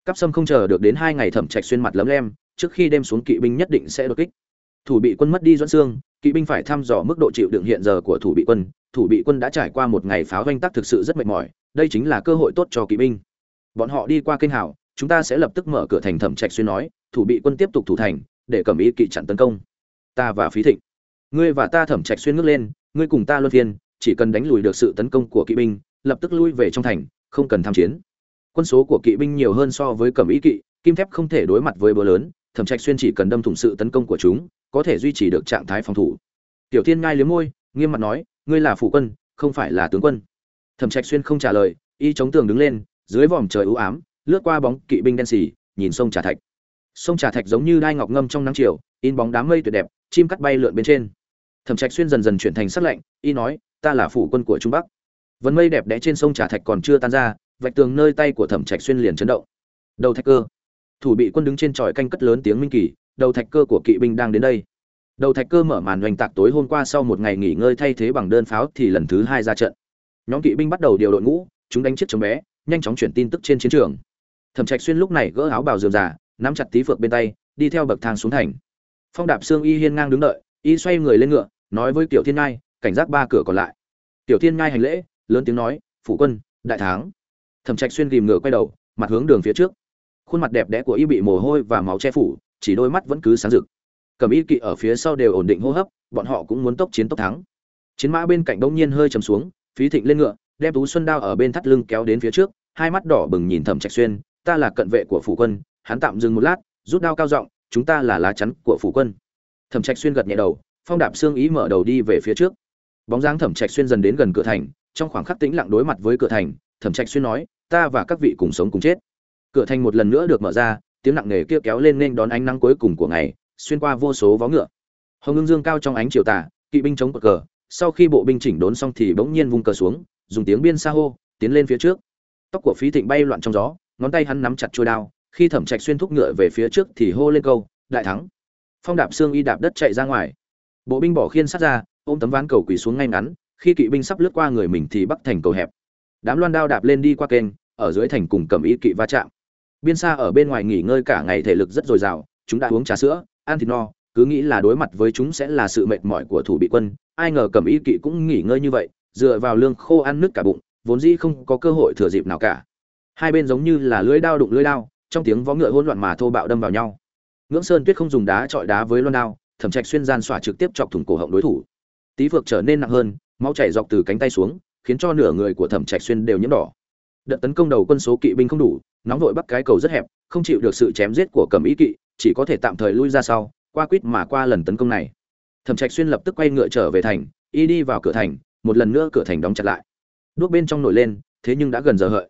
Cắp sâm không chờ được đến hai ngày thẩm trạch xuyên mặt lấm lem, trước khi đem xuống kỵ binh nhất định sẽ đột kích. Thủ bị quân mất đi doãn xương, kỵ binh phải thăm dò mức độ chịu đựng hiện giờ của thủ bị quân, thủ bị quân đã trải qua một ngày pháo doanh tắc thực sự rất mệt mỏi, đây chính là cơ hội tốt cho kỵ binh. Bọn họ đi qua kênh hào chúng ta sẽ lập tức mở cửa thành thẩm trạch xuyên nói, thủ bị quân tiếp tục thủ thành, để cầm ý kỵ chặn tấn công. Ta và phí thịnh. Ngươi và ta thẩm trạch xuyên ngước lên, ngươi cùng ta luân phiên, chỉ cần đánh lùi được sự tấn công của kỵ binh, lập tức lui về trong thành, không cần tham chiến. Quân số của kỵ binh nhiều hơn so với cẩm ý kỵ, kim thép không thể đối mặt với bờ lớn, thẩm trạch xuyên chỉ cần đâm thủng sự tấn công của chúng, có thể duy trì được trạng thái phòng thủ. Tiểu thiên ngai liếm môi, nghiêm mặt nói, ngươi là phủ quân, không phải là tướng quân. Thẩm trạch xuyên không trả lời, y chống tường đứng lên, dưới vòm trời u ám lướt qua bóng kỵ binh đen xì, nhìn sông trà thạch. Sông trà thạch giống như đai ngọc ngâm trong nắng chiều, in bóng đám mây tuyệt đẹp, chim cắt bay lượn bên trên. Thẩm trạch xuyên dần dần chuyển thành sắc lạnh, y nói, ta là phủ quân của trung bắc. Vân mây đẹp đẽ trên sông trà thạch còn chưa tan ra, vạch tường nơi tay của thẩm trạch xuyên liền chấn động. Đầu thạch cơ. Thủ bị quân đứng trên tròi canh cất lớn tiếng minh kỳ, đầu thạch cơ của kỵ binh đang đến đây. Đầu thạch cơ mở màn hoành tạc tối hôm qua sau một ngày nghỉ ngơi thay thế bằng đơn pháo thì lần thứ hai ra trận. Nhóm kỵ binh bắt đầu điều đội ngũ, chúng đánh chiếc chống bé, nhanh chóng chuyển tin tức trên chiến trường thẩm trạch xuyên lúc này gỡ áo bào dườm già, nắm chặt tí phược bên tay, đi theo bậc thang xuống thành. Phong đạp xương y hiên ngang đứng đợi, y xoay người lên ngựa, nói với tiểu thiên ngai, cảnh giác ba cửa còn lại. Tiểu thiên ngai hành lễ, lớn tiếng nói phụ quân, đại thắng. Thẩm trạch xuyên ghìm ngựa quay đầu, mặt hướng đường phía trước. Khuôn mặt đẹp đẽ của y bị mồ hôi và máu che phủ, chỉ đôi mắt vẫn cứ sáng rực. Cầm y kỵ ở phía sau đều ổn định hô hấp, bọn họ cũng muốn tốc chiến tốc thắng. Chiến mã bên cạnh đông nhiên hơi chầm xuống, phí thịnh lên ngựa, đem tú xuân đao ở bên thắt lưng kéo đến phía trước, hai mắt đỏ bừng nhìn thẩm trạch xuyên ta là cận vệ của phủ quân, hắn tạm dừng một lát, rút đao cao giọng, chúng ta là lá chắn của phủ quân. Thẩm trạch xuyên gật nhẹ đầu, phong đạp xương ý mở đầu đi về phía trước. Bóng dáng thẩm trạch xuyên dần đến gần cửa thành, trong khoảng khắc tĩnh lặng đối mặt với cửa thành, thẩm trạch xuyên nói, ta và các vị cùng sống cùng chết. Cửa thành một lần nữa được mở ra, tiếng nặng nề kia kéo lên nên đón ánh nắng cuối cùng của ngày, xuyên qua vô số vó ngựa. Hồng ngưng dương cao trong ánh chiều tà, kỵ binh chống cờ cờ, sau khi bộ binh chỉnh đốn xong thì bỗng nhiên vung cờ xuống, dùng tiếng biên xa hô, tiến lên phía trước. Tóc của phí thịnh bay loạn trong gió ngón tay hắn nắm chặt chuôi đao, khi thẩm trạch xuyên thúc ngựa về phía trước thì hô lên câu, đại thắng. Phong đạp xương y đạp đất chạy ra ngoài. Bộ binh bỏ khiên sát ra, ôm tấm ván cầu quỳ xuống ngay ngắn, khi kỵ binh sắp lướt qua người mình thì bắc thành cầu hẹp. Đám loan đao đạp lên đi qua kênh, ở dưới thành cùng cầm y kỵ va chạm. Biên xa ở bên ngoài nghỉ ngơi cả ngày thể lực rất dồi dào, chúng đã uống trà sữa, ăn thịt no, cứ nghĩ là đối mặt với chúng sẽ là sự mệt mỏi của thủ bị quân, ai ngờ cầm y kỵ cũng nghỉ ngơi như vậy, dựa vào lương khô ăn nước cả bụng, vốn dĩ không có cơ hội thừa dịp nào cả hai bên giống như là lưỡi đao đụng lưỡi đao, trong tiếng vó ngựa hỗn loạn mà thô bạo đâm vào nhau. Ngưỡng sơn tuyết không dùng đá chọi đá với loan đao, thẩm trạch xuyên gian xỏa trực tiếp chọc thủng cổ họng đối thủ. Tí phược trở nên nặng hơn, máu chảy dọc từ cánh tay xuống, khiến cho nửa người của thẩm trạch xuyên đều nhiễm đỏ. Đợt tấn công đầu quân số kỵ binh không đủ, nóng vội bắt cái cầu rất hẹp, không chịu được sự chém giết của cẩm ý kỵ, chỉ có thể tạm thời lui ra sau, qua quýt mà qua lần tấn công này. Thẩm trạch xuyên lập tức quay ngựa trở về thành, y đi vào cửa thành, một lần nữa cửa thành đóng chặt lại. Đuốc bên trong nổi lên, thế nhưng đã gần giờ hợi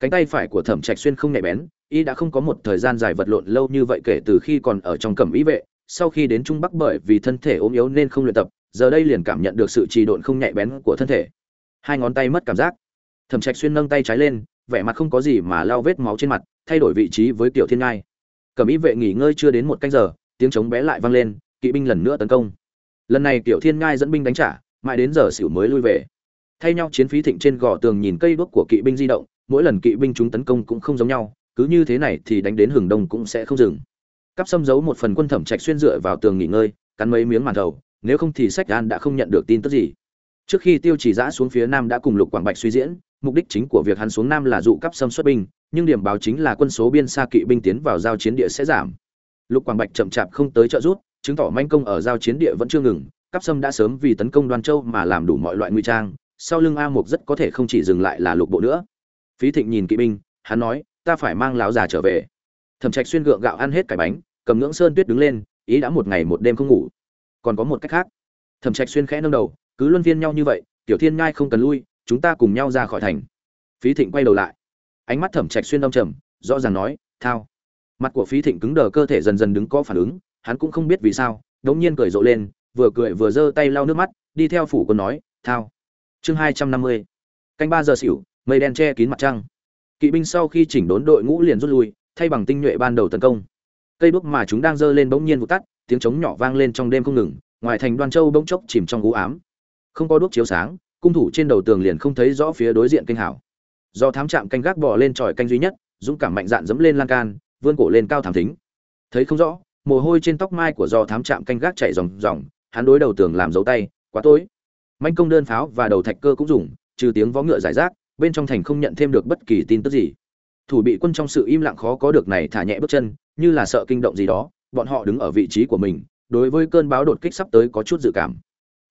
cánh tay phải của thẩm trạch xuyên không nhạy bén, y đã không có một thời gian dài vật lộn lâu như vậy kể từ khi còn ở trong cẩm ý vệ. Sau khi đến trung bắc bởi vì thân thể ốm yếu nên không luyện tập, giờ đây liền cảm nhận được sự trì độn không nhạy bén của thân thể. Hai ngón tay mất cảm giác. Thẩm trạch xuyên nâng tay trái lên, vẻ mặt không có gì mà lau vết máu trên mặt, thay đổi vị trí với tiểu thiên ngai. Cẩm ý vệ nghỉ ngơi chưa đến một canh giờ, tiếng chống bé lại vang lên, kỵ binh lần nữa tấn công. Lần này tiểu thiên ngai dẫn binh đánh trả, mãi đến giờ xỉu mới lui về. Thay nhau chiến phí thịnh trên gò tường nhìn cây đuốc của kỵ binh di động mỗi lần kỵ binh chúng tấn công cũng không giống nhau, cứ như thế này thì đánh đến hừng đông cũng sẽ không dừng. Cắp xâm giấu một phần quân thẩm trạch xuyên dựa vào tường nghỉ ngơi, cắn mấy miếng màn thầu, nếu không thì sách an đã không nhận được tin tức gì. Trước khi tiêu chỉ giã xuống phía nam đã cùng lục quảng bạch suy diễn, mục đích chính của việc hắn xuống nam là dụ cắp xâm xuất binh, nhưng điểm báo chính là quân số biên xa kỵ binh tiến vào giao chiến địa sẽ giảm. Lục quảng bạch chậm chạp không tới trợ rút chứng tỏ manh công ở giao chiến địa vẫn chưa ngừng cắp xâm đã sớm vì tấn công đoan châu mà làm đủ mọi loại nguy trang, sau lưng a mục rất có thể không chỉ dừng lại là lục bộ nữa phí thịnh nhìn kỵ binh, hắn nói, ta phải mang lão già trở về. Thẩm trạch xuyên gượng gạo ăn hết cải bánh, cầm ngưỡng sơn tuyết đứng lên, ý đã một ngày một đêm không ngủ. Còn có một cách khác. Thẩm trạch xuyên khẽ nâng đầu, cứ luân phiên nhau như vậy, tiểu thiên nhai không cần lui, chúng ta cùng nhau ra khỏi thành. Phí thịnh quay đầu lại. Ánh mắt thẩm trạch xuyên đông trầm, rõ ràng nói, thao. Mặt của phí thịnh cứng đờ, cơ thể dần dần đứng có phản ứng, hắn cũng không biết vì sao, đống nhiên cười rộ lên, vừa cười vừa giơ tay lau nước mắt, đi theo phủ quân nói, thao. Chương hai trăm năm mươi. Canh ba giờ xỉu mây đen che kín mặt trăng. Kỵ binh sau khi chỉnh đốn đội ngũ liền rút lui, thay bằng tinh nhuệ ban đầu tấn công. Cây đuốc mà chúng đang giơ lên bỗng nhiên vụt tắt, tiếng trống nhỏ vang lên trong đêm không ngừng, ngoài thành đoan châu bỗng chốc chìm trong u ám. Không có đuốc chiếu sáng, cung thủ trên đầu tường liền không thấy rõ phía đối diện kênh hảo. Do thám trạm canh gác bò lên tròi canh duy nhất, dũng cảm mạnh dạn dẫm lên lan can, vươn cổ lên cao thảm thính. Thấy không rõ, mồ hôi trên tóc mai của do thám trạm canh gác chạy ròng ròng, hắn đối đầu tường làm dấu tay, quá tối. Manh công đơn pháo và đầu thạch cơ cũng dùng, trừ tiếng vó ngựa giải rác bên trong thành không nhận thêm được bất kỳ tin tức gì. Thủ bị quân trong sự im lặng khó có được này thả nhẹ bước chân, như là sợ kinh động gì đó, bọn họ đứng ở vị trí của mình, đối với cơn báo đột kích sắp tới có chút dự cảm.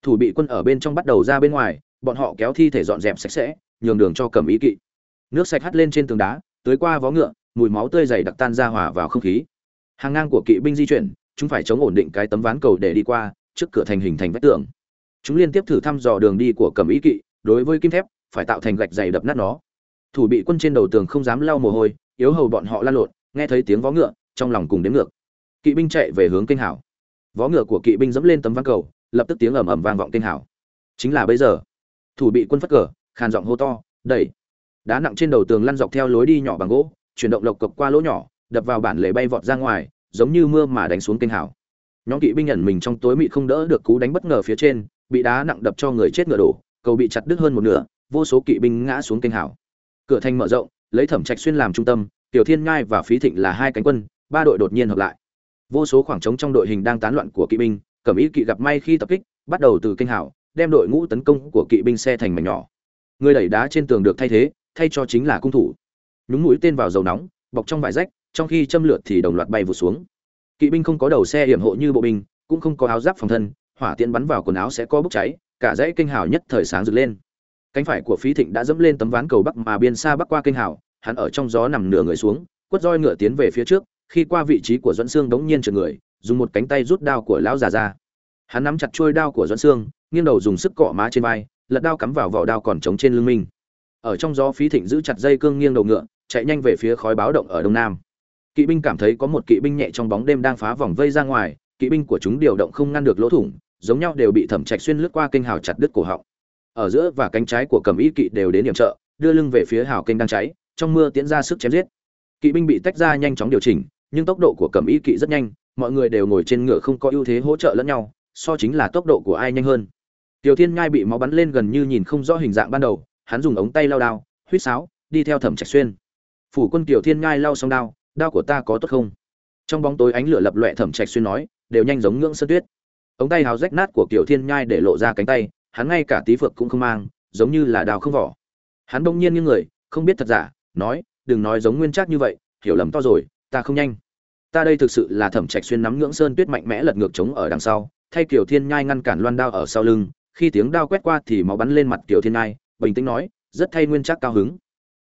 Thủ bị quân ở bên trong bắt đầu ra bên ngoài, bọn họ kéo thi thể dọn dẹp sạch sẽ, nhường đường cho cầm ý kỵ. Nước sạch hắt lên trên tường đá tới qua vó ngựa, mùi máu tươi dày đặc tan ra hòa vào không khí. Hàng ngang của kỵ binh di chuyển, chúng phải chống ổn định cái tấm ván cầu để đi qua, trước cửa thành hình thành vách tường. Chúng liên tiếp thử thăm dò đường đi của cầm ý kỵ, đối với kim thép phải tạo thành gạch dày đập nát nó. Thủ bị quân trên đầu tường không dám lau mồ hôi, yếu hầu bọn họ lan lộn, nghe thấy tiếng vó ngựa, trong lòng cùng đến ngược. Kỵ binh chạy về hướng kênh hảo. Vó ngựa của kỵ binh dẫm lên tấm ván cầu, lập tức tiếng ầm ầm vang vọng kênh hảo. Chính là bây giờ, thủ bị quân phất cờ, khàn giọng hô to, đẩy! Đá nặng trên đầu tường lăn dọc theo lối đi nhỏ bằng gỗ, chuyển động lộc cộc qua lỗ nhỏ, đập vào bản lề bay vọt ra ngoài, giống như mưa mà đánh xuống kênh hảo. Nhóm kỵ binh nhận mình trong tối mị không đỡ được cú đánh bất ngờ phía trên, bị đá nặng đập cho người chết ngựa đổ, cầu bị chặt đứt hơn một nửa vô số kỵ binh ngã xuống kênh hảo cửa thành mở rộng, lấy thẩm trạch xuyên làm trung tâm, tiểu thiên ngai và phí thịnh là hai cánh quân, ba đội đột nhiên hợp lại. Vô số khoảng trống trong đội hình đang tán loạn của kỵ binh, cẩm ý kỵ gặp may khi tập kích, bắt đầu từ kênh hảo đem đội ngũ tấn công của kỵ binh xe thành mảnh nhỏ. Người đẩy đá trên tường được thay thế, thay cho chính là cung thủ. Nhúng mũi tên vào dầu nóng, bọc trong vải rách, trong khi châm lửa thì đồng loạt bay vụt xuống. Kỵ binh không có đầu xe hiểm hộ như bộ binh, cũng không có áo giáp phòng thân, hỏa tiễn bắn vào quần áo sẽ có bốc cháy, cả dãy kênh hào nhất thời sáng rực lên cánh phải của phí thịnh đã dẫm lên tấm ván cầu bắc mà biên xa bắc qua kênh hào hắn ở trong gió nằm nửa người xuống, quất roi ngựa tiến về phía trước, khi qua vị trí của dẫn xương đống nhiên trượt người, dùng một cánh tay rút đao của lão già ra. Hắn nắm chặt chuôi đao của dẫn xương nghiêng đầu dùng sức cọ má trên vai, lật đao cắm vào vỏ đao còn trống trên lưng minh ở trong gió phí thịnh giữ chặt dây cương nghiêng đầu ngựa, chạy nhanh về phía khói báo động ở đông nam. Kỵ binh cảm thấy có một kỵ binh nhẹ trong bóng đêm đang phá vòng vây ra ngoài, kỵ binh của chúng điều động không ngăn được lỗ thủng, giống nhau đều bị thẩm trạch xuyên lướt qua kênh hào chặt đứt cổ họng ở giữa và cánh trái của cầm y kỵ đều đến điểm trợ, đưa lưng về phía hào kênh đang cháy, trong mưa tiến ra sức chém giết. Kỵ binh bị tách ra nhanh chóng điều chỉnh, nhưng tốc độ của cầm y kỵ rất nhanh, mọi người đều ngồi trên ngựa không có ưu thế hỗ trợ lẫn nhau, so chính là tốc độ của ai nhanh hơn. Tiểu thiên ngai bị máu bắn lên gần như nhìn không rõ hình dạng ban đầu, hắn dùng ống tay lao đao, huýt sáo, đi theo thẩm trạch xuyên. Phủ quân tiểu thiên ngai lao xong đao đao của ta có tốt không? Trong bóng tối ánh lửa lập loẹ thẩm trạch xuyên nói, đều nhanh giống ngưỡng sơn tuyết. Ống tay hào rách nát của kiểu thiên nhai để lộ ra cánh tay hắn ngay cả tí phược cũng không mang, giống như là đào không vỏ. Hắn bỗng nhiên như người, không biết thật giả, nói, đừng nói giống nguyên trác như vậy, hiểu lầm to rồi, ta không nhanh. Ta đây thực sự là thẩm trạch xuyên nắm ngưỡng sơn tuyết mạnh mẽ lật ngược trống ở đằng sau, thay kiểu thiên nhai ngăn cản loan đao ở sau lưng, khi tiếng đao quét qua thì máu bắn lên mặt kiểu thiên nhai, bình tĩnh nói, rất thay nguyên trác cao hứng.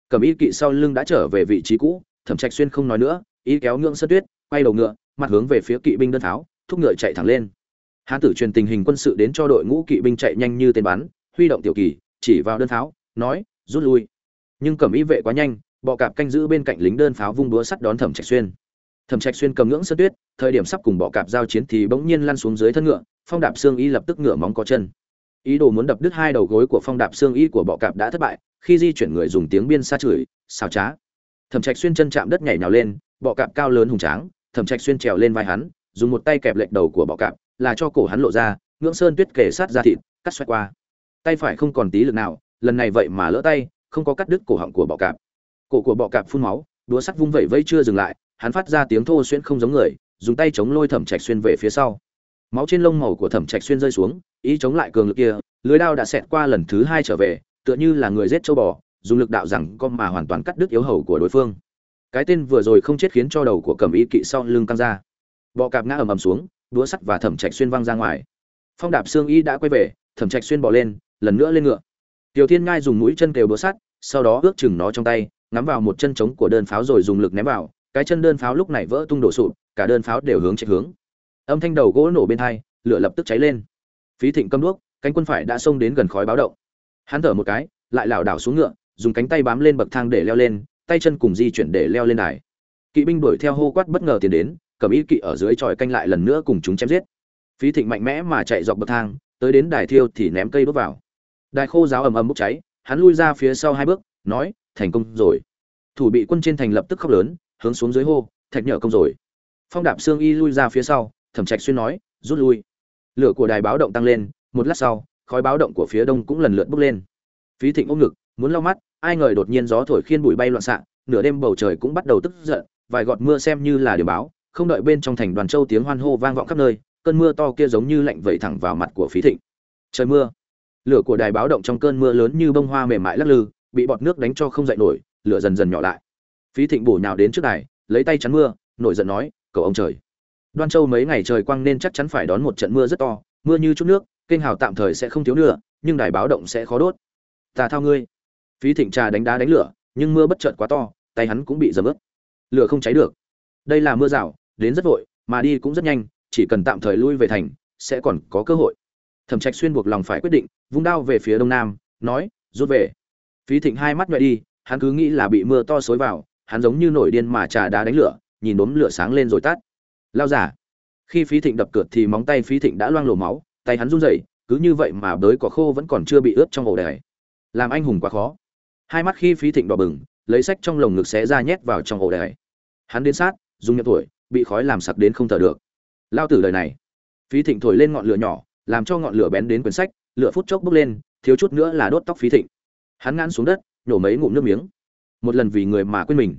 Cầm y kỵ sau lưng đã trở về vị trí cũ, thẩm trạch xuyên không nói nữa, ý kéo ngưỡng sơn tuyết, quay đầu ngựa, mặt hướng về phía kỵ binh đơn tháo, thúc ngựa chạy thẳng lên hán tử truyền tình hình quân sự đến cho đội ngũ kỵ binh chạy nhanh như tên bắn, huy động tiểu kỳ, chỉ vào đơn pháo, nói, rút lui. Nhưng cầm ý vệ quá nhanh, bọ cạp canh giữ bên cạnh lính đơn pháo vung đũa sắt đón thẩm trạch xuyên. Thẩm trạch xuyên cầm ngưỡng sơn tuyết, thời điểm sắp cùng bọ cạp giao chiến thì bỗng nhiên lăn xuống dưới thân ngựa, phong đạp xương y lập tức ngựa móng có chân. Ý đồ muốn đập đứt hai đầu gối của phong đạp xương y của bọ cạp đã thất bại, khi di chuyển người dùng tiếng biên xa chửi, xào trá. Thẩm trạch xuyên chân chạm đất nhảy nhào lên, bọ cạp cao lớn hùng tráng, thẩm trạch xuyên trèo lên vai hắn, dùng một tay kẹp lệch đầu của bọ cạp là cho cổ hắn lộ ra, ngưỡng sơn tuyết kể sát ra thịt, cắt xoay qua. Tay phải không còn tí lực nào, lần này vậy mà lỡ tay, không có cắt đứt cổ họng của bọ cạp. Cổ của bọ cạp phun máu đúa sắt vung vẩy vây chưa dừng lại, hắn phát ra tiếng thô xuyên không giống người, dùng tay chống lôi thẩm trạch xuyên về phía sau. Máu trên lông màu của thẩm trạch xuyên rơi xuống, ý chống lại cường lực kia, lưới đao đã xẹt qua lần thứ hai trở về, tựa như là người giết châu bò, dùng lực đạo rằng con mà hoàn toàn cắt đứt yếu hầu của đối phương. Cái tên vừa rồi không chết khiến cho đầu của cẩm y kỵ sau lưng căng ra. Bọ cạp ngã ầm ầm xuống đũa sắt và thẩm trạch xuyên văng ra ngoài. Phong đạp xương y đã quay về, thẩm trạch xuyên bỏ lên, lần nữa lên ngựa. Tiểu thiên ngai dùng mũi chân kêu đũa sắt, sau đó ước chừng nó trong tay, ngắm vào một chân trống của đơn pháo rồi dùng lực ném vào, cái chân đơn pháo lúc này vỡ tung đổ sụp, cả đơn pháo đều hướng chạy hướng. Âm thanh đầu gỗ nổ bên hai, lửa lập tức cháy lên. Phí thịnh câm đuốc, cánh quân phải đã xông đến gần khói báo động. Hắn thở một cái, lại lảo đảo xuống ngựa, dùng cánh tay bám lên bậc thang để leo lên, tay chân cùng di chuyển để leo lên đài. Kỵ binh đuổi theo hô quát bất ngờ tiến đến cầm ý kỵ ở dưới tròi canh lại lần nữa cùng chúng chém giết. Phí thịnh mạnh mẽ mà chạy dọc bậc thang, tới đến đài thiêu thì ném cây đốt vào. Đài khô giáo ầm ầm bốc cháy, hắn lui ra phía sau hai bước, nói, thành công rồi. Thủ bị quân trên thành lập tức khóc lớn, hướng xuống dưới hô, thạch nhở công rồi. Phong đạp xương y lui ra phía sau, thẩm trạch xuyên nói, rút lui. Lửa của đài báo động tăng lên, một lát sau, khói báo động của phía đông cũng lần lượt bốc lên. Phí thịnh ôm ngực, muốn lau mắt, ai ngờ đột nhiên gió thổi khiên bụi bay loạn xạ, nửa đêm bầu trời cũng bắt đầu tức giận, vài gọt mưa xem như là điều báo không đợi bên trong thành đoàn châu tiếng hoan hô vang vọng khắp nơi, cơn mưa to kia giống như lạnh vẩy thẳng vào mặt của phí thịnh. Trời mưa. Lửa của đài báo động trong cơn mưa lớn như bông hoa mềm mại lắc lư, bị bọt nước đánh cho không dậy nổi, lửa dần dần nhỏ lại. Phí thịnh bổ nhào đến trước đài, lấy tay chắn mưa, nổi giận nói, cầu ông trời. Đoan châu mấy ngày trời quang nên chắc chắn phải đón một trận mưa rất to, mưa như chút nước, kênh hào tạm thời sẽ không thiếu nữa nhưng đài báo động sẽ khó đốt. Ta thao ngươi. Phí thịnh trà đánh đá đánh lửa, nhưng mưa bất chợt quá to, tay hắn cũng bị dầm ướt. Lửa không cháy được. Đây là mưa rào đến rất vội, mà đi cũng rất nhanh, chỉ cần tạm thời lui về thành, sẽ còn có cơ hội. Thẩm trạch xuyên buộc lòng phải quyết định, vung đao về phía đông nam, nói, rút về. Phí thịnh hai mắt nhẹ đi, hắn cứ nghĩ là bị mưa to xối vào, hắn giống như nổi điên mà trà đá đánh lửa, nhìn đốm lửa sáng lên rồi tắt. Lao giả khi phí thịnh đập cược thì móng tay phí thịnh đã loang lổ máu, tay hắn run rẩy, cứ như vậy mà bới cỏ khô vẫn còn chưa bị ướt trong ổ đài làm anh hùng quá khó. Hai mắt khi phí thịnh đỏ bừng, lấy sách trong lồng ngực xé ra nhét vào trong ổ đài hắn đến sát, dùng nhậm tuổi bị khói làm sặc đến không thở được. Lao tử đời này. Phí thịnh thổi lên ngọn lửa nhỏ, làm cho ngọn lửa bén đến quyển sách, lửa phút chốc bốc lên, thiếu chút nữa là đốt tóc phí thịnh. Hắn ngã xuống đất nhổ mấy ngụm nước miếng. Một lần vì người mà quên mình.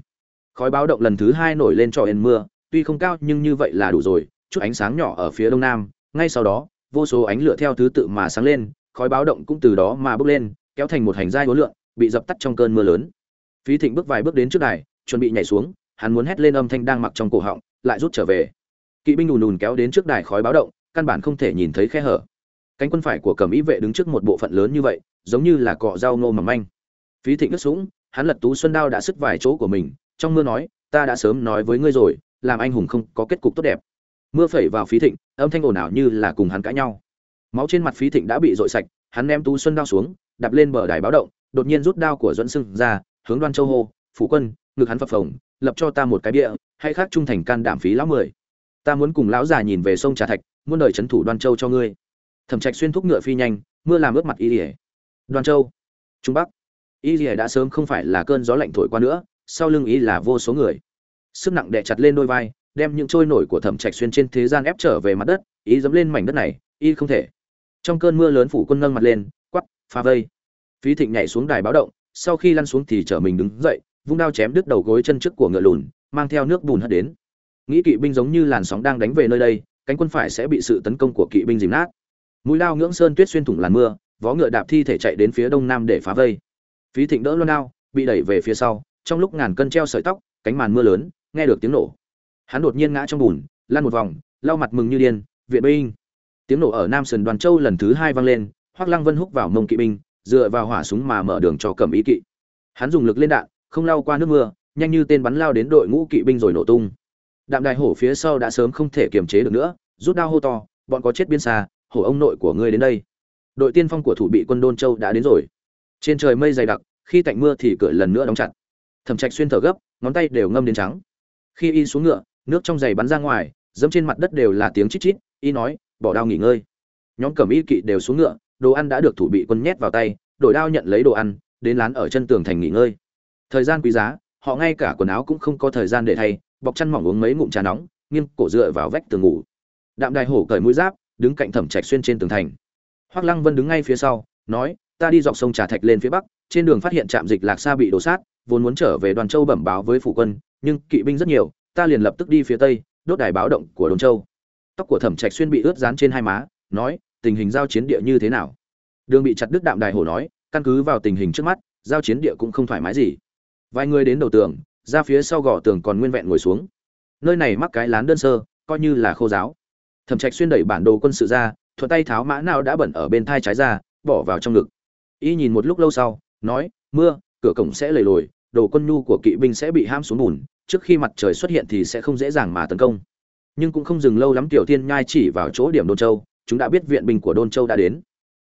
Khói báo động lần thứ hai nổi lên trò ền mưa, tuy không cao nhưng như vậy là đủ rồi, chút ánh sáng nhỏ ở phía đông nam, ngay sau đó, vô số ánh lửa theo thứ tự mà sáng lên, khói báo động cũng từ đó mà bốc lên, kéo thành một hành giai hối lượn, bị dập tắt trong cơn mưa lớn. Phí thịnh bước vài bước đến trước đài, chuẩn bị nhảy xuống, hắn muốn hét lên âm thanh đang mặc trong cổ họng lại rút trở về. Kỵ binh ùn ùn kéo đến trước đài khói báo động, căn bản không thể nhìn thấy khe hở. Cánh quân phải của cẩm ý vệ đứng trước một bộ phận lớn như vậy, giống như là cọ rau ngô mầm manh. Phí thịnh ướt sũng, hắn lật tú xuân đao đã sức vài chỗ của mình, trong mưa nói, ta đã sớm nói với ngươi rồi, làm anh hùng không có kết cục tốt đẹp. Mưa phẩy vào phí thịnh, âm thanh ồn ào như là cùng hắn cãi nhau. Máu trên mặt phí thịnh đã bị dội sạch, hắn ném tú xuân đao xuống, đạp lên bờ đài báo động, đột nhiên rút đao của dẫn sưng ra, hướng đoan châu hô, phủ quân ngực hắn phập phồng, lập cho ta một cái bia, hay khác trung thành can đảm phí lão mười. Ta muốn cùng lão già nhìn về sông trà thạch, muôn đời trấn thủ đoan châu cho ngươi. Thẩm trạch xuyên thúc ngựa phi nhanh, mưa làm ướt mặt y ỉa đoan châu, trung bắc. Y ỉa đã sớm không phải là cơn gió lạnh thổi qua nữa, sau lưng y là vô số người. Sức nặng đè chặt lên đôi vai, đem những trôi nổi của thẩm trạch xuyên trên thế gian ép trở về mặt đất ý dẫm lên mảnh đất này, y không thể. Trong cơn mưa lớn phủ quân nâng mặt lên quắp pha vây. Phí thịnh nhảy xuống đài báo động, sau khi lăn xuống thì trở mình đứng dậy vung đao chém đứt đầu gối chân trước của ngựa lùn, mang theo nước bùn hất đến. Nghĩ kỵ binh giống như làn sóng đang đánh về nơi đây, cánh quân phải sẽ bị sự tấn công của kỵ binh dìm nát. Mũi lao ngưỡng sơn tuyết xuyên thủng làn mưa, vó ngựa đạp thi thể chạy đến phía đông nam để phá vây. Phí thịnh đỡ luôn đao, bị đẩy về phía sau, trong lúc ngàn cân treo sợi tóc, cánh màn mưa lớn, nghe được tiếng nổ. Hắn đột nhiên ngã trong bùn, lăn một vòng, lau mặt mừng như điên, viện binh! Tiếng nổ ở nam sườn đoàn châu lần thứ hai vang lên hoắc lăng vân húc vào mông kỵ binh, dựa vào hỏa súng mà mở đường cho cầm ý kỵ. Hắn dùng lực lên đạn không lao qua nước mưa, nhanh như tên bắn lao đến đội ngũ kỵ binh rồi nổ tung. Đạm đài hổ phía sau đã sớm không thể kiềm chế được nữa, rút đao hô to, bọn có chết biên xa, hổ ông nội của ngươi đến đây. Đội tiên phong của thủ bị quân đôn châu đã đến rồi. Trên trời mây dày đặc, khi tạnh mưa thì cửa lần nữa đóng chặt. Thẩm trạch xuyên thở gấp, ngón tay đều ngâm đến trắng. Khi y xuống ngựa, nước trong giày bắn ra ngoài, dẫm trên mặt đất đều là tiếng chít chít, y nói, bỏ đao nghỉ ngơi. Nhóm cẩm y kỵ đều xuống ngựa, đồ ăn đã được thủ bị quân nhét vào tay đổi đao nhận lấy đồ ăn, đến lán ở chân tường thành nghỉ ngơi thời gian quý giá, họ ngay cả quần áo cũng không có thời gian để thay, bọc chăn mỏng uống mấy ngụm trà nóng, nghiêng cổ dựa vào vách tường ngủ. Đạm đài hổ cởi mũi giáp, đứng cạnh thẩm trạch xuyên trên tường thành. Hoắc lăng vân đứng ngay phía sau, nói, ta đi dọc sông trà thạch lên phía bắc, trên đường phát hiện trạm dịch lạc xa bị đổ sát, vốn muốn trở về đoàn châu bẩm báo với phụ quân, nhưng kỵ binh rất nhiều, ta liền lập tức đi phía tây, đốt đài báo động của đồn châu. Tóc của thẩm trạch xuyên bị ướt dán trên hai má, nói, tình hình giao chiến địa như thế nào? Đường bị chặt đứt đạm đài hổ nói, căn cứ vào tình hình trước mắt, giao chiến địa cũng không thoải mái gì vài người đến đầu tường, ra phía sau gò tường còn nguyên vẹn ngồi xuống. Nơi này mắc cái lán đơn sơ, coi như là khô giáo. Thẩm trạch xuyên đẩy bản đồ quân sự ra, thuận tay tháo mã nào đã bẩn ở bên thai trái ra, bỏ vào trong ngực. Y nhìn một lúc lâu sau, nói, mưa, cửa cổng sẽ lầy lồi đồ quân nhu của kỵ binh sẽ bị ham xuống bùn, trước khi mặt trời xuất hiện thì sẽ không dễ dàng mà tấn công. Nhưng cũng không dừng lâu lắm, tiểu thiên nhai chỉ vào chỗ điểm đôn châu, chúng đã biết viện binh của đôn châu đã đến.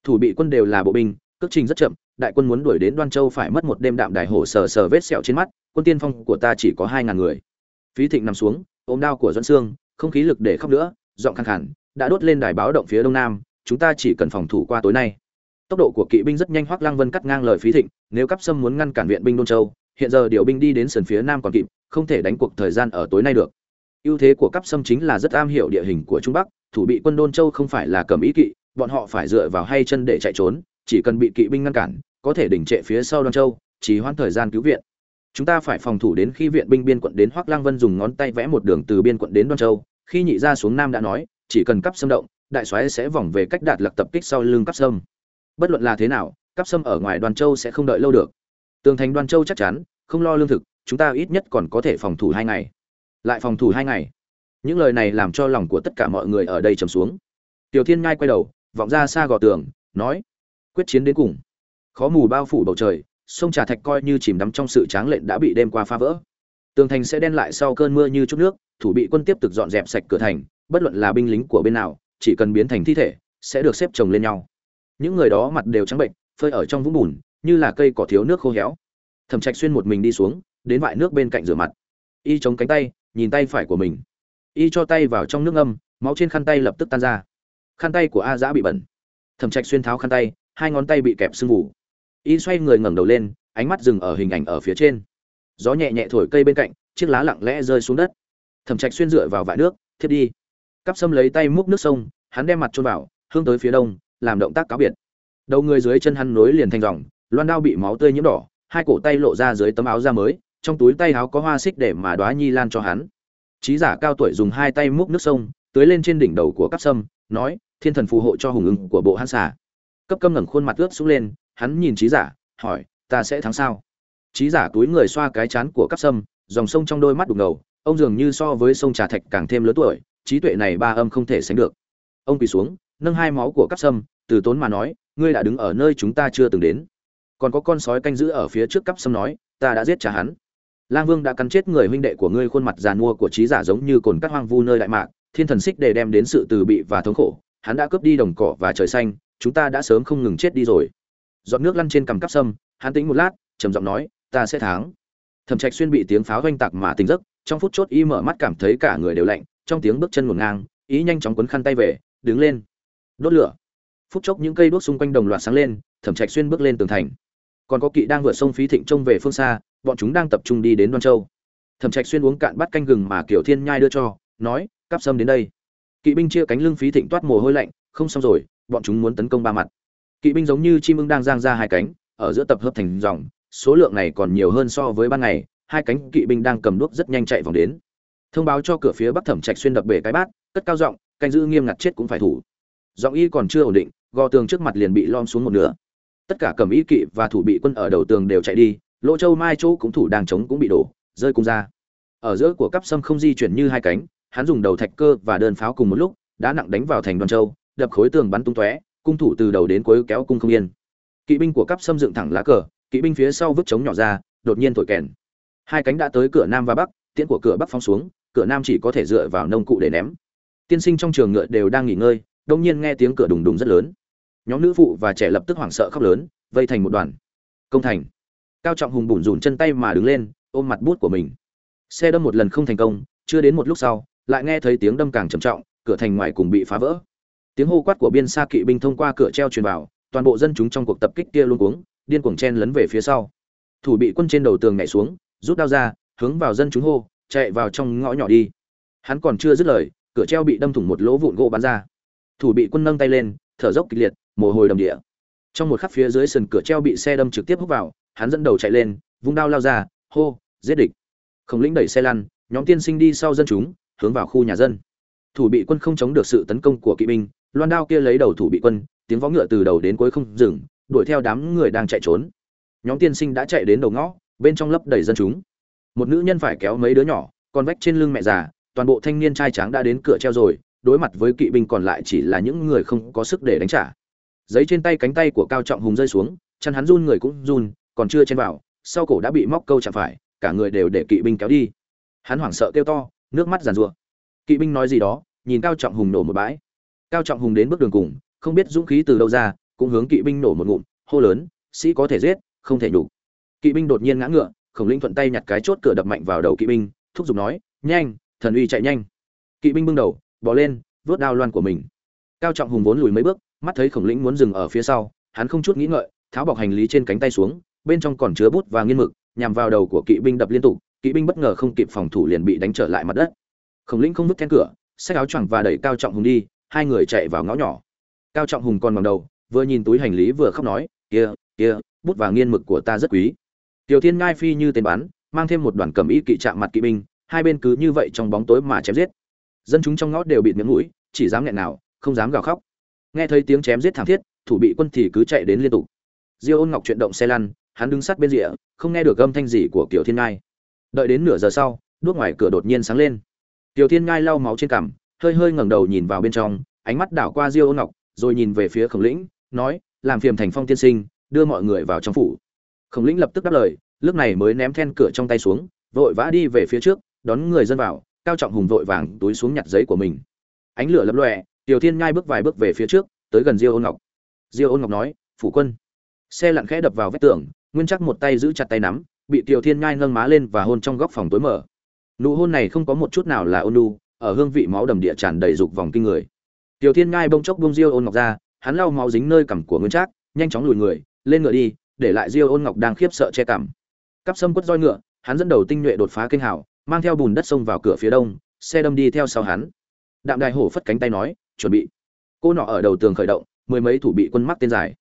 Thủ bị quân đều là bộ binh, cước trình rất chậm đại quân muốn đuổi đến đoan châu phải mất một đêm đạm đại hổ sờ sờ vết sẹo trên mắt, quân tiên phong của ta chỉ có hai ngàn người. Phí thịnh nằm xuống, ôm đao của doãn xương không khí lực để khóc nữa, giọng khàn khẳng đã đốt lên đài báo động phía đông nam, chúng ta chỉ cần phòng thủ qua tối nay. Tốc độ của kỵ binh rất nhanh hoắc lăng vân cắt ngang lời phí thịnh, nếu cắp sâm muốn ngăn cản viện binh đôn châu, hiện giờ điều binh đi đến sườn phía nam còn kịp, không thể đánh cuộc thời gian ở tối nay được. Ưu thế của cắp sâm chính là rất am hiểu địa hình của trung bắc, thủ bị quân đôn châu không phải là cầm ý kỵ, bọn họ phải dựa vào hai chân để chạy trốn, chỉ cần bị kỵ binh ngăn cản có thể đỉnh trệ phía sau đoan châu, chỉ hoãn thời gian cứu viện. Chúng ta phải phòng thủ đến khi viện binh biên quận đến hoắc lang vân dùng ngón tay vẽ một đường từ biên quận đến đoan châu. Khi nhị ra xuống nam đã nói, chỉ cần cắp xâm động, đại soái sẽ vòng về cách đạt lập tập kích sau lưng cắp sâm. Bất luận là thế nào cắp sâm ở ngoài đoan châu sẽ không đợi lâu được. Tường thành đoan châu chắc chắn, không lo lương thực, chúng ta ít nhất còn có thể phòng thủ hai ngày. Lại phòng thủ hai ngày. Những lời này làm cho lòng của tất cả mọi người ở đây trầm xuống. Tiểu thiên ngai quay đầu, vọng ra xa gò tường, nói, quyết chiến đến cùng khó mù bao phủ bầu trời, sông trà thạch coi như chìm đắm trong sự tráng lệnh đã bị đêm qua phá vỡ. Tường thành sẽ đen lại sau cơn mưa như chút nước, thủ bị quân tiếp tục dọn dẹp sạch cửa thành, bất luận là binh lính của bên nào, chỉ cần biến thành thi thể, sẽ được xếp chồng lên nhau. Những người đó mặt đều trắng bệnh, phơi ở trong vũng bùn, như là cây cỏ thiếu nước khô héo. Thẩm trạch xuyên một mình đi xuống, đến vại nước bên cạnh rửa mặt. Y chống cánh tay, nhìn tay phải của mình. Y cho tay vào trong nước ngâm, máu trên khăn tay lập tức tan ra. Khăn tay của a dã bị bẩn. Thẩm trạch xuyên tháo khăn tay, hai ngón tay bị kẹp sưng vụ y xoay người ngẩng đầu lên, ánh mắt dừng ở hình ảnh ở phía trên. Gió nhẹ nhẹ thổi cây bên cạnh, chiếc lá lặng lẽ rơi xuống đất. Thẩm trạch xuyên dựa vào vại nước, thiếp đi. Cắp sâm lấy tay múc nước sông, hắn đem mặt trôn vào, hướng tới phía đông, làm động tác cáo biệt. Đầu người dưới chân hắn nối liền thành dòng, loan đao bị máu tươi nhiễm đỏ, hai cổ tay lộ ra dưới tấm áo da mới, trong túi tay áo có hoa xích để mà đoá nhi lan cho hắn. Trí giả cao tuổi dùng hai tay múc nước sông, tưới lên trên đỉnh đầu của cắp sâm nói, thiên thần phù hộ cho hùng ưng của bộ hãn xà. Cấp câm ngẩng khuôn mặt ướt xuống lên hắn nhìn trí giả, hỏi, ta sẽ thắng sao? Trí giả túi người xoa cái chán của cắp sâm, dòng sông trong đôi mắt đục ngầu, ông dường như so với sông trà thạch càng thêm lớn tuổi, trí tuệ này ba âm không thể sánh được. Ông quỳ xuống, nâng hai máu của cắp sâm, từ tốn mà nói, ngươi đã đứng ở nơi chúng ta chưa từng đến. Còn có con sói canh giữ ở phía trước cắp sâm nói, ta đã giết trả hắn. Lang vương đã cắn chết người huynh đệ của ngươi khuôn mặt giàn mua của trí giả giống như cồn cắt hoang vu nơi đại mạc, thiên thần xích để đem đến sự từ bị và thống khổ, hắn đã cướp đi đồng cỏ và trời xanh, chúng ta đã sớm không ngừng chết đi rồi giọt nước lăn trên cằm cắp sâm, hắn tính một lát, trầm giọng nói, ta sẽ thắng. Thẩm trạch xuyên bị tiếng pháo vang tạc mà tỉnh giấc, trong phút chốt y mở mắt cảm thấy cả người đều lạnh, trong tiếng bước chân ngổn ngang ý nhanh chóng quấn khăn tay về, đứng lên. Đốt lửa. Phút chốc những cây đuốc xung quanh đồng loạt sáng lên, thẩm trạch xuyên bước lên tường thành. Còn có kỵ đang vượt sông phí thịnh trông về phương xa, bọn chúng đang tập trung đi đến đoan châu. Thẩm trạch xuyên uống cạn bát canh gừng mà kiểu thiên nhai đưa cho, nói, cắp sâm đến đây. Kỵ binh chia cánh lưng phí thịnh toát mồ hôi lạnh, không xong rồi, bọn chúng muốn tấn công ba mặt kỵ binh giống như chim ưng đang giang ra hai cánh, ở giữa tập hợp thành dòng, số lượng này còn nhiều hơn so với ban ngày, hai cánh kỵ binh đang cầm đuốc rất nhanh chạy vòng đến. Thông báo cho cửa phía bắc thẩm trạch xuyên đập bể cái bát, cất cao giọng, canh giữ nghiêm ngặt chết cũng phải thủ. Giọng y còn chưa ổn định, gò tường trước mặt liền bị lom xuống một nửa. Tất cả cầm y kỵ và thủ bị quân ở đầu tường đều chạy đi, lỗ châu mai chỗ cũng thủ đang chống cũng bị đổ, rơi cung ra. Ở giữa của cắp sâm không di chuyển như hai cánh, hắn dùng đầu thạch cơ và đơn pháo cùng một lúc đã nặng đánh vào thành đoàn châu, đập khối tường bắn tung tóe cung thủ từ đầu đến cuối kéo cung không yên. Kỵ binh của cắp xâm dựng thẳng lá cờ, kỵ binh phía sau vứt chống nhỏ ra, đột nhiên thổi kèn. Hai cánh đã tới cửa nam và bắc, tiễn của cửa bắc phóng xuống, cửa nam chỉ có thể dựa vào nông cụ để ném. Tiên sinh trong trường ngựa đều đang nghỉ ngơi, đông nhiên nghe tiếng cửa đùng đùng rất lớn. Nhóm nữ phụ và trẻ lập tức hoảng sợ khóc lớn, vây thành một đoàn. Công thành. Cao trọng hùng bủn rủn chân tay mà đứng lên, ôm mặt bút của mình. Xe đâm một lần không thành công, chưa đến một lúc sau, lại nghe thấy tiếng đâm càng trầm trọng, cửa thành ngoài cùng bị phá vỡ tiếng hô quát của biên xa kỵ binh thông qua cửa treo truyền vào, toàn bộ dân chúng trong cuộc tập kích kia luôn cuống, điên cuồng chen lấn về phía sau. Thủ bị quân trên đầu tường nhảy xuống, rút đao ra, hướng vào dân chúng hô, chạy vào trong ngõ nhỏ đi. Hắn còn chưa dứt lời, cửa treo bị đâm thủng một lỗ vụn gỗ bắn ra. Thủ bị quân nâng tay lên, thở dốc kịch liệt, mồ hôi đầm địa. Trong một khắc phía dưới sườn cửa treo bị xe đâm trực tiếp hút vào, hắn dẫn đầu chạy lên, vung đao lao ra, hô, giết địch. Khổng lĩnh đẩy xe lăn, nhóm tiên sinh đi sau dân chúng, hướng vào khu nhà dân. Thủ bị quân không chống được sự tấn công của kỵ binh loan đao kia lấy đầu thủ bị quân, tiếng vó ngựa từ đầu đến cuối không dừng, đuổi theo đám người đang chạy trốn. Nhóm tiên sinh đã chạy đến đầu ngõ, bên trong lấp đầy dân chúng. Một nữ nhân phải kéo mấy đứa nhỏ, còn vách trên lưng mẹ già, toàn bộ thanh niên trai tráng đã đến cửa treo rồi, đối mặt với kỵ binh còn lại chỉ là những người không có sức để đánh trả. Giấy trên tay cánh tay của cao trọng hùng rơi xuống, chân hắn run người cũng run, còn chưa chen vào, sau cổ đã bị móc câu chạm phải, cả người đều để kỵ binh kéo đi. Hắn hoảng sợ kêu to, nước mắt giàn rủa kỵ binh nói gì đó, nhìn cao trọng hùng nổ một bãi cao trọng hùng đến bước đường cùng, không biết dũng khí từ đâu ra, cũng hướng kỵ binh nổ một ngụm, hô lớn, sĩ có thể giết, không thể nhục. Kỵ binh đột nhiên ngã ngựa, khổng linh thuận tay nhặt cái chốt cửa đập mạnh vào đầu kỵ binh, thúc giục nói, nhanh, thần uy chạy nhanh. Kỵ binh bưng đầu bỏ lên, vớt đao loan của mình. Cao trọng hùng vốn lùi mấy bước, mắt thấy khổng lĩnh muốn dừng ở phía sau, hắn không chút nghĩ ngợi, tháo bọc hành lý trên cánh tay xuống, bên trong còn chứa bút và nghiên mực, nhằm vào đầu của kỵ binh đập liên tục, kỵ binh bất ngờ không kịp phòng thủ liền bị đánh trở lại mặt đất. Khổng lĩnh không vứt then cửa, xách áo choàng và đẩy cao trọng hùng đi hai người chạy vào ngõ nhỏ. Cao trọng hùng còn bằng đầu, vừa nhìn túi hành lý vừa khóc nói, kia kia, bút và nghiên mực của ta rất quý. Tiểu thiên ngai phi như tên bắn, mang thêm một đoàn cầm y kỵ chạm mặt kỵ binh, hai bên cứ như vậy trong bóng tối mà chém giết. Dân chúng trong ngõ đều bị miệng mũi, chỉ dám nghẹn nào, không dám gào khóc. Nghe thấy tiếng chém giết thảm thiết, thủ bị quân thì cứ chạy đến liên tục. Diêu ôn ngọc chuyển động xe lăn, hắn đứng sát bên rìa, không nghe được âm thanh gì của kiểu thiên ngai. Đợi đến nửa giờ sau, đuốc ngoài cửa đột nhiên sáng lên. Tiểu thiên ngai lau máu trên cằm hơi hơi ngẩng đầu nhìn vào bên trong, ánh mắt đảo qua diêu ôn ngọc, rồi nhìn về phía khổng lĩnh, nói, làm phiền thành phong tiên sinh, đưa mọi người vào trong phủ. Khổng lĩnh lập tức đáp lời, lúc này mới ném then cửa trong tay xuống, vội vã đi về phía trước, đón người dân vào, cao trọng hùng vội vàng túi xuống nhặt giấy của mình. Ánh lửa lập lòe, tiểu thiên nhai bước vài bước về phía trước, tới gần diêu ôn ngọc. Diêu ôn ngọc nói, phủ quân. Xe lặn khẽ đập vào vách tường, nguyên chắc một tay giữ chặt tay nắm, bị tiểu thiên nhai nâng má lên và hôn trong góc phòng tối mở nụ hôn này không có một chút nào là ôn nhu ở hương vị máu đầm địa tràn đầy dục vòng kinh người. Tiểu thiên Ngai bông chốc bông diêu ôn ngọc ra, hắn lau máu dính nơi cằm của nguyên trác, nhanh chóng lùi người, lên ngựa đi, để lại diêu ôn ngọc đang khiếp sợ che cằm. Cắp sâm quất roi ngựa, hắn dẫn đầu tinh nhuệ đột phá kinh hào, mang theo bùn đất sông vào cửa phía đông, xe đâm đi theo sau hắn. Đạm đài hổ phất cánh tay nói, chuẩn bị. Cô nọ ở đầu tường khởi động, mười mấy thủ bị quân mắc tên dài.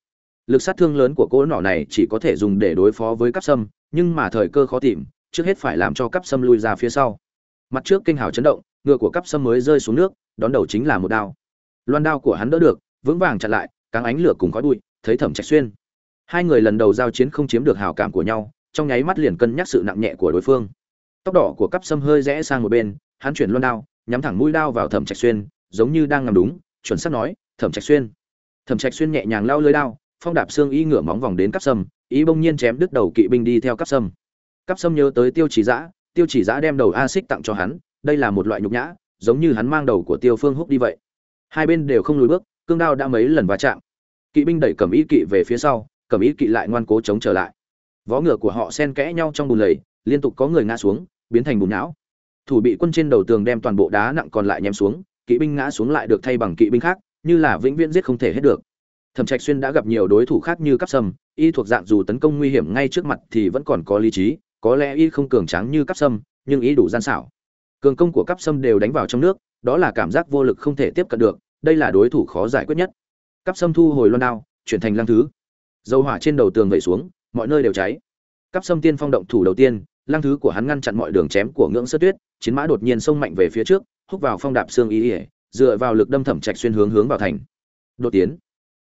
Lực sát thương lớn của cô nọ này chỉ có thể dùng để đối phó với cắp sâm, nhưng mà thời cơ khó tìm, trước hết phải làm cho cắp sâm lui ra phía sau. Mặt trước kinh hào chấn động ngựa của cắp sâm mới rơi xuống nước, đón đầu chính là một đao. Loan đao của hắn đỡ được, vững vàng chặn lại càng ánh lửa cùng khói bụi, thấy thẩm trạch xuyên. Hai người lần đầu giao chiến không chiếm được hào cảm của nhau, trong nháy mắt liền cân nhắc sự nặng nhẹ của đối phương. Tóc đỏ của cắp sâm hơi rẽ sang một bên, hắn chuyển loan đao, nhắm thẳng mũi đao vào thẩm trạch xuyên, giống như đang ngầm đúng, chuẩn xác nói, thẩm trạch xuyên. Thẩm trạch xuyên nhẹ nhàng lao lưới đao, phong đạp xương y ngửa móng vòng đến cắp sâm ý bỗng nhiên chém đứt đầu kỵ binh đi theo cắp sâm. Cắp sâm nhớ tới tiêu chỉ giã tiêu chỉ giã đem đầu a xích tặng cho hắn đây là một loại nhục nhã, giống như hắn mang đầu của tiêu phương húc đi vậy. Hai bên đều không lùi bước, cương đao đã mấy lần va chạm. Kỵ binh đẩy cầm ý kỵ về phía sau cầm ý kỵ lại ngoan cố chống trở lại. Vó ngựa của họ xen kẽ nhau trong bùn lầy, liên tục có người ngã xuống, biến thành bùn não. Thủ bị quân trên đầu tường đem toàn bộ đá nặng còn lại nhém xuống, kỵ binh ngã xuống lại được thay bằng kỵ binh khác, như là vĩnh viễn giết không thể hết được. Thẩm trạch xuyên đã gặp nhiều đối thủ khác như cắp sâm, y thuộc dạng dù tấn công nguy hiểm ngay trước mặt thì vẫn còn có lý trí, có lẽ y không cường tráng như cắp sâm, nhưng ý đủ gian xảo cường công của cắp sâm đều đánh vào trong nước, đó là cảm giác vô lực không thể tiếp cận được, đây là đối thủ khó giải quyết nhất. Cắp sâm thu hồi loan đao, chuyển thành lăng thứ. Dầu hỏa trên đầu tường vẩy xuống, mọi nơi đều cháy. Cắp sâm tiên phong động thủ đầu tiên, lăng thứ của hắn ngăn chặn mọi đường chém của ngưỡng sơ tuyết, chiến mã đột nhiên xông mạnh về phía trước húc vào phong đạp xương ý ỉa dựa vào lực đâm thẩm trạch xuyên hướng hướng vào thành. Đột tiến.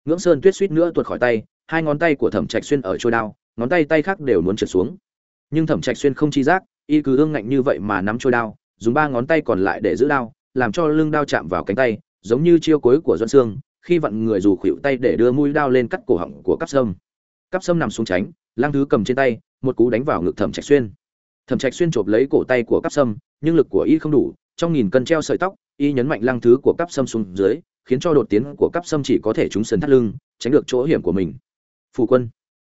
Ngưỡng sơn tuyết suýt nữa tuột khỏi tay, hai ngón tay của thẩm trạch xuyên ở trôi đao, ngón tay tay khác đều muốn trượt xuống. Nhưng thẩm trạch xuyên không chi giác, y cứ ương ngạnh như vậy mà nắm trôi đao dùng ba ngón tay còn lại để giữ đao, làm cho lưng đao chạm vào cánh tay, giống như chiêu cuối của doãn xương khi vặn người dù khuỵu tay để đưa mũi đao lên cắt cổ họng của cắp sâm. Cắp sâm nằm xuống tránh, lang thứ cầm trên tay, một cú đánh vào ngực thẩm trạch xuyên. Thẩm trạch xuyên chộp lấy cổ tay của cắp sâm, nhưng lực của y không đủ, trong nghìn cân treo sợi tóc, y nhấn mạnh lăng thứ của cắp sâm xuống dưới, khiến cho đột tiến của cắp sâm chỉ có thể trúng sườn thắt lưng, tránh được chỗ hiểm của mình. Phù quân.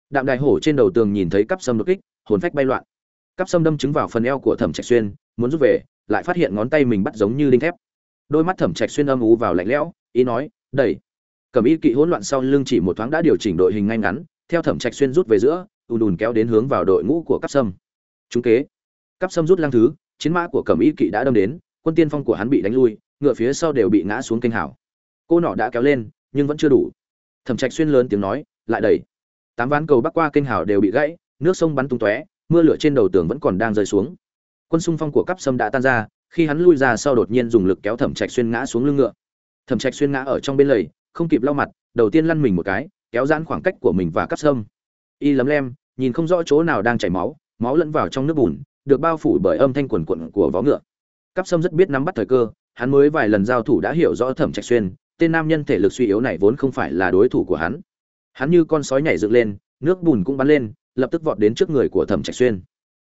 Đạm đài hổ trên đầu tường nhìn thấy cắp sâm đột kích, hồn phách bay loạn. Cắp sâm đâm trúng vào phần eo của thẩm trạch xuyên, muốn rút về lại phát hiện ngón tay mình bắt giống như đinh thép. Đôi mắt thẩm trạch xuyên âm u vào lạnh lẽo, ý nói, đẩy. Cẩm y kỵ hỗn loạn sau lưng chỉ một thoáng đã điều chỉnh đội hình ngay ngắn, theo thẩm trạch xuyên rút về giữa, ùn ùn kéo đến hướng vào đội ngũ của cắp sâm. Chúng kế cắp sâm rút lăng thứ, chiến mã của cẩm y kỵ đã đâm đến, quân tiên phong của hắn bị đánh lui, ngựa phía sau đều bị ngã xuống kênh hảo cô nọ đã kéo lên, nhưng vẫn chưa đủ. Thẩm trạch xuyên lớn tiếng nói, lại đẩy. Tám ván cầu bắc qua kênh hảo đều bị gãy, nước sông bắn tung tóe, mưa lửa trên đầu tường vẫn còn đang rơi xuống quân xung phong của cắp sâm đã tan ra, khi hắn lui ra sau đột nhiên dùng lực kéo thẩm trạch xuyên ngã xuống lưng ngựa. Thẩm trạch xuyên ngã ở trong bên lầy không kịp lau mặt, đầu tiên lăn mình một cái, kéo giãn khoảng cách của mình và cắp sâm. Y lấm lem, nhìn không rõ chỗ nào đang chảy máu máu lẫn vào trong nước bùn, được bao phủ bởi âm thanh quần quận của vó ngựa. Cắp sâm rất biết nắm bắt thời cơ, hắn mới vài lần giao thủ đã hiểu rõ thẩm trạch xuyên, tên nam nhân thể lực suy yếu này vốn không phải là đối thủ của hắn. Hắn như con sói nhảy dựng lên, nước bùn cũng bắn lên, lập tức vọt đến trước người của thẩm trạch xuyên.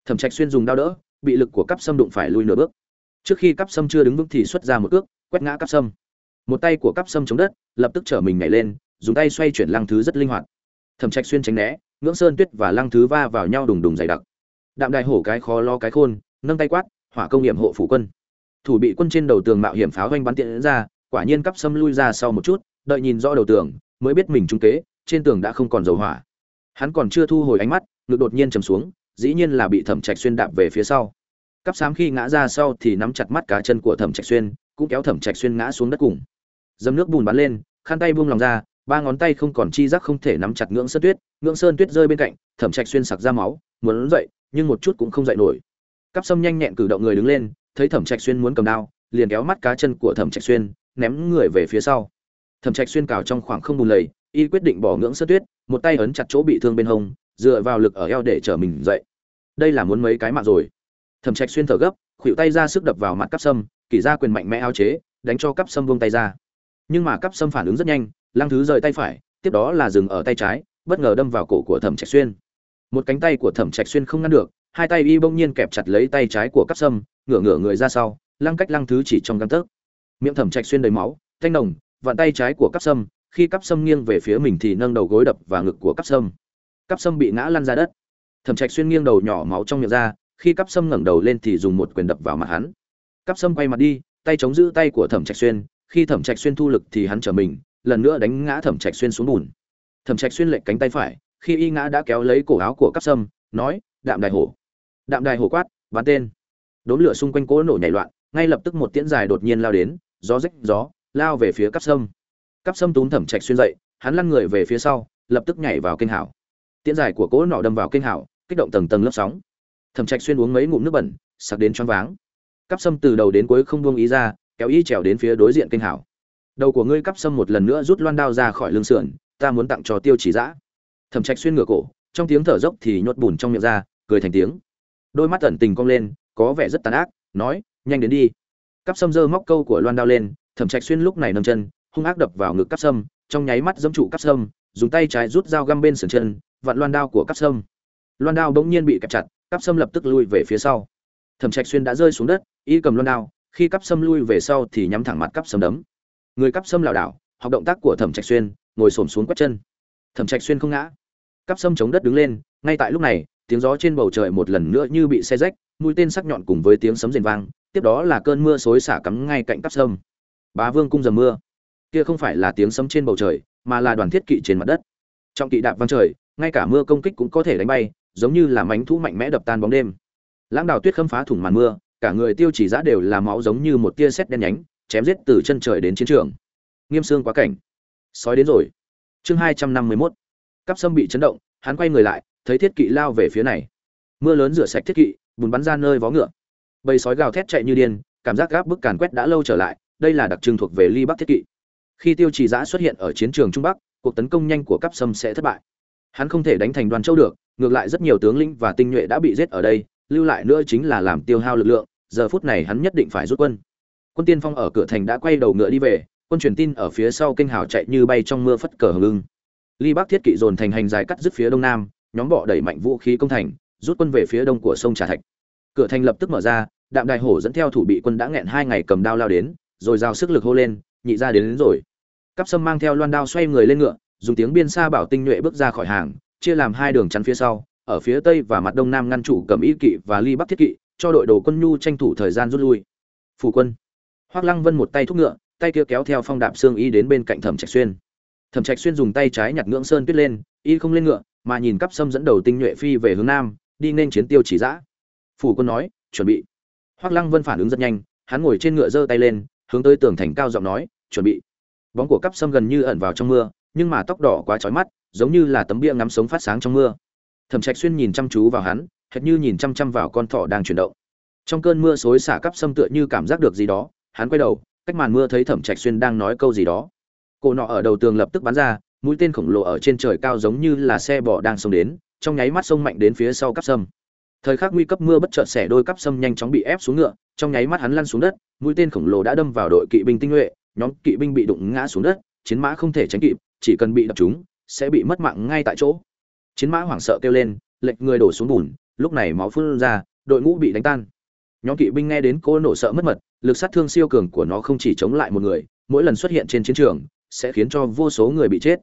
Thẩm trạch xuyên dùng đao đỡ bị lực của cắp sâm đụng phải lui nửa bước. Trước khi cắp sâm chưa đứng vững thì xuất ra một ước quét ngã cắp sâm. Một tay của cắp sâm chống đất, lập tức trở mình nhảy lên, dùng tay xoay chuyển lăng thứ rất linh hoạt. Thẩm trạch xuyên tránh né, ngưỡng sơn tuyết và lăng thứ va vào nhau đùng đùng dày đặc. Đạm đại hổ cái khó lo cái khôn, nâng tay quát, hỏa công nghiệm hộ phủ quân. Thủ bị quân trên đầu tường mạo hiểm pháo doanh bắn tiện ra, quả nhiên cắp sâm lui ra sau một chút, đợi nhìn rõ đầu tường, mới biết mình trung kế, trên tường đã không còn dầu hỏa. Hắn còn chưa thu hồi ánh mắt, ngực đột nhiên trầm xuống dĩ nhiên là bị thẩm trạch xuyên đạp về phía sau. Cắp xám khi ngã ra sau thì nắm chặt mắt cá chân của thẩm trạch xuyên, cũng kéo thẩm trạch xuyên ngã xuống đất cùng. Dầm nước bùn bắn lên, khăn tay buông lòng ra, ba ngón tay không còn chi giác không thể nắm chặt ngưỡng sơn tuyết, ngưỡng sơn tuyết rơi bên cạnh, thẩm trạch xuyên sặc ra máu, muốn dậy, nhưng một chút cũng không dậy nổi. Cắp sâm nhanh nhẹn cử động người đứng lên, thấy thẩm trạch xuyên muốn cầm đao, liền kéo mắt cá chân của thẩm trạch xuyên, ném người về phía sau. Thẩm trạch xuyên cào trong khoảng không bùn lầy, y quyết định bỏ ngưỡng sơn tuyết, một tay ấn chặt chỗ bị thương bên hông dựa vào lực ở eo để trở mình dậy. Đây là muốn mấy cái mạng rồi. Thẩm trạch xuyên thở gấp, khuỷu tay ra sức đập vào mặt cắp sâm kỳ ra quyền mạnh mẽ áo chế, đánh cho cắp sâm buông tay ra. Nhưng mà cắp sâm phản ứng rất nhanh, lăng thứ rời tay phải, tiếp đó là dừng ở tay trái, bất ngờ đâm vào cổ của thẩm trạch xuyên. Một cánh tay của thẩm trạch xuyên không ngăn được, hai tay y bỗng nhiên kẹp chặt lấy tay trái của cắp sâm, ngửa ngửa người ra sau, lăng cách lăng thứ chỉ trong găng tấc. Miệng thẩm trạch xuyên đầy máu, thanh đồng vặn tay trái của cắp sâm, khi cắp sâm nghiêng về phía mình thì nâng đầu gối đập vào ngực của cắp sâm cắp sâm bị ngã lăn ra đất. Thẩm trạch xuyên nghiêng đầu nhỏ máu trong miệng ra, khi cắp sâm ngẩng đầu lên thì dùng một quyền đập vào mặt hắn. Cắp sâm quay mặt đi, tay chống giữ tay của thẩm trạch xuyên, khi thẩm trạch xuyên thu lực thì hắn trở mình, lần nữa đánh ngã thẩm trạch xuyên xuống bùn. Thẩm trạch xuyên lệch cánh tay phải, khi y ngã đã kéo lấy cổ áo của cắp sâm, nói, đạm đài hổ. Đạm đài hổ quát, bắn tên. Đốm lửa xung quanh cỗ nổ nhảy loạn, ngay lập tức một tiễn dài đột nhiên lao đến, gió rách gió, lao về phía cắp sâm. Cắp sâm túm thẩm trạch xuyên dậy, hắn lăn người về phía sau, lập tức nhảy vào kênh hảo tiễn dài của cỗ nọ đâm vào kênh hảo, kích động tầng tầng lớp sóng. Thẩm trạch xuyên uống mấy ngụm nước bẩn, sặc đến choáng váng. Cắp sâm từ đầu đến cuối không buông ý ra, kéo y trèo đến phía đối diện kênh hảo. Đầu của ngươi cắp sâm một lần nữa rút loan đao ra khỏi lưng sườn, ta muốn tặng cho tiêu chỉ dã. thẩm trạch xuyên ngửa cổ, trong tiếng thở dốc thì nhốt bùn trong miệng ra, cười thành tiếng. Đôi mắt ẩn tình cong lên, có vẻ rất tàn ác, nói, nhanh đến đi. Cắp sâm giơ móc câu của loan đao lên, thẩm trạch xuyên lúc này nâng chân, hung ác đập vào ngực cắp sâm, trong nháy mắt giẫm trụ cắp sâm dùng tay trái rút dao găm bên sườn chân, vặn loan đao của cắp sâm. Loan đao bỗng nhiên bị kẹp chặt, cắp sâm lập tức lui về phía sau. Thẩm trạch xuyên đã rơi xuống đất, y cầm loan đao, khi cắp sâm lui về sau thì nhắm thẳng mặt cắp sâm đấm. Người cắp sâm lảo đảo, học động tác của thẩm trạch xuyên, ngồi xổm xuống quét chân. Thẩm trạch xuyên không ngã. Cắp sâm chống đất đứng lên, ngay tại lúc này, tiếng gió trên bầu trời một lần nữa như bị xe rách, mũi tên sắc nhọn cùng với tiếng sấm rền vang, tiếp đó là cơn mưa xối xả cắm ngay cạnh cắp sâm. Bá vương cung dầm mưa. Kia không phải là tiếng sấm trên bầu trời mà là đoàn thiết kỵ trên mặt đất. Trong kỵ đạp văng trời, ngay cả mưa công kích cũng có thể đánh bay, giống như là mánh thú mạnh mẽ đập tan bóng đêm. Lãng đào tuyết khâm phá thủng màn mưa, cả người tiêu chỉ giã đều là máu giống như một tia sét đen nhánh, chém giết từ chân trời đến chiến trường. Nghiêm xương quá cảnh. Sói đến rồi. Chương hai trăm năm mươi mốt. Cắp sâm bị chấn động, hắn quay người lại, thấy thiết kỵ lao về phía này. Mưa lớn rửa sạch thiết kỵ, bùn bắn ra nơi vó ngựa. Bầy sói gào thét chạy như điên, cảm giác gáp bức càn quét đã lâu trở lại, đây là đặc trưng thuộc về ly bắc thiết kỵ khi tiêu trì giã xuất hiện ở chiến trường trung bắc, cuộc tấn công nhanh của cắp sâm sẽ thất bại. Hắn không thể đánh thành đoàn châu được, ngược lại rất nhiều tướng lĩnh và tinh nhuệ đã bị giết ở đây, lưu lại nữa chính là làm tiêu hao lực lượng, giờ phút này hắn nhất định phải rút quân. Quân tiên phong ở cửa thành đã quay đầu ngựa đi về, quân truyền tin ở phía sau kênh hào chạy như bay trong mưa phất cờ hừng lưng ly bắc thiết kỵ dồn thành hành dài cắt dứt phía đông nam, nhóm bọ đẩy mạnh vũ khí công thành, rút quân về phía đông của sông trà thạch. Cửa thành lập tức mở ra, đạm đại hổ dẫn theo thủ bị quân đã nghẹn hai ngày cầm đao lao đến, rồi giao sức lực hô lên nhị ra đến, đến rồi. Cắp sâm mang theo loan đao xoay người lên ngựa dùng tiếng biên xa bảo tinh nhuệ bước ra khỏi hàng chia làm hai đường chắn phía sau ở phía tây và mặt đông nam ngăn chủ cầm y kỵ và ly bắc thiết kỵ cho đội đồ quân nhu tranh thủ thời gian rút lui. Phủ quân. Hoác lăng vân một tay thúc ngựa tay kia kéo theo phong đạp xương y đến bên cạnh thẩm trạch xuyên. Thẩm trạch xuyên dùng tay trái nhặt ngưỡng sơn tuyết lên y không lên ngựa mà nhìn cắp sâm dẫn đầu tinh nhuệ phi về hướng nam đi nên chiến tiêu chỉ giã phủ quân nói chuẩn bị. Hoác lăng vân phản ứng rất nhanh hắn ngồi trên ngựa giơ tay lên hướng tới tường thành cao giọng nói chuẩn bị. Bóng của cắp sâm gần như ẩn vào trong mưa, nhưng mà tóc đỏ quá trói mắt, giống như là tấm bia ngắm sống phát sáng trong mưa. Thẩm trạch xuyên nhìn chăm chú vào hắn, hệt như nhìn chăm chăm vào con thỏ đang chuyển động. Trong cơn mưa xối xả cắp sâm tựa như cảm giác được gì đó, hắn quay đầu, cách màn mưa thấy thẩm trạch xuyên đang nói câu gì đó. Cổ nọ ở đầu tường lập tức bắn ra, mũi tên khổng lồ ở trên trời cao giống như là xe bò đang xông đến, trong nháy mắt xông mạnh đến phía sau cắp sâm. Thời khắc nguy cấp mưa bất chợt xẻ đôi cắp sâm nhanh chóng bị ép xuống ngựa, trong nháy mắt hắn lăn xuống đất, mũi tên khổng lồ đã đâm vào đội kỵ binh tinh nhuệ nhóm kỵ binh bị đụng ngã xuống đất, chiến mã không thể tránh kịp, chỉ cần bị đập chúng, sẽ bị mất mạng ngay tại chỗ. Chiến mã hoảng sợ kêu lên lệch người đổ xuống bùn, lúc này máu phun ra, đội ngũ bị đánh tan. Nhóm kỵ binh nghe đến cô nổ sợ mất mật, lực sát thương siêu cường của nó không chỉ chống lại một người, mỗi lần xuất hiện trên chiến trường, sẽ khiến cho vô số người bị chết.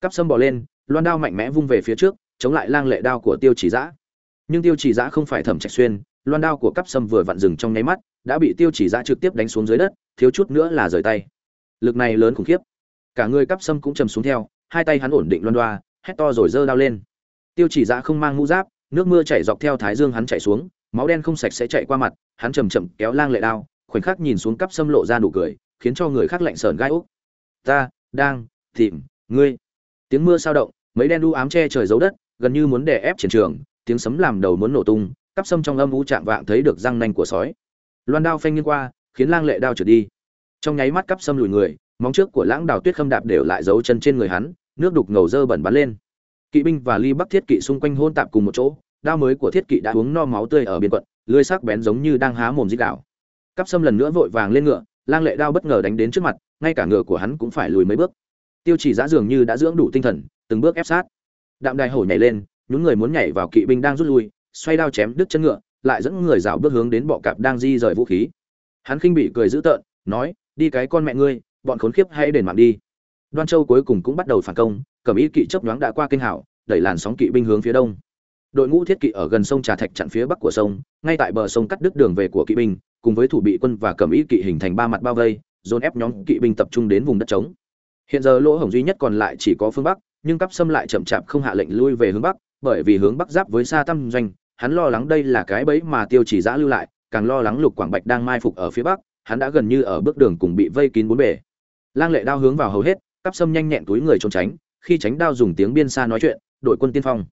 Cắp sâm bỏ lên, loan đao mạnh mẽ vung về phía trước, chống lại lang lệ đao của tiêu chỉ giã. Nhưng tiêu chỉ giã không phải thẩm trạch xuyên, loan đao của cắp sâm vừa vặn dừng trong nháy mắt, đã bị tiêu chỉ giã trực tiếp đánh xuống dưới đất, thiếu chút nữa là rời tay lực này lớn khủng khiếp. Cả người cắp sâm cũng chầm xuống theo, hai tay hắn ổn định loan đoa, hét to rồi giơ đao lên. Tiêu chỉ dạ không mang mũ giáp, nước mưa chảy dọc theo thái dương hắn chạy xuống, máu đen không sạch sẽ chạy qua mặt, hắn chầm chậm kéo lang lệ đao, khoảnh khắc nhìn xuống cắp sâm lộ ra nụ cười, khiến cho người khác lạnh sờn gai úc. Ta, đang, tìm, ngươi. Tiếng mưa sao động, mấy đen đu ám che trời giấu đất, gần như muốn đè ép chiến trường, tiếng sấm làm đầu muốn nổ tung, cắp sâm trong âm u chạm vạng thấy được răng nanh của sói. Loan đao phanh nghiêng qua, khiến lang lệ đao trượt đi trong nháy mắt cắp xâm lùi người, móng trước của lãng đào tuyết khâm đạp đều lại dấu chân trên người hắn, nước đục ngầu dơ bẩn bắn lên. Kỵ binh và ly bắc thiết kỵ xung quanh hôn tạp cùng một chỗ, đao mới của thiết kỵ đã uống no máu tươi ở biên quận, lưới sắc bén giống như đang há mồm dít đảo cắp xâm lần nữa vội vàng lên ngựa, lang lệ đao bất ngờ đánh đến trước mặt, ngay cả ngựa của hắn cũng phải lùi mấy bước. Tiêu chỉ giã dường như đã dưỡng đủ tinh thần, từng bước ép sát. Đạm đài hổ nhảy lên, nhún người muốn nhảy vào kỵ binh đang rút lui, xoay đao chém đứt chân ngựa, lại dẫn người rào bước hướng đến bọ cạp đang di rời vũ khí. Hắn khinh bị cười dữ tợn, nói đi cái con mẹ ngươi, bọn khốn khiếp hãy đền mạng đi. Đoan châu cuối cùng cũng bắt đầu phản công cẩm ý kỵ chớp nhoáng đã qua kinh hảo, đẩy làn sóng kỵ binh hướng phía đông. Đội ngũ thiết kỵ ở gần sông trà thạch chặn phía bắc của sông, ngay tại bờ sông cắt đứt đường về của kỵ binh, cùng với thủ bị quân và cẩm ý kỵ hình thành ba mặt bao vây, dồn ép nhóm kỵ binh tập trung đến vùng đất trống. Hiện giờ lỗ hổng duy nhất còn lại chỉ có phương bắc, nhưng cắp xâm lại chậm chạp không hạ lệnh lui về hướng bắc, bởi vì hướng bắc giáp với xa tâm doanh, hắn lo lắng đây là cái bẫy mà tiêu chỉ giã lưu lại, càng lo lắng lục quảng bạch đang mai phục ở phía bắc hắn đã gần như ở bước đường cùng bị vây kín bốn bể lang lệ đao hướng vào hầu hết, cắp xâm nhanh nhẹn túi người trốn tránh, khi tránh đao dùng tiếng biên xa nói chuyện, đội quân tiên phong.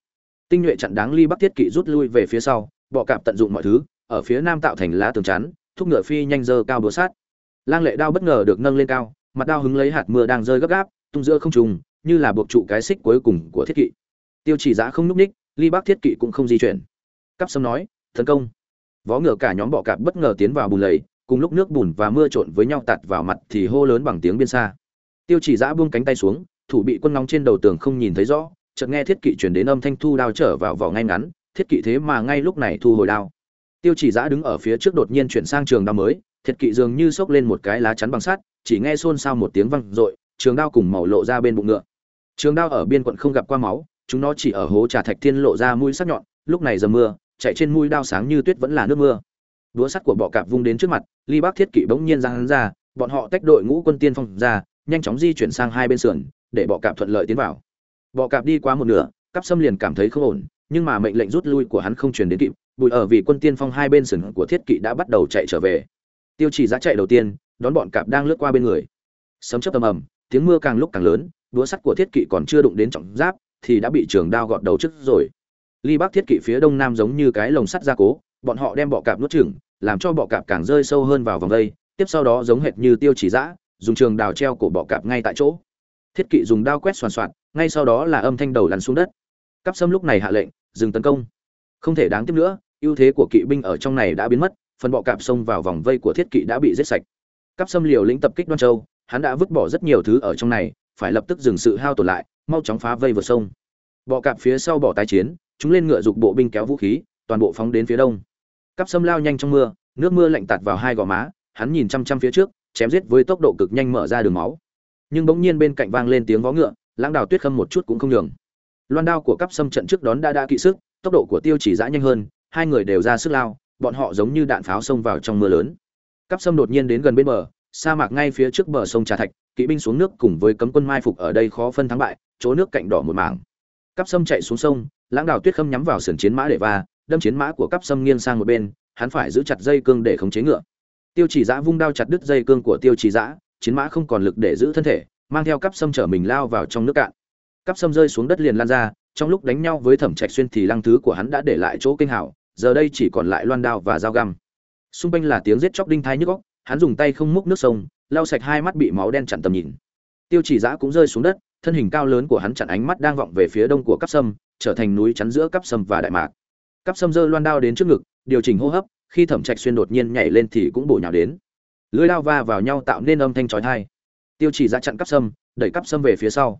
Tinh nhuệ chặn đáng ly bắc thiết kỵ rút lui về phía sau, bọ cạp tận dụng mọi thứ, ở phía nam tạo thành lá tường chắn, thúc ngựa phi nhanh dơ cao búa sát. Lang lệ đao bất ngờ được nâng lên cao, mặt đao hứng lấy hạt mưa đang rơi gấp gáp, tung giữa không trùng, như là buộc trụ cái xích cuối cùng của thiết kỵ. Tiêu chỉ giã không núp ních, ly Bắc thiết kỵ cũng không di chuyển. Cắp sâm nói, tấn công. Vó ngựa cả nhóm bọ cạp bất ngờ tiến vào bùn lầy cùng lúc nước bùn và mưa trộn với nhau tạt vào mặt thì hô lớn bằng tiếng biên xa. Tiêu chỉ giã buông cánh tay xuống, thủ bị quân nóng trên đầu tường không nhìn thấy rõ, chợt nghe thiết kỵ chuyển đến âm thanh thu đao trở vào vỏ ngay ngắn, thiết kỵ thế mà ngay lúc này thu hồi đao. Tiêu chỉ giã đứng ở phía trước đột nhiên chuyển sang trường đao mới, thiết kỵ dường như xốc lên một cái lá chắn bằng sắt, chỉ nghe xôn xao một tiếng văng r trường đao cùng màu lộ ra bên bụng ngựa. Trường đao ở biên quận không gặp qua máu, chúng nó chỉ ở hố trà thạch thiên lộ ra mũi sắc nhọn, lúc này giờ mưa, chạy trên mũi đao sáng như tuyết vẫn là nước mưa đũa sắt của bọ cạp vung đến trước mặt, ly bác thiết kỵ bỗng nhiên giang hắn ra, bọn họ tách đội ngũ quân tiên phong ra, nhanh chóng di chuyển sang hai bên sườn, để bọ cạp thuận lợi tiến vào. Bọ cạp đi qua một nửa, cắp xâm liền cảm thấy không ổn, nhưng mà mệnh lệnh rút lui của hắn không truyền đến kịp, bụi ở vì quân tiên phong hai bên sườn của thiết kỵ đã bắt đầu chạy trở về. Tiêu chỉ giá chạy đầu tiên, đón bọn cạp đang lướt qua bên người. Sấm chớp tầm ầm, tiếng mưa càng lúc càng lớn, đũa sắt của thiết kỵ còn chưa đụng đến trọng giáp, thì đã bị trường đao gọt đầu trước rồi. Ly bắc thiết kỵ phía đông nam giống như cái lồng sắt gia cố bọn họ đem bọ cạp nuốt chửng làm cho bọ cạp càng rơi sâu hơn vào vòng vây tiếp sau đó giống hệt như tiêu chỉ dã, dùng trường đào treo cổ bọ cạp ngay tại chỗ. Thiết kỵ dùng đao quét xoàn xoạt ngay sau đó là âm thanh đầu lăn xuống đất. Cáp sâm lúc này hạ lệnh dừng tấn công. Không thể đáng tiếp nữa ưu thế của kỵ binh ở trong này đã biến mất phần bọ cạp xông vào vòng vây của thiết kỵ đã bị giết sạch. Cáp sâm liều lĩnh tập kích đoan châu hắn đã vứt bỏ rất nhiều thứ ở trong này phải lập tức dừng sự hao tổn lại mau chóng phá vây vượt sông. Bọ cạp phía sau bỏ tái chiến chúng lên ngựa dục bộ binh kéo vũ khí toàn bộ phóng đến phía đông cắp sâm lao nhanh trong mưa, nước mưa lạnh tạt vào hai gò má, hắn nhìn chăm chăm phía trước, chém giết với tốc độ cực nhanh mở ra đường máu. Nhưng bỗng nhiên bên cạnh vang lên tiếng vó ngựa, lãng đào tuyết khâm một chút cũng không nhường. Loan đao của cắp sâm trận trước đón đã đã kỵ sức, tốc độ của tiêu chỉ giã nhanh hơn, hai người đều ra sức lao, bọn họ giống như đạn pháo xông vào trong mưa lớn. Cắp sâm đột nhiên đến gần bên bờ, sa mạc ngay phía trước bờ sông trà thạch, kỵ binh xuống nước cùng với cấm quân mai phục ở đây khó phân thắng bại, chỗ nước cạnh đỏ một mảng. Cắp sâm chạy xuống sông, lãng đào tuyết khâm nhắm vào sườn chiến mã để va đâm chiến mã của cắp sâm nghiêng sang một bên, hắn phải giữ chặt dây cương để khống chế ngựa. Tiêu chỉ giã vung đao chặt đứt dây cương của tiêu chỉ giã chiến mã không còn lực để giữ thân thể, mang theo cắp sâm chở mình lao vào trong nước cạn. Cắp sâm rơi xuống đất liền lan ra, trong lúc đánh nhau với thẩm trạch xuyên thì lăng thứ của hắn đã để lại chỗ kinh hảo, giờ đây chỉ còn lại loan đao và dao găm. Xung quanh là tiếng giết chóc đinh thai nhức góc hắn dùng tay không múc nước sông, lau sạch hai mắt bị máu đen chặn tầm nhìn. Tiêu chỉ giã cũng rơi xuống đất, thân hình cao lớn của hắn chặn ánh mắt đang vọng về phía đông của cắp sâm trở thành núi chắn giữa cắp sâm và đại mạc cắp sâm dơ loan đao đến trước ngực, điều chỉnh hô hấp, khi thẩm trạch xuyên đột nhiên nhảy lên thì cũng bổ nhào đến. Lưới đao va vào nhau tạo nên âm thanh chói tai. Tiêu chỉ ra chặn cắp sâm, đẩy cắp sâm về phía sau.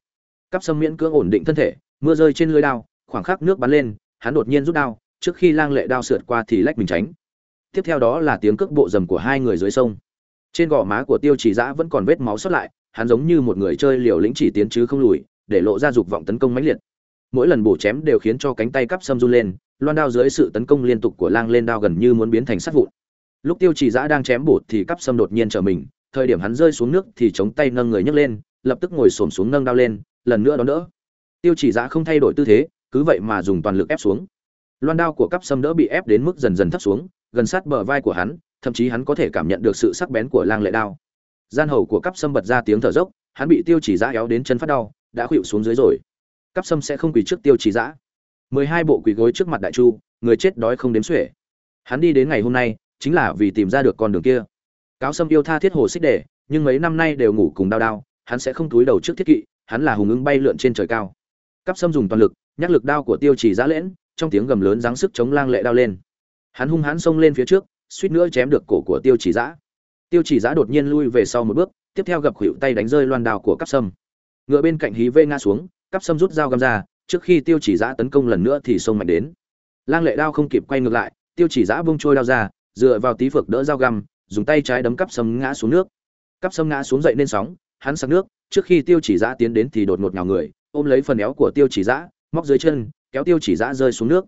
Cắp sâm miễn cưỡng ổn định thân thể, mưa rơi trên lưới đao, khoảng khắc nước bắn lên, hắn đột nhiên rút đao, trước khi lang lệ đao sượt qua thì lách mình tránh. Tiếp theo đó là tiếng cước bộ dầm của hai người dưới sông. Trên gò má của tiêu chỉ Dã vẫn còn vết máu sót lại, hắn giống như một người chơi liều lĩnh chỉ tiến chứ không lùi, để lộ ra dục vọng tấn công mãnh liệt mỗi lần bổ chém đều khiến cho cánh tay cắp sâm run lên, loan đao dưới sự tấn công liên tục của lang lên đao gần như muốn biến thành sắt vụn. Lúc tiêu chỉ giã đang chém bột thì cắp sâm đột nhiên trở mình, thời điểm hắn rơi xuống nước thì chống tay nâng người nhấc lên, lập tức ngồi xổm xuống nâng đao lên, lần nữa đón đỡ. Tiêu chỉ giã không thay đổi tư thế, cứ vậy mà dùng toàn lực ép xuống. Loan đao của cắp sâm đỡ bị ép đến mức dần dần thấp xuống, gần sát bờ vai của hắn, thậm chí hắn có thể cảm nhận được sự sắc bén của lang lệ đao. Gian hầu của cắp sâm bật ra tiếng thở dốc, hắn bị tiêu chỉ giã éo đến chân phát đau, đã khuỵu xuống dưới rồi cắp sâm sẽ không quỳ trước tiêu chỉ giã. mười hai bộ quỳ gối trước mặt đại chu, người chết đói không đếm xuể. Hắn đi đến ngày hôm nay, chính là vì tìm ra được con đường kia. Cáo sâm yêu tha thiết hồ xích đề nhưng mấy năm nay đều ngủ cùng đau đau, hắn sẽ không túi đầu trước thiết kỵ, hắn là hùng ứng bay lượn trên trời cao. Cắp sâm dùng toàn lực, nhắc lực đao của tiêu chỉ giã lễn, trong tiếng gầm lớn giáng sức chống lang lệ đao lên. Hắn hung hãn xông lên phía trước, suýt nữa chém được cổ của tiêu chỉ giã. Tiêu chỉ giã đột nhiên lui về sau một bước, tiếp theo gặp khuỵu tay đánh rơi loan đao của cắp sâm. Ngựa bên cạnh hí vê ngã xuống cắp sâm rút dao găm ra, trước khi tiêu chỉ giã tấn công lần nữa thì sông mạnh đến. Lang lệ đao không kịp quay ngược lại, tiêu chỉ giã bông trôi đao ra, dựa vào tí phược đỡ dao găm, dùng tay trái đấm cắp sâm ngã xuống nước. Cắp sâm ngã xuống dậy nên sóng, hắn sặc nước, trước khi tiêu chỉ giã tiến đến thì đột ngột nhào người, ôm lấy phần éo của tiêu chỉ giã, móc dưới chân, kéo tiêu chỉ giã rơi xuống nước.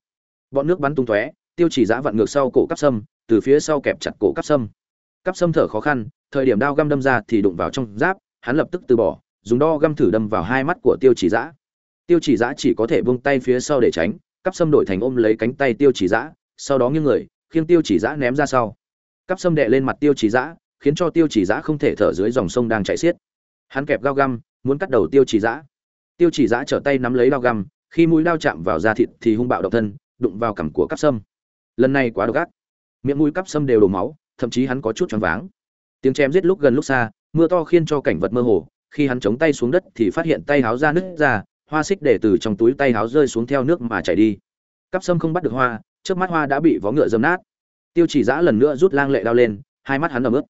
Bọn nước bắn tung tóe, tiêu chỉ giã vặn ngược sau cổ cắp sâm, từ phía sau kẹp chặt cổ cắp sâm. Cắp sâm thở khó khăn, thời điểm đao găm đâm ra thì đụng vào trong giáp, hắn lập tức từ bỏ dùng đo găm thử đâm vào hai mắt của tiêu chỉ giã tiêu chỉ giã chỉ có thể buông tay phía sau để tránh, cắp sâm đổi thành ôm lấy cánh tay tiêu chỉ giã sau đó nghiêng người, khiêng tiêu chỉ giã ném ra sau. Cắp sâm đệ lên mặt tiêu chỉ giã khiến cho tiêu chỉ giã không thể thở dưới dòng sông đang chảy xiết. Hắn kẹp gao găm, muốn cắt đầu tiêu chỉ giã tiêu chỉ giã trở tay nắm lấy đao găm, khi mũi lao chạm vào da thịt thì hung bạo độc thân, đụng vào cằm của cắp sâm lần này quá độc ác. Miệng mũi cắp sâm đều đổ máu, thậm chí hắn có chút choáng váng. Tiếng chém giết lúc gần lúc xa, mưa to khiến cho cảnh vật mơ hồ khi hắn chống tay xuống đất thì phát hiện tay háo ra nứt ra, hoa xích để từ trong túi tay háo rơi xuống theo nước mà chảy đi. Cắp sâm không bắt được hoa trước mắt hoa đã bị vó ngựa dâm nát. Tiêu chỉ giã lần nữa rút lang lệ đao lên, hai mắt hắn ẩm ướt.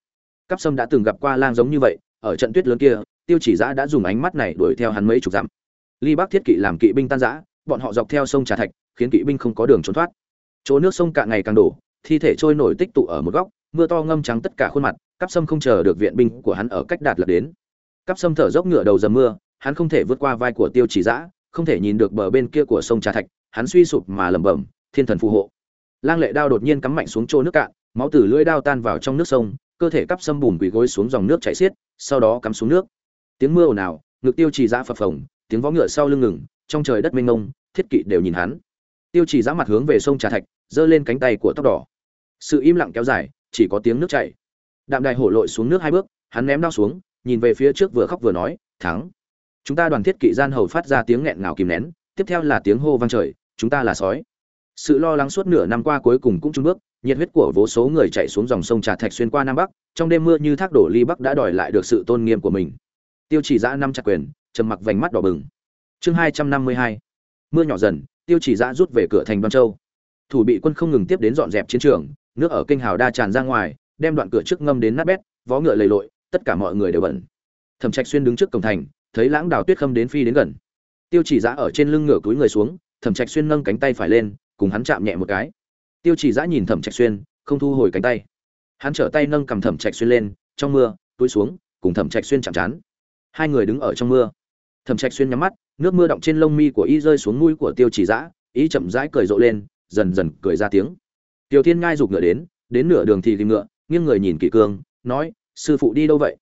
Cắp sâm đã từng gặp qua lang giống như vậy, ở trận tuyết lớn kia, tiêu chỉ giã đã dùng ánh mắt này đuổi theo hắn mấy chục dặm. Ly bắc thiết kỵ làm kỵ binh tan giã bọn họ dọc theo sông trà thạch, khiến kỵ binh không có đường trốn thoát. Chỗ nước sông cạn ngày càng đổ, thi thể trôi nổi tích tụ ở một góc, mưa to ngâm trắng tất cả khuôn mặt cắp sâm không chờ được viện binh của hắn ở cách đạt lập đến cắp sâm thở dốc ngựa đầu dầm mưa, hắn không thể vượt qua vai của tiêu chỉ giã không thể nhìn được bờ bên kia của sông trà thạch, hắn suy sụp mà lẩm bẩm, thiên thần phù hộ. Lang lệ đao đột nhiên cắm mạnh xuống chỗ nước cạn, máu từ lưỡi đao tan vào trong nước sông, cơ thể cắp sâm bùn quỳ gối xuống dòng nước chảy xiết, sau đó cắm xuống nước. Tiếng mưa ồn ào, ngực tiêu chỉ giã phập phồng, tiếng vó ngựa sau lưng ngừng, trong trời đất mênh mông, thiết kỵ đều nhìn hắn. Tiêu chỉ giã mặt hướng về sông trà thạch, giơ lên cánh tay của tóc đỏ. Sự im lặng kéo dài, chỉ có tiếng nước chảy. Đạm đài hổ lội xuống nước hai bước, hắn ném đao xuống nhìn về phía trước vừa khóc vừa nói, thắng. Chúng ta đoàn thiết kỵ gian hầu phát ra tiếng nghẹn ngào kìm nén, tiếp theo là tiếng hô vang trời, chúng ta là sói. Sự lo lắng suốt nửa năm qua cuối cùng cũng trung bước, nhiệt huyết của vô số người chạy xuống dòng sông trà thạch xuyên qua nam bắc, trong đêm mưa như thác đổ ly bắc đã đòi lại được sự tôn nghiêm của mình. Tiêu chỉ giã năm chặt quyền, trầm mặc vành mắt đỏ bừng. Chương hai trăm năm mươi hai. Mưa nhỏ dần, tiêu chỉ giã rút về cửa thành đoan châu. Thủ bị quân không ngừng tiếp đến dọn dẹp chiến trường, nước ở kênh hào đa tràn ra ngoài, đem đoạn cửa trước ngâm đến nát bét, vó ngựa lầy lội tất cả mọi người đều bẩn thẩm trạch xuyên đứng trước cổng thành, thấy lãng đào tuyết khâm đến phi đến gần. Tiêu chỉ giã ở trên lưng ngựa túi người xuống, thẩm trạch xuyên nâng cánh tay phải lên, cùng hắn chạm nhẹ một cái. Tiêu chỉ giã nhìn thẩm trạch xuyên, không thu hồi cánh tay. Hắn trở tay nâng cầm thẩm trạch xuyên lên, trong mưa túi xuống, cùng thẩm trạch xuyên chạm chán. Hai người đứng ở trong mưa. Thẩm trạch xuyên nhắm mắt, nước mưa động trên lông mi của y rơi xuống mũi của tiêu chỉ giã ý chậm rãi cười rộ lên, dần dần cười ra tiếng. Tiêu thiên ngai giục ngựa đến đến nửa đường thì tìm ngựa, nghiêng người nhìn kỷ cương, nói sư phụ đi đâu vậy?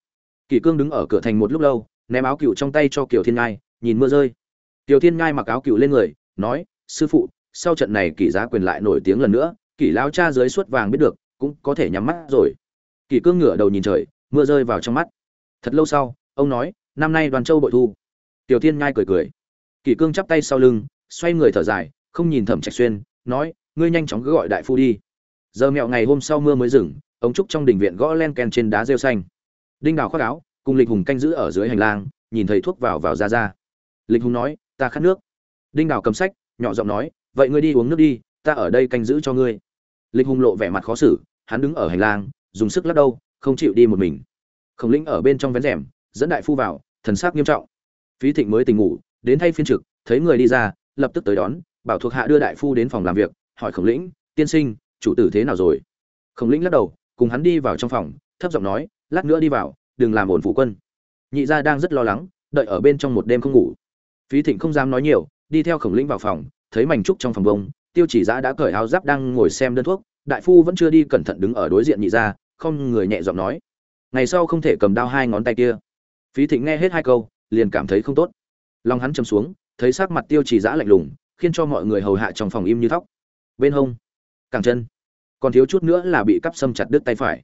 Kỷ cương đứng ở cửa thành một lúc lâu, ném áo cựu trong tay cho kiều thiên ngai, nhìn mưa rơi. Kiều thiên ngai mặc áo cựu lên người, nói, sư phụ, sau trận này kỷ giá quyền lại nổi tiếng lần nữa, kỷ lao cha dưới suốt vàng biết được, cũng có thể nhắm mắt rồi. Kỷ cương ngửa đầu nhìn trời, mưa rơi vào trong mắt. Thật lâu sau, ông nói, năm nay đoàn châu bội thu. Tiểu thiên ngai cười cười. Kỷ cương chắp tay sau lưng, xoay người thở dài, không nhìn thẩm trạch xuyên, nói, ngươi nhanh chóng cứ gọi đại phu đi. Giờ mẹo ngày hôm sau mưa mới dừng Ống trúc trong đình viện gõ len ken trên đá rêu xanh. Đinh đào khoác áo, cùng lịch hùng canh giữ ở dưới hành lang, nhìn thấy thuốc vào vào ra ra. Lịch hùng nói, ta khát nước. Đinh đào cầm sách, nhỏ giọng nói, vậy ngươi đi uống nước đi, ta ở đây canh giữ cho ngươi. Lịch hùng lộ vẻ mặt khó xử, hắn đứng ở hành lang, dùng sức lắc đâu không chịu đi một mình. Khổng lĩnh ở bên trong vén rèm, dẫn đại phu vào, thần sắc nghiêm trọng. Phí thịnh mới tỉnh ngủ, đến thay phiên trực, thấy người đi ra, lập tức tới đón, bảo thuộc hạ đưa đại phu đến phòng làm việc, hỏi khổng lĩnh, tiên sinh, chủ tử thế nào rồi? Khổng lĩnh lắc đầu cùng hắn đi vào trong phòng, thấp giọng nói, lát nữa đi vào, đừng làm ổn phụ quân. Nhị gia đang rất lo lắng, đợi ở bên trong một đêm không ngủ. Phí thịnh không dám nói nhiều, đi theo khổng lĩnh vào phòng, thấy mảnh trúc trong phòng bông, tiêu chỉ giã đã cởi áo giáp đang ngồi xem đơn thuốc, đại phu vẫn chưa đi cẩn thận đứng ở đối diện nhị gia, không người nhẹ giọng nói, ngày sau không thể cầm đao hai ngón tay kia. Phí thịnh nghe hết hai câu, liền cảm thấy không tốt. Lòng hắn chầm xuống, thấy sắc mặt tiêu chỉ giã lạnh lùng, khiến cho mọi người hầu hạ trong phòng im như thóc. Bên hông càng chân còn thiếu chút nữa là bị cắp xâm chặt đứt tay phải.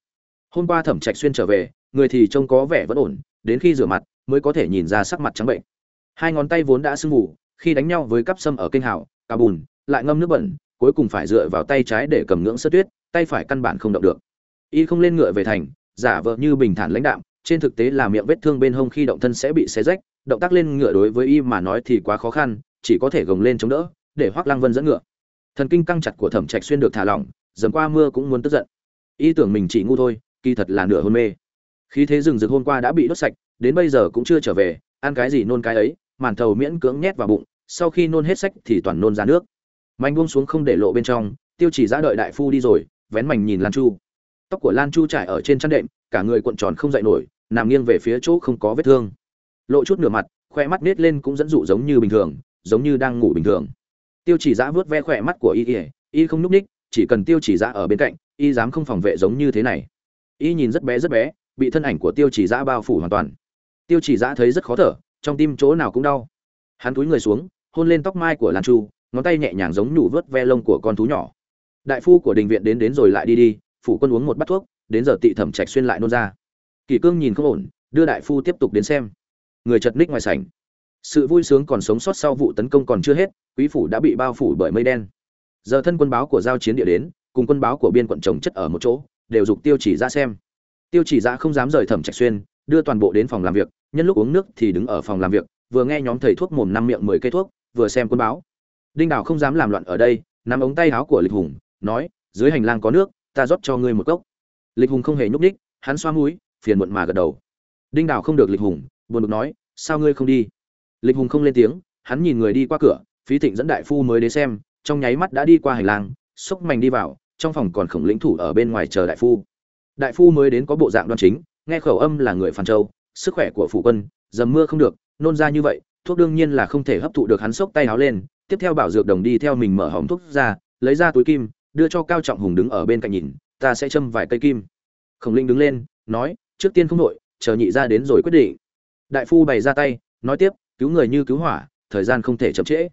Hôm qua thẩm trạch xuyên trở về, người thì trông có vẻ vẫn ổn, đến khi rửa mặt mới có thể nhìn ra sắc mặt trắng bệnh. Hai ngón tay vốn đã sưng mù, khi đánh nhau với cắp xâm ở kênh hào, cà bùn, lại ngâm nước bẩn, cuối cùng phải dựa vào tay trái để cầm ngưỡng sơ tuyết, tay phải căn bản không động được. Y không lên ngựa về thành, giả vờ như bình thản lãnh đạm, trên thực tế là miệng vết thương bên hông khi động thân sẽ bị xé rách, động tác lên ngựa đối với y mà nói thì quá khó khăn, chỉ có thể gồng lên chống đỡ, để hoác lăng vân dẫn ngựa. Thần kinh căng chặt của thẩm trạch xuyên được thả lỏng dầm qua mưa cũng muốn tức giận. Y tưởng mình chỉ ngu thôi, kỳ thật là nửa hôn mê. Khí thế rừng rực hôm qua đã bị đốt sạch, đến bây giờ cũng chưa trở về, ăn cái gì nôn cái ấy, màn thầu miễn cưỡng nhét vào bụng, sau khi nôn hết sách thì toàn nôn ra nước. Mảnh buông xuống không để lộ bên trong, tiêu chỉ ra đợi đại phu đi rồi, vén mảnh nhìn lan chu. Tóc của lan chu trải ở trên chăn đệm, cả người cuộn tròn không dậy nổi, nằm nghiêng về phía chỗ không có vết thương. Lộ chút nửa mặt khoe mắt nết lên cũng dẫn dụ giống như bình thường, giống như đang ngủ bình thường. Tiêu chỉ giã vớt ve khỏe mắt của y y y không núp ních chỉ cần tiêu chỉ giã ở bên cạnh, y dám không phòng vệ giống như thế này. Y nhìn rất bé rất bé, bị thân ảnh của tiêu chỉ giã bao phủ hoàn toàn. Tiêu chỉ giã thấy rất khó thở, trong tim chỗ nào cũng đau. Hắn túi người xuống, hôn lên tóc mai của lan chu, ngón tay nhẹ nhàng giống nhủ vớt ve lông của con thú nhỏ. Đại phu của đình viện đến đến rồi lại đi đi, phủ quân uống một bát thuốc, đến giờ tị thẩm trạch xuyên lại nôn ra. Kỷ cương nhìn không ổn, đưa đại phu tiếp tục đến xem. Người chật ních ngoài sảnh. Sự vui sướng còn sống sót sau vụ tấn công còn chưa hết, quý phủ đã bị bao phủ bởi mây đen giờ thân quân báo của giao chiến địa đến, cùng quân báo của biên quận trồng chất ở một chỗ, đều dục tiêu chỉ ra xem. Tiêu chỉ ra không dám rời thẩm trạch xuyên, đưa toàn bộ đến phòng làm việc, nhân lúc uống nước thì đứng ở phòng làm việc, vừa nghe nhóm thầy thuốc mồm năm miệng mười cây thuốc, vừa xem quân báo. Đinh đào không dám làm loạn ở đây, nắm ống tay áo của lịch hùng, nói, dưới hành lang có nước, ta rót cho ngươi một cốc. Lịch hùng không hề nhúc ních hắn xoa mũi, phiền muộn mà gật đầu. Đinh đào không được lịch hùng, buồn bực nói, sao ngươi không đi? Lịch hùng không lên tiếng, hắn nhìn người đi qua cửa, phí thịnh dẫn đại phu mới đến xem trong nháy mắt đã đi qua hành lang, xốc mảnh đi vào, trong phòng còn khổng lĩnh thủ ở bên ngoài chờ đại phu. Đại phu mới đến có bộ dạng đoan chính, nghe khẩu âm là người phan châu, sức khỏe của phụ quân, dầm mưa không được, nôn ra như vậy, thuốc đương nhiên là không thể hấp thụ được hắn xốc tay áo lên, tiếp theo bảo dược đồng đi theo mình mở hỏng thuốc ra, lấy ra túi kim, đưa cho cao trọng hùng đứng ở bên cạnh nhìn, ta sẽ châm vài cây kim. Khổng linh đứng lên, nói, trước tiên không nội chờ nhị ra đến rồi quyết định. Đại phu bày ra tay, nói tiếp, cứu người như cứu hỏa, thời gian không thể chậm trễ.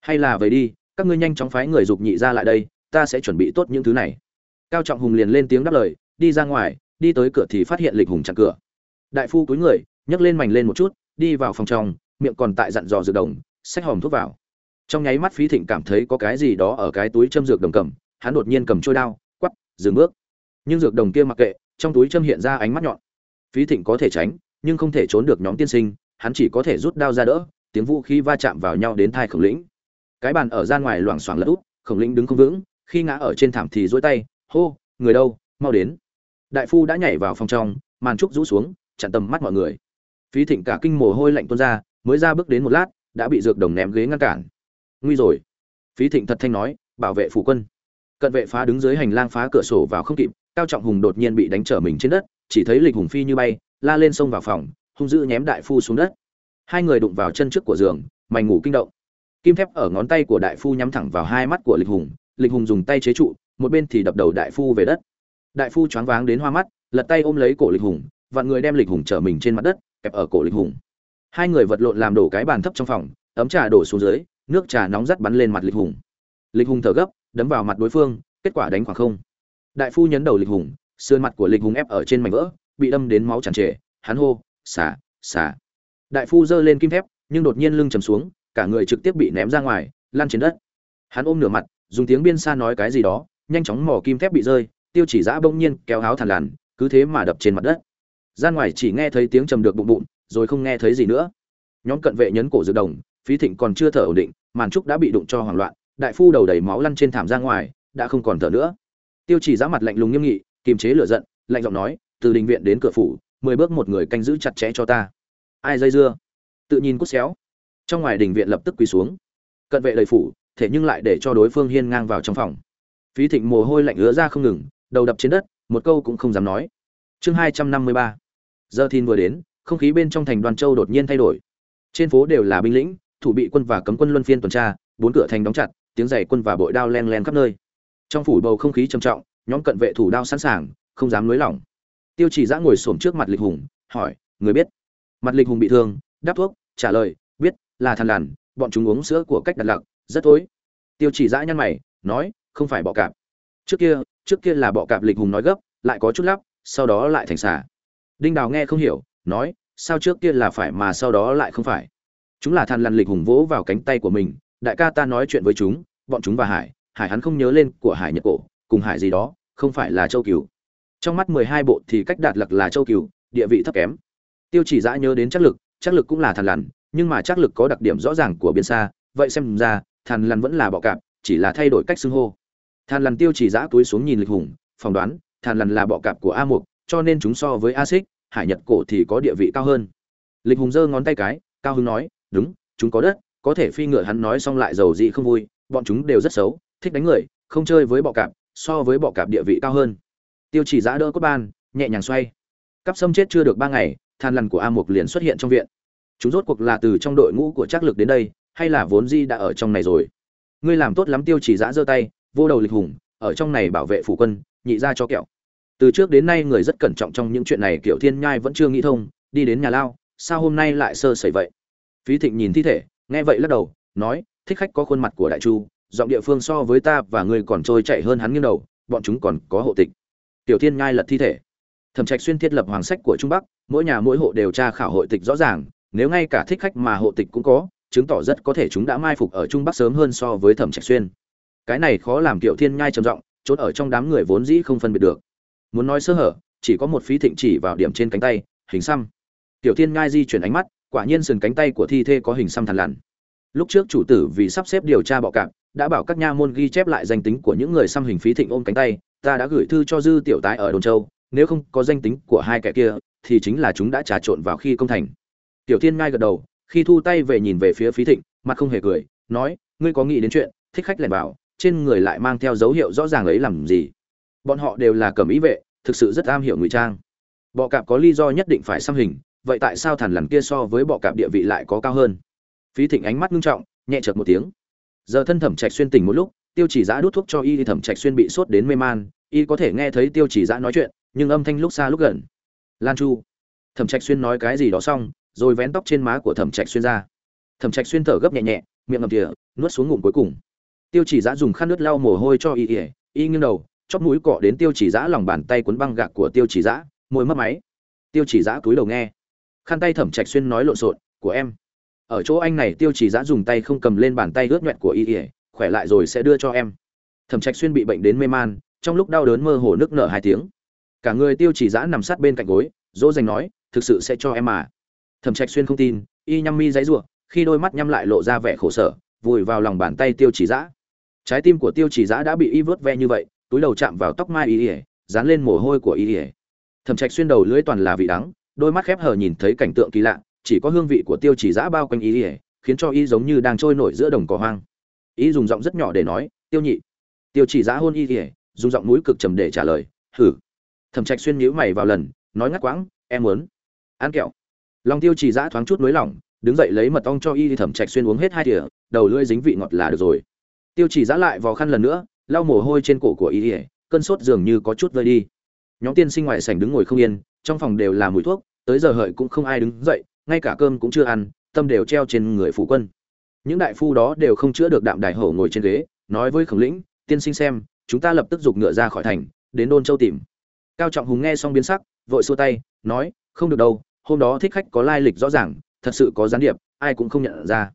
Hay là về đi các ngươi nhanh chóng phái người dục nhị ra lại đây, ta sẽ chuẩn bị tốt những thứ này. Cao trọng hùng liền lên tiếng đáp lời, đi ra ngoài, đi tới cửa thì phát hiện lịch hùng chặn cửa. Đại phu cúi người, nhấc lên mảnh lên một chút, đi vào phòng trong, miệng còn tại dặn dò dược đồng, xách hòm thuốc vào. Trong nháy mắt phí thịnh cảm thấy có cái gì đó ở cái túi châm dược đồng cầm, hắn đột nhiên cầm trôi đao, quắp, dừng bước. Nhưng dược đồng kia mặc kệ, trong túi châm hiện ra ánh mắt nhọn. Phí thịnh có thể tránh, nhưng không thể trốn được nhóm tiên sinh, hắn chỉ có thể rút đao ra đỡ, tiếng vũ khí va chạm vào nhau đến thai khổng lĩnh cái bàn ở ra ngoài loảng xoảng lật úp, khổng lĩnh đứng không vững, khi ngã ở trên thảm thì dỗi tay, hô, người đâu? Mau đến. Đại phu đã nhảy vào phòng trong, màn trúc rũ xuống, chặn tầm mắt mọi người. Phí thịnh cả kinh mồ hôi lạnh tuôn ra, mới ra bước đến một lát, đã bị dược đồng ném ghế ngăn cản. Nguy rồi. Phí thịnh thật thanh nói, bảo vệ phủ quân. Cận vệ phá đứng dưới hành lang phá cửa sổ vào không kịp, cao trọng hùng đột nhiên bị đánh trở mình trên đất, chỉ thấy lịch hùng phi như bay, la lên sông vào phòng, hung dữ nhém đại phu xuống đất. Hai người đụng vào chân trước của giường, mày ngủ kinh động kim thép ở ngón tay của đại phu nhắm thẳng vào hai mắt của lịch hùng lịch hùng dùng tay chế trụ, một bên thì đập đầu đại phu về đất. Đại phu choáng váng đến hoa mắt, lật tay ôm lấy cổ lịch hùng, vạn người đem lịch hùng trở mình trên mặt đất, kẹp ở cổ lịch hùng. Hai người vật lộn làm đổ cái bàn thấp trong phòng, ấm trà đổ xuống dưới, nước trà nóng rắt bắn lên mặt lịch hùng. Lịch hùng thở gấp, đấm vào mặt đối phương, kết quả đánh khoảng không. Đại phu nhấn đầu lịch hùng, sườn mặt của lịch hùng ép ở trên mảnh vỡ, bị đâm đến máu tràn trề, hắn hô xả xả đại phu giơ lên kim thép, nhưng đột nhiên lưng chầm xuống cả người trực tiếp bị ném ra ngoài, lăn trên đất. Hắn ôm nửa mặt, dùng tiếng biên xa nói cái gì đó, nhanh chóng mỏ kim thép bị rơi, tiêu chỉ giã bỗng nhiên kéo háo thằn lằn, cứ thế mà đập trên mặt đất. Gian ngoài chỉ nghe thấy tiếng trầm được bụng bụng, rồi không nghe thấy gì nữa. Nhóm cận vệ nhấn cổ dự đồng, phí thịnh còn chưa thở ổn định, màn trúc đã bị đụng cho hoảng loạn, đại phu đầu đầy máu lăn trên thảm ra ngoài, đã không còn thở nữa. Tiêu chỉ giã mặt lạnh lùng nghiêm nghị, kiềm chế lửa giận, lạnh giọng nói, từ đình viện đến cửa phủ, mười bước một người canh giữ chặt chẽ cho ta. Ai dây dưa? Tự nhìn cút xéo trong ngoài đình viện lập tức quỳ xuống. Cận vệ đầy phủ, thế nhưng lại để cho đối phương hiên ngang vào trong phòng. Phí thịnh mồ hôi lạnh ứa ra không ngừng, đầu đập trên đất, một câu cũng không dám nói. Chương hai trăm năm mươi ba. Giờ thìn vừa đến, không khí bên trong thành đoàn châu đột nhiên thay đổi. Trên phố đều là binh lĩnh, thủ bị quân và cấm quân luân phiên tuần tra, bốn cửa thành đóng chặt, tiếng giày quân và bội đao len len khắp nơi. Trong phủ bầu không khí trầm trọng, nhóm cận vệ thủ đao sẵn sàng, không dám nới lỏng. Tiêu chỉ giã ngồi xổm trước mặt lịch hùng, hỏi, người biết? Mặt lịch hùng bị thương, đáp thuốc, trả lời là thằn lằn, bọn chúng uống sữa của cách đặt lặc, rất thối. Tiêu chỉ Dã nhăn mày, nói, không phải bọ cạp. Trước kia trước kia là bọ cạp lịch hùng nói gấp, lại có chút lắp, sau đó lại thành xả đinh đào nghe không hiểu, nói, sao trước kia là phải mà sau đó lại không phải? Chúng là thằn lằn lịch hùng vỗ vào cánh tay của mình, đại ca ta nói chuyện với chúng, bọn chúng và hải hải hắn không nhớ lên của hải nhật cổ, cùng hải gì đó, không phải là châu cừu trong mắt mười hai bộ thì cách đạt lặc là châu cừu địa vị thấp kém. Tiêu chỉ giã nhớ đến chắc lực chắc lực cũng là thằn lằn nhưng mà chắc lực có đặc điểm rõ ràng của biên xa, vậy xem ra, Thàn lằn vẫn là bọ cạp, chỉ là thay đổi cách xưng hô. Thàn lằn tiêu chỉ giã túi xuống nhìn lịch hùng, phỏng đoán, Thàn lằn là bọ cạp của a mục, cho nên chúng so với a xích, hải nhật cổ thì có địa vị cao hơn. Lịch hùng giơ ngón tay cái, cao hưng nói, đúng, chúng có đất, có thể phi ngựa hắn nói xong lại giàu dị không vui, bọn chúng đều rất xấu, thích đánh người, không chơi với bọ cạp, so với bọ cạp địa vị cao hơn. Tiêu chỉ giã đỡ cốt ban, nhẹ nhàng xoay. Cắp sâm chết chưa được ba ngày than lằn của a mục liền xuất hiện trong viện chúng rốt cuộc là từ trong đội ngũ của trác lực đến đây, hay là vốn di đã ở trong này rồi? Ngươi làm tốt lắm tiêu chỉ giã giơ tay, vô đầu lịch hùng, ở trong này bảo vệ phủ quân, nhị ra cho kẹo. Từ trước đến nay người rất cẩn trọng trong những chuyện này kiểu thiên nhai vẫn chưa nghĩ thông, đi đến nhà lao, sao hôm nay lại sơ sẩy vậy? Phí thịnh nhìn thi thể, nghe vậy lắc đầu, nói, thích khách có khuôn mặt của đại chu, giọng địa phương so với ta và ngươi còn trôi chạy hơn hắn nghiêng đầu, bọn chúng còn có hộ tịch. Tiểu thiên nhai lật thi thể. Thẩm trạch xuyên thiết lập hoàng sách của trung bắc, mỗi nhà mỗi hộ đều tra khảo hội tịch rõ ràng nếu ngay cả thích khách mà hộ tịch cũng có, chứng tỏ rất có thể chúng đã mai phục ở trung bắc sớm hơn so với thẩm trạch xuyên. Cái này khó làm tiểu thiên nhai trầm giọng trốn ở trong đám người vốn dĩ không phân biệt được. Muốn nói sơ hở, chỉ có một phí thịnh chỉ vào điểm trên cánh tay, hình xăm. Tiểu thiên ngai di chuyển ánh mắt, quả nhiên sườn cánh tay của thi thê có hình xăm thằn lằn. Lúc trước chủ tử vì sắp xếp điều tra bọ cạp, đã bảo các nha môn ghi chép lại danh tính của những người xăm hình phí thịnh ôm cánh tay, ta đã gửi thư cho dư tiểu tái ở đồn châu, nếu không có danh tính của hai kẻ kia, thì chính là chúng đã trà trộn vào khi công thành tiểu thiên ngai gật đầu, khi thu tay về nhìn về phía phí thịnh, mặt không hề cười, nói, ngươi có nghĩ đến chuyện, thích khách lẻn vào, trên người lại mang theo dấu hiệu rõ ràng ấy làm gì? Bọn họ đều là cầm ý vệ, thực sự rất am hiểu ngụy trang. Bọ cạp có lý do nhất định phải xăm hình, vậy tại sao thằn lằn kia so với bọ cạp địa vị lại có cao hơn? Phí thịnh ánh mắt ngưng trọng, nhẹ chợt một tiếng. Giờ thân thẩm trạch xuyên tỉnh một lúc, tiêu chỉ giã đút thuốc cho y thì thẩm trạch xuyên bị sốt đến mê man, y có thể nghe thấy tiêu chỉ giã nói chuyện, nhưng âm thanh lúc xa lúc gần. Lan chu. Thẩm trạch xuyên nói cái gì đó xong rồi vén tóc trên má của thẩm trạch xuyên ra. Thẩm trạch xuyên thở gấp nhẹ nhẹ, miệng ngầm tỉa nuốt xuống ngụm cuối cùng. Tiêu chỉ giã dùng khăn nước lau mồ hôi cho y ỉa y nghiêng đầu, chóp mũi cọ đến tiêu chỉ giã lòng bàn tay cuốn băng gạc của tiêu chỉ giã, môi mất máy. Tiêu chỉ giã cúi đầu nghe. Khăn tay thẩm trạch xuyên nói lộn xộn, của em. Ở chỗ anh này, tiêu chỉ giã dùng tay không cầm lên bàn tay ướt nhuẹn của y ỉa khỏe lại rồi sẽ đưa cho em. Thẩm trạch xuyên bị bệnh đến mê man, trong lúc đau đớn mơ hồ nước nở hai tiếng. Cả người tiêu chỉ giã nằm sát bên cạnh gối, dỗ dành nói, thực sự sẽ cho em mà thẩm trạch xuyên không tin, y nhăm mi dãy rủa, khi đôi mắt nhắm lại lộ ra vẻ khổ sở, vùi vào lòng bàn tay tiêu chỉ dã. Trái tim của tiêu chỉ dã đã bị y vớt ve như vậy, túi đầu chạm vào tóc mai y ỉa dán lên mồ hôi của y ỉa thẩm trạch xuyên đầu lưỡi toàn là vị đắng, đôi mắt khép hờ nhìn thấy cảnh tượng kỳ lạ, chỉ có hương vị của tiêu chỉ dã bao quanh y ỉa khiến cho y giống như đang trôi nổi giữa đồng cỏ hoang. Y dùng giọng rất nhỏ để nói, tiêu nhị. Tiêu chỉ dã hôn y ỉa dùng giọng mũi cực trầm để trả lời thử thẩm trạch xuyên nhíu mày vào lần, nói ngắt quãng, em muốn ăn kẹo lòng tiêu chỉ giã thoáng chút nới lỏng, đứng dậy lấy mật ong cho y thẩm trạch xuyên uống hết hai thìa, đầu lưỡi dính vị ngọt là được rồi. Tiêu chỉ giã lại vào khăn lần nữa, lau mồ hôi trên cổ của y cơn sốt dường như có chút vơi đi. Nhóm tiên sinh ngoài sảnh đứng ngồi không yên, trong phòng đều là mùi thuốc, tới giờ hợi cũng không ai đứng dậy, ngay cả cơm cũng chưa ăn, tâm đều treo trên người phụ quân. Những đại phu đó đều không chữa được đạm đại hổ ngồi trên ghế, nói với khổng lĩnh, tiên sinh xem, chúng ta lập tức giục ngựa ra khỏi thành, đến đôn châu tìm. Cao trọng hùng nghe xong biến sắc, vội xua tay, nói, không được đâu hôm đó thích khách có lai lịch rõ ràng, thật sự có gián điệp, ai cũng không nhận ra.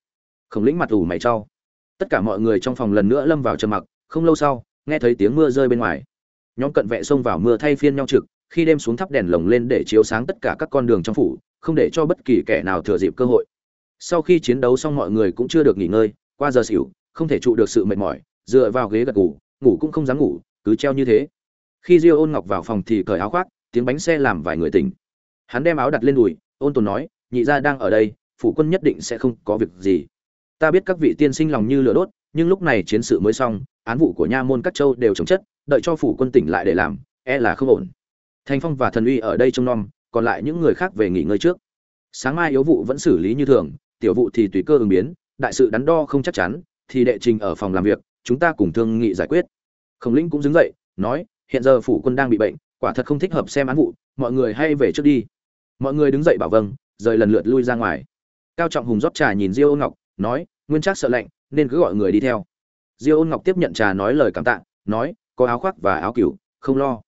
Khổng lĩnh mặt ủ mày trao tất cả mọi người trong phòng lần nữa lâm vào trầm mặc, không lâu sau, nghe thấy tiếng mưa rơi bên ngoài. Nhóm cận vệ xông vào mưa thay phiên nhau trực, khi đêm xuống thắp đèn lồng lên để chiếu sáng tất cả các con đường trong phủ, không để cho bất kỳ kẻ nào thừa dịp cơ hội. Sau khi chiến đấu xong mọi người cũng chưa được nghỉ ngơi, qua giờ xỉu, không thể trụ được sự mệt mỏi, dựa vào ghế gật ngủ ngủ cũng không dám ngủ, cứ treo như thế. Khi diêu ôn ngọc vào phòng thì cởi áo khoác, tiếng bánh xe làm vài người tỉnh hắn đem áo đặt lên đùi, ôn tồn nói, nhị gia đang ở đây, phủ quân nhất định sẽ không có việc gì. Ta biết các vị tiên sinh lòng như lửa đốt, nhưng lúc này chiến sự mới xong, án vụ của nha môn các châu đều chống chất, đợi cho phủ quân tỉnh lại để làm e là không ổn. Thành phong và thần uy ở đây trông nom, còn lại những người khác về nghỉ ngơi trước. Sáng mai yếu vụ vẫn xử lý như thường, tiểu vụ thì tùy cơ ứng biến, đại sự đắn đo không chắc chắn, thì đệ trình ở phòng làm việc, chúng ta cùng thương nghị giải quyết. Khổng lĩnh cũng đứng dậy, nói, hiện giờ phủ quân đang bị bệnh, quả thật không thích hợp xem án vụ, mọi người hay về trước đi mọi người đứng dậy bảo vâng rời lần lượt lui ra ngoài. Cao trọng hùng rót trà nhìn diêu ôn ngọc, nói, nguyên Trác sợ lạnh, nên cứ gọi người đi theo. Diêu ôn ngọc tiếp nhận trà nói lời cảm tạ, nói, có áo khoác và áo cửu không lo.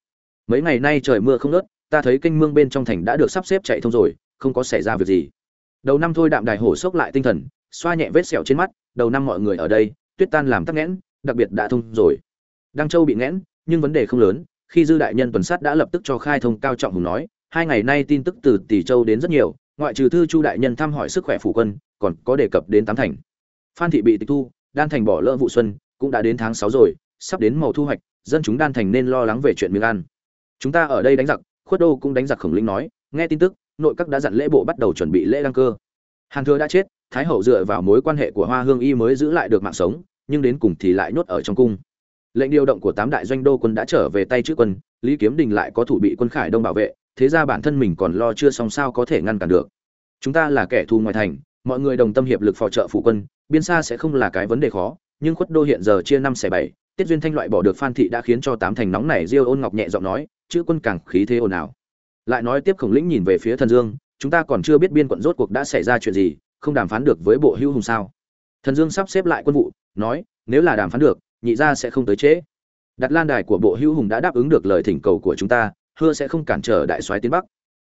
Mấy ngày nay trời mưa không nớt ta thấy kênh mương bên trong thành đã được sắp xếp chạy thông rồi, không có xảy ra việc gì. Đầu năm thôi đạm đài hổ sốc lại tinh thần, xoa nhẹ vết sẹo trên mắt, đầu năm mọi người ở đây, tuyết tan làm tắc nghẽn, đặc biệt đã thông rồi. Đăng châu bị nghẽn, nhưng vấn đề không lớn, khi dư đại nhân tuần sát đã lập tức cho khai thông, cao trọng hùng nói hai ngày nay tin tức từ tỷ châu đến rất nhiều, ngoại trừ thư chu đại nhân thăm hỏi sức khỏe phủ quân, còn có đề cập đến tám thành. Phan thị bị tịch thu, đan thành bỏ lỡ vụ xuân, cũng đã đến tháng sáu rồi, sắp đến màu thu hoạch, dân chúng đan thành nên lo lắng về chuyện miếng ăn. Chúng ta ở đây đánh giặc, khuất đô cũng đánh giặc khổng linh nói, nghe tin tức, nội các đã dặn lễ bộ bắt đầu chuẩn bị lễ đăng cơ. Hàn thừa đã chết, thái hậu dựa vào mối quan hệ của hoa hương y mới giữ lại được mạng sống, nhưng đến cùng thì lại nhốt ở trong cung. Lệnh điều động của tám đại doanh đô quân đã trở về tay trước quân, lý kiếm đình lại có thủ bị quân khải đông bảo vệ thế ra bản thân mình còn lo chưa xong sao có thể ngăn cản được. Chúng ta là kẻ thù ngoài thành, mọi người đồng tâm hiệp lực phò trợ phụ quân, biên xa sẽ không là cái vấn đề khó, nhưng khuất đô hiện giờ chia năm xẻ bảy, tiết duyên thanh loại bỏ được phan thị đã khiến cho tám thành nóng này diêu ôn ngọc nhẹ giọng nói, chữ quân càng khí thế ồn ào. Lại nói tiếp khổng lĩnh nhìn về phía thần dương, chúng ta còn chưa biết biên quận rốt cuộc đã xảy ra chuyện gì, không đàm phán được với bộ hữu hùng sao? Thần dương sắp xếp lại quân vụ, nói, nếu là đàm phán được, nhị gia sẽ không tới trễ. Đặt lan đài của bộ hữu hùng đã đáp ứng được lời thỉnh cầu của chúng ta hứa sẽ không cản trở đại soái tiến bắc.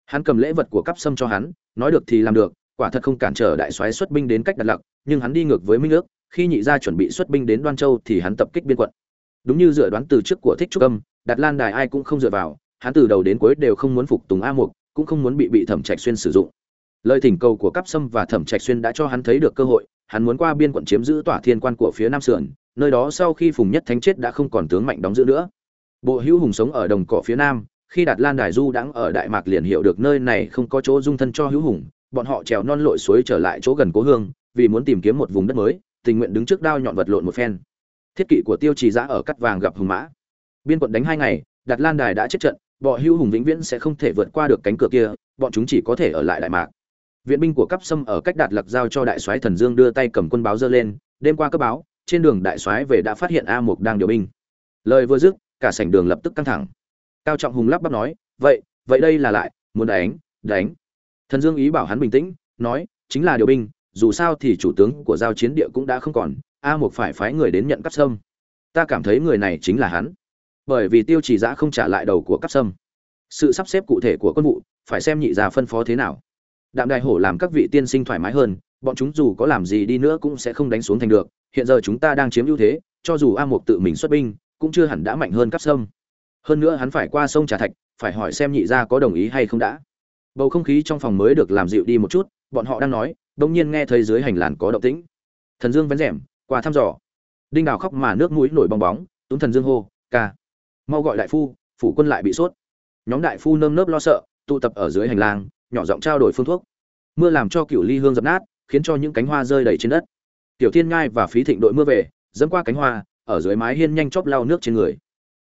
Hắn cầm lễ vật của cấp sâm cho hắn, nói được thì làm được, quả thật không cản trở đại soái xuất binh đến cách đặt lặc nhưng hắn đi ngược với minh ước, khi nhị gia chuẩn bị xuất binh đến đoan châu thì hắn tập kích biên quận. Đúng như dự đoán từ trước của thích trúc âm đặt lan đài ai cũng không dựa vào, hắn từ đầu đến cuối đều không muốn phục tùng a mục, cũng không muốn bị bị thẩm trạch xuyên sử dụng. Lời thỉnh cầu của cắp sâm và thẩm trạch xuyên đã cho hắn thấy được cơ hội, hắn muốn qua biên quận chiếm giữ tỏa thiên quan của phía nam sườn, nơi đó sau khi phùng nhất thánh chết đã không còn tướng mạnh đóng giữ nữa. Bộ hữu hùng sống ở đồng cỏ phía nam khi đạt lan đài du đãng ở đại mạc liền hiểu được nơi này không có chỗ dung thân cho hữu hùng, bọn họ trèo non lội suối trở lại chỗ gần cố hương, vì muốn tìm kiếm một vùng đất mới, tình nguyện đứng trước đao nhọn vật lộn một phen. Thiết kỵ của tiêu trì giã ở cắt vàng gặp hùng mã. Biên quận đánh hai ngày, đạt lan đài đã chết trận bọn hữu hùng vĩnh viễn sẽ không thể vượt qua được cánh cửa kia, bọn chúng chỉ có thể ở lại đại mạc. Viện binh của cấp sâm ở cách đạt lặc giao cho đại soái thần dương đưa tay cầm quân báo dơ lên, đêm qua cấp báo, trên đường đại soái về đã phát hiện a mục đang điều binh. Lời vừa dứt, cả sảnh đường lập tức căng thẳng cao trọng hùng lắp bắp nói, vậy vậy đây là lại, muốn đánh đánh. Thần dương ý bảo hắn bình tĩnh, nói, chính là điều binh, dù sao thì chủ tướng của giao chiến địa cũng đã không còn, a mục phải phái người đến nhận cắp sâm. Ta cảm thấy người này chính là hắn. Bởi vì tiêu chỉ giã không trả lại đầu của cắp sâm. Sự sắp xếp cụ thể của quân vụ, phải xem nhị già phân phó thế nào. Đạm đại hổ làm các vị tiên sinh thoải mái hơn, bọn chúng dù có làm gì đi nữa cũng sẽ không đánh xuống thành được. Hiện giờ chúng ta đang chiếm ưu thế, cho dù a mục tự mình xuất binh, cũng chưa hẳn đã mạnh hơn cắp sâm hơn nữa hắn phải qua sông trà thạch, phải hỏi xem nhị gia có đồng ý hay không đã. Bầu không khí trong phòng mới được làm dịu đi một chút, bọn họ đang nói, đông nhiên nghe thấy dưới hành lang có động tĩnh. Thần dương vén rèm, qua thăm dò. Đinh đào khóc mà nước mũi nổi bong bóng, túm thần dương hô, ca. Mau gọi đại phu, phủ quân lại bị sốt. Nhóm đại phu nơm nớp lo sợ, tụ tập ở dưới hành lang, nhỏ giọng trao đổi phương thuốc. Mưa làm cho cựu ly hương dập nát, khiến cho những cánh hoa rơi đầy trên đất. Tiểu thiên ngai và phí thịnh đội mưa về, dẫm qua cánh hoa, ở dưới mái hiên nhanh chóng lau nước trên người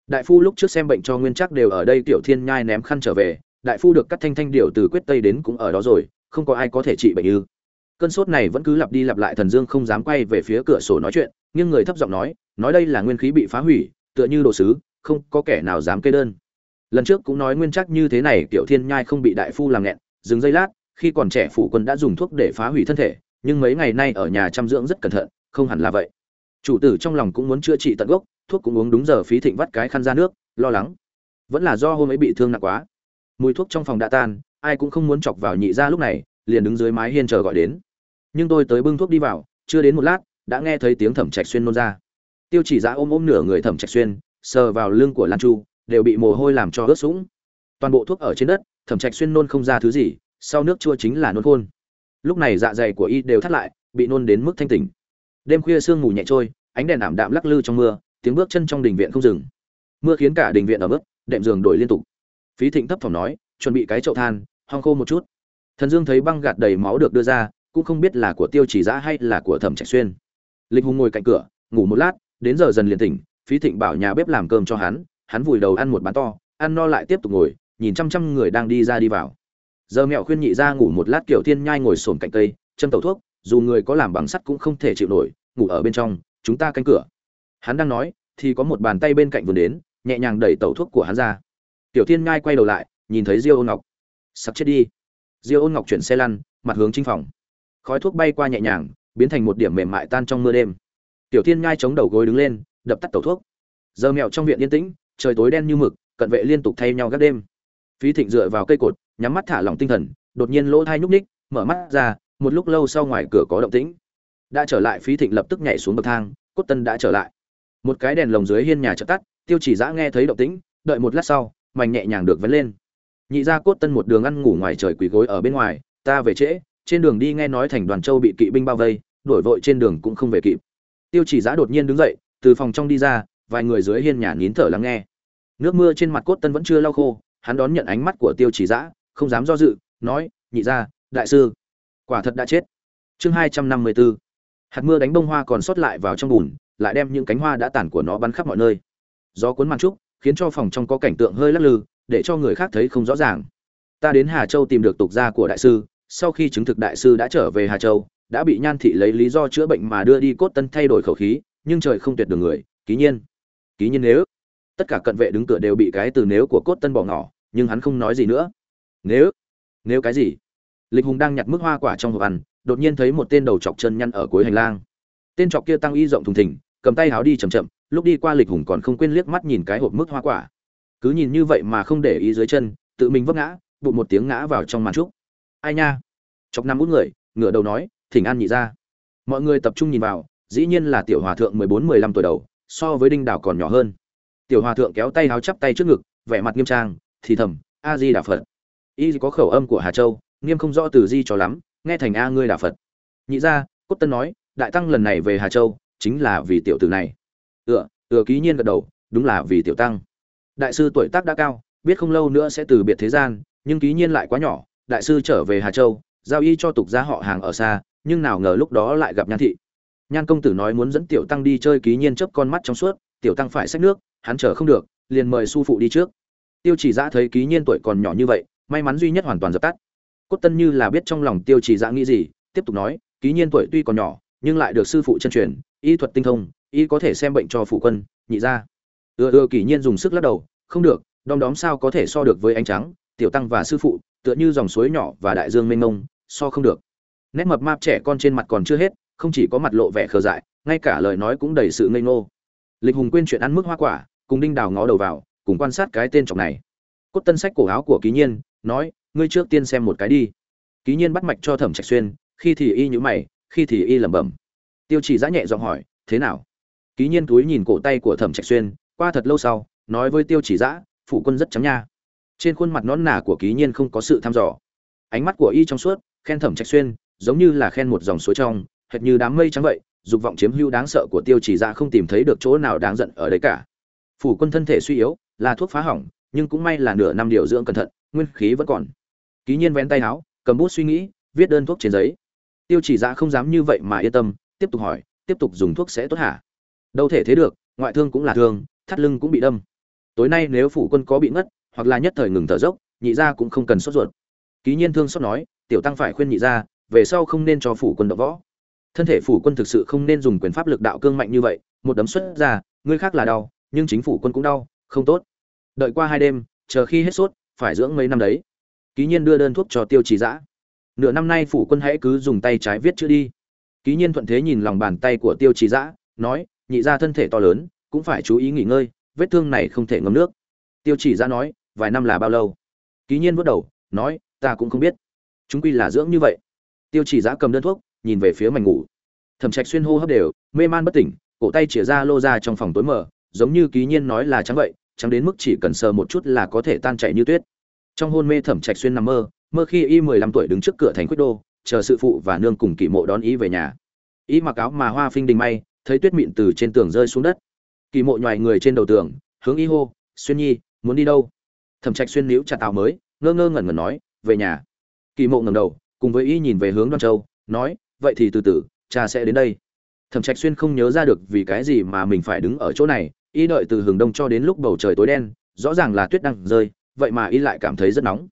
đại phu lúc trước xem bệnh cho nguyên chắc đều ở đây, tiểu thiên nhai ném khăn trở về, đại phu được cắt thanh thanh điều từ quyết tây đến cũng ở đó rồi, không có ai có thể trị bệnh ư. Cơn sốt này vẫn cứ lặp đi lặp lại, thần dương không dám quay về phía cửa sổ nói chuyện, nhưng người thấp giọng nói nói đây là nguyên khí bị phá hủy, tựa như đồ sứ, không có kẻ nào dám kê đơn. Lần trước cũng nói nguyên chắc như thế này, tiểu thiên nhai không bị đại phu làm nghẹn, dừng giây lát, khi còn trẻ phụ quân đã dùng thuốc để phá hủy thân thể, nhưng mấy ngày nay ở nhà chăm dưỡng rất cẩn thận, không hẳn là vậy. Chủ tử trong lòng cũng muốn chữa trị tận gốc thuốc cũng uống đúng giờ phí thịnh vắt cái khăn ra nước, lo lắng. Vẫn là do hôm ấy bị thương nặng quá. Mùi thuốc trong phòng đã tan, ai cũng không muốn chọc vào nhị ra lúc này, liền đứng dưới mái hiên chờ gọi đến. Nhưng tôi tới bưng thuốc đi vào, chưa đến một lát, đã nghe thấy tiếng thẩm trạch xuyên nôn ra. Tiêu chỉ giã ôm ôm nửa người thẩm trạch xuyên, sờ vào lưng của lan chu, đều bị mồ hôi làm cho ướt sũng. Toàn bộ thuốc ở trên đất, thẩm trạch xuyên nôn không ra thứ gì, sau nước chua chính là nôn khôn. Lúc này dạ dày của y đều thắt lại, bị nôn đến mức thanh tỉnh. Đêm khuya sương mù nhẹ trôi, ánh đèn ảm đạm lắc lư trong mưa tiếng bước chân trong đình viện không dừng. Mưa khiến cả đình viện ở bước, đệm giường đổi liên tục. Phí thịnh thấp thỏm nói chuẩn bị cái chậu than hong khô một chút. Thần dương thấy băng gạt đầy máu được đưa ra cũng không biết là của tiêu chỉ giã hay là của thẩm trạch xuyên. Lịch hùng ngồi cạnh cửa ngủ một lát đến giờ dần liền tỉnh phí thịnh bảo nhà bếp làm cơm cho hắn hắn vùi đầu ăn một bán to ăn no lại tiếp tục ngồi nhìn chăm chăm người đang đi ra đi vào. Giờ mẹo khuyên nhị ra ngủ một lát kiểu thiên nhai ngồi sồn cạnh cây châm tẩu thuốc dù người có làm bằng sắt cũng không thể chịu nổi ngủ ở bên trong chúng ta canh cửa. Hắn đang nói thì có một bàn tay bên cạnh vườn đến, nhẹ nhàng đẩy tẩu thuốc của hắn ra. Tiểu thiên ngai quay đầu lại, nhìn thấy diêu ôn ngọc. Sắp chết đi. Diêu ôn ngọc chuyển xe lăn, mặt hướng chính phòng. Khói thuốc bay qua nhẹ nhàng, biến thành một điểm mềm mại tan trong mưa đêm. Tiểu thiên ngai chống đầu gối đứng lên, đập tắt tẩu thuốc. Giờ mẹo trong viện yên tĩnh, trời tối đen như mực, cận vệ liên tục thay nhau các đêm. Phí thịnh dựa vào cây cột, nhắm mắt thả lỏng tinh thần, đột nhiên lỗ thai nhúc ních mở mắt ra, một lúc lâu sau ngoài cửa có động tĩnh. Đã trở lại, phí thịnh lập tức nhảy xuống bậc thang, cốt tân đã trở lại một cái đèn lồng dưới hiên nhà chợt tắt, tiêu chỉ giã nghe thấy động tĩnh, đợi một lát sau, mảnh nhẹ nhàng được vấn lên. Nhị ra cốt tân một đường ăn ngủ ngoài trời quỳ gối ở bên ngoài, ta về trễ, trên đường đi nghe nói thành đoàn châu bị kỵ binh bao vây, đuổi vội trên đường cũng không về kịp. Tiêu chỉ giã đột nhiên đứng dậy, từ phòng trong đi ra, vài người dưới hiên nhà nín thở lắng nghe. Nước mưa trên mặt cốt tân vẫn chưa lau khô, hắn đón nhận ánh mắt của tiêu chỉ giã, không dám do dự, nói, nhị ra đại sư, quả thật đã chết. Chương hai trăm năm mươi bốn hạt mưa đánh bông hoa còn sót lại vào trong bùn lại đem những cánh hoa đã tàn của nó bắn khắp mọi nơi. Gió cuốn màn trúc, khiến cho phòng trong có cảnh tượng hơi lắc lư, để cho người khác thấy không rõ ràng. Ta đến hà châu tìm được tục gia của đại sư, sau khi chứng thực đại sư đã trở về hà châu, đã bị nhan thị lấy lý do chữa bệnh mà đưa đi cốt tân thay đổi khẩu khí, nhưng trời không tuyệt đường người, ký nhiên. Ký nhiên nếu. Tất cả cận vệ đứng cửa đều bị cái từ nếu của cốt tân bỏ ngỏ, nhưng hắn không nói gì nữa. Nếu. Nếu cái gì? Lịch hùng đang nhặt mức hoa quả trong hộp ăn, đột nhiên thấy một tên đầu chọc chân nhăn ở cuối hành lang. Tên chọc kia tăng y rộng thùng thình cầm tay háo đi chầm chậm, lúc đi qua lịch hùng còn không quên liếc mắt nhìn cái hộp mức hoa quả. Cứ nhìn như vậy mà không để ý dưới chân, tự mình vấp ngã, bụt một tiếng ngã vào trong màn trúc. Ai nha? Chọc năm út người, ngửa đầu nói, thỉnh an nhị ra. Mọi người tập trung nhìn vào, dĩ nhiên là tiểu hòa thượng mười bốn, mười lăm tuổi đầu, so với đinh đảo còn nhỏ hơn. Tiểu hòa thượng kéo tay háo chắp tay trước ngực, vẻ mặt nghiêm trang, thì thầm, a di đà phật. Y có khẩu âm của hà châu, nghiêm không rõ từ di cho lắm, nghe thành a ngươi đà phật. Nhị ra, cốt tân nói, đại tăng lần này về hà châu chính là vì tiểu tử này. Ựa ựa ký nhiên gật đầu, đúng là vì tiểu tăng. Đại sư tuổi tác đã cao, biết không lâu nữa sẽ từ biệt thế gian, nhưng ký nhiên lại quá nhỏ, đại sư trở về hà châu, giao y cho tục gia họ hàng ở xa, nhưng nào ngờ lúc đó lại gặp nhan thị. Nhan công tử nói muốn dẫn tiểu tăng đi chơi ký nhiên chớp con mắt trong suốt, tiểu tăng phải xách nước, hắn chờ không được, liền mời su phụ đi trước. Tiêu chỉ giã thấy ký nhiên tuổi còn nhỏ như vậy, may mắn duy nhất hoàn toàn dập tắt. Cốt tân như là biết trong lòng tiêu chỉ giã nghĩ gì, tiếp tục nói, ký nhiên tuổi tuy còn nhỏ, nhưng lại được sư phụ chân truyền y thuật tinh thông, y có thể xem bệnh cho phụ quân, nhị ra ưa ưa kỷ nhiên dùng sức lắc đầu, không được, đom đóm sao có thể so được với ánh trắng, tiểu tăng và sư phụ, tựa như dòng suối nhỏ và đại dương mênh mông, so không được. Nét mập mạp trẻ con trên mặt còn chưa hết, không chỉ có mặt lộ vẻ khờ dại, ngay cả lời nói cũng đầy sự ngây ngô. Lịch hùng quên chuyện ăn mức hoa quả, cùng đinh đào ngó đầu vào, cùng quan sát cái tên trọng này. Cốt tân sách cổ áo của ký nhiên, nói, ngươi trước tiên xem một cái đi. Ký nhiên bắt mạch cho thẩm trạch xuyên, khi thì y nhữ mày, khi thì y lẩm bẩm tiêu chỉ giã nhẹ giọng hỏi, thế nào? Ký nhiên túi nhìn cổ tay của thẩm trạch xuyên, qua thật lâu sau, nói với tiêu chỉ giã phụ quân rất trắng nha. Trên khuôn mặt nón nà của ký nhiên không có sự thăm dò. Ánh mắt của y trong suốt, khen thẩm trạch xuyên, giống như là khen một dòng suối trong, hệt như đám mây trắng vậy, dục vọng chiếm hữu đáng sợ của tiêu chỉ ra không tìm thấy được chỗ nào đáng giận ở đấy cả. Phủ quân thân thể suy yếu, là thuốc phá hỏng, nhưng cũng may là nửa năm điều dưỡng cẩn thận, nguyên khí vẫn còn. Ký nhiên vén tay áo, cầm bút suy nghĩ, viết đơn thuốc trên giấy. Tiêu chỉ ra không dám như vậy mà yên tâm tiếp tục hỏi, tiếp tục dùng thuốc sẽ tốt hả? Đâu thể thế được, ngoại thương cũng là thương, thắt lưng cũng bị đâm. Tối nay nếu phủ quân có bị ngất, hoặc là nhất thời ngừng thở dốc, nhị gia cũng không cần sốt ruột. Ký nhiên thương xót nói, tiểu tăng phải khuyên nhị gia, về sau không nên cho phủ quân đọ võ. Thân thể phủ quân thực sự không nên dùng quyền pháp lực đạo cương mạnh như vậy, một đấm xuất ra người khác là đau, nhưng chính phủ quân cũng đau, không tốt. Đợi qua hai đêm, chờ khi hết sốt, phải dưỡng mấy năm đấy. Ký nhiên đưa đơn thuốc cho tiêu trì dã. Nửa năm nay phủ quân hãy cứ dùng tay trái viết chữ đi ký nhiên thuận thế nhìn lòng bàn tay của tiêu trì dã, nói, nhị ra thân thể to lớn, cũng phải chú ý nghỉ ngơi, vết thương này không thể ngâm nước. Tiêu chỉ Dã nói, vài năm là bao lâu? Ký nhiên bước đầu, nói, ta cũng không biết. Chúng quy là dưỡng như vậy. Tiêu chỉ Dã cầm đơn thuốc, nhìn về phía mảnh ngủ. Thẩm trạch xuyên hô hấp đều, mê man bất tỉnh, cổ tay chìa ra lô ra trong phòng tối mờ, giống như ký nhiên nói là trắng vậy, trắng đến mức chỉ cần sờ một chút là có thể tan chảy như tuyết. Trong hôn mê thẩm trạch xuyên nằm mơ mơ khi y mười lăm tuổi đứng trước cửa thành quyết đô chờ sự phụ và nương cùng kỷ mộ đón ý về nhà. Ý mặc áo mà hoa phinh đình may, thấy tuyết mịn từ trên tường rơi xuống đất. Kỳ mộ nhoài người trên đầu tường, hướng ý hô, xuyên nhi, muốn đi đâu? Thẩm trạch xuyên níu chặt tàu mới, ngơ ngơ ngẩn ngẩn nói, về nhà. Kỳ mộ ngẩng đầu, cùng với ý nhìn về hướng đoan châu, nói, vậy thì từ từ, cha sẽ đến đây. Thẩm trạch xuyên không nhớ ra được vì cái gì mà mình phải đứng ở chỗ này, y đợi từ hừng đông cho đến lúc bầu trời tối đen, rõ ràng là tuyết đang rơi, vậy mà y lại cảm thấy rất nóng.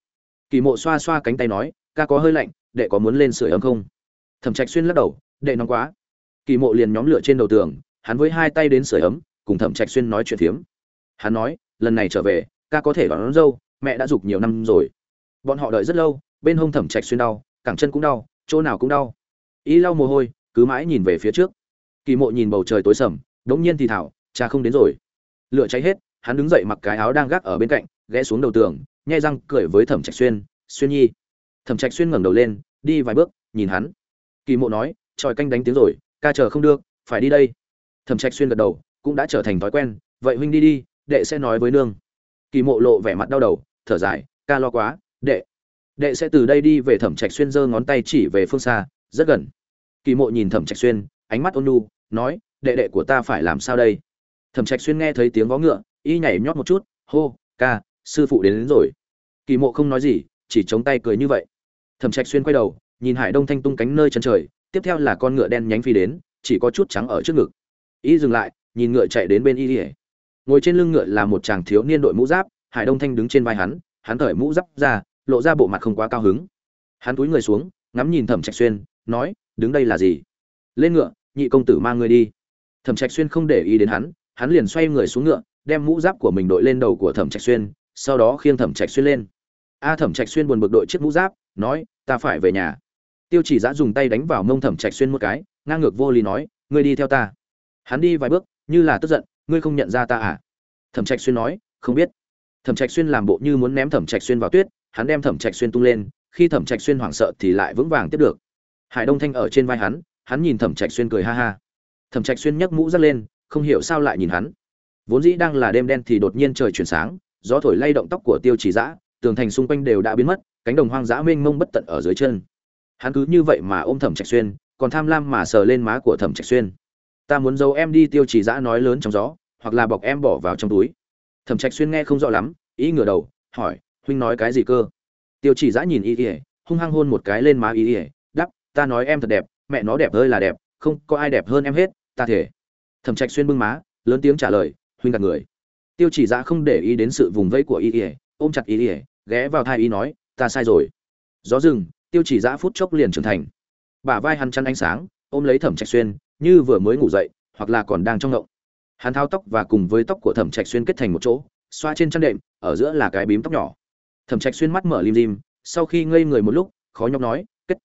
Kỳ mộ xoa xoa cánh tay nói, ca có hơi lạnh đệ có muốn lên sưởi ấm không? Thẩm trạch xuyên lắc đầu đệ nóng quá. Kỳ mộ liền nhóm lửa trên đầu tường hắn với hai tay đến sưởi ấm cùng thẩm trạch xuyên nói chuyện phiếm. Hắn nói lần này trở về ca có thể đón, đón dâu mẹ đã dục nhiều năm rồi. Bọn họ đợi rất lâu bên hông thẩm trạch xuyên đau cẳng chân cũng đau chỗ nào cũng đau. Y lau mồ hôi cứ mãi nhìn về phía trước. Kỳ mộ nhìn bầu trời tối sầm đống nhiên thì thảo cha không đến rồi. Lửa cháy hết hắn đứng dậy mặc cái áo đang gác ở bên cạnh ghé xuống đầu tường nhai răng cười với thẩm trạch xuyên xuyên nhi. Thẩm trạch xuyên ngẩng đầu lên đi vài bước nhìn hắn. Kỳ mộ nói tròi canh đánh tiếng rồi ca chờ không được phải đi đây. Thẩm trạch xuyên gật đầu cũng đã trở thành thói quen vậy huynh đi đi đệ sẽ nói với nương. Kỳ mộ lộ vẻ mặt đau đầu thở dài ca lo quá đệ. Đệ sẽ từ đây đi về thẩm trạch xuyên giơ ngón tay chỉ về phương xa rất gần. Kỳ mộ nhìn thẩm trạch xuyên ánh mắt ôn nhu nói đệ đệ của ta phải làm sao đây? Thẩm trạch xuyên nghe thấy tiếng vó ngựa y nhảy nhót một chút hô ca sư phụ đến, đến rồi. Kỳ mộ không nói gì chỉ chống tay cười như vậy thẩm trạch xuyên quay đầu, nhìn hải đông thanh tung cánh nơi chân trời, tiếp theo là con ngựa đen nhánh phi đến, chỉ có chút trắng ở trước ngực. Y dừng lại, nhìn ngựa chạy đến bên y ỉa ngồi trên lưng ngựa là một chàng thiếu niên đội mũ giáp, hải đông thanh đứng trên vai hắn hắn cởi mũ giáp ra, lộ ra bộ mặt không quá cao hứng. Hắn túi người xuống, ngắm nhìn thẩm trạch xuyên, nói, đứng đây là gì? Lên ngựa, nhị công tử mang người đi. Thẩm trạch xuyên không để ý đến hắn hắn liền xoay người xuống ngựa, đem mũ giáp của mình đội lên đầu của thẩm trạch xuyên, sau đó khiêng thẩm trạch xuyên lên. A thẩm trạch xuyên buồn bực đội chiếc mũ giáp nói, ta phải về nhà. Tiêu chỉ giã dùng tay đánh vào mông thẩm trạch xuyên một cái, ngang ngược vô lý nói, ngươi đi theo ta. Hắn đi vài bước, như là tức giận, ngươi không nhận ra ta à? Thẩm trạch xuyên nói, không biết. Thẩm trạch xuyên làm bộ như muốn ném thẩm trạch xuyên vào tuyết, hắn đem thẩm trạch xuyên tung lên, khi thẩm trạch xuyên hoảng sợ thì lại vững vàng tiếp được. Hải đông thanh ở trên vai hắn hắn nhìn thẩm trạch xuyên cười ha ha. Thẩm trạch xuyên nhấc mũ dắt lên, không hiểu sao lại nhìn hắn. Vốn dĩ đang là đêm đen thì đột nhiên trời chuyển sáng, gió thổi lay động tóc của tiêu chỉ dã tường thành xung quanh đều đã biến mất, cánh đồng hoang dã mênh mông bất tận ở dưới chân. Hắn cứ như vậy mà ôm thẩm trạch xuyên, còn tham lam mà sờ lên má của thẩm trạch xuyên. Ta muốn giấu em đi, tiêu chỉ dã nói lớn trong gió, hoặc là bọc em bỏ vào trong túi. Thẩm trạch xuyên nghe không rõ lắm, ý ngửa đầu, hỏi, huynh nói cái gì cơ? Tiêu chỉ dã nhìn y ỉa hung hăng hôn một cái lên má y ỉa đắp ta nói em thật đẹp, mẹ nó đẹp hơi là đẹp, không có ai đẹp hơn em hết, ta thể thẩm trạch xuyên bưng má, lớn tiếng trả lời, huynh gạt người. Tiêu chỉ dã không để ý đến sự vùng vẫy của y ỉa ôm chặt ý ỉa, ghé vào thai y nói, ta sai rồi. Gió rừng, tiêu chỉ giã phút chốc liền trưởng thành. Bả vai hắn chăn ánh sáng, ôm lấy thẩm trạch xuyên, như vừa mới ngủ dậy, hoặc là còn đang trong ngộng. Hắn tháo tóc và cùng với tóc của thẩm trạch xuyên kết thành một chỗ, xoa trên chăn đệm, ở giữa là cái bím tóc nhỏ. Thẩm trạch xuyên mắt mở lim dim, sau khi ngây người một lúc, khó nhọc nói, kết.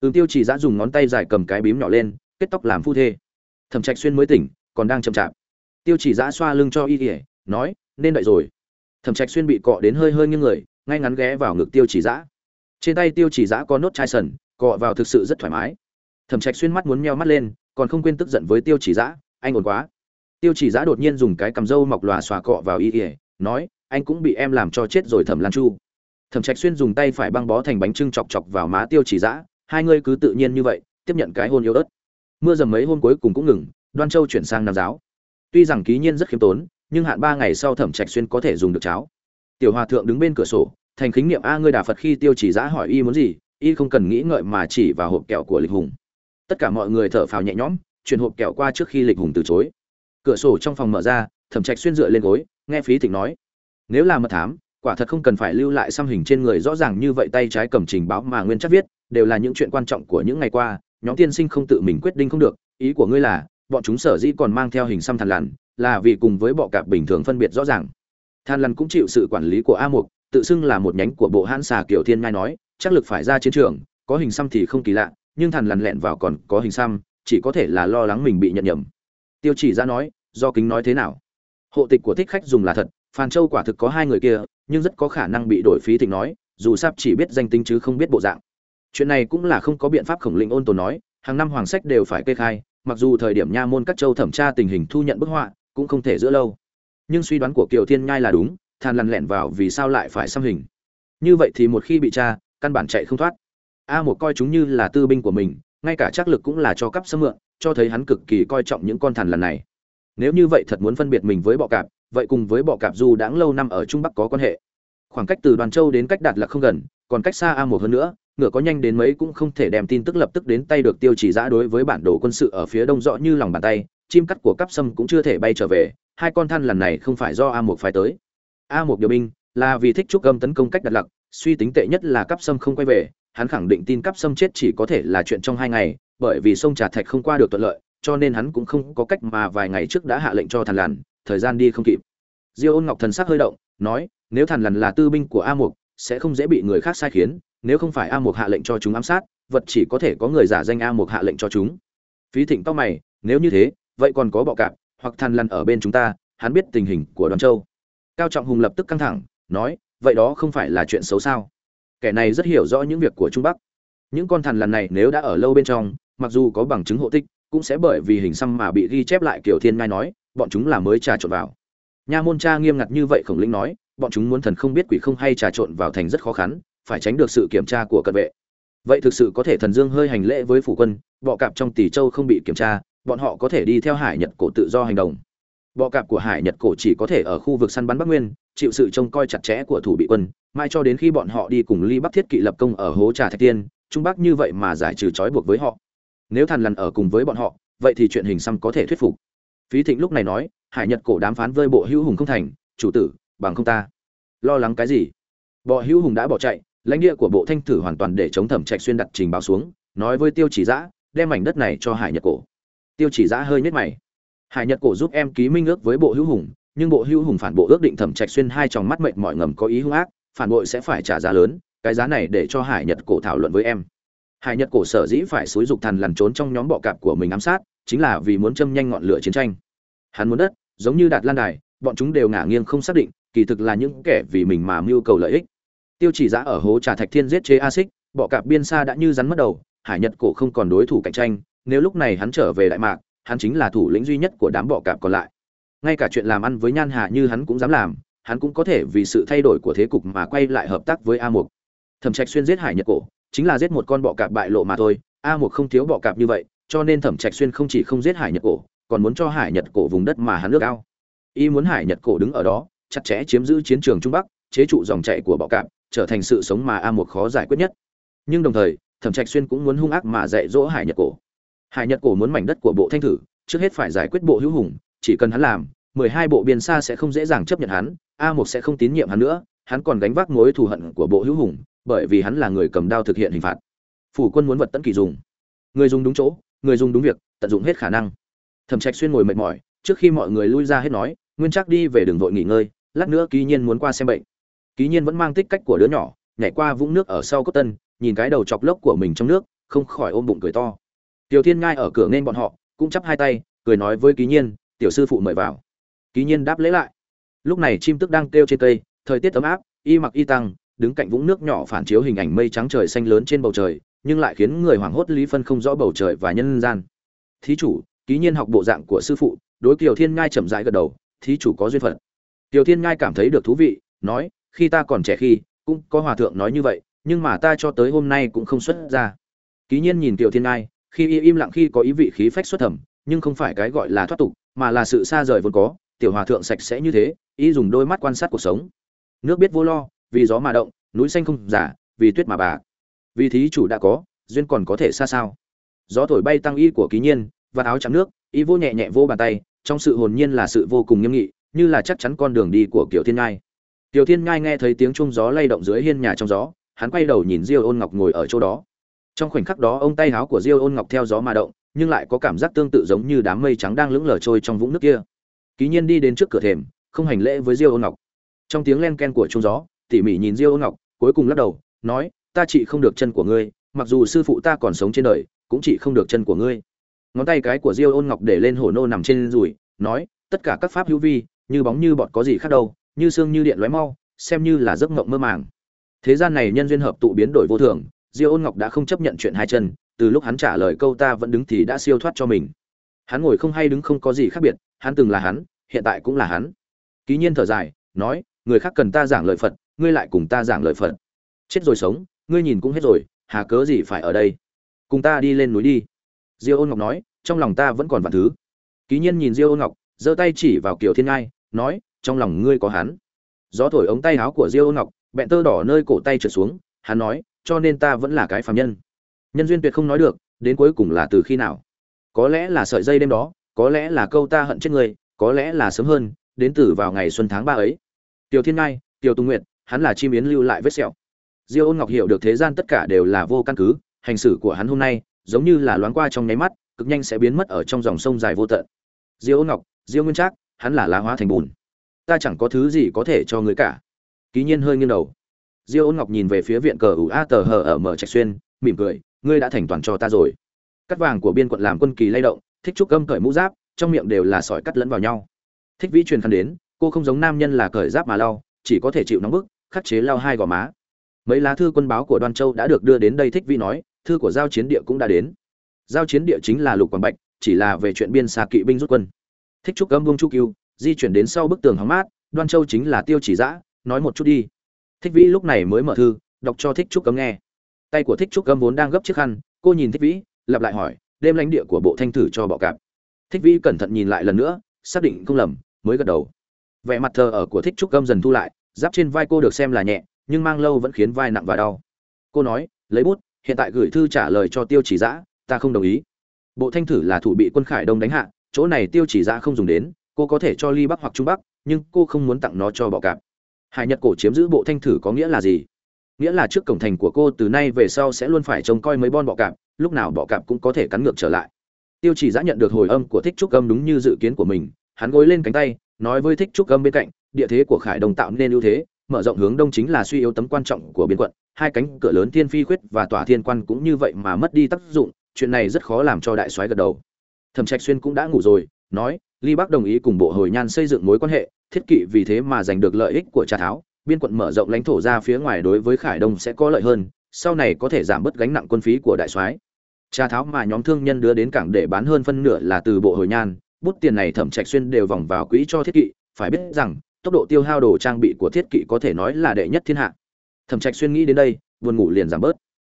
Ừm, tiêu chỉ giã dùng ngón tay dài cầm cái bím nhỏ lên, kết tóc làm phu thê. Thẩm trạch xuyên mới tỉnh, còn đang chậm chạp. Tiêu chỉ giã xoa lưng cho y ỉa, nói, nên đợi rồi thẩm trạch xuyên bị cọ đến hơi hơi nghiêng người, ngay ngắn ghé vào ngực tiêu chỉ dã. Trên tay tiêu chỉ dã có nốt chai sần, cọ vào thực sự rất thoải mái. Thẩm trạch xuyên mắt muốn meo mắt lên, còn không quên tức giận với tiêu chỉ dã, anh ổn quá. Tiêu chỉ dã đột nhiên dùng cái cầm râu mọc lòa xòa cọ vào y ỉa nói, anh cũng bị em làm cho chết rồi thẩm lan chu. Thẩm trạch xuyên dùng tay phải băng bó thành bánh trưng chọc chọc vào má tiêu chỉ dã, hai người cứ tự nhiên như vậy, tiếp nhận cái hôn yếu ớt. Mưa dầm mấy hôm cuối cùng cũng ngừng, đoan châu chuyển sang nam giáo. Tuy rằng ký nhiên rất khiêm tốn nhưng hạn ba ngày sau thẩm trạch xuyên có thể dùng được cháo. Tiểu hòa thượng đứng bên cửa sổ, thành khính niệm, a, ngươi đà phật khi tiêu chỉ giã hỏi y muốn gì, y không cần nghĩ ngợi mà chỉ vào hộp kẹo của lịch hùng. Tất cả mọi người thở phào nhẹ nhõm chuyển hộp kẹo qua trước khi lịch hùng từ chối. Cửa sổ trong phòng mở ra, thẩm trạch xuyên dựa lên gối, nghe phí thịnh nói, nếu là mật thám, quả thật không cần phải lưu lại xăm hình trên người, rõ ràng như vậy tay trái cầm trình báo mà nguyên chắc viết, đều là những chuyện quan trọng của những ngày qua, nhóm tiên sinh không tự mình quyết định không được, ý của ngươi là, bọn chúng sở dĩ còn mang theo hình xăm thằn lằn là vì cùng với bọ cạp bình thường phân biệt rõ ràng. Than lằn cũng chịu sự quản lý của a mục, tự xưng là một nhánh của bộ hãn xà kiểu thiên ngai nói, chắc lực phải ra chiến trường, có hình xăm thì không kỳ lạ, nhưng thằn lằn lẹn vào còn có hình xăm, chỉ có thể là lo lắng mình bị nhận nhầm. Tiêu chỉ ra nói, do kính nói thế nào? Hộ tịch của thích khách dùng là thật, phan châu quả thực có hai người kia, nhưng rất có khả năng bị đổi phí thịnh nói, dù sắp chỉ biết danh tính chứ không biết bộ dạng. Chuyện này cũng là không có biện pháp khổng lĩnh ôn tồn nói, hàng năm hoàng sách đều phải kê khai, mặc dù thời điểm nha môn các châu thẩm tra tình hình thu nhận bức họa cũng không thể giữ lâu. Nhưng suy đoán của kiều thiên nhai là đúng than lằn lẹn vào vì sao lại phải xăm hình. Như vậy thì một khi bị tra, căn bản chạy không thoát. A một coi chúng như là tư binh của mình, ngay cả trác lực cũng là cho cắp xâm mượn, cho thấy hắn cực kỳ coi trọng những con thằn lằn này. Nếu như vậy thật muốn phân biệt mình với bọ cạp, vậy cùng với bọ cạp dù đãng lâu năm ở trung bắc có quan hệ. Khoảng cách từ đoàn châu đến cách đạt là không gần, còn cách xa a một hơn nữa, ngựa có nhanh đến mấy cũng không thể đem tin tức lập tức đến tay được tiêu chỉ giã đối với bản đồ quân sự ở phía đông rõ như lòng bàn tay chim cắt của cắp sâm cũng chưa thể bay trở về, hai con than lần này không phải do a một phái tới. A một điều binh, là vì thích trúc gâm tấn công cách đặt lặc, suy tính tệ nhất là cắp sâm không quay về, hắn khẳng định tin cắp sâm chết chỉ có thể là chuyện trong hai ngày, bởi vì sông trà thạch không qua được thuận lợi, cho nên hắn cũng không có cách mà vài ngày trước đã hạ lệnh cho thằn lằn thời gian đi không kịp. Diêu ôn ngọc thần sắc hơi động, nói, nếu thằn lằn là tư binh của a mục, sẽ không dễ bị người khác sai khiến, nếu không phải a mục hạ lệnh cho chúng ám sát, vật chỉ có thể có người giả danh a mục hạ lệnh cho chúng. Phí thịnh tóc mày, nếu như thế vậy còn có bọ cạp, hoặc thằn lằn ở bên chúng ta, hắn biết tình hình của đoàn châu. Cao trọng hùng lập tức căng thẳng, nói, vậy đó không phải là chuyện xấu sao? Kẻ này rất hiểu rõ những việc của trung bắc. Những con thằn lằn này nếu đã ở lâu bên trong, mặc dù có bằng chứng hộ tích, cũng sẽ bởi vì hình xăm mà bị ghi chép lại kiểu thiên ngai nói, bọn chúng là mới trà trộn vào. Nha môn cha nghiêm ngặt như vậy khổng lĩnh nói, bọn chúng muốn thần không biết quỷ không hay trà trộn vào thành rất khó khăn, phải tránh được sự kiểm tra của cận vệ. Vậy thực sự có thể thần dương hơi hành lễ với phủ quân, bọ cạp trong tỷ châu không bị kiểm tra bọn họ có thể đi theo hải nhật cổ tự do hành động. Bọ cạp của hải nhật cổ chỉ có thể ở khu vực săn bắn bắc nguyên, chịu sự trông coi chặt chẽ của thủ bị quân, mai cho đến khi bọn họ đi cùng ly bắc thiết kỵ lập công ở hố trà thạch tiên, trung bắc như vậy mà giải trừ trói buộc với họ. Nếu thằn lằn ở cùng với bọn họ, vậy thì chuyện hình xăm có thể thuyết phục. Phí thịnh lúc này nói, hải nhật cổ đàm phán vơi bộ hữu hùng không thành, chủ tử, bằng không ta. Lo lắng cái gì? Bọ hữu hùng đã bỏ chạy, lãnh địa của bộ thanh thử hoàn toàn để chống thẩm trạch xuyên đặt trình báo xuống, nói với tiêu chỉ giã, đem mảnh đất này cho hải nhật cổ tiêu chỉ giã hơi nhếch mày. Hải nhật cổ giúp em ký minh ước với bộ hữu hùng, nhưng bộ hữu hùng phản bộ ước định thẩm trạch xuyên hai tròng mắt mệnh mọi ngầm có ý hung ác, phản bội sẽ phải trả giá lớn, cái giá này để cho hải nhật cổ thảo luận với em. Hải nhật cổ sở dĩ phải xúi dục thần lằn trốn trong nhóm bọ cạp của mình ám sát, chính là vì muốn châm nhanh ngọn lửa chiến tranh. Hắn muốn đất, giống như đạt lan đài, bọn chúng đều ngả nghiêng không xác định, kỳ thực là những kẻ vì mình mà mưu cầu lợi ích. Tiêu chỉ giã ở hố trà thạch thiên giết chế a xích, bọ cạp biên xa đã như rắn mất đầu, hải nhật cổ không còn đối thủ cạnh tranh nếu lúc này hắn trở về đại mạc, hắn chính là thủ lĩnh duy nhất của đám bọ cạp còn lại. Ngay cả chuyện làm ăn với nhan hà như hắn cũng dám làm, hắn cũng có thể vì sự thay đổi của thế cục mà quay lại hợp tác với a mục. Thẩm trạch xuyên giết hải nhật cổ, chính là giết một con bọ cạp bại lộ mà thôi, a mục không thiếu bọ cạp như vậy, cho nên thẩm trạch xuyên không chỉ không giết hải nhật cổ, còn muốn cho hải nhật cổ vùng đất mà hắn nước ao. Y muốn hải nhật cổ đứng ở đó, chặt chẽ chiếm giữ chiến trường trung bắc, chế trụ dòng chảy của bọ cạp, trở thành sự sống mà a mục khó giải quyết nhất. Nhưng đồng thời, thẩm trạch xuyên cũng muốn hung ác mà dạy dỗ hải nhật cổ hải nhật cổ muốn mảnh đất của bộ thanh thử, trước hết phải giải quyết bộ hữu hùng, chỉ cần hắn làm, mười hai bộ biên xa sẽ không dễ dàng chấp nhận hắn, a một sẽ không tín nhiệm hắn nữa, hắn còn gánh vác mối thù hận của bộ hữu hùng, bởi vì hắn là người cầm đao thực hiện hình phạt. Phủ quân muốn vật tận kỳ dùng. Người dùng đúng chỗ, người dùng đúng việc, tận dụng hết khả năng. Thẩm trạch xuyên ngồi mệt mỏi, trước khi mọi người lui ra hết nói, nguyên chắc đi về đường vội nghỉ ngơi, lát nữa ký nhiên muốn qua xem bệnh. Ký nhiên vẫn mang tích cách của đứa nhỏ, nhảy qua vũng nước ở sau cốt tân, nhìn cái đầu chọc lốc của mình trong nước, không khỏi ôm bụng cười to tiểu thiên ngai ở cửa nên bọn họ, cũng chắp hai tay, cười nói với ký nhiên, tiểu sư phụ mời vào. Ký nhiên đáp lễ lại. Lúc này chim tức đang kêu trên cây, thời tiết ấm áp, y mặc y tăng, đứng cạnh vũng nước nhỏ phản chiếu hình ảnh mây trắng trời xanh lớn trên bầu trời, nhưng lại khiến người hoảng hốt lý phân không rõ bầu trời và nhân gian. Thí chủ, ký nhiên học bộ dạng của sư phụ. Đối kiều thiên ngai chậm rãi gật đầu, thí chủ có duyên phận. Kiều thiên ngai cảm thấy được thú vị, nói, khi ta còn trẻ khi, cũng có hòa thượng nói như vậy, nhưng mà ta cho tới hôm nay cũng không xuất ra. Ký nhiên nhìn kiều thiên ngai khi y im lặng khi có ý vị khí phách xuất thẩm, nhưng không phải cái gọi là thoát tục, mà là sự xa rời vốn có, tiểu hòa thượng sạch sẽ như thế, y dùng đôi mắt quan sát cuộc sống. Nước biết vô lo, vì gió mà động, núi xanh không giả, vì tuyết mà bà. Vì thí chủ đã có, duyên còn có thể xa sao. Gió thổi bay tăng y của ký nhiên, và áo chạm nước, y vô nhẹ nhẹ vô bàn tay, trong sự hồn nhiên là sự vô cùng nghiêm nghị, như là chắc chắn con đường đi của kiểu thiên ngai. Tiểu thiên ngai nghe thấy tiếng chuông gió lay động dưới hiên nhà trong gió, hắn quay đầu nhìn diêu ôn ngọc ngồi ở chỗ đó trong khoảnh khắc đó, ông tay háo của diêu ôn ngọc theo gió mà động, nhưng lại có cảm giác tương tự giống như đám mây trắng đang lững lờ trôi trong vũng nước kia. Ký nhiên đi đến trước cửa thềm, không hành lễ với diêu ôn ngọc. Trong tiếng len ken của trung gió, tỉ mỉ nhìn diêu ôn ngọc, cuối cùng lắc đầu, nói, ta chỉ không được chân của ngươi, mặc dù sư phụ ta còn sống trên đời, cũng chỉ không được chân của ngươi. Ngón tay cái của diêu ôn ngọc để lên hổ nô nằm trên rùi, nói, tất cả các pháp hữu vi, như bóng như bọt có gì khác đâu, như xương như điện lóe mau, xem như là giấc mộng mơ màng. Thế gian này nhân duyên hợp tụ biến đổi vô thường diêu ôn ngọc đã không chấp nhận chuyện hai chân, từ lúc hắn trả lời câu ta vẫn đứng thì đã siêu thoát cho mình. Hắn ngồi không hay đứng không có gì khác biệt, hắn từng là hắn, hiện tại cũng là hắn. Ký nhiên thở dài, nói, người khác cần ta giảng lời phật, ngươi lại cùng ta giảng lời phật. Chết rồi sống, ngươi nhìn cũng hết rồi, hà cớ gì phải ở đây? Cùng ta đi lên núi đi. Diêu ôn ngọc nói, trong lòng ta vẫn còn vạn thứ. Ký nhiên nhìn diêu ôn ngọc, giơ tay chỉ vào kiều thiên ngai, nói, trong lòng ngươi có hắn. Gió thổi ống tay áo của diêu ôn ngọc, bẹn tơ đỏ nơi cổ tay trượt xuống, hắn nói cho nên ta vẫn là cái phàm nhân. Nhân duyên tuyệt không nói được, đến cuối cùng là từ khi nào? Có lẽ là sợi dây đêm đó, có lẽ là câu ta hận chết người, có lẽ là sớm hơn, đến từ vào ngày xuân tháng ba ấy. Tiểu thiên ngai, tiểu tùng nguyệt, hắn là chim yến lưu lại vết sẹo. Diêu ôn ngọc hiểu được thế gian tất cả đều là vô căn cứ, hành xử của hắn hôm nay giống như là loáng qua trong nháy mắt, cực nhanh sẽ biến mất ở trong dòng sông dài vô tận. Diêu ôn ngọc, diêu nguyên trác, hắn là lá hóa thành bùn. Ta chẳng có thứ gì có thể cho người cả. Ký nhiên hơi nghiêng đầu diêu ôn ngọc nhìn về phía viện cờ ủ a tờ hờ ở mở trạch xuyên, mỉm cười, ngươi đã thành toàn cho ta rồi. Cắt vàng của biên quận làm quân kỳ lay động, thích trúc âm cởi mũ giáp, trong miệng đều là sỏi cắt lẫn vào nhau. Thích vĩ truyền khăn đến, cô không giống nam nhân là cởi giáp mà lau, chỉ có thể chịu nóng bức, khắc chế lau hai gò má. Mấy lá thư quân báo của đoan châu đã được đưa đến đây, thích vĩ nói, thư của giao chiến địa cũng đã đến. Giao chiến địa chính là lục quảng bạch, chỉ là về chuyện biên xa kỵ binh rút quân. Thích trúc âm buông chu cưu di chuyển đến sau bức tường hóng mát, đoan châu chính là tiêu chỉ giã nói một chút đi thích vĩ lúc này mới mở thư, đọc cho thích trúc cấm nghe. Tay của thích trúc cấm vốn đang gấp chiếc khăn, cô nhìn thích vĩ, lặp lại hỏi, đêm lãnh địa của bộ thanh thử cho bọ cạp? Thích vĩ cẩn thận nhìn lại lần nữa, xác định không lầm, mới gật đầu. Vẻ mặt thờ ở của thích trúc cấm dần thu lại, giáp trên vai cô được xem là nhẹ, nhưng mang lâu vẫn khiến vai nặng và đau. Cô nói, lấy bút, hiện tại gửi thư trả lời cho tiêu chỉ giã ta không đồng ý. Bộ thanh thử là thủ bị quân khải đông đánh hạ, chỗ này tiêu chỉ giã không dùng đến, cô có thể cho ly bắc hoặc trung bắc, nhưng cô không muốn tặng nó cho bọ cạp hải nhật cổ chiếm giữ bộ thanh thử có nghĩa là gì? Nghĩa là trước cổng thành của cô từ nay về sau sẽ luôn phải trông coi mấy bon bọ cạp, lúc nào bọ cạp cũng có thể cắn ngược trở lại. Tiêu chỉ giã nhận được hồi âm của thích trúc âm đúng như dự kiến của mình, hắn gối lên cánh tay, nói với thích trúc âm bên cạnh, địa thế của khải đông tạo nên ưu thế, mở rộng hướng đông chính là suy yếu tấm quan trọng của biên quận, hai cánh cửa lớn thiên phi khuyết và tòa thiên quan cũng như vậy mà mất đi tác dụng, chuyện này rất khó làm cho đại soái gật đầu. Thẩm trạch xuyên cũng đã ngủ rồi, nói ly bắc đồng ý cùng bộ hồi nhan xây dựng mối quan hệ thiết kỵ vì thế mà giành được lợi ích của trà tháo biên quận mở rộng lãnh thổ ra phía ngoài đối với khải đông sẽ có lợi hơn sau này có thể giảm bớt gánh nặng quân phí của đại soái. Trà tháo mà nhóm thương nhân đưa đến cảng để bán hơn phân nửa là từ bộ hồi nhan bút tiền này thẩm trạch xuyên đều vòng vào quỹ cho thiết kỵ phải biết rằng tốc độ tiêu hao đồ trang bị của thiết kỵ có thể nói là đệ nhất thiên hạ. Thẩm trạch xuyên nghĩ đến đây buồn ngủ liền giảm bớt.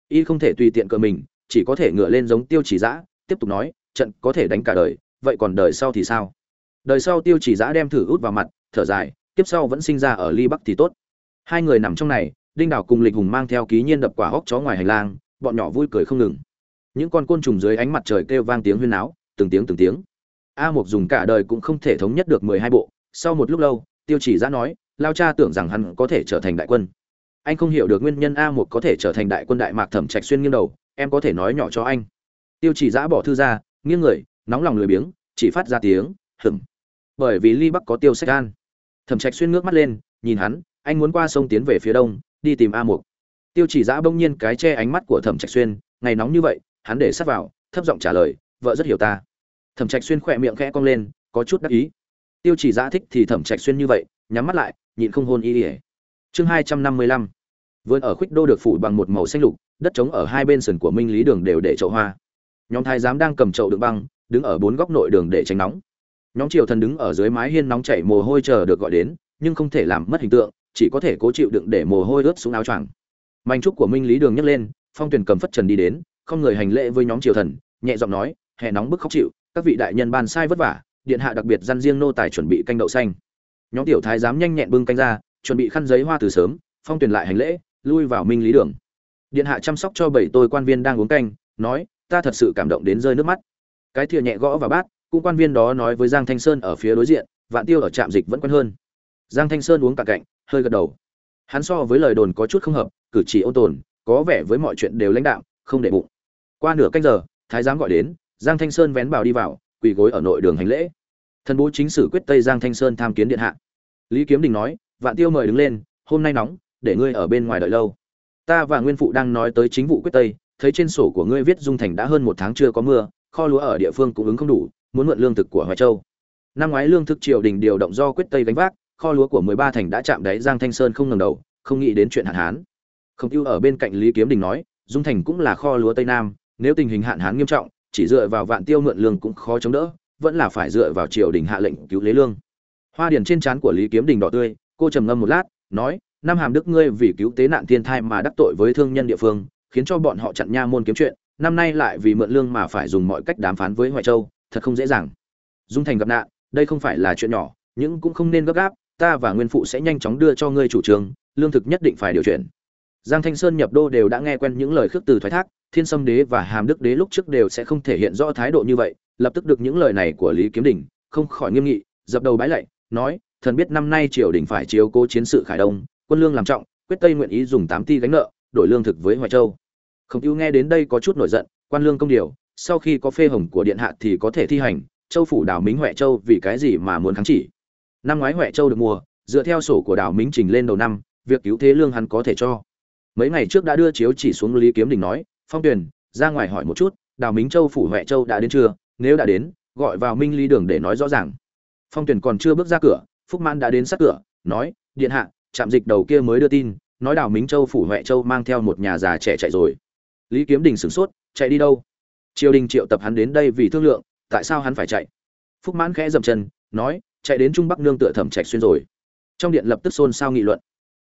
Y không thể tùy tiện cờ mình chỉ có thể ngựa lên giống tiêu chỉ dã, tiếp tục nói trận có thể đánh cả đời vậy còn đời sau thì sao? Đời sau tiêu chỉ giã đem thử út vào mặt, thở dài tiếp sau vẫn sinh ra ở ly bắc thì tốt. Hai người nằm trong này, đinh đảo cùng lịch hùng mang theo ký nhiên đập quả hốc chó ngoài hành lang, bọn nhỏ vui cười không ngừng. Những con côn trùng dưới ánh mặt trời kêu vang tiếng huyên náo, từng tiếng từng tiếng. A mục dùng cả đời cũng không thể thống nhất được mười hai bộ. Sau một lúc lâu, tiêu chỉ giã nói, lao cha tưởng rằng hắn có thể trở thành đại quân. Anh không hiểu được nguyên nhân a mục có thể trở thành đại quân đại mạc thẩm trạch xuyên nghiêng đầu, em có thể nói nhỏ cho anh. Tiêu chỉ giã bỏ thư ra, nghiêng người nóng lòng lười biếng, chỉ phát ra tiếng hửng bởi vì ly bắc có tiêu sách gan. Thẩm trạch xuyên ngước mắt lên, nhìn hắn, anh muốn qua sông tiến về phía đông, đi tìm a mục. Tiêu chỉ giã bỗng nhiên cái che ánh mắt của thẩm trạch xuyên, ngày nóng như vậy, hắn để sát vào, thấp giọng trả lời, vợ rất hiểu ta. Thẩm trạch xuyên khỏe miệng khẽ cong lên, có chút đắc ý. Tiêu chỉ giã thích thì thẩm trạch xuyên như vậy, nhắm mắt lại, nhịn không hôn y ỉa chương hai trăm năm mươi lăm. Vườn ở khuích đô được phủ bằng một màu xanh lục, đất trống ở hai bên sườn của minh lý đường đều để chậu hoa. Nhóm thái giám đang cầm chậu đựng băng đứng ở bốn góc nội đường để tránh nóng. Nhóm triều thần đứng ở dưới mái hiên nóng chảy mồ hôi chờ được gọi đến, nhưng không thể làm mất hình tượng, chỉ có thể cố chịu đựng để mồ hôi ướt xuống áo choàng. Manh trúc của minh lý đường nhấc lên, phong tuyển cầm phất trần đi đến, không người hành lễ với nhóm triều thần, nhẹ giọng nói, hè nóng bức khóc chịu, các vị đại nhân ban sai vất vả, điện hạ đặc biệt dăn riêng nô tài chuẩn bị canh đậu xanh. Nhóm tiểu thái giám nhanh nhẹn bưng canh ra, chuẩn bị khăn giấy hoa từ sớm, phong tuyển lại hành lễ, lui vào minh lý đường. Điện hạ chăm sóc cho bảy tôi quan viên đang uống canh, nói, ta thật sự cảm động đến rơi nước mắt cái thìa nhẹ gõ vào bát, cũng quan viên đó nói với giang thanh sơn ở phía đối diện, vạn tiêu ở trạm dịch vẫn quen hơn. Giang thanh sơn uống cả cạnh, hơi gật đầu. Hắn so với lời đồn có chút không hợp, cử chỉ ôn tồn, có vẻ với mọi chuyện đều lãnh đạo không để bụng. Qua nửa canh giờ, thái giám gọi đến, giang thanh sơn vén bào đi vào, quỳ gối ở nội đường hành lễ. Thần bố chính sử quyết tây giang thanh sơn tham kiến điện hạ. Lý kiếm đình nói, vạn tiêu mời đứng lên, hôm nay nóng, để ngươi ở bên ngoài đợi lâu. Ta và nguyên phụ đang nói tới chính vụ quyết tây, thấy trên sổ của ngươi viết dung thành đã hơn một tháng chưa có mưa kho lúa ở địa phương cũng ứng không đủ, muốn mượn lương thực của hoài châu. Năm ngoái lương thực triều đình điều động do quyết tây gánh vác, kho lúa của mười ba thành đã chạm đáy giang thanh sơn không ngẩng đầu, không nghĩ đến chuyện hạn hán. Không ưu ở bên cạnh lý kiếm đình nói, dung thành cũng là kho lúa tây nam, nếu tình hình hạn hán nghiêm trọng, chỉ dựa vào vạn tiêu mượn lương cũng khó chống đỡ, vẫn là phải dựa vào triều đình hạ lệnh cứu lấy lương. Hoa điển trên trán của lý kiếm đình đỏ tươi, cô trầm ngâm một lát, nói, năm hàm đức ngươi vì cứu tế nạn thiên thai mà đắc tội với thương nhân địa phương, khiến cho bọn họ chặn nha môn kiếm chuyện năm nay lại vì mượn lương mà phải dùng mọi cách đàm phán với hoài châu, thật không dễ dàng. Dung thành gặp nạn, đây không phải là chuyện nhỏ, nhưng cũng không nên gấp gáp, ta và nguyên phụ sẽ nhanh chóng đưa cho ngươi chủ trương, lương thực nhất định phải điều chuyển. Giang thanh sơn nhập đô đều đã nghe quen những lời khước từ thoái thác, thiên sâm đế và hàm đức đế lúc trước đều sẽ không thể hiện rõ thái độ như vậy, lập tức được những lời này của lý kiếm đình, không khỏi nghiêm nghị, dập đầu bái lạy, nói, thần biết năm nay triều đình phải chiếu cố chiến sự khải đông, quân lương làm trọng, quyết tây nguyện ý dùng tám ti gánh nợ, đổi lương thực với hoài châu khổng tiêu nghe đến đây có chút nổi giận, quan lương công điều, sau khi có phê hồng của điện hạ thì có thể thi hành, châu phủ đào mính huệ châu vì cái gì mà muốn kháng chỉ? Năm ngoái huệ châu được mua dựa theo sổ của đào mính trình lên đầu năm, việc cứu thế lương hắn có thể cho. Mấy ngày trước đã đưa chiếu chỉ xuống lý kiếm đình nói, phong tuyền, ra ngoài hỏi một chút đào mính châu phủ huệ châu đã đến chưa? Nếu đã đến, gọi vào minh ly đường để nói rõ ràng. Phong tuyền còn chưa bước ra cửa, phúc man đã đến sát cửa, nói, điện hạ, trạm dịch đầu kia mới đưa tin, nói đào mính châu phủ huệ châu mang theo một nhà già trẻ chạy rồi lý kiếm đình sửng sốt, chạy đi đâu? Triều đình triệu tập hắn đến đây vì thương lượng, tại sao hắn phải chạy? Phúc mãn khẽ dậm chân, nói, chạy đến trung bắc nương tựa thẩm trạch xuyên rồi. Trong điện lập tức xôn xao nghị luận.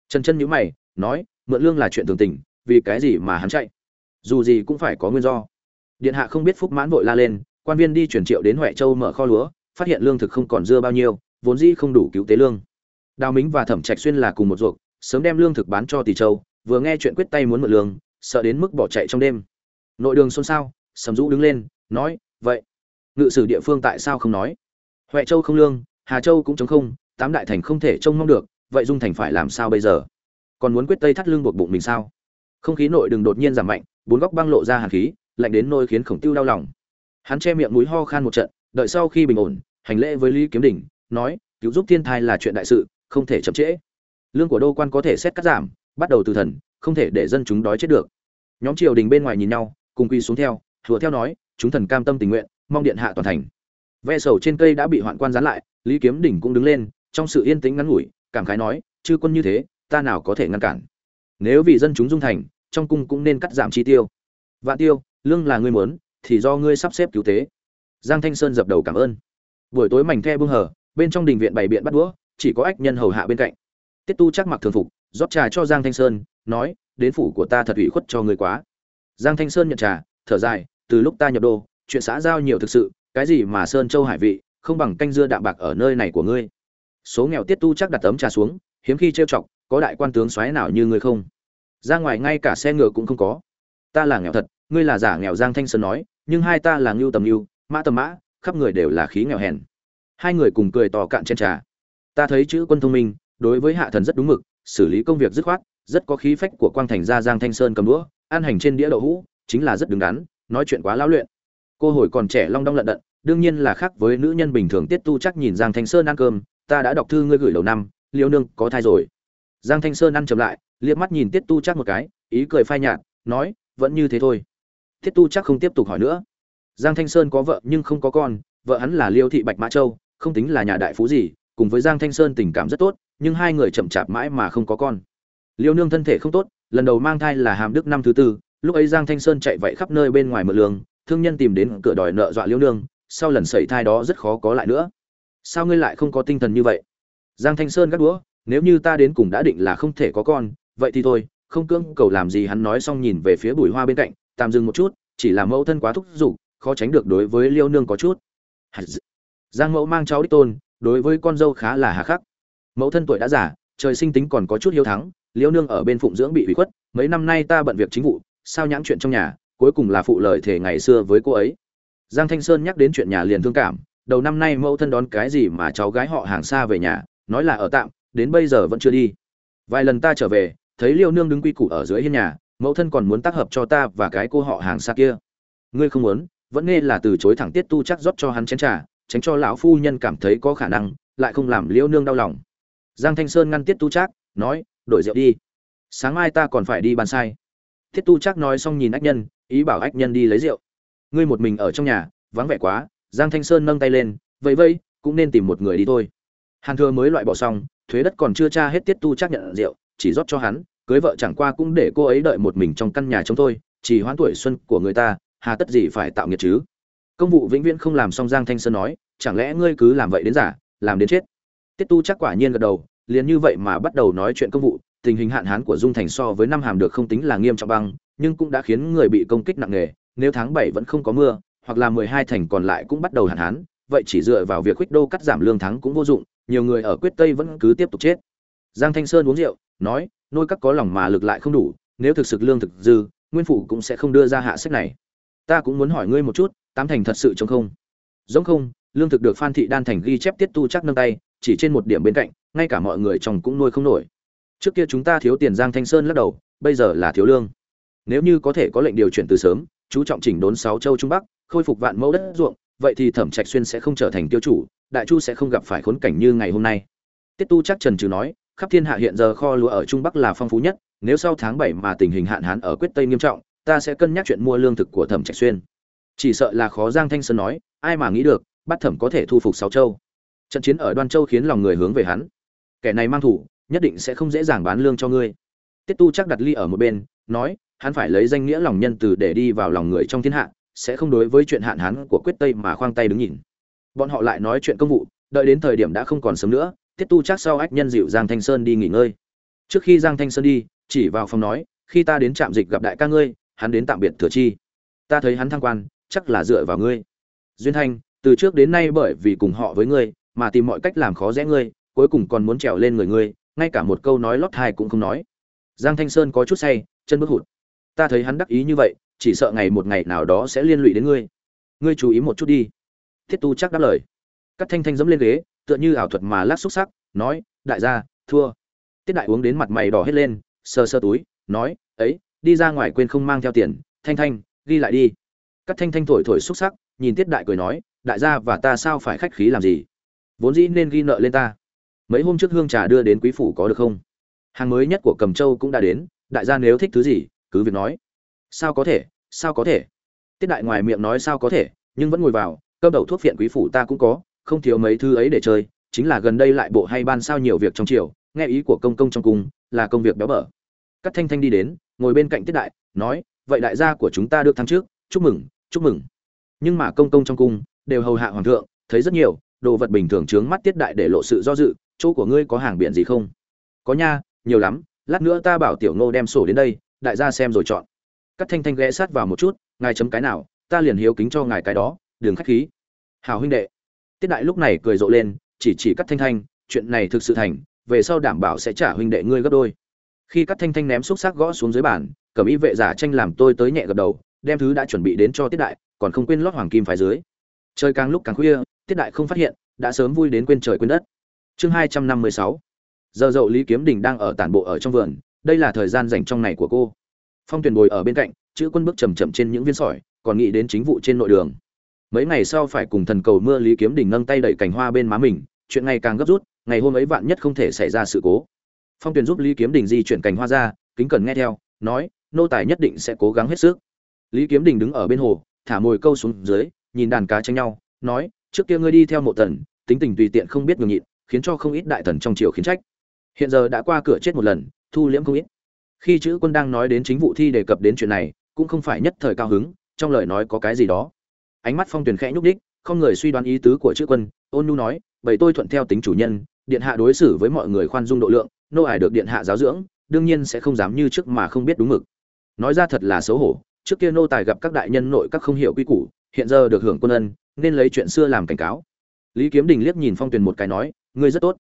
Trần chân nhíu mày, nói, mượn lương là chuyện thường tình, vì cái gì mà hắn chạy? Dù gì cũng phải có nguyên do. Điện hạ không biết phúc mãn vội la lên, quan viên đi chuyển triệu đến huệ châu mở kho lúa, phát hiện lương thực không còn dưa bao nhiêu, vốn dĩ không đủ cứu tế lương. Đào mính và thẩm trạch xuyên là cùng một ruột sớm đem lương thực bán cho tỷ châu, vừa nghe chuyện quyết tay muốn mượn lương sợ đến mức bỏ chạy trong đêm. Nội đường xôn xao, sầm dũ đứng lên, nói, vậy, ngự sử địa phương tại sao không nói? Huệ châu không lương, hà châu cũng chống không, tám đại thành không thể trông mong được, vậy dung thành phải làm sao bây giờ? Còn muốn quyết tây thắt lưng buộc bụng mình sao? Không khí nội đường đột nhiên giảm mạnh, bốn góc băng lộ ra hàn khí, lạnh đến nôi khiến khổng tiêu đau lòng. Hắn che miệng mũi ho khan một trận, đợi sau khi bình ổn, hành lễ với lý kiếm đỉnh, nói, cứu giúp thiên thai là chuyện đại sự, không thể chậm trễ. Lương của đô quan có thể xét cắt giảm, bắt đầu từ thần không thể để dân chúng đói chết được. Nhóm triều đình bên ngoài nhìn nhau, cùng quy xuống theo, hùa theo nói, chúng thần cam tâm tình nguyện, mong điện hạ toàn thành. Ve sầu trên cây đã bị hoạn quan gián lại, lý kiếm đỉnh cũng đứng lên, trong sự yên tĩnh ngắn ngủi, cảm khái nói, chư quân như thế, ta nào có thể ngăn cản? Nếu vì dân chúng dung thành, trong cung cũng nên cắt giảm chi tiêu. Vạn tiêu, lương là ngươi muốn, thì do ngươi sắp xếp cứu tế. Giang thanh sơn dập đầu cảm ơn. Buổi tối mảnh the bưng hở bên trong đình viện bày biện bắt đũa, chỉ có ách nhân hầu hạ bên cạnh. Tiết tu chắc mặc thường phục, rót trà cho giang thanh sơn nói, đến phủ của ta thật ủy khuất cho người quá. Giang thanh sơn nhận trà, thở dài, từ lúc ta nhập đô, chuyện xã giao nhiều thực sự, cái gì mà sơn châu hải vị, không bằng canh dưa đạm bạc ở nơi này của ngươi. Số nghèo tiết tu chắc đặt tấm trà xuống, hiếm khi trêu chọc, có đại quan tướng xoáy nào như ngươi không? Ra ngoài ngay cả xe ngựa cũng không có. Ta là nghèo thật, ngươi là giả nghèo, giang thanh sơn nói, nhưng hai ta là ngưu tầm ngưu, mã tầm mã, khắp người đều là khí nghèo hèn. Hai người cùng cười tỏ cạn trên trà. Ta thấy chữ quân thông minh, đối với hạ thần rất đúng mực, xử lý công việc dứt khoát rất có khí phách của quang thành gia giang thanh sơn cầm đũa, an hành trên đĩa đậu hũ, chính là rất đứng đắn, nói chuyện quá lão luyện. Cô hồi còn trẻ long đong lận đận, đương nhiên là khác với nữ nhân bình thường tiết tu chắc nhìn giang thanh sơn ăn cơm, ta đã đọc thư ngươi gửi đầu năm, liêu nương, có thai rồi. Giang thanh sơn ăn chậm lại, liếc mắt nhìn tiết tu chắc một cái, ý cười phai nhạt, nói, vẫn như thế thôi. Tiết tu chắc không tiếp tục hỏi nữa. Giang thanh sơn có vợ nhưng không có con, vợ hắn là liêu thị bạch mã châu, không tính là nhà đại phú gì, cùng với giang thanh sơn tình cảm rất tốt, nhưng hai người chậm chạp mãi mà không có con liêu nương thân thể không tốt, lần đầu mang thai là hàm đức năm thứ tư, lúc ấy giang thanh sơn chạy vậy khắp nơi bên ngoài mượn lương, thương nhân tìm đến cửa đòi nợ dọa liêu nương, sau lần sẩy thai đó rất khó có lại nữa. Sao ngươi lại không có tinh thần như vậy? Giang thanh sơn gắt đũa nếu như ta đến cùng đã định là không thể có con, vậy thì thôi, không cưỡng cầu làm gì hắn nói xong nhìn về phía bùi hoa bên cạnh, tạm dừng một chút, chỉ là mẫu thân quá thúc giục, khó tránh được đối với liêu nương có chút. Giang mẫu mang cháu đích tôn, đối với con dâu khá là hà khắc. Mẫu thân tuổi đã già, trời sinh tính còn có chút hiếu thắng Liễu nương ở bên phụng dưỡng bị hủy khuất mấy năm nay ta bận việc chính vụ sao nhãn chuyện trong nhà cuối cùng là phụ lời thể ngày xưa với cô ấy. Giang thanh sơn nhắc đến chuyện nhà liền thương cảm đầu năm nay mẫu thân đón cái gì mà cháu gái họ hàng xa về nhà nói là ở tạm đến bây giờ vẫn chưa đi. Vài lần ta trở về thấy liêu nương đứng quy củ ở dưới hiên nhà mẫu thân còn muốn tác hợp cho ta và cái cô họ hàng xa kia. Ngươi không muốn vẫn nghe là từ chối thẳng tiết tu chắc rót cho hắn chén trà tránh cho lão phu nhân cảm thấy có khả năng lại không làm liêu nương đau lòng. Giang thanh sơn ngăn tiết tu Trác, nói đổi rượu đi. Sáng mai ta còn phải đi bàn sai. Tiết tu chắc nói xong nhìn ách nhân, ý bảo ách nhân đi lấy rượu. Ngươi một mình ở trong nhà, vắng vẻ quá, giang thanh sơn nâng tay lên vậy vây cũng nên tìm một người đi thôi. Hàn thừa mới loại bỏ xong, thuế đất còn chưa tra hết tiết tu chắc nhận rượu, chỉ rót cho hắn, cưới vợ chẳng qua cũng để cô ấy đợi một mình trong căn nhà chúng tôi chỉ hoãn tuổi xuân của người ta, hà tất gì phải tạo nghiệt chứ? Công vụ vĩnh viễn không làm xong, giang thanh sơn nói, chẳng lẽ ngươi cứ làm vậy đến giả, làm đến chết? Tiết tu chắc quả nhiên gật đầu liền như vậy mà bắt đầu nói chuyện công vụ, tình hình hạn hán của dung thành so với năm hàm được không tính là nghiêm trọng băng, nhưng cũng đã khiến người bị công kích nặng nề, nếu tháng bảy vẫn không có mưa, hoặc là mười hai thành còn lại cũng bắt đầu hạn hán, vậy chỉ dựa vào việc khuếch đô cắt giảm lương thắng cũng vô dụng, nhiều người ở quyết tây vẫn cứ tiếp tục chết. Giang thanh sơn uống rượu, nói, nôi các có lòng mà lực lại không đủ, nếu thực sự lương thực dư, nguyên phụ cũng sẽ không đưa ra hạ sách này. Ta cũng muốn hỏi ngươi một chút, tám thành thật sự chống không? Giống không, lương thực được phan thị đan thành ghi chép tiết tu chắc nâng tay chỉ trên một điểm bên cạnh, ngay cả mọi người trong cũng nuôi không nổi. Trước kia chúng ta thiếu tiền giang thanh sơn lắc đầu, bây giờ là thiếu lương. Nếu như có thể có lệnh điều chuyển từ sớm, chú trọng chỉnh đốn sáu châu trung bắc, khôi phục vạn mẫu đất ruộng, vậy thì thẩm trạch xuyên sẽ không trở thành tiêu chủ, đại chu sẽ không gặp phải khốn cảnh như ngày hôm nay. Tiết tu chắc trần trừ nói, khắp thiên hạ hiện giờ kho lúa ở trung bắc là phong phú nhất, nếu sau tháng bảy mà tình hình hạn hán ở quyết tây nghiêm trọng, ta sẽ cân nhắc chuyện mua lương thực của thẩm trạch xuyên. Chỉ sợ là khó giang thanh sơn nói, ai mà nghĩ được, bắt thẩm có thể thu phục sáu châu trận chiến ở đoan châu khiến lòng người hướng về hắn. Kẻ này mang thủ, nhất định sẽ không dễ dàng bán lương cho ngươi. Tiết tu chắc đặt ly ở một bên, nói, hắn phải lấy danh nghĩa lòng nhân từ để đi vào lòng người trong thiên hạ, sẽ không đối với chuyện hạn hán của quyết tây mà khoang tay đứng nhìn. Bọn họ lại nói chuyện công vụ, đợi đến thời điểm đã không còn sớm nữa, tiết tu chắc sau ách nhân dịu giang thanh sơn đi nghỉ ngơi. Trước khi giang thanh sơn đi, chỉ vào phòng nói, khi ta đến trạm dịch gặp đại ca ngươi, hắn đến tạm biệt thừa chi. Ta thấy hắn thăng quan, chắc là dựa vào ngươi. Duyên thanh, từ trước đến nay bởi vì cùng họ với ngươi mà tìm mọi cách làm khó dễ ngươi, cuối cùng còn muốn trèo lên người ngươi, ngay cả một câu nói lót hai cũng không nói. Giang thanh sơn có chút say, chân bước hụt. Ta thấy hắn đắc ý như vậy, chỉ sợ ngày một ngày nào đó sẽ liên lụy đến ngươi. Ngươi chú ý một chút đi. Thiết tu chắc đáp lời. Cắt thanh thanh dẫm lên ghế, tựa như ảo thuật mà lát xúc sắc, nói, đại gia, thua. Tiết đại uống đến mặt mày đỏ hết lên sơ sơ túi, nói, ấy, đi ra ngoài quên không mang theo tiền, thanh thanh, ghi lại đi. Cắt thanh thanh thổi thổi xúc sắc, nhìn tiết đại cười nói, đại gia và ta sao phải khách khí làm gì? Vốn dĩ nên ghi nợ lên ta. Mấy hôm trước hương trà đưa đến quý phủ có được không? Hàng mới nhất của cầm châu cũng đã đến, đại gia nếu thích thứ gì, cứ việc nói. Sao có thể, sao có thể? Tiết đại ngoài miệng nói sao có thể, nhưng vẫn ngồi vào, cơm đầu thuốc phiện quý phủ ta cũng có, không thiếu mấy thứ ấy để chơi, chính là gần đây lại bộ hay ban sao nhiều việc trong triều, nghe ý của công công trong cung, là công việc béo bở. Cắt thanh thanh đi đến, ngồi bên cạnh tiết đại, nói, vậy đại gia của chúng ta được thăng trước chúc mừng chúc mừng. Nhưng mà công công trong cung, đều hầu hạ hoàng thượng, thấy rất nhiều đồ vật bình thường chướng mắt tiết đại để lộ sự do dự, chỗ của ngươi có hàng biện gì không? Có nha, nhiều lắm, lát nữa ta bảo tiểu ngô đem sổ đến đây, đại gia xem rồi chọn. Cắt thanh thanh ghé sát vào một chút, ngài chấm cái nào, ta liền hiếu kính cho ngài cái đó đường khách khí. Hào huynh đệ. Tiết đại lúc này cười rộ lên, chỉ chỉ cắt thanh thanh, chuyện này thực sự thành, về sau đảm bảo sẽ trả huynh đệ ngươi gấp đôi. Khi cắt thanh thanh ném xúc xác gõ xuống dưới bàn cẩm y vệ giả tranh làm tôi tới nhẹ gật đầu, đem thứ đã chuẩn bị đến cho tiết đại, còn không quên lót hoàng kim phải dưới. Chơi càng lúc càng khuya tiết đại không phát hiện, đã sớm vui đến quên trời quên đất. Chương hai trăm năm mươi sáu. Giờ dậu lý kiếm đình đang ở tản bộ ở trong vườn, đây là thời gian dành trong này của cô. Phong tuyền bồi ở bên cạnh, chữ quân bước chầm chậm trên những viên sỏi, còn nghĩ đến chính vụ trên nội đường. Mấy ngày sau phải cùng thần cầu mưa lý kiếm đình nâng tay đẩy cành hoa bên má mình, chuyện ngày càng gấp rút, ngày hôm ấy vạn nhất không thể xảy ra sự cố. Phong tuyền giúp lý kiếm đình di chuyển cành hoa ra, kính cần nghe theo, nói, nô tài nhất định sẽ cố gắng hết sức. Lý kiếm đình đứng ở bên hồ, thả mồi câu xuống dưới, nhìn đàn cá tranh nhau, nói trước kia ngươi đi theo mộ tần tính tình tùy tiện không biết ngừng nhịn, khiến cho không ít đại thần trong triều khiến trách. Hiện giờ đã qua cửa chết một lần, thu liễm không ít. Khi chữ quân đang nói đến chính vụ thi đề cập đến chuyện này, cũng không phải nhất thời cao hứng, trong lời nói có cái gì đó. Ánh mắt phong tuyền khẽ nhúc đích không người suy đoán ý tứ của chữ quân, ôn nhu nói bởi tôi thuận theo tính chủ nhân, điện hạ đối xử với mọi người khoan dung độ lượng, nô ải được điện hạ giáo dưỡng, đương nhiên sẽ không dám như trước mà không biết đúng mực. Nói ra thật là xấu hổ, trước kia nô tài gặp các đại nhân nội các không hiểu quy củ, hiện giờ được hưởng quân ân nên lấy chuyện xưa làm cảnh cáo. Lý kiếm đình liếc nhìn phong tuyền một cái nói, ngươi rất tốt.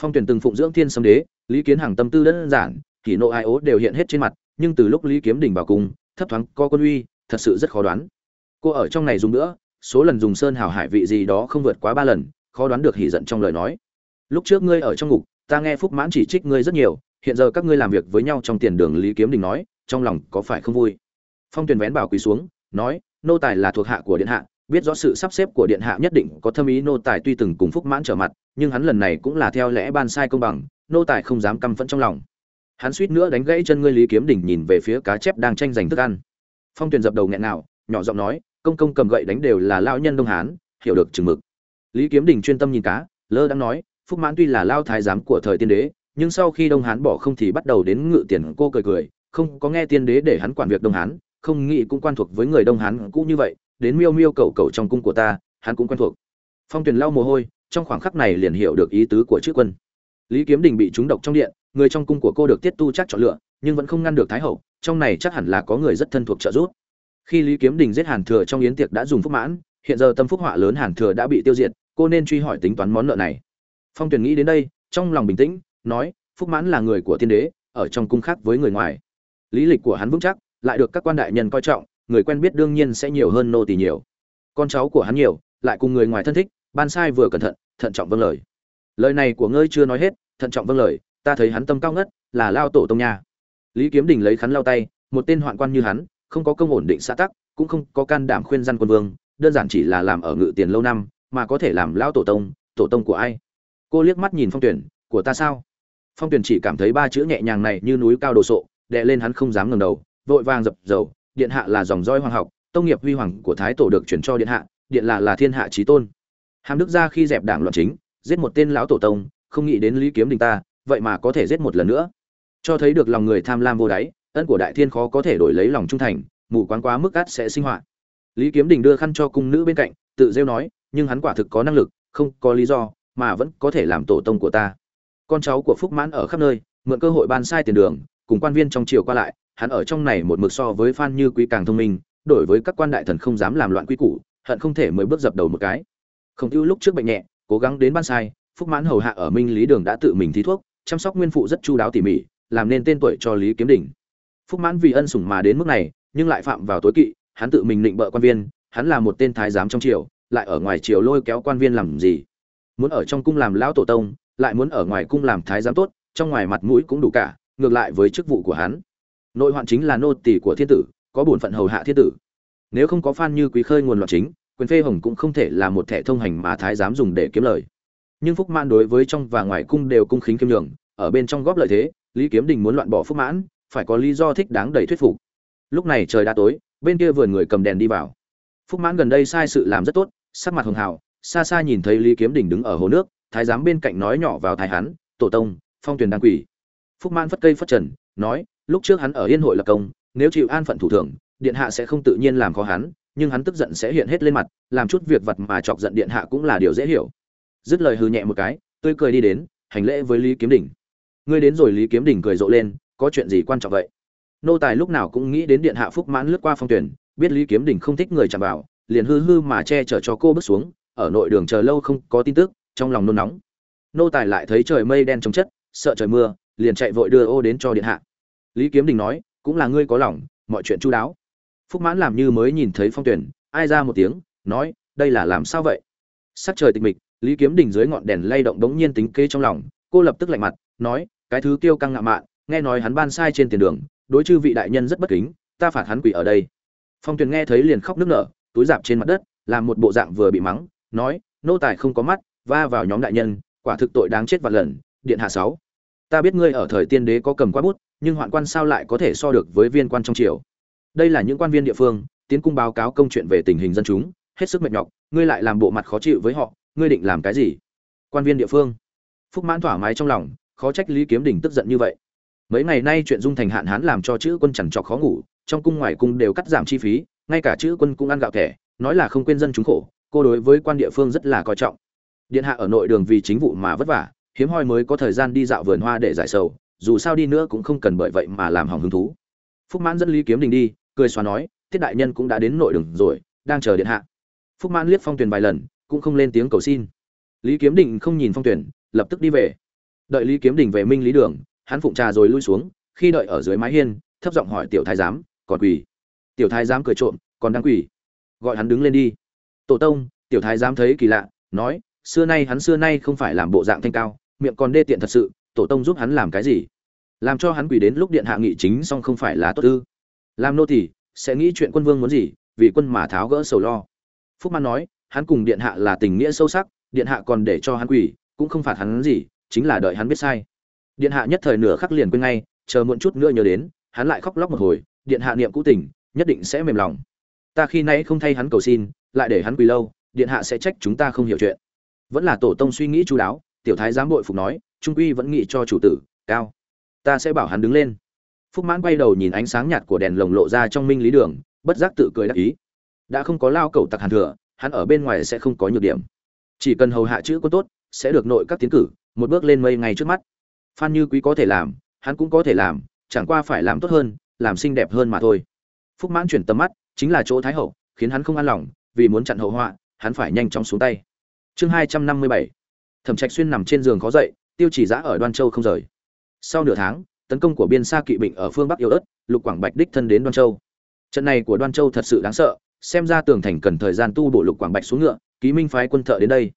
Phong tuyền từng phụng dưỡng thiên sâm đế, lý kiến hàng tâm tư đơn giản thì nộ ai ố đều hiện hết trên mặt, nhưng từ lúc lý kiếm đình vào cùng, thấp thoáng có quân uy, thật sự rất khó đoán. Cô ở trong này dùng nữa, số lần dùng sơn hào hải vị gì đó không vượt quá ba lần, khó đoán được hỉ giận trong lời nói. Lúc trước ngươi ở trong ngục, ta nghe phúc mãn chỉ trích ngươi rất nhiều, hiện giờ các ngươi làm việc với nhau trong tiền đường lý kiếm đình nói, trong lòng có phải không vui? Phong tuyền vén bảo quỳ xuống, nói, nô tài là thuộc hạ của điện hạ biết rõ sự sắp xếp của điện hạ nhất định có thâm ý nô tài tuy từng cùng phúc mãn trở mặt, nhưng hắn lần này cũng là theo lẽ ban sai công bằng, nô tài không dám căm phẫn trong lòng. Hắn suýt nữa đánh gãy chân ngươi lý kiếm đỉnh nhìn về phía cá chép đang tranh giành thức ăn. Phong tuyền dập đầu nghẹn nào nhỏ giọng nói, công công cầm gậy đánh đều là lao nhân đông hán, hiểu được chừng mực. Lý kiếm đình chuyên tâm nhìn cá, lơ đang nói, phúc mãn tuy là lao thái giám của thời tiên đế, nhưng sau khi đông hán bỏ không thì bắt đầu đến ngự tiền cô cười cười, không có nghe tiên đế để hắn quản việc đông hán, không nghĩ cũng quan thuộc với người đông hán cũ như vậy đến miêu miêu cầu cầu trong cung của ta, hắn cũng quen thuộc. Phong tuyền lau mồ hôi, trong khoảng khắc này liền hiểu được ý tứ của chữ quân. Lý kiếm đình bị trúng độc trong điện, người trong cung của cô được tiết tu chắc chọn lựa, nhưng vẫn không ngăn được thái hậu, trong này chắc hẳn là có người rất thân thuộc trợ giúp. Khi lý kiếm đình giết hàn thừa trong yến tiệc đã dùng phúc mãn, hiện giờ tâm phúc họa lớn hàn thừa đã bị tiêu diệt, cô nên truy hỏi tính toán món nợ này. Phong tuyền nghĩ đến đây, trong lòng bình tĩnh, nói, phúc mãn là người của tiên đế, ở trong cung khác với người ngoài. Lý lịch của hắn vững chắc, lại được các quan đại nhân coi trọng người quen biết đương nhiên sẽ nhiều hơn nô tỳ nhiều. Con cháu của hắn nhiều, lại cùng người ngoài thân thích, ban sai vừa cẩn thận thận trọng vâng lời. Lời này của ngươi chưa nói hết, thận trọng vâng lời, ta thấy hắn tâm cao ngất, là lao tổ tông nhà. lý kiếm đình lấy khắn lao tay, một tên hoạn quan như hắn, không có công ổn định xã tắc, cũng không có can đảm khuyên dân quân vương, đơn giản chỉ là làm ở ngự tiền lâu năm, mà có thể làm lao tổ tông tổ tông của ai? Cô liếc mắt nhìn phong tuyển, của ta sao? Phong tuyển chỉ cảm thấy ba chữ nhẹ nhàng này như núi cao đồ sộ, đè lên hắn không dám ngẩng đầu, vội vàng dập dầu điện hạ là dòng roi hoàng học, tông nghiệp huy hoàng của thái tổ được chuyển cho điện hạ, điện là là thiên hạ trí tôn. Hàm đức ra khi dẹp đảng loạn chính, giết một tên lão tổ tông, không nghĩ đến lý kiếm đình ta, vậy mà có thể giết một lần nữa. Cho thấy được lòng người tham lam vô đáy, ân của đại thiên khó có thể đổi lấy lòng trung thành, mù quán quá mức át sẽ sinh hoạt lý kiếm đình đưa khăn cho cung nữ bên cạnh, tự rêu nói, nhưng hắn quả thực có năng lực, không có lý do, mà vẫn có thể làm tổ tông của ta. Con cháu của phúc mãn ở khắp nơi, mượn cơ hội ban sai tiền đường, cùng quan viên trong triều qua lại hắn ở trong này một mực so với Phan Như Quý càng thông minh, đổi với các quan đại thần không dám làm loạn quy củ, hận không thể mới bước dập đầu một cái. Không Ưu lúc trước bệnh nhẹ, cố gắng đến ban sai, Phúc Mãn hầu hạ ở Minh Lý Đường đã tự mình thí thuốc, chăm sóc nguyên phụ rất chu đáo tỉ mỉ, làm nên tên tuổi cho Lý Kiếm Đỉnh. Phúc Mãn vì ân sủng mà đến mức này, nhưng lại phạm vào tối kỵ, hắn tự mình định bợ quan viên, hắn là một tên thái giám trong triều, lại ở ngoài triều lôi kéo quan viên làm gì? Muốn ở trong cung làm lão tổ tông, lại muốn ở ngoài cung làm thái giám tốt, trong ngoài mặt mũi cũng đủ cả, ngược lại với chức vụ của hắn nội hoạn chính là nô tỳ của thiên tử, có bổn phận hầu hạ thiên tử. Nếu không có phan như quý khơi nguồn loạn chính, quyền phê hồng cũng không thể là một thẻ thông hành mà thái giám dùng để kiếm lời. Nhưng phúc mãn đối với trong và ngoài cung đều cung khính kiêm nhường, ở bên trong góp lợi thế, lý kiếm đình muốn loạn bỏ phúc mãn, phải có lý do thích đáng đầy thuyết phục. Lúc này trời đã tối, bên kia vườn người cầm đèn đi vào. Phúc mãn gần đây sai sự làm rất tốt, sắc mặt hường hào, xa xa nhìn thấy lý kiếm đình đứng ở hồ nước, thái giám bên cạnh nói nhỏ vào thái hắn tổ tông, phong tuyền đang quỷ. Phúc mãn phất cây phất trần, nói lúc trước hắn ở yên hội lập công, nếu chịu an phận thủ thường điện hạ sẽ không tự nhiên làm khó hắn, nhưng hắn tức giận sẽ hiện hết lên mặt, làm chút việc vật mà chọc giận điện hạ cũng là điều dễ hiểu. Dứt lời hừ nhẹ một cái, tươi cười đi đến, hành lễ với lý kiếm đỉnh ngươi đến rồi lý kiếm đỉnh cười rộ lên, có chuyện gì quan trọng vậy? Nô tài lúc nào cũng nghĩ đến điện hạ phúc mãn lướt qua phong tuyển, biết lý kiếm đỉnh không thích người chạm vào, liền hư hư mà che chở cho cô bước xuống, ở nội đường chờ lâu không có tin tức, trong lòng nôn nóng. Nô tài lại thấy trời mây đen trồng chất, sợ trời mưa, liền chạy vội đưa ô đến cho điện hạ lý kiếm đình nói, cũng là ngươi có lòng, mọi chuyện chu đáo. Phúc mãn làm như mới nhìn thấy phong tuyển, ai ra một tiếng, nói, đây là làm sao vậy? Sắc trời tịch mịch, lý kiếm đình dưới ngọn đèn lay động đống nhiên tính kế trong lòng, cô lập tức lạnh mặt, nói, cái thứ tiêu căng ngạo mạn, nghe nói hắn ban sai trên tiền đường, đối chư vị đại nhân rất bất kính, ta phạt hắn quỷ ở đây. Phong tuyền nghe thấy liền khóc nức nở, túi dạp trên mặt đất, làm một bộ dạng vừa bị mắng, nói, nô tài không có mắt, va vào nhóm đại nhân, quả thực tội đáng chết vạn lần, điện hạ sáu. Ta biết ngươi ở thời tiên đế có cầm quá bút nhưng hoạn quan sao lại có thể so được với viên quan trong triều? Đây là những quan viên địa phương, tiến cung báo cáo công chuyện về tình hình dân chúng, hết sức mệt nhọc, ngươi lại làm bộ mặt khó chịu với họ, ngươi định làm cái gì? Quan viên địa phương. Phúc mãn thoải mái trong lòng, khó trách lý kiếm đình tức giận như vậy. Mấy ngày nay chuyện dung thành hạn hán làm cho chữ quân chẳng trọc khó ngủ, trong cung ngoài cung đều cắt giảm chi phí, ngay cả chữ quân cũng ăn gạo thẻ, nói là không quên dân chúng khổ, cô đối với quan địa phương rất là coi trọng. Điện hạ ở nội đường vì chính vụ mà vất vả, hiếm hoi mới có thời gian đi dạo vườn hoa để giải sầu dù sao đi nữa cũng không cần bởi vậy mà làm hỏng hứng thú. Phúc mãn dẫn lý kiếm đình đi, cười xóa nói tiết đại nhân cũng đã đến nội đường rồi, đang chờ điện hạ. Phúc mãn liếc phong tuyền vài lần, cũng không lên tiếng cầu xin. Lý kiếm đình không nhìn phong tuyền, lập tức đi về. Đợi lý kiếm đình về minh lý đường, hắn phụng trà rồi lui xuống, khi đợi ở dưới mái hiên, thấp giọng hỏi tiểu thái giám, còn quỳ? Tiểu thái giám cười trộm, còn đang quỳ? Gọi hắn đứng lên đi. Tổ tông, tiểu thái giám thấy kỳ lạ, nói, xưa nay hắn xưa nay không phải làm bộ dạng thanh cao, miệng còn đê tiện thật sự tổ tông giúp hắn làm cái gì? Làm cho hắn quỳ đến lúc điện hạ nghị chính xong không phải là tốt ư? Làm nô thì sẽ nghĩ chuyện quân vương muốn gì, vì quân mà tháo gỡ sầu lo. Phúc man nói, hắn cùng điện hạ là tình nghĩa sâu sắc, điện hạ còn để cho hắn quỳ, cũng không phạt hắn gì, chính là đợi hắn biết sai. Điện hạ nhất thời nửa khắc liền quên ngay, chờ muộn chút nữa nhớ đến, hắn lại khóc lóc một hồi, điện hạ niệm cũ tình, nhất định sẽ mềm lòng. Ta khi nãy không thay hắn cầu xin, lại để hắn quỳ lâu, điện hạ sẽ trách chúng ta không hiểu chuyện. Vẫn là tổ tông suy nghĩ chú đáo, tiểu thái giám bội phục nói trung quy vẫn nghĩ cho chủ tử, cao, ta sẽ bảo hắn đứng lên. Phúc mãn quay đầu nhìn ánh sáng nhạt của đèn lồng lộ ra trong minh lý đường, bất giác tự cười đắc ý. Đã không có lao cầu tặc hàn thừa, hắn ở bên ngoài sẽ không có nhược điểm. Chỉ cần hầu hạ chữ có tốt, sẽ được nội các tiến cử, một bước lên mây ngay trước mắt. Phan như quý có thể làm, hắn cũng có thể làm, chẳng qua phải làm tốt hơn, làm xinh đẹp hơn mà thôi. Phúc mãn chuyển tầm mắt, chính là chỗ thái hậu, khiến hắn không an lòng, vì muốn chặn hậu họa, hắn phải nhanh chóng xuống tay. Chương hai trăm năm mươi bảy. Thẩm trạch xuyên nằm trên giường khó dậy tiêu chỉ giã ở đoan châu không rời. Sau nửa tháng tấn công của biên xa kỵ binh ở phương bắc yêu ớt lục quảng bạch đích thân đến đoan châu. Trận này của đoan châu thật sự đáng sợ xem ra tường thành cần thời gian tu bổ lục quảng bạch xuống ngựa ký minh phái quân thợ đến đây.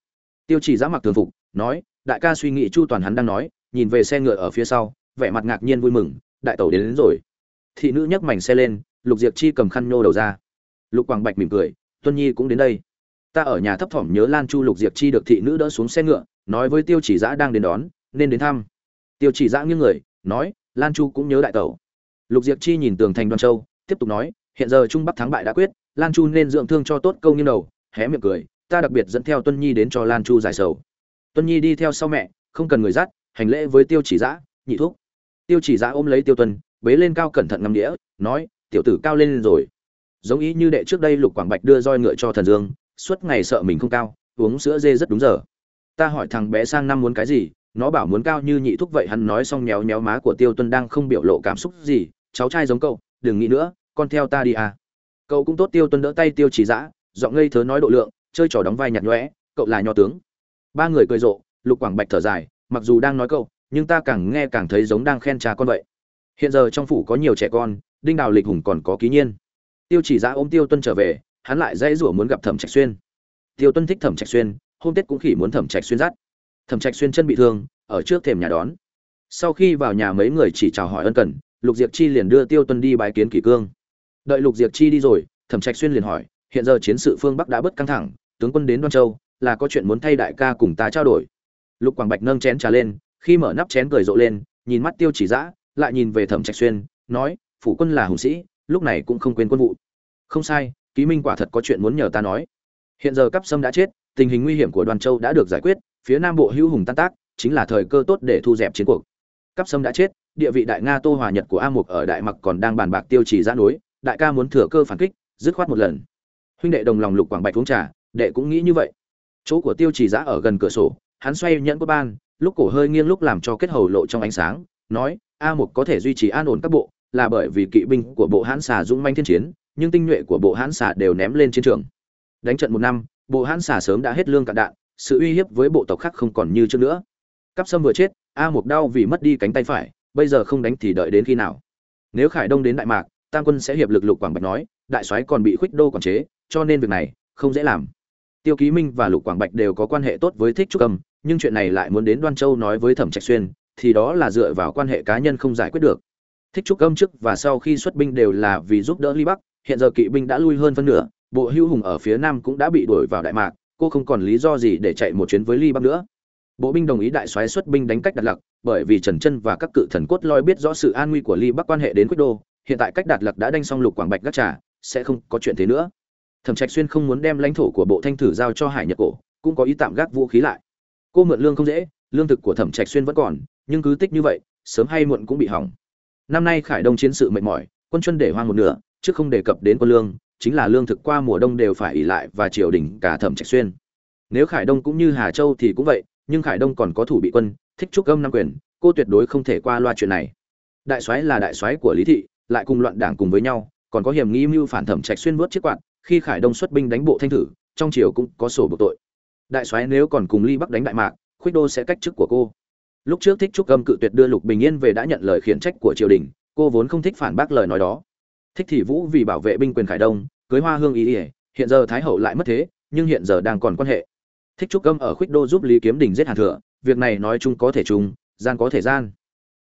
Tiêu chỉ giã mặc thường phục nói đại ca suy nghĩ chu toàn hắn đang nói nhìn về xe ngựa ở phía sau vẻ mặt ngạc nhiên vui mừng đại tẩu đến, đến rồi. Thị nữ nhấc mảnh xe lên lục diệp chi cầm khăn nhô đầu ra. Lục quảng bạch mỉm cười tuân nhi cũng đến đây. Ta ở nhà thấp thỏm nhớ lan chu lục diệp chi được thị nữ đỡ xuống xe ngựa nói với tiêu chỉ giã đang đến đón, nên đến thăm. Tiêu chỉ giã nghiêng người, nói, lan chu cũng nhớ đại tẩu. Lục diệp chi nhìn tường thành đoan châu, tiếp tục nói, hiện giờ trung bắc thắng bại đã quyết, lan chu nên dưỡng thương cho tốt câu nghiêng đầu, hé miệng cười, ta đặc biệt dẫn theo tuân nhi đến cho lan chu giải sầu. Tuân nhi đi theo sau mẹ, không cần người dắt, hành lễ với tiêu chỉ giã nhị thuốc tiêu chỉ giã ôm lấy tiêu tuân, bế lên cao cẩn thận ngắm đĩa, nói, tiểu tử cao lên rồi. Giống ý như đệ trước đây lục quảng bạch đưa roi ngựa cho thần dương, suốt ngày sợ mình không cao, uống sữa dê rất đúng giờ ta hỏi thằng bé sang năm muốn cái gì, nó bảo muốn cao như nhị thúc vậy hắn nói xong nhéo nhéo má của tiêu tuân đang không biểu lộ cảm xúc gì, cháu trai giống cậu, đừng nghĩ nữa, con theo ta đi à. Cậu cũng tốt, tiêu tuân đỡ tay tiêu chỉ dã dọn ngây thớ nói độ lượng, chơi trò đóng vai nhạt nhõe, cậu là nho tướng. Ba người cười rộ, lục quảng bạch thở dài, mặc dù đang nói cậu nhưng ta càng nghe càng thấy giống đang khen cha con vậy. Hiện giờ trong phủ có nhiều trẻ con, đinh đào lịch hùng còn có ký nhiên. Tiêu chỉ dã ôm tiêu tuân trở về, hắn lại dãy rủa muốn gặp thẩm trạch xuyên. Tiêu tuân thích thẩm trạch xuyên hôm tết cũng khỉ muốn thẩm trạch xuyên dắt. Thẩm trạch xuyên chân bị thương, ở trước thềm nhà đón. Sau khi vào nhà mấy người chỉ chào hỏi ân cần, lục diệp chi liền đưa tiêu tuân đi bái kiến kỷ cương. Đợi lục diệp chi đi rồi, thẩm trạch xuyên liền hỏi, hiện giờ chiến sự phương bắc đã bớt căng thẳng, tướng quân đến đoan châu, là có chuyện muốn thay đại ca cùng ta trao đổi. Lục quảng bạch nâng chén trà lên, khi mở nắp chén cười rộ lên, nhìn mắt tiêu chỉ dã, lại nhìn về thẩm trạch xuyên, nói, phủ quân là hùng sĩ, lúc này cũng không quên quân vụ. Không sai, ký minh quả thật có chuyện muốn nhờ ta nói. Hiện giờ cấp sâm đã chết tình hình nguy hiểm của đoàn châu đã được giải quyết phía nam bộ hữu hùng tan tác chính là thời cơ tốt để thu dẹp chiến cuộc. Cắp sâm đã chết địa vị đại nga tô hòa nhật của a mục ở đại mặc còn đang bàn bạc tiêu chỉ giãn núi, đại ca muốn thừa cơ phản kích dứt khoát một lần. Huynh đệ đồng lòng lục quảng bạch uống trà đệ cũng nghĩ như vậy. Chỗ của tiêu chỉ giã ở gần cửa sổ hắn xoay nhẫn của ban lúc cổ hơi nghiêng lúc làm cho kết hầu lộ trong ánh sáng nói a Mục có thể duy trì an ổn các bộ là bởi vì kỵ binh của bộ hãn xà dũng manh thiên chiến nhưng tinh nhuệ của bộ hãn xà đều ném lên chiến trường. Đánh trận một năm bộ hãn xả sớm đã hết lương cạn đạn sự uy hiếp với bộ tộc khác không còn như trước nữa. Cắp sâm vừa chết a Mục đau vì mất đi cánh tay phải bây giờ không đánh thì đợi đến khi nào? Nếu khải đông đến đại mạc tam quân sẽ hiệp lực lục quảng bạch nói đại soái còn bị khuếch đô quản chế cho nên việc này không dễ làm. Tiêu ký minh và lục quảng bạch đều có quan hệ tốt với thích trúc Cầm, nhưng chuyện này lại muốn đến đoan châu nói với thẩm trạch xuyên thì đó là dựa vào quan hệ cá nhân không giải quyết được. Thích trúc Cầm trước và sau khi xuất binh đều là vì giúp đỡ ly bắc hiện giờ kỵ binh đã lui hơn phân nửa bộ hữu hùng ở phía nam cũng đã bị đuổi vào đại mạc, cô không còn lý do gì để chạy một chuyến với ly bắc nữa. Bộ binh đồng ý đại soái xuất binh đánh cách đạt lặc, bởi vì trần chân và các cự thần cốt loi biết rõ sự an nguy của ly bắc quan hệ đến quyết đô, hiện tại cách đạt lặc đã đánh xong lục quảng bạch gác trà, sẽ không có chuyện thế nữa. Thẩm trạch xuyên không muốn đem lãnh thổ của bộ thanh thử giao cho hải nhật cổ, cũng có ý tạm gác vũ khí lại. Cô mượn lương không dễ, lương thực của thẩm trạch xuyên vẫn còn, nhưng cứ tích như vậy, sớm hay muộn cũng bị hỏng. Năm nay khải đông chiến sự mệt mỏi, quân chuân để hoang một nửa chứ không đề cập đến quân lương chính là lương thực qua mùa đông đều phải ỉ lại và triều đình cả thẩm trạch xuyên. Nếu khải đông cũng như hà châu thì cũng vậy, nhưng khải đông còn có thủ bị quân, thích trúc âm nam quyền, cô tuyệt đối không thể qua loa chuyện này. Đại soái là đại soái của lý thị, lại cùng loạn đảng cùng với nhau, còn có hiểm nghi mưu phản thẩm trạch xuyên vớt chiếc quạt, khi khải đông xuất binh đánh bộ thanh thử, trong triều cũng có sổ buộc tội. Đại soái nếu còn cùng ly bắc đánh đại mạc, khuyết đô sẽ cách chức của cô. Lúc trước thích trúc âm cự tuyệt đưa lục bình yên về đã nhận lời khiển trách của triều đình, cô vốn không thích phản bác lời nói đó thích thị vũ vì bảo vệ binh quyền khải đông cưới hoa hương ý ỉa hiện giờ thái hậu lại mất thế nhưng hiện giờ đang còn quan hệ. Thích trúc âm ở khuyết đô giúp lý kiếm đình giết hàn thừa việc này nói chung có thể chung gian có thể gian.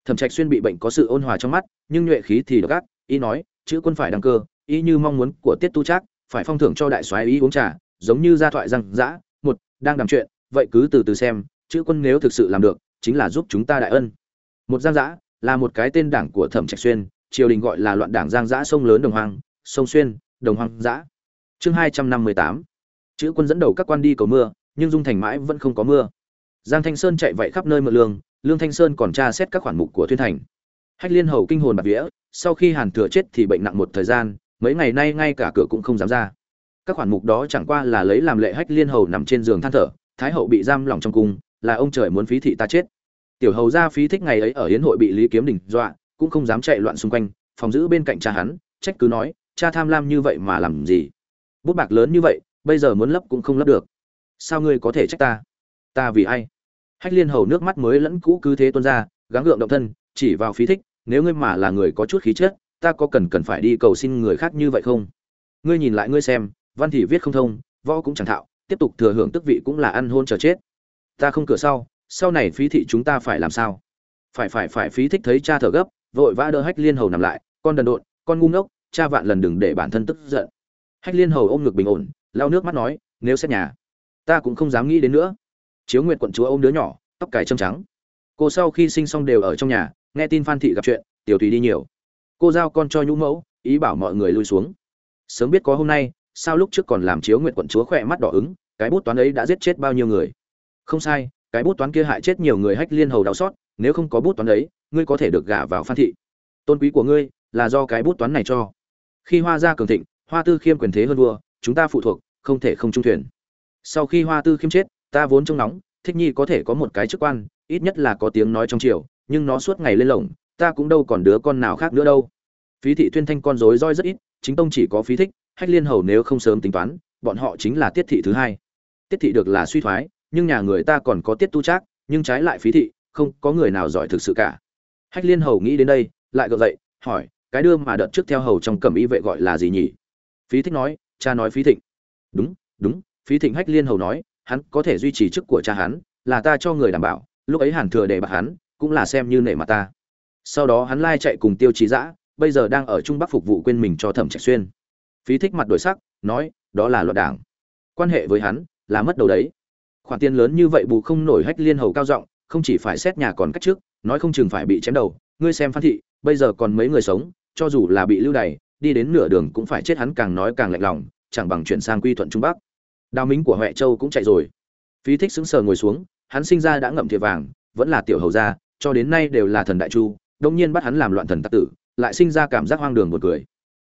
Thẩm trạch xuyên bị bệnh có sự ôn hòa trong mắt nhưng nhuệ khí thì độc ác Y nói chữ quân phải đăng cơ Y như mong muốn của tiết tu trác phải phong thưởng cho đại soái ý uống trà giống như gia thoại rằng, dã một đang đàm chuyện vậy cứ từ từ xem chữ quân nếu thực sự làm được chính là giúp chúng ta đại ân. Một giang dã là một cái tên đảng của thẩm trạch xuyên triều đình gọi là loạn đảng giang dã sông lớn đồng hoang, sông xuyên, đồng hoang dã. Chương hai trăm năm mươi tám. Chữ quân dẫn đầu các quan đi cầu mưa, nhưng dung thành mãi vẫn không có mưa. Giang thanh sơn chạy vậy khắp nơi mượn lương lương thanh sơn còn tra xét các khoản mục của thuyên thành. Hách liên hầu kinh hồn bạc vía, sau khi hàn thừa chết thì bệnh nặng một thời gian, mấy ngày nay ngay cả cửa cũng không dám ra. Các khoản mục đó chẳng qua là lấy làm lệ hách liên hầu nằm trên giường than thở, thái hậu bị giam lòng trong cung, là ông trời muốn phí thị ta chết. Tiểu hầu ra phí thích ngày ấy ở hiến hội bị lý kiếm đình dọa cũng không dám chạy loạn xung quanh, phòng giữ bên cạnh cha hắn, trách cứ nói, cha tham lam như vậy mà làm gì? Bút bạc lớn như vậy, bây giờ muốn lấp cũng không lấp được. Sao ngươi có thể trách ta? Ta vì ai? Hách liên hầu nước mắt mới lẫn cũ cứ thế tuôn ra, gắng gượng động thân, chỉ vào phí thích, nếu ngươi mà là người có chút khí chất, ta có cần cần phải đi cầu xin người khác như vậy không? Ngươi nhìn lại ngươi xem, văn thì viết không thông, võ cũng chẳng thạo, tiếp tục thừa hưởng tức vị cũng là ăn hôn chờ chết. Ta không cửa sau sau này phí thị chúng ta phải làm sao? Phải phải phải, phí thích thấy cha thở gấp vội vã đỡ hách liên hầu nằm lại, con đần độn, con ngu ngốc, cha vạn lần đừng để bản thân tức giận. Hách liên hầu ôm ngực bình ổn, lau nước mắt nói, nếu xét nhà, ta cũng không dám nghĩ đến nữa. Chiếu nguyệt quận chúa ôm đứa nhỏ, tóc cài trâm trắng. Cô sau khi sinh xong đều ở trong nhà, nghe tin phan thị gặp chuyện, tiểu tùy đi nhiều. Cô giao con cho nhũ mẫu, ý bảo mọi người lui xuống. Sớm biết có hôm nay, sao lúc trước còn làm chiếu nguyện quận chúa khỏe mắt đỏ ứng cái bút toán ấy đã giết chết bao nhiêu người. Không sai, cái bút toán kia hại chết nhiều người hách liên hầu đau xót, nếu không có bút toán ấy ngươi có thể được gả vào phan thị. Tôn quý của ngươi là do cái bút toán này cho. Khi hoa gia cường thịnh, hoa tư khiêm quyền thế hơn vua, chúng ta phụ thuộc, không thể không trung thuyền. Sau khi hoa tư khiêm chết, ta vốn trông nóng, thích nhi có thể có một cái chức quan, ít nhất là có tiếng nói trong triều, nhưng nó suốt ngày lên lồng, ta cũng đâu còn đứa con nào khác nữa đâu. Phí thị tuyên thanh con rối roi rất ít, chính tông chỉ có phí thích, hách liên hầu nếu không sớm tính toán, bọn họ chính là tiết thị thứ hai. Tiết thị được là suy thoái, nhưng nhà người ta còn có tiết tu trác, nhưng trái lại phí thị, không có người nào giỏi thực sự cả hách liên hầu nghĩ đến đây, lại gợi dậy, hỏi, cái đưa mà đợt trước theo hầu trong cẩm y vệ gọi là gì nhỉ? Phí thích nói, cha nói phí thịnh. Đúng đúng, phí thịnh hách liên hầu nói, hắn có thể duy trì chức của cha hắn, là ta cho người đảm bảo, lúc ấy hàn thừa để bạc hắn, cũng là xem như nể mặt ta. Sau đó hắn lai chạy cùng tiêu chí dã, bây giờ đang ở trung bắc phục vụ quên mình cho thẩm trạch xuyên. Phí thích mặt đổi sắc, nói, đó là loạn đảng. Quan hệ với hắn là mất đầu đấy. Khoản tiền lớn như vậy bù không nổi hách liên hầu cao giọng, không chỉ phải xét nhà còn cách trước nói không chừng phải bị chém đầu, ngươi xem phan thị, bây giờ còn mấy người sống, cho dù là bị lưu đày, đi đến nửa đường cũng phải chết hắn càng nói càng lạnh lòng, chẳng bằng chuyển sang quy thuận trung bắc. Đào minh của huệ châu cũng chạy rồi. Phí thích sững sờ ngồi xuống, hắn sinh ra đã ngậm thiệt vàng, vẫn là tiểu hầu gia, cho đến nay đều là thần đại chu, đông nhiên bắt hắn làm loạn thần tắc tử, lại sinh ra cảm giác hoang đường một cười.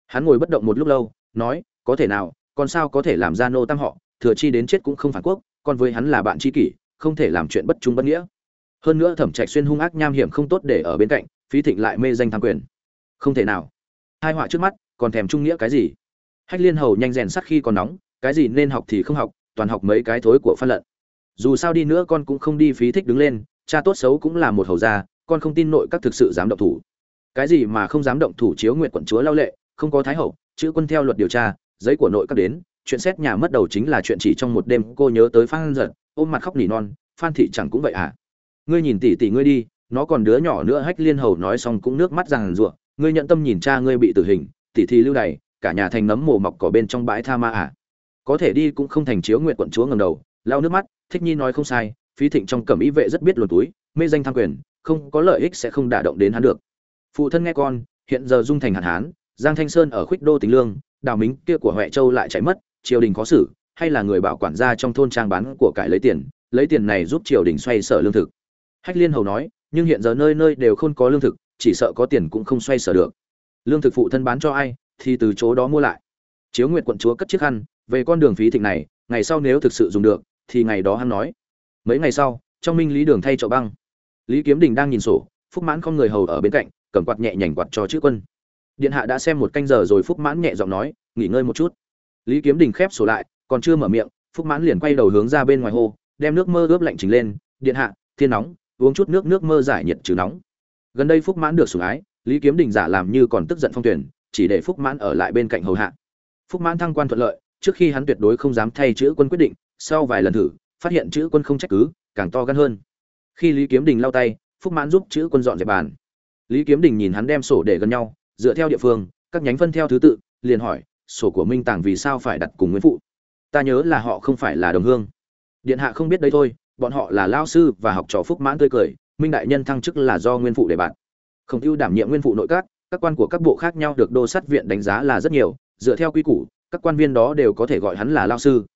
Hắn ngồi bất động một lúc lâu, nói, có thể nào, còn sao có thể làm ra nô tăng họ, thừa chi đến chết cũng không phản quốc còn với hắn là bạn tri kỷ, không thể làm chuyện bất trung bất nghĩa hơn nữa thẩm trạch xuyên hung ác nham hiểm không tốt để ở bên cạnh, phí thịnh lại mê danh tham quyền. Không thể nào. Hai họa trước mắt, còn thèm trung nghĩa cái gì? Hách liên hầu nhanh rèn sắt khi còn nóng, cái gì nên học thì không học, toàn học mấy cái thối của phan lận. Dù sao đi nữa con cũng không đi phí thích đứng lên, cha tốt xấu cũng là một hầu gia, con không tin nội các thực sự dám động thủ. Cái gì mà không dám động thủ chiếu nguyện quận chúa lao lệ, không có thái hậu, chữ quân theo luật điều tra, giấy của nội các đến, chuyện xét nhà mất đầu chính là chuyện chỉ trong một đêm, cô nhớ tới phan giật, ôm mặt khóc nỉ non, phan thị chẳng cũng vậy à? Ngươi nhìn tỷ tỷ ngươi đi, nó còn đứa nhỏ nữa, hách liên hầu nói xong cũng nước mắt ràng rụa, ngươi nhận tâm nhìn cha ngươi bị tử hình tỷ thì lưu đày, cả nhà thành nấm mồ mọc cỏ bên trong bãi tha ma à. Có thể đi cũng không thành chiếu nguyện quận chúa ngầm đầu lao nước mắt, thích nhi nói không sai, phí thịnh trong cẩm ý vệ rất biết luồn túi, mê danh tham quyền, không có lợi ích sẽ không đả động đến hắn được. Phụ thân nghe con, hiện giờ dung thành hạn hán, giang thanh sơn ở khuyết đô tính lương, đào mính kia của huệ châu lại chạy mất, triều đình khó xử, hay là người bảo quản gia trong thôn trang bán của cải lấy tiền lấy tiền này giúp triều đình xoay sở lương thực hách liên hầu nói, nhưng hiện giờ nơi nơi đều không có lương thực, chỉ sợ có tiền cũng không xoay sở được. Lương thực phụ thân bán cho ai, thì từ chỗ đó mua lại. Chiếu nguyệt quận chúa cất chiếc khăn, về con đường phí thịnh này, ngày sau nếu thực sự dùng được, thì ngày đó hắn nói. Mấy ngày sau, trong minh lý đường thay chỗ băng. Lý kiếm đình đang nhìn sổ, phúc mãn không người hầu ở bên cạnh, cầm quạt nhẹ nhành quạt cho chữ quân. Điện hạ đã xem một canh giờ rồi phúc mãn nhẹ giọng nói, nghỉ ngơi một chút. Lý kiếm đình khép sổ lại, còn chưa mở miệng, phúc mãn liền quay đầu hướng ra bên ngoài hồ, đem nước mơ ướp lạnh trình lên. Điện hạ, thiên nóng uống chút nước nước mơ giải nhiệt trừ nóng. Gần đây phúc mãn được sủng ái, lý kiếm đình giả làm như còn tức giận phong tuyển, chỉ để phúc mãn ở lại bên cạnh hầu hạ. Phúc mãn thăng quan thuận lợi, trước khi hắn tuyệt đối không dám thay chữ quân quyết định, sau vài lần thử, phát hiện chữ quân không trách cứ, càng to gan hơn. Khi lý kiếm đình lau tay, phúc mãn giúp chữ quân dọn dẹp bàn. Lý kiếm đình nhìn hắn đem sổ để gần nhau, dựa theo địa phương, các nhánh phân theo thứ tự, liền hỏi, sổ của minh tàng vì sao phải đặt cùng nguyễn phụ? Ta nhớ là họ không phải là đồng hương. Điện hạ không biết đấy thôi bọn họ là lao sư và học trò phúc mãn tươi cười, minh đại nhân thăng chức là do nguyên phụ để bạn. Không tiêu đảm nhiệm nguyên phụ nội các các quan của các bộ khác nhau được đô sát viện đánh giá là rất nhiều, dựa theo quy củ, các quan viên đó đều có thể gọi hắn là lao sư.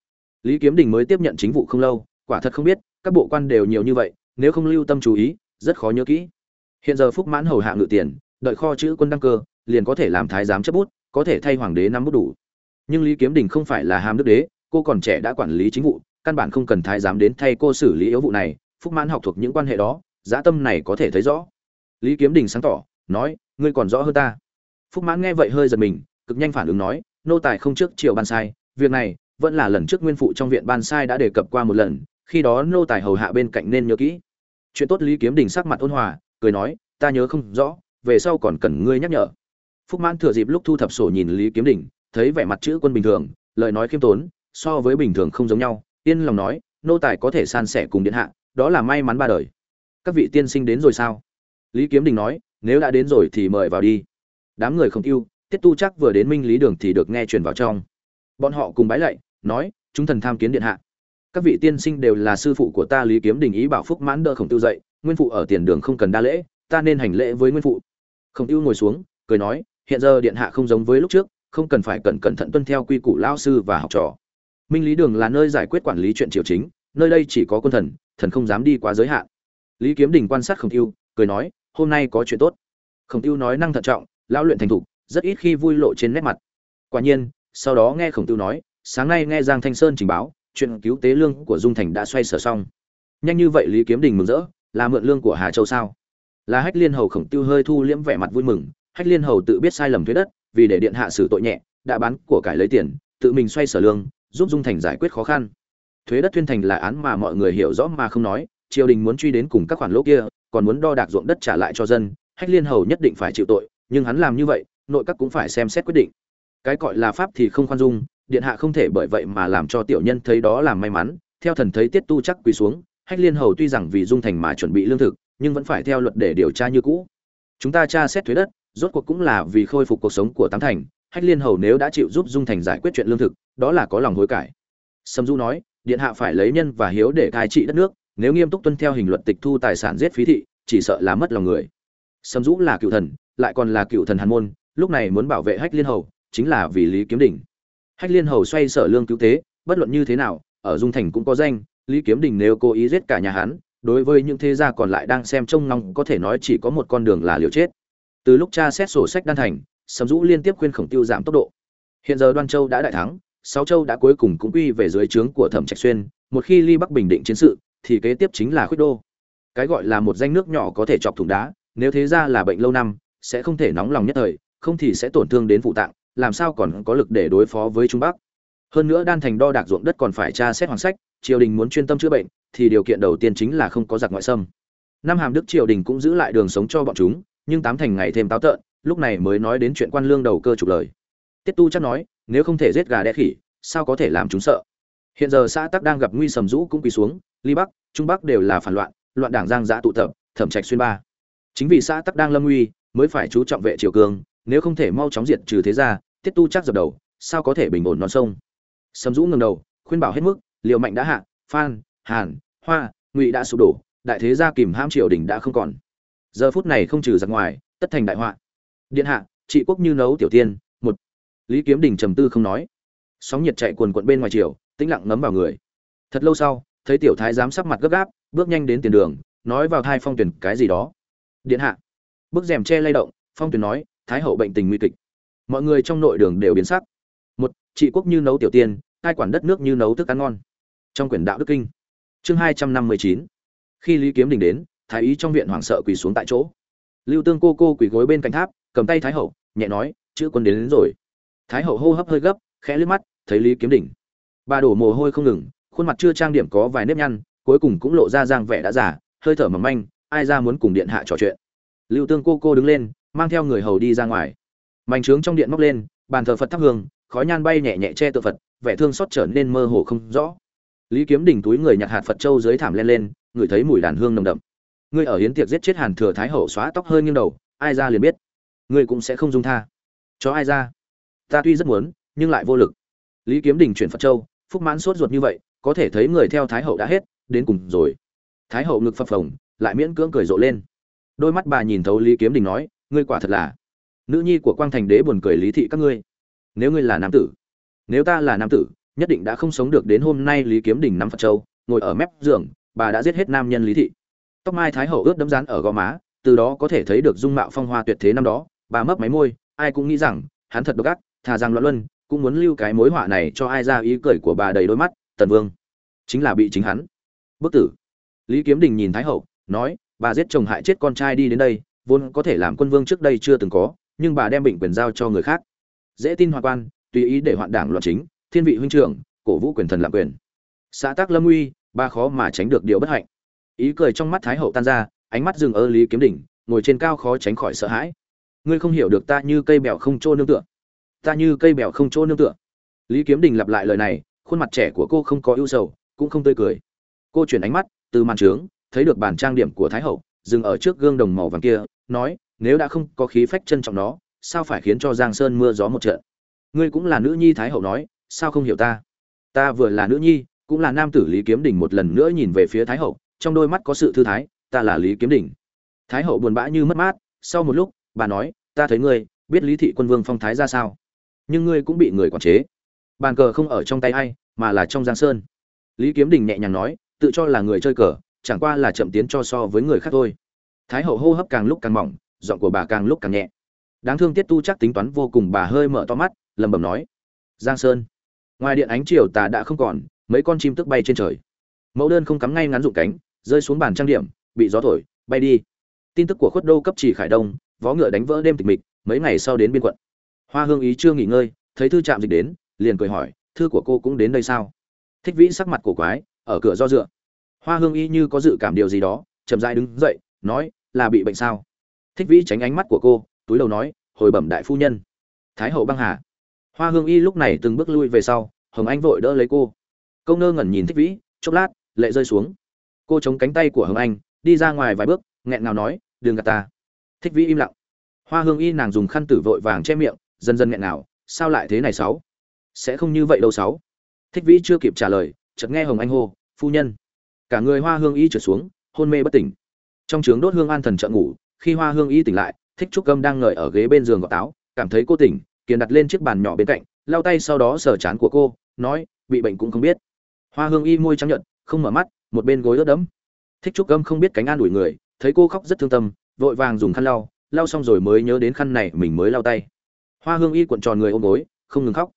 Lý kiếm đình mới tiếp nhận chính vụ không lâu, quả thật không biết, các bộ quan đều nhiều như vậy, nếu không lưu tâm chú ý, rất khó nhớ kỹ. Hiện giờ phúc mãn hầu hạ ngự tiền, đợi kho chữ quân đăng cơ, liền có thể làm thái giám chấp bút, có thể thay hoàng đế nắm bút đủ. Nhưng lý kiếm đình không phải là hàm đức đế, cô còn trẻ đã quản lý chính vụ căn bản không cần thái giám đến thay cô xử lý yếu vụ này, phúc mãn học thuộc những quan hệ đó dã tâm này có thể thấy rõ. Lý kiếm đình sáng tỏ, nói, ngươi còn rõ hơn ta. Phúc mãn nghe vậy hơi giật mình, cực nhanh phản ứng nói, nô tài không trước, triều ban sai, việc này vẫn là lần trước nguyên phụ trong viện ban sai đã đề cập qua một lần, khi đó nô tài hầu hạ bên cạnh nên nhớ kỹ. Chuyện tốt lý kiếm đình sắc mặt ôn hòa, cười nói, ta nhớ không rõ, về sau còn cần ngươi nhắc nhở. Phúc mãn thừa dịp lúc thu thập sổ nhìn lý kiếm đình, thấy vẻ mặt chữ quân bình thường, lời nói khiêm tốn, so với bình thường không giống nhau yên lòng nói, nô tài có thể san sẻ cùng điện hạ, đó là may mắn ba đời. Các vị tiên sinh đến rồi sao? Lý kiếm đình nói, nếu đã đến rồi thì mời vào đi. Đám người không yêu, tiết tu chắc vừa đến minh lý đường thì được nghe truyền vào trong. Bọn họ cùng bái lạy, nói, chúng thần tham kiến điện hạ. Các vị tiên sinh đều là sư phụ của ta, lý kiếm đình ý bảo phúc mãn đỡ khổng tiêu dậy, nguyên phụ ở tiền đường không cần đa lễ, ta nên hành lễ với nguyên phụ. Khổng tiêu ngồi xuống, cười nói, hiện giờ điện hạ không giống với lúc trước, không cần phải cẩn cẩn thận tuân theo quy củ lao sư và học trò minh lý đường là nơi giải quyết quản lý chuyện triều chính, nơi đây chỉ có quân thần thần không dám đi quá giới hạn. Lý kiếm đình quan sát khổng tiêu, cười nói, hôm nay có chuyện tốt. Khổng tiêu nói năng thận trọng lao luyện thành thục, rất ít khi vui lộ trên nét mặt. Quả nhiên, sau đó nghe khổng tiêu nói, sáng nay nghe giang thanh sơn trình báo, chuyện cứu tế lương của dung thành đã xoay sở xong. Nhanh như vậy lý kiếm đình mừng rỡ, là mượn lương của hà châu sao? Là hách liên hầu khổng tiêu hơi thu liễm vẻ mặt vui mừng, hách liên hầu tự biết sai lầm thuế đất, vì để điện hạ xử tội nhẹ, đã bán của cải lấy tiền, tự mình xoay sở lương giúp dung thành giải quyết khó khăn. Thuế đất tuyên thành là án mà mọi người hiểu rõ mà không nói, triều đình muốn truy đến cùng các khoản lỗ kia, còn muốn đo đạc ruộng đất trả lại cho dân, hách liên hầu nhất định phải chịu tội, nhưng hắn làm như vậy, nội các cũng phải xem xét quyết định. Cái gọi là pháp thì không khoan dung, điện hạ không thể bởi vậy mà làm cho tiểu nhân thấy đó là may mắn, theo thần thấy tiết tu chắc quỳ xuống, hách liên hầu tuy rằng vì dung thành mà chuẩn bị lương thực, nhưng vẫn phải theo luật để điều tra như cũ. Chúng ta tra xét thuế đất, rốt cuộc cũng là vì khôi phục cuộc sống của tám thành hách liên hầu nếu đã chịu giúp dung thành giải quyết chuyện lương thực, đó là có lòng hối cải. Sâm du nói, điện hạ phải lấy nhân và hiếu để cai trị đất nước, nếu nghiêm túc tuân theo hình luật tịch thu tài sản giết phí thị, chỉ sợ là mất lòng người. Sâm dũ là cựu thần, lại còn là cựu thần hàn môn, lúc này muốn bảo vệ hách liên hầu, chính là vì lý kiếm Đình. hách liên hầu xoay sở lương cứu tế, bất luận như thế nào, ở dung thành cũng có danh, lý kiếm đình nếu cố ý giết cả nhà hán đối với những thế gia còn lại đang xem trông ngóng, có thể nói chỉ có một con đường là liều chết. Từ lúc cha xét sổ sách đan thành sầm dũ liên tiếp khuyên khổng tiêu giảm tốc độ. Hiện giờ đoan châu đã đại thắng, sáu châu đã cuối cùng cũng quy về dưới trướng của thẩm trạch xuyên, một khi ly bắc bình định chiến sự, thì kế tiếp chính là khuyết đô. Cái gọi là một danh nước nhỏ có thể chọc thủng đá, nếu thế ra là bệnh lâu năm, sẽ không thể nóng lòng nhất thời, không thì sẽ tổn thương đến phụ tạng, làm sao còn có lực để đối phó với trung bắc. Hơn nữa đan thành đo đạc ruộng đất còn phải tra xét hoàng sách, triều đình muốn chuyên tâm chữa bệnh, thì điều kiện đầu tiên chính là không có giặc ngoại xâm. Năm hàm đức triều đình cũng giữ lại đường sống cho bọn chúng, nhưng tám thành ngày thêm táo tợn lúc này mới nói đến chuyện quan lương đầu cơ trục lời. Tiết tu chắc nói nếu không thể giết gà đẻ khỉ sao có thể làm chúng sợ? Hiện giờ xã tắc đang gặp nguy sầm rũ cũng quỳ xuống ly bắc trung bắc đều là phản loạn loạn đảng giang giã tụ tập thẩm trạch xuyên ba. Chính vì xã tắc đang lâm nguy mới phải chú trọng vệ triều cường nếu không thể mau chóng diệt trừ thế gia, tiết tu chắc dập đầu sao có thể bình ổn non sông? Sầm rũ ngầm đầu khuyên bảo hết mức liều mạnh đã hạ phan hàn hoa ngụy đã sụp đổ đại thế gia kìm hãm triều đình đã không còn. Giờ phút này không trừ giặc ngoài tất thành đại họa điện hạ, trị quốc như nấu tiểu tiên, một. Lý kiếm đình trầm tư không nói. Sóng nhiệt chạy quần quận bên ngoài triều, tĩnh lặng ngấm vào người. Thật lâu sau, thấy tiểu thái giám sắc mặt gấp gáp, bước nhanh đến tiền đường, nói vào thai phong tuyển cái gì đó. Điện hạ. Bức rèm che lay động, phong tuyển nói, thái hậu bệnh tình nguy kịch. Mọi người trong nội đường đều biến sắc. Một. Trị quốc như nấu tiểu tiên, hai quản đất nước như nấu thức ăn ngon. Trong quyển đạo đức kinh. Chương hai trăm năm mươi chín. Khi lý kiếm đình đến, thái ý trong viện hoảng sợ quỳ xuống tại chỗ. Lưu tương cô cô quỳ gối bên cạnh tháp cầm tay thái hậu nhẹ nói chữ quân đến, đến rồi. Thái hậu hô hấp hơi gấp khẽ liếc mắt thấy lý kiếm đỉnh. Bà đổ mồ hôi không ngừng khuôn mặt chưa trang điểm có vài nếp nhăn cuối cùng cũng lộ ra giang vẻ đã giả hơi thở mỏng manh ai ra muốn cùng điện hạ trò chuyện. Lưu tương cô cô đứng lên mang theo người hầu đi ra ngoài. Mảnh trướng trong điện móc lên bàn thờ phật thắp hương khói nhan bay nhẹ nhẹ che tự phật vẻ thương xót trở nên mơ hồ không rõ. Lý kiếm đỉnh túi người nhặt hạt phật châu dưới thảm lên lên ngửi thấy mùi đàn hương nồng đậm. Ngươi ở hiến tiệc giết chết hàn thừa thái hậu xóa tóc hơi nghiêng đầu ai ra liền biết ngươi cũng sẽ không dung tha. Cho ai ra? Ta tuy rất muốn, nhưng lại vô lực. Lý kiếm đình chuyển phật châu, phúc mãn sốt ruột như vậy, có thể thấy người theo thái hậu đã hết, đến cùng rồi. Thái hậu ngực phập phồng, lại miễn cưỡng cười rộ lên. Đôi mắt bà nhìn thấu lý kiếm đình nói, ngươi quả thật là nữ nhi của quang thành đế buồn cười lý thị các ngươi. Nếu ngươi là nam tử, nếu ta là nam tử, nhất định đã không sống được đến hôm nay lý kiếm đình nắm phật châu, ngồi ở mép giường, bà đã giết hết nam nhân lý thị. Tóc mai thái hậu ướt đấm rán ở gò má, từ đó có thể thấy được dung mạo phong hoa tuyệt thế năm đó bà mấp máy môi, ai cũng nghĩ rằng, hắn thật độc ác, thà rằng loạn luân, cũng muốn lưu cái mối họa này cho ai ra ý cười của bà đầy đôi mắt, tần vương. Chính là bị chính hắn. Bức tử. Lý kiếm đình nhìn thái hậu, nói, bà giết chồng hại chết con trai đi đến đây, vốn có thể làm quân vương trước đây chưa từng có, nhưng bà đem bệnh quyền giao cho người khác. Dễ tin hoa quan, tùy ý để hoạn đảng loạn chính, thiên vị huynh trưởng, cổ vũ quyền thần làm quyền. Xã tác lâm uy, ba khó mà tránh được điều bất hạnh. Ý cười trong mắt thái hậu tan ra, ánh mắt dừng ở lý kiếm đỉnh ngồi trên cao khó tránh khỏi sợ hãi ngươi không hiểu được ta như cây bèo không chỗ nương tựa. Ta như cây bèo không chỗ nương tựa. Lý kiếm đình lặp lại lời này, khuôn mặt trẻ của cô không có ưu sầu, cũng không tươi cười. Cô chuyển ánh mắt từ màn trướng, thấy được bản trang điểm của thái hậu, dừng ở trước gương đồng màu vàng kia, nói, nếu đã không có khí phách trân trọng nó, sao phải khiến cho giang sơn mưa gió một trận? Ngươi cũng là nữ nhi thái hậu nói, sao không hiểu ta? Ta vừa là nữ nhi, cũng là nam tử lý kiếm đình một lần nữa nhìn về phía thái hậu, trong đôi mắt có sự thư thái, ta là lý kiếm đình. Thái hậu buồn bã như mất mát, sau một lúc bà nói, ta thấy ngươi, biết lý thị quân vương phong thái ra sao. Nhưng ngươi cũng bị người quản chế. Bàn cờ không ở trong tay ai, mà là trong giang sơn. Lý kiếm đình nhẹ nhàng nói, tự cho là người chơi cờ, chẳng qua là chậm tiến cho so với người khác thôi. Thái hậu hô hấp càng lúc càng mỏng, giọng của bà càng lúc càng nhẹ. Đáng thương tiết tu chắc tính toán vô cùng, bà hơi mở to mắt, lẩm bẩm nói, giang sơn, ngoài điện ánh chiều tà đã không còn, mấy con chim tức bay trên trời. Mẫu đơn không cắm ngay ngắn rụng cánh, rơi xuống bàn trang điểm, bị gió thổi, bay đi. Tin tức của khuất đô cấp chỉ khải đông vó ngựa đánh vỡ đêm tịch mịch, mấy ngày sau đến biên quận. Hoa hương ý chưa nghỉ ngơi, thấy thư trạm dịch đến, liền cười hỏi, thư của cô cũng đến đây sao? Thích vĩ sắc mặt cổ quái, ở cửa do dựa. Hoa hương y như có dự cảm điều gì đó, chậm dại đứng dậy, nói, là bị bệnh sao? Thích vĩ tránh ánh mắt của cô, túi đầu nói, hồi bẩm đại phu nhân. Thái hậu băng hà. Hoa hương y lúc này từng bước lui về sau, hồng anh vội đỡ lấy cô. Câu nơ ngẩn nhìn thích vĩ, chốc lát, lệ rơi xuống. Cô chống cánh tay của hồng anh, đi ra ngoài vài bước, nghẹn ngào nói, đừng gạt ta thích vĩ im lặng. Hoa hương y nàng dùng khăn tử vội vàng che miệng, dần dần nghẹn nào, sao lại thế này sáu? Sẽ không như vậy đâu sáu. Thích vĩ chưa kịp trả lời, chợt nghe hồng anh hô, phu nhân. Cả người hoa hương y trượt xuống, hôn mê bất tỉnh. Trong trướng đốt hương an thần trợ ngủ, khi hoa hương y tỉnh lại, thích trúc câm đang ngồi ở ghế bên giường gọt táo, cảm thấy cô tỉnh, kiền đặt lên chiếc bàn nhỏ bên cạnh, lau tay sau đó sờ chán của cô, nói, bị bệnh cũng không biết. Hoa hương y môi trắng nhợt, không mở mắt, một bên gối ướt đẫm. Thích trúc câm không biết cánh an ủi người, thấy cô khóc rất thương tâm vội vàng dùng khăn lau lau xong rồi mới nhớ đến khăn này mình mới lau tay. Hoa hương y cuộn tròn người ôm gối, không ngừng khóc.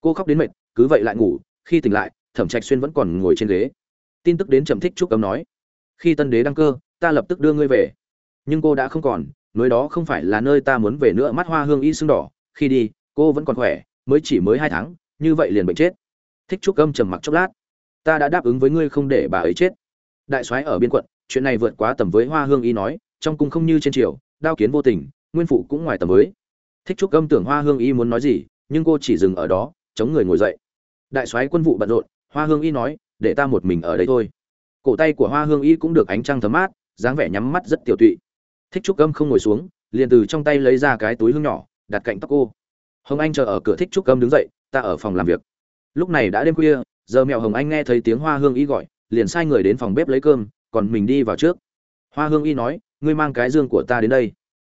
Cô khóc đến mệt, cứ vậy lại ngủ, khi tỉnh lại, thẩm trạch xuyên vẫn còn ngồi trên ghế. Tin tức đến trầm thích trúc cấm nói, khi tân đế đăng cơ, ta lập tức đưa ngươi về. Nhưng cô đã không còn, nơi đó không phải là nơi ta muốn về nữa, mắt hoa hương y sưng đỏ. Khi đi, cô vẫn còn khỏe, mới chỉ mới hai tháng, như vậy liền bệnh chết. Thích trúc âm trầm mặc chốc lát, ta đã đáp ứng với ngươi không để bà ấy chết. Đại soái ở biên quận, chuyện này vượt quá tầm với hoa hương y nói trong cung không như trên triều, đao kiến vô tình, nguyên phụ cũng ngoài tầm với. Thích trúc âm tưởng hoa hương y muốn nói gì, nhưng cô chỉ dừng ở đó, chống người ngồi dậy. Đại soái quân vụ bận rộn, hoa hương y nói, để ta một mình ở đây thôi. Cổ tay của hoa hương y cũng được ánh trăng thấm mát, dáng vẻ nhắm mắt rất tiểu tụy. Thích trúc âm không ngồi xuống, liền từ trong tay lấy ra cái túi hương nhỏ, đặt cạnh tóc cô. Hồng anh chờ ở cửa thích trúc âm đứng dậy, ta ở phòng làm việc. Lúc này đã đêm khuya, giờ mẹo hồng anh nghe thấy tiếng hoa hương y gọi, liền sai người đến phòng bếp lấy cơm, còn mình đi vào trước. Hoa hương y nói ngươi mang cái dương của ta đến đây.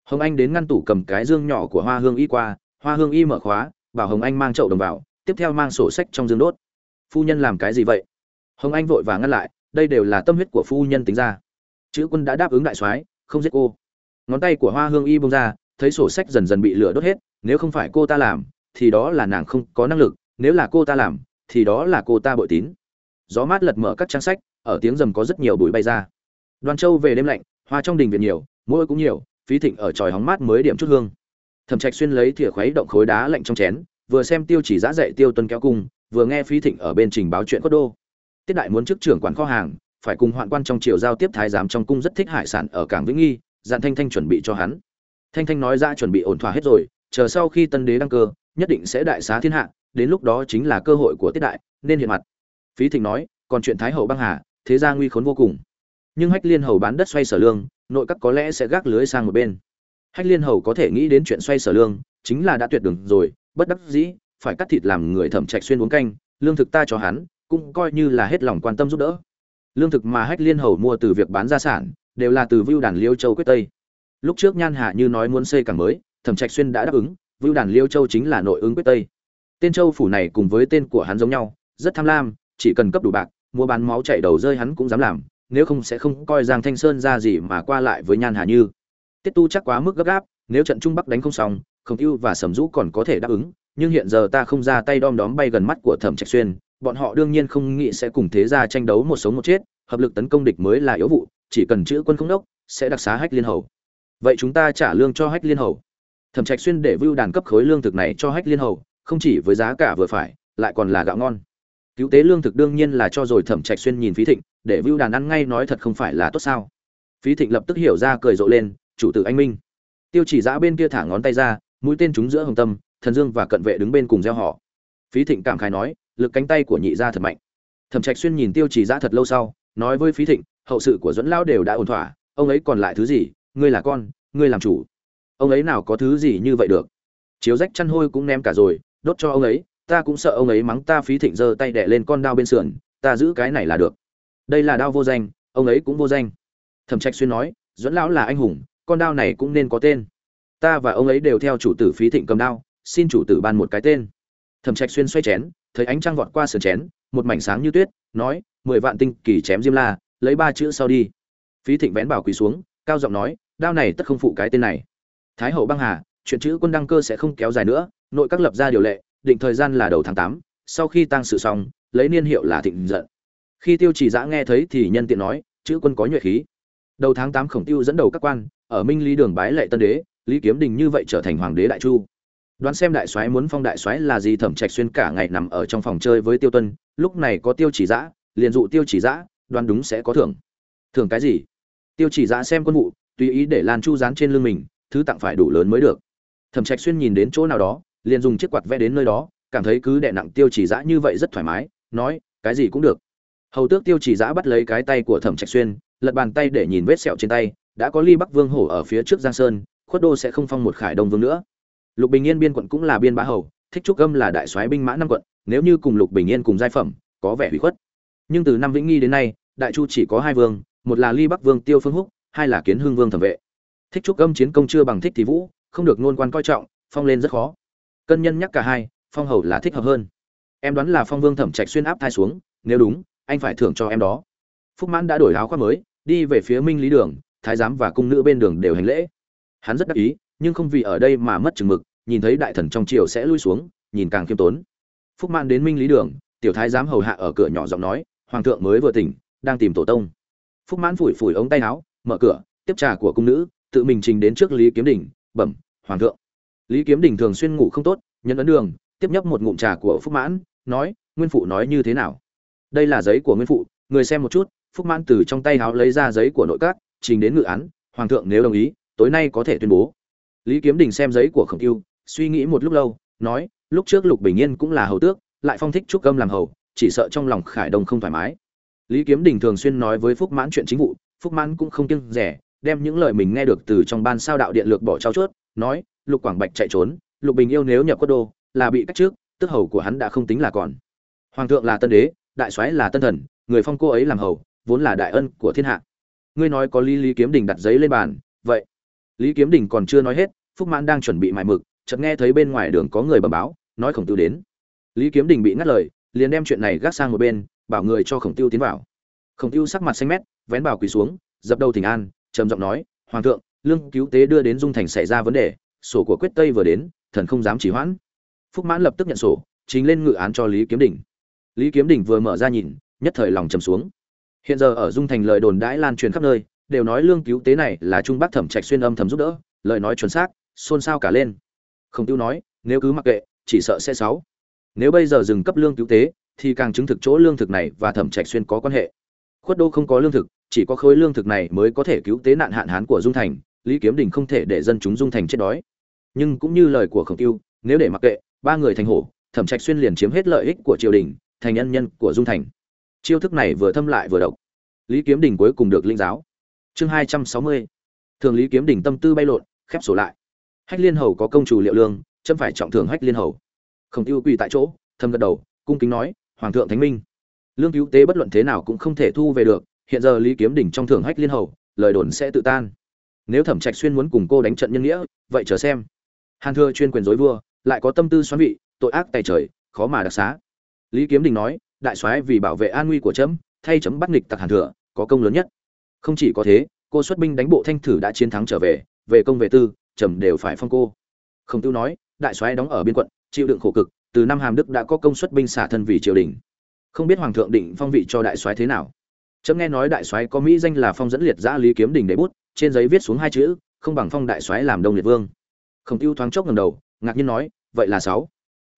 Hồng anh đến ngăn tủ cầm cái dương nhỏ của hoa hương y qua, hoa hương y mở khóa, bảo hồng anh mang chậu đồng vào, tiếp theo mang sổ sách trong dương đốt. Phu nhân làm cái gì vậy? Hồng anh vội vàng ngăn lại, đây đều là tâm huyết của phu nhân tính ra. Chữ quân đã đáp ứng đại soái, không giết cô. Ngón tay của hoa hương y bông ra, thấy sổ sách dần dần bị lửa đốt hết, nếu không phải cô ta làm, thì đó là nàng không có năng lực, nếu là cô ta làm, thì đó là cô ta bội tín. Gió mát lật mở các trang sách, ở tiếng rầm có rất nhiều bụi bay ra. Đoàn châu về đêm lạnh hoa trong đình viện nhiều mỗi cũng nhiều, phí thịnh ở tròi hóng mát mới điểm chút hương. Thẩm trạch xuyên lấy thìa khuấy động khối đá lạnh trong chén, vừa xem tiêu chỉ giã dạy tiêu tuân kéo cung, vừa nghe phí thịnh ở bên trình báo chuyện cốt đô. Tiết đại muốn chức trưởng quản kho hàng, phải cùng hoạn quan trong triều giao tiếp thái giám trong cung rất thích hải sản ở cảng vĩnh nghi, dặn thanh thanh chuẩn bị cho hắn. Thanh thanh nói ra chuẩn bị ổn thỏa hết rồi, chờ sau khi tân đế đăng cơ, nhất định sẽ đại xá thiên hạ, đến lúc đó chính là cơ hội của tiết đại, nên hiện mặt. Phí thịnh nói, còn chuyện thái hậu băng hà, thế gia nguy khốn vô cùng nhưng hách liên hầu bán đất xoay sở lương, nội các có lẽ sẽ gác lưới sang một bên. Hách liên hầu có thể nghĩ đến chuyện xoay sở lương, chính là đã tuyệt đường rồi, bất đắc dĩ, phải cắt thịt làm người thẩm trạch xuyên uống canh, lương thực ta cho hắn, cũng coi như là hết lòng quan tâm giúp đỡ. Lương thực mà hách liên hầu mua từ việc bán gia sản, đều là từ vưu đàn liêu châu quyết tây. Lúc trước nhan hạ như nói muốn xây cảng mới, thẩm trạch xuyên đã đáp ứng, vưu đàn liêu châu chính là nội ứng quyết tây. Tên châu phủ này cùng với tên của hắn giống nhau, rất tham lam, chỉ cần cấp đủ bạc, mua bán máu chảy đầu rơi hắn cũng dám làm nếu không sẽ không coi giang thanh sơn ra gì mà qua lại với nhan hà như. Tiết tu chắc quá mức gấp gáp, nếu trận trung bắc đánh không xong, khổng ưu và sầm dũ còn có thể đáp ứng, nhưng hiện giờ ta không ra tay đom đóm bay gần mắt của thẩm trạch xuyên, bọn họ đương nhiên không nghĩ sẽ cùng thế gia tranh đấu một sống một chết, hợp lực tấn công địch mới là yếu vụ, chỉ cần chữ quân không đốc, sẽ đặc xá hách liên hầu. Vậy chúng ta trả lương cho hách liên hầu. Thẩm trạch xuyên để vưu đàn cấp khối lương thực này cho hách liên hầu, không chỉ với giá cả vừa phải, lại còn là gạo ngon. Cứu tế lương thực đương nhiên là cho rồi thẩm trạch xuyên nhìn phí thịnh để vưu đàn ăn ngay nói thật không phải là tốt sao? Phí thịnh lập tức hiểu ra cười rộ lên, chủ tử anh minh. Tiêu chỉ giã bên kia thả ngón tay ra, mũi tên chúng giữa hồng tâm, thần dương và cận vệ đứng bên cùng gieo họ. Phí thịnh cảm khai nói, lực cánh tay của nhị gia thật mạnh. Thẩm trạch xuyên nhìn tiêu chỉ giã thật lâu sau, nói với phí thịnh, hậu sự của dẫn lão đều đã ổn thỏa, ông ấy còn lại thứ gì? Ngươi là con, ngươi làm chủ. Ông ấy nào có thứ gì như vậy được? Chiếu rách chăn hôi cũng ném cả rồi, đốt cho ông ấy, ta cũng sợ ông ấy mắng ta. Phí thịnh giơ tay đẻ lên con đao bên sườn, ta giữ cái này là được đây là đao vô danh, ông ấy cũng vô danh. Thẩm trạch xuyên nói dẫn lão là anh hùng, con đao này cũng nên có tên. Ta và ông ấy đều theo chủ tử phí thịnh cầm đao, xin chủ tử ban một cái tên. Thẩm trạch xuyên xoay chén, thấy ánh trăng vọt qua sườn chén, một mảnh sáng như tuyết, nói, mười vạn tinh kỳ chém diêm la, lấy ba chữ sau đi. Phí thịnh vén bảo quỳ xuống, cao giọng nói, đao này tất không phụ cái tên này. Thái hậu băng hà, chuyện chữ quân đăng cơ sẽ không kéo dài nữa, nội các lập ra điều lệ, định thời gian là đầu tháng tám, sau khi tăng sự xong, lấy niên hiệu là thịnh giận khi tiêu chỉ giã nghe thấy thì nhân tiện nói, chữ quân có nhuệ khí. Đầu tháng tám khổng tiêu dẫn đầu các quan, ở minh lý đường bái lệ tân đế, lý kiếm đình như vậy trở thành hoàng đế đại chu. Đoán xem đại soái muốn phong đại soái là gì thẩm trạch xuyên cả ngày nằm ở trong phòng chơi với tiêu tuân, lúc này có tiêu chỉ giã liền dụ tiêu chỉ giã đoán đúng sẽ có thưởng. Thưởng cái gì? Tiêu chỉ giã xem quân vụ, tùy ý để lan chu dán trên lưng mình, thứ tặng phải đủ lớn mới được. Thẩm trạch xuyên nhìn đến chỗ nào đó, liền dùng chiếc quạt vẽ đến nơi đó, cảm thấy cứ đè nặng tiêu chỉ giã như vậy rất thoải mái, nói, cái gì cũng được hầu tước tiêu chỉ giã bắt lấy cái tay của thẩm trạch xuyên, lật bàn tay để nhìn vết sẹo trên tay, đã có ly bắc vương hổ ở phía trước giang sơn, khuất đô sẽ không phong một khải đông vương nữa. Lục bình yên biên quận cũng là biên bá hầu, thích trúc âm là đại soái binh mã năm quận, nếu như cùng lục bình yên cùng giai phẩm, có vẻ hủy khuất. Nhưng từ năm vĩnh nghi đến nay, đại chu chỉ có hai vương, một là ly bắc vương tiêu phương húc, hai là kiến hương vương thẩm vệ. Thích trúc âm chiến công chưa bằng thích thì vũ, không được ngôn quan coi trọng, phong lên rất khó. Cân nhân nhắc cả hai, phong hầu là thích hợp hơn. Em đoán là phong vương thẩm trạch xuyên áp thai xuống, nếu đúng anh phải thưởng cho em đó. Phúc mãn đã đổi áo khoác mới, đi về phía minh lý đường, thái giám và cung nữ bên đường đều hành lễ. Hắn rất đắc ý, nhưng không vì ở đây mà mất chừng mực, nhìn thấy đại thần trong triều sẽ lui xuống, nhìn càng khiêm tốn. Phúc mãn đến minh lý đường, tiểu thái giám hầu hạ ở cửa nhỏ giọng nói, hoàng thượng mới vừa tỉnh, đang tìm tổ tông. Phúc mãn phủi phủi ống tay áo, mở cửa, tiếp trà của cung nữ, tự mình trình đến trước lý kiếm đình, bẩm, hoàng thượng. Lý kiếm đình thường xuyên ngủ không tốt nhân ấn đường, tiếp nhấp một ngụm trà của phúc mãn, nói, nguyên phụ nói như thế nào? Đây là giấy của nguyên phụ, người xem một chút, phúc mãn từ trong tay háo lấy ra giấy của nội các, trình đến ngự án, hoàng thượng nếu đồng ý, tối nay có thể tuyên bố. Lý kiếm đình xem giấy của khổng tiêu, suy nghĩ một lúc lâu, nói, lúc trước lục bình yên cũng là hầu tước, lại phong thích trúc âm làm hầu, chỉ sợ trong lòng khải đông không thoải mái. Lý kiếm đình thường xuyên nói với phúc mãn chuyện chính vụ, phúc mãn cũng không kiêng rẻ, đem những lời mình nghe được từ trong ban sao đạo điện lược bỏ trao chuốt, nói, lục quảng bạch chạy trốn, lục bình yêu nếu nhập quốc đô, là bị cách trước tức hầu của hắn đã không tính là còn. Hoàng thượng là tân đế đại soái là tân thần, người phong cô ấy làm hầu, vốn là đại ân của thiên hạ. Ngươi nói có lý lý kiếm đình đặt giấy lên bàn, vậy. Lý kiếm đình còn chưa nói hết, phúc mãn đang chuẩn bị mài mực, chợt nghe thấy bên ngoài đường có người bẩm báo, nói khổng tiêu đến. Lý kiếm đình bị ngắt lời, liền đem chuyện này gác sang một bên, bảo người cho khổng tiêu tiến vào. Khổng tiêu sắc mặt xanh mét, vén bảo quỳ xuống, dập đầu thỉnh an, trầm giọng nói, hoàng thượng, lương cứu tế đưa đến dung thành xảy ra vấn đề, sổ của quyết tây vừa đến, thần không dám chỉ hoãn. Phúc mãn lập tức nhận sổ chính lên ngự án cho lý kiếm đình lý kiếm đình vừa mở ra nhìn, nhất thời lòng trầm xuống. Hiện giờ ở dung thành lời đồn đãi lan truyền khắp nơi, đều nói lương cứu tế này là trung bắc thẩm trạch xuyên âm thầm giúp đỡ, lời nói chuẩn xác, xôn xao cả lên. Không tiêu nói, nếu cứ mặc kệ, chỉ sợ sẽ xấu nếu bây giờ dừng cấp lương cứu tế, thì càng chứng thực chỗ lương thực này và thẩm trạch xuyên có quan hệ. Khuất đô không có lương thực, chỉ có khối lương thực này mới có thể cứu tế nạn hạn hán của dung thành, lý kiếm đình không thể để dân chúng dung thành chết đói. Nhưng cũng như lời của khổng tiêu, nếu để mặc kệ, ba người thành hổ, thẩm trạch xuyên liền chiếm hết lợi ích của triều đình thành nhân nhân của dung thành. Chiêu thức này vừa thâm lại vừa độc. Lý kiếm đình cuối cùng được linh giáo. Chương hai trăm sáu mươi. Thường lý kiếm đình tâm tư bay lộn, khép sổ lại. Hách liên hầu có công chủ liệu lương, chấm phải trọng thưởng hách liên hầu. Khổng tiêu quỳ tại chỗ thâm gật đầu, cung kính nói, hoàng thượng thánh minh, lương cứu tế bất luận thế nào cũng không thể thu về được, hiện giờ lý kiếm đỉnh trong thưởng hách liên hầu, lời đồn sẽ tự tan. Nếu thẩm trạch xuyên muốn cùng cô đánh trận nhân nghĩa, vậy chờ xem. Hàn thừa chuyên quyền dối vua, lại có tâm tư xoắn vị, tội ác tài trời, khó mà đặc xá lý kiếm đình nói, đại soái vì bảo vệ an nguy của trẫm thay chấm bắt nghịch tặc hàn thừa, có công lớn nhất. Không chỉ có thế, cô xuất binh đánh bộ thanh thử đã chiến thắng trở về về công về tư trầm đều phải phong cô. Không tiêu nói, đại soái đóng ở biên quận, chịu đựng khổ cực, từ năm hàm đức đã có công xuất binh xả thân vì triều đình. Không biết hoàng thượng định phong vị cho đại soái thế nào. Trẫm nghe nói đại soái có mỹ danh là phong dẫn liệt giã lý kiếm đình để bút, trên giấy viết xuống hai chữ, không bằng phong đại soái làm đông liệt vương. Khổng tiêu thoáng chốc ngầm đầu, ngạc nhiên nói, vậy là sáu.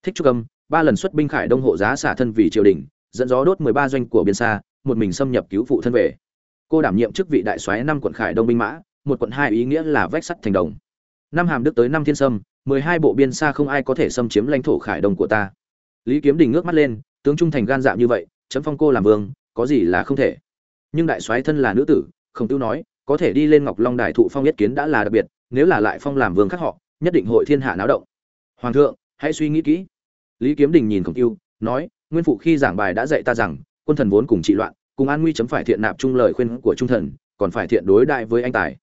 Thích trúc âm ba lần xuất binh khải đông hộ giá xả thân vì triều đình, dẫn gió đốt mười ba doanh của biên xa, một mình xâm nhập cứu phụ thân về. Cô đảm nhiệm chức vị đại soái năm quận khải đông binh mã, một quận hai ý nghĩa là vách sắt thành đồng. Năm hàm đức tới năm thiên sâm, mười hai bộ biên xa không ai có thể xâm chiếm lãnh thổ khải đông của ta. Lý kiếm đình ngước mắt lên, tướng trung thành gan dạ như vậy, chấm phong cô làm vương, có gì là không thể. Nhưng đại soái thân là nữ tử không tiêu nói, có thể đi lên ngọc long đài thụ phong nhất kiến đã là đặc biệt, nếu là lại phong làm vương khác họ, nhất định hội thiên hạ náo động. Hoàng thượng, hãy suy nghĩ kỹ lý kiếm đình nhìn khổng tiêu, nói, nguyên phụ khi giảng bài đã dạy ta rằng, quân thần vốn cùng trị loạn, cùng an nguy chấm phải thiện nạp trung lời khuyên của trung thần, còn phải thiện đối đại với anh tài.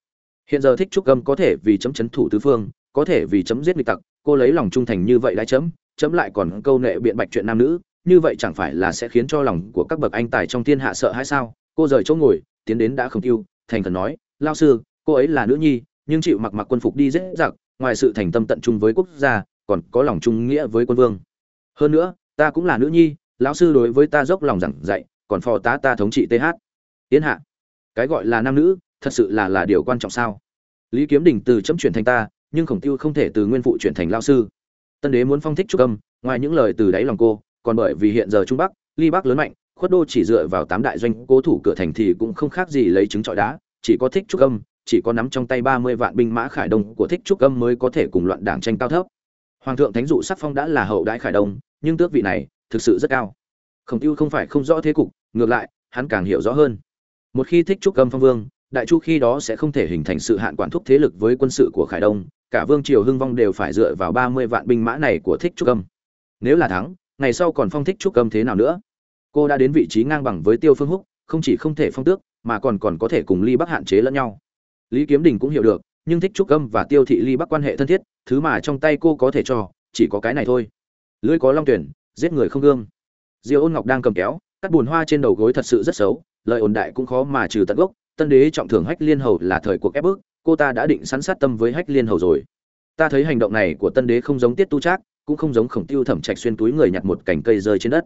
Hiện giờ thích trúc âm có thể vì chấm chấn thủ tứ phương, có thể vì chấm giết nghịch tặc, cô lấy lòng trung thành như vậy đã chấm chấm lại còn câu nệ biện bạch chuyện nam nữ, như vậy chẳng phải là sẽ khiến cho lòng của các bậc anh tài trong thiên hạ sợ hay sao? Cô rời chỗ ngồi, tiến đến đã không tiêu, thành thần nói, lao sư, cô ấy là nữ nhi, nhưng chịu mặc mặc quân phục đi dễ dặc ngoài sự thành tâm tận trung với quốc gia, còn có lòng trung nghĩa với quân vương hơn nữa, ta cũng là nữ nhi, lão sư đối với ta dốc lòng giảng dạy, còn phò tá ta thống trị th tiến hạ, cái gọi là nam nữ, thật sự là là điều quan trọng sao? Lý kiếm đình từ chấm chuyển thành ta, nhưng khổng tiêu không thể từ nguyên phụ chuyển thành lao sư. Tân đế muốn phong thích trúc âm, ngoài những lời từ đáy lòng cô, còn bởi vì hiện giờ trung bắc, ly bắc lớn mạnh, khuất đô chỉ dựa vào tám đại doanh cố thủ cửa thành thì cũng không khác gì lấy trứng trọi đá, chỉ có thích trúc âm, chỉ có nắm trong tay ba mươi vạn binh mã khải đông của thích trúc âm mới có thể cùng loạn đảng tranh cao thấp hoàng thượng thánh dụ sắc phong đã là hậu đại khải đông, nhưng tước vị này thực sự rất cao. Khổng tiêu không phải không rõ thế cục, ngược lại, hắn càng hiểu rõ hơn. Một khi thích trúc Cầm phong vương, đại chu khi đó sẽ không thể hình thành sự hạn quản thúc thế lực với quân sự của khải đông, cả vương triều hưng vong đều phải dựa vào ba mươi vạn binh mã này của thích trúc Cầm. nếu là thắng, ngày sau còn phong thích trúc Cầm thế nào nữa? Cô đã đến vị trí ngang bằng với tiêu phương húc, không chỉ không thể phong tước, mà còn còn có thể cùng ly bắc hạn chế lẫn nhau. Lý kiếm đình cũng hiểu được nhưng thích trúc âm và tiêu thị ly bắc quan hệ thân thiết, thứ mà trong tay cô có thể cho, chỉ có cái này thôi. Lưỡi có long tuyển, giết người không gương. Diêu ôn ngọc đang cầm kéo, cắt bùn hoa trên đầu gối thật sự rất xấu, lời ồn đại cũng khó mà trừ tận gốc, tân đế trọng thưởng hách liên hầu là thời cuộc ép bức, cô ta đã định sẵn sát tâm với hách liên hầu rồi. Ta thấy hành động này của tân đế không giống tiết tu trác, cũng không giống khổng tiêu thẩm trạch xuyên túi người nhặt một cành cây rơi trên đất.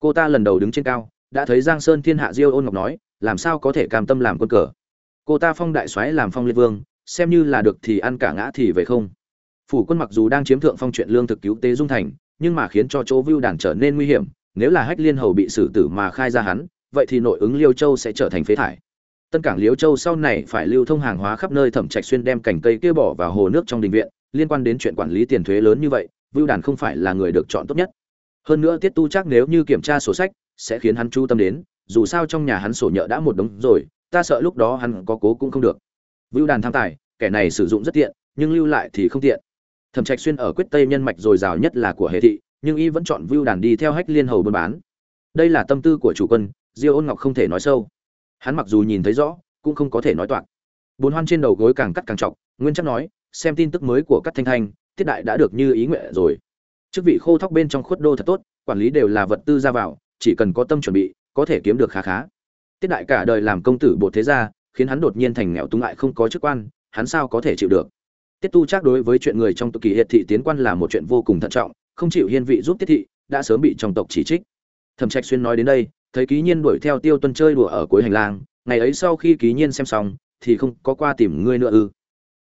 Cô ta lần đầu đứng trên cao, đã thấy giang sơn thiên hạ diêu ôn ngọc nói, làm sao có thể cam tâm làm quân cờ? Cô ta phong đại soái làm phong liệt vương xem như là được thì ăn cả ngã thì về không. Phủ quân mặc dù đang chiếm thượng phong chuyện lương thực cứu tế dung thành, nhưng mà khiến cho chỗ vưu đàn trở nên nguy hiểm, nếu là hách liên hầu bị xử tử mà khai ra hắn, vậy thì nội ứng liêu châu sẽ trở thành phế thải. Tân cảng liêu châu sau này phải lưu thông hàng hóa khắp nơi thẩm trạch xuyên đem cành cây kia bỏ vào hồ nước trong đình viện, liên quan đến chuyện quản lý tiền thuế lớn như vậy, vưu đàn không phải là người được chọn tốt nhất. Hơn nữa tiết tu chắc nếu như kiểm tra sổ sách, sẽ khiến hắn chú tâm đến, dù sao trong nhà hắn sổ nhợ đã một đống rồi, ta sợ lúc đó hắn có cố cũng không được vưu đàn tham tài, kẻ này sử dụng rất tiện, nhưng lưu lại thì không tiện. Thẩm trạch xuyên ở quyết tây nhân mạch dồi dào nhất là của hệ thị, nhưng y vẫn chọn vưu đàn đi theo hách liên hầu buôn bán. Đây là tâm tư của chủ quân, diêu ôn ngọc không thể nói sâu. Hắn mặc dù nhìn thấy rõ, cũng không có thể nói toạc. Bốn hoan trên đầu gối càng cắt càng trọng, nguyên chắc nói, xem tin tức mới của các thanh thanh, tiết đại đã được như ý nguyện rồi. Chức vị khô thóc bên trong khuất đô thật tốt, quản lý đều là vật tư ra vào, chỉ cần có tâm chuẩn bị, có thể kiếm được khá khá. Tiết đại cả đời làm công tử bộ thế gia khiến hắn đột nhiên thành nghèo túng lại không có chức quan, hắn sao có thể chịu được? Tiết tu chắc đối với chuyện người trong tộc kỳ hiệt thị tiến quan là một chuyện vô cùng thận trọng, không chịu hiên vị giúp tiết thị, đã sớm bị trong tộc chỉ trích. Thẩm trạch xuyên nói đến đây, thấy ký nhiên đuổi theo tiêu tuân chơi đùa ở cuối hành lang, ngày ấy sau khi ký nhiên xem xong, thì không có qua tìm ngươi nữa ư.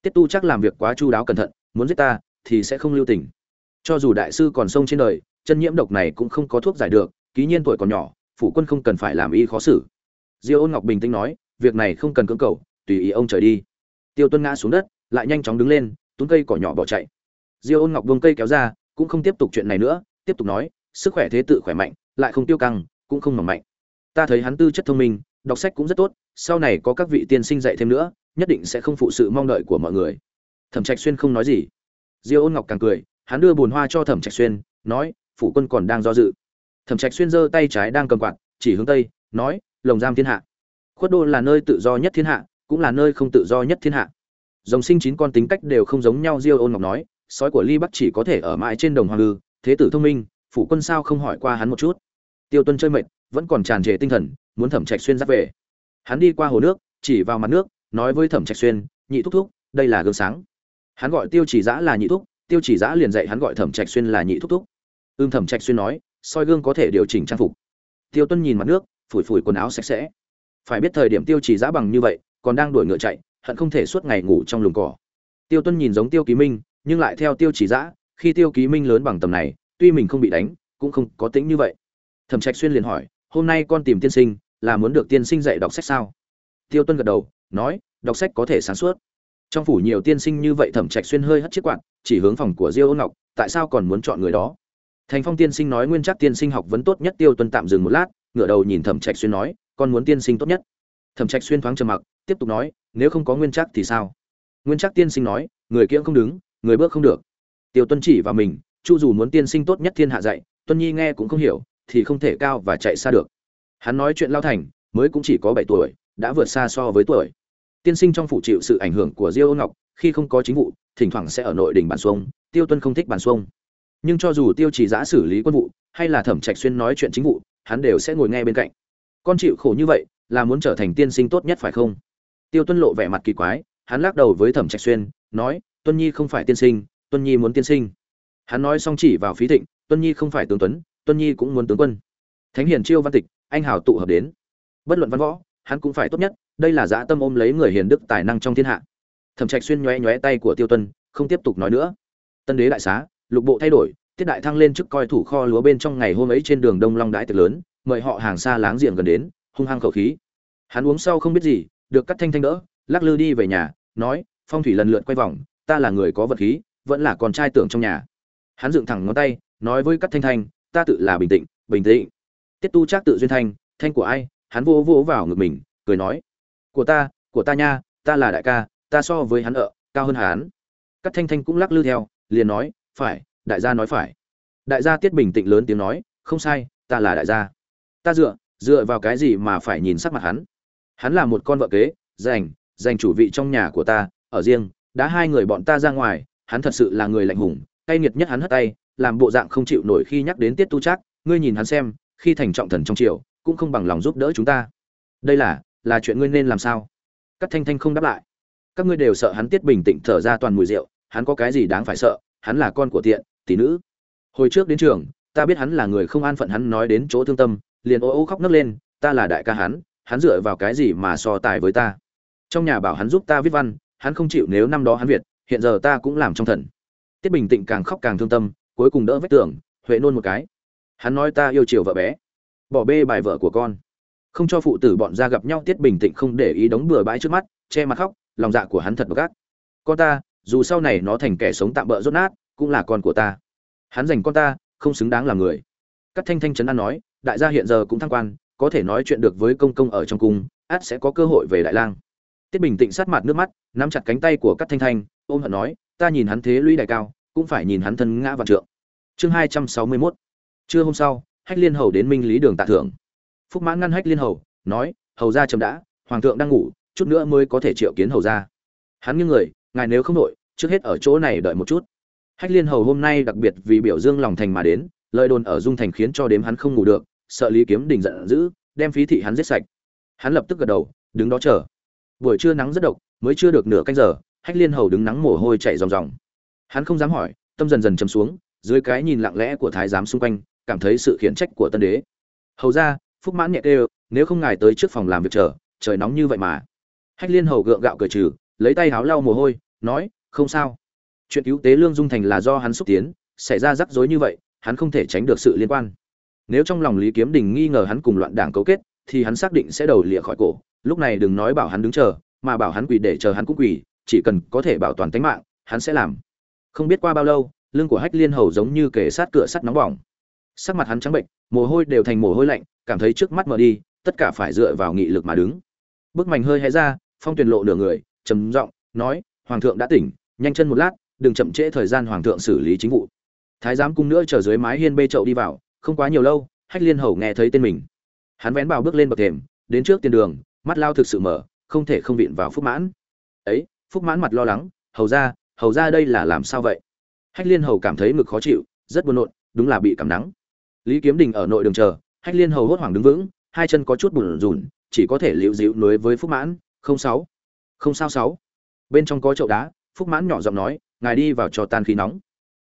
Tiết tu chắc làm việc quá chu đáo cẩn thận, muốn giết ta, thì sẽ không lưu tình. Cho dù đại sư còn sông trên đời, chân nhiễm độc này cũng không có thuốc giải được, ký nhiên tuổi còn nhỏ phụ quân không cần phải làm y khó xử. Diêu ôn ngọc bình tĩnh nói việc này không cần cưỡng cầu, tùy ý ông trời đi. Tiêu tuân ngã xuống đất, lại nhanh chóng đứng lên, túm cây cỏ nhỏ bỏ chạy. Diêu ôn ngọc buông cây kéo ra, cũng không tiếp tục chuyện này nữa, tiếp tục nói, sức khỏe thế tự khỏe mạnh, lại không tiêu căng, cũng không mỏng mạnh. Ta thấy hắn tư chất thông minh, đọc sách cũng rất tốt, sau này có các vị tiên sinh dạy thêm nữa, nhất định sẽ không phụ sự mong đợi của mọi người. Thẩm trạch xuyên không nói gì. Diêu ôn ngọc càng cười, hắn đưa bùn hoa cho thẩm trạch xuyên, nói phụ quân còn đang do dự. Thẩm trạch xuyên giơ tay trái đang cầm quạt, chỉ hướng tây, nói, lồng giam thiên hạ khuất đô là nơi tự do nhất thiên hạ, cũng là nơi không tự do nhất thiên hạ. Dòng sinh chín con tính cách đều không giống nhau, diêu ôn ngọc nói, sói của ly bắc chỉ có thể ở mãi trên đồng hoàng lư, thế tử thông minh, phủ quân sao không hỏi qua hắn một chút? Tiêu tuân chơi mệt, vẫn còn tràn trề tinh thần, muốn thẩm trạch xuyên dắt về. Hắn đi qua hồ nước, chỉ vào mặt nước, nói với thẩm trạch xuyên, nhị thúc thúc, đây là gương sáng. Hắn gọi tiêu chỉ giã là nhị thúc, tiêu chỉ giã liền dạy hắn gọi thẩm trạch xuyên là nhị thúc thúc. Ưm, thẩm trạch xuyên nói, soi gương có thể điều chỉnh trang phục. Tiêu tuân nhìn mặt nước, phủi phủi quần áo sạch sẽ phải biết thời điểm tiêu chỉ giã bằng như vậy, còn đang đuổi ngựa chạy, hận không thể suốt ngày ngủ trong lùm cỏ. Tiêu tuân nhìn giống tiêu ký minh, nhưng lại theo tiêu chỉ giã, khi tiêu ký minh lớn bằng tầm này, tuy mình không bị đánh, cũng không có tính như vậy. Thẩm trạch xuyên liền hỏi, hôm nay con tìm tiên sinh, là muốn được tiên sinh dạy đọc sách sao? Tiêu tuân gật đầu, nói, đọc sách có thể sáng suốt. Trong phủ nhiều tiên sinh như vậy, thẩm trạch xuyên hơi hất chiếc quạt, chỉ hướng phòng của diêu ôn ngọc, tại sao còn muốn chọn người đó? Thành phong tiên sinh nói, nguyên chắc tiên sinh học vấn tốt nhất, tiêu tuân tạm dừng một lát. Ngửa đầu nhìn thẩm trạch xuyên nói con muốn tiên sinh tốt nhất. Thẩm trạch xuyên thoáng trầm mặc, tiếp tục nói, nếu không có nguyên chắc thì sao? Nguyên chắc tiên sinh nói, người kiễng không đứng, người bước không được. Tiêu tuân chỉ vào mình, chu dù muốn tiên sinh tốt nhất thiên hạ dạy, tuân nhi nghe cũng không hiểu, thì không thể cao và chạy xa được. Hắn nói chuyện lao thành, mới cũng chỉ có bảy tuổi, đã vượt xa so với tuổi. Tiên sinh trong phủ chịu sự ảnh hưởng của diêu ngọc, khi không có chính vụ, thỉnh thoảng sẽ ở nội đình bản xuông, tiêu tuân không thích bản xuông. Nhưng cho dù tiêu chỉ giã xử lý quân vụ, hay là thẩm trạch xuyên nói chuyện chính vụ, hắn đều sẽ ngồi nghe bên cạnh con chịu khổ như vậy, là muốn trở thành tiên sinh tốt nhất phải không? Tiêu tuân lộ vẻ mặt kỳ quái, hắn lắc đầu với thẩm trạch xuyên, nói, tuân nhi không phải tiên sinh, tuân nhi muốn tiên sinh. Hắn nói xong chỉ vào phí thịnh, tuân nhi không phải tướng tuấn, tuân nhi cũng muốn tướng quân. Thánh hiền chiêu văn tịch, anh hào tụ hợp đến. Bất luận văn võ, hắn cũng phải tốt nhất, đây là dã tâm ôm lấy người hiền đức tài năng trong thiên hạ. Thẩm trạch xuyên nhoé nhoé tay của tiêu tuân, không tiếp tục nói nữa. Tân đế đại xá, lục bộ thay đổi, tiết đại thăng lên chức coi thủ kho lúa bên trong ngày hôm ấy trên đường đông long đãi tiệc lớn mời họ hàng xa láng giềng gần đến, hung hăng khẩu khí. Hắn uống sau không biết gì, được cắt thanh thanh đỡ, lắc lư đi về nhà, nói, phong thủy lần lượt quay vòng, ta là người có vật khí, vẫn là con trai tưởng trong nhà. Hắn dựng thẳng ngón tay, nói với cắt thanh thanh, ta tự là bình tĩnh bình tĩnh tiết tu trác tự duyên thanh thanh của ai? Hắn vô vô vào ngực mình, cười nói, của ta của ta nha, ta là đại ca, ta so với hắn ợ cao hơn hắn. Cắt thanh thanh cũng lắc lư theo, liền nói, phải, đại gia nói phải. Đại gia tiết bình tĩnh lớn tiếng nói, không sai, ta là đại gia ta dựa dựa vào cái gì mà phải nhìn sắc mặt hắn? Hắn là một con vợ kế giành giành chủ vị trong nhà của ta, ở riêng, đã hai người bọn ta ra ngoài, hắn thật sự là người lạnh hùng, cay nghiệt nhất hắn hất tay, làm bộ dạng không chịu nổi khi nhắc đến tiết tu chắc ngươi nhìn hắn xem, khi thành trọng thần trong triều, cũng không bằng lòng giúp đỡ chúng ta. Đây là là chuyện ngươi nên làm sao? Các thanh thanh không đáp lại. Các ngươi đều sợ hắn tiết bình tĩnh thở ra toàn mùi rượu, hắn có cái gì đáng phải sợ, hắn là con của tiện, tỷ nữ. Hồi trước đến trường ta biết hắn là người không an phận, hắn nói đến chỗ thương tâm, liền ô ô khóc nấc lên, ta là đại ca hắn hắn dựa vào cái gì mà so tài với ta? Trong nhà bảo hắn giúp ta viết văn, hắn không chịu nếu năm đó hắn việt, hiện giờ ta cũng làm trong thần. Tiết bình tĩnh càng khóc càng thương tâm, cuối cùng đỡ vết tưởng huệ nôn một cái. Hắn nói ta yêu chiều vợ bé, bỏ bê bài vợ của con. Không cho phụ tử bọn ra gặp nhau, tiết bình tĩnh không để ý đống bừa bãi trước mắt, che mặt khóc, lòng dạ của hắn thật gác con ta, dù sau này nó thành kẻ sống tạm bỡ rốt nát, cũng là con của ta. Hắn dành con ta không xứng đáng làm người. Các thanh thanh trấn an nói, đại gia hiện giờ cũng thăng quan, có thể nói chuyện được với công công ở trong cung, át sẽ có cơ hội về đại lang. Tiết bình Tịnh sát mặt nước mắt, nắm chặt cánh tay của các thanh thanh, ôm hận nói, ta nhìn hắn thế lũy đại cao, cũng phải nhìn hắn thân ngã vạn trượng. Chương hai trăm sáu mươi 261 trưa hôm sau, hách liên hầu đến minh lý đường tạ thưởng. Phúc mãn ngăn hách liên hầu, nói, hầu ra chậm đã, hoàng thượng đang ngủ, chút nữa mới có thể triệu kiến hầu ra hắn như người, ngài nếu không nội trước hết ở chỗ này đợi một chút hách liên hầu hôm nay đặc biệt vì biểu dương lòng thành mà đến, lời đồn ở dung thành khiến cho đếm hắn không ngủ được, sợ lý kiếm đình giận dữ, đem phí thị hắn giết sạch. Hắn lập tức gật đầu, đứng đó chờ. Buổi trưa nắng rất độc, mới chưa được nửa canh giờ, hách liên hầu đứng nắng mồ hôi chảy ròng ròng. Hắn không dám hỏi, tâm dần dần trầm xuống, dưới cái nhìn lặng lẽ của thái giám xung quanh, cảm thấy sự khiển trách của tân đế. Hầu ra phúc mãn nhẹ kêu, nếu không ngài tới trước phòng làm việc chờ, trời nóng như vậy mà. Hách liên hầu gượng gạo cười trừ, lấy tay háo lau mồ hôi, nói, không sao chuyện cứu tế lương dung thành là do hắn xúc tiến, xảy ra rắc rối như vậy, hắn không thể tránh được sự liên quan. Nếu trong lòng lý kiếm đình nghi ngờ hắn cùng loạn đảng cấu kết, thì hắn xác định sẽ đầu lịa khỏi cổ, lúc này đừng nói bảo hắn đứng chờ, mà bảo hắn quỳ để chờ hắn cũng quỳ, chỉ cần có thể bảo toàn tính mạng, hắn sẽ làm. Không biết qua bao lâu, lưng của hách liên hầu giống như kề sát cửa sắt nóng bỏng. Sắc mặt hắn trắng bệnh mồ hôi đều thành mồ hôi lạnh, cảm thấy trước mắt mở đi, tất cả phải dựa vào nghị lực mà đứng. Bước mảnh hơi hé ra, phong tuyền lộ nửa người, trầm giọng nói, hoàng thượng đã tỉnh, nhanh chân một lát đừng chậm trễ thời gian hoàng thượng xử lý chính vụ. Thái giám cung nữa chờ dưới mái hiên bê chậu đi vào, không quá nhiều lâu, hách liên hầu nghe thấy tên mình. Hắn vén vào bước lên bậc thềm, đến trước tiền đường, mắt lao thực sự mở, không thể không vịn vào phúc mãn. Ấy, phúc mãn mặt lo lắng, hầu ra hầu ra đây là làm sao vậy? Hách liên hầu cảm thấy ngực khó chịu, rất buồn nộn đúng là bị cảm nắng. Lý kiếm đình ở nội đường chờ, hách liên hầu hốt hoảng đứng vững, hai chân có chút bùn rùn, chỉ có thể liễu dịu nối với phúc mãn. Không sáu, không sao sáu. Bên trong có chậu đá, phúc mãn nhỏ giọng nói ngài đi vào cho tan khí nóng.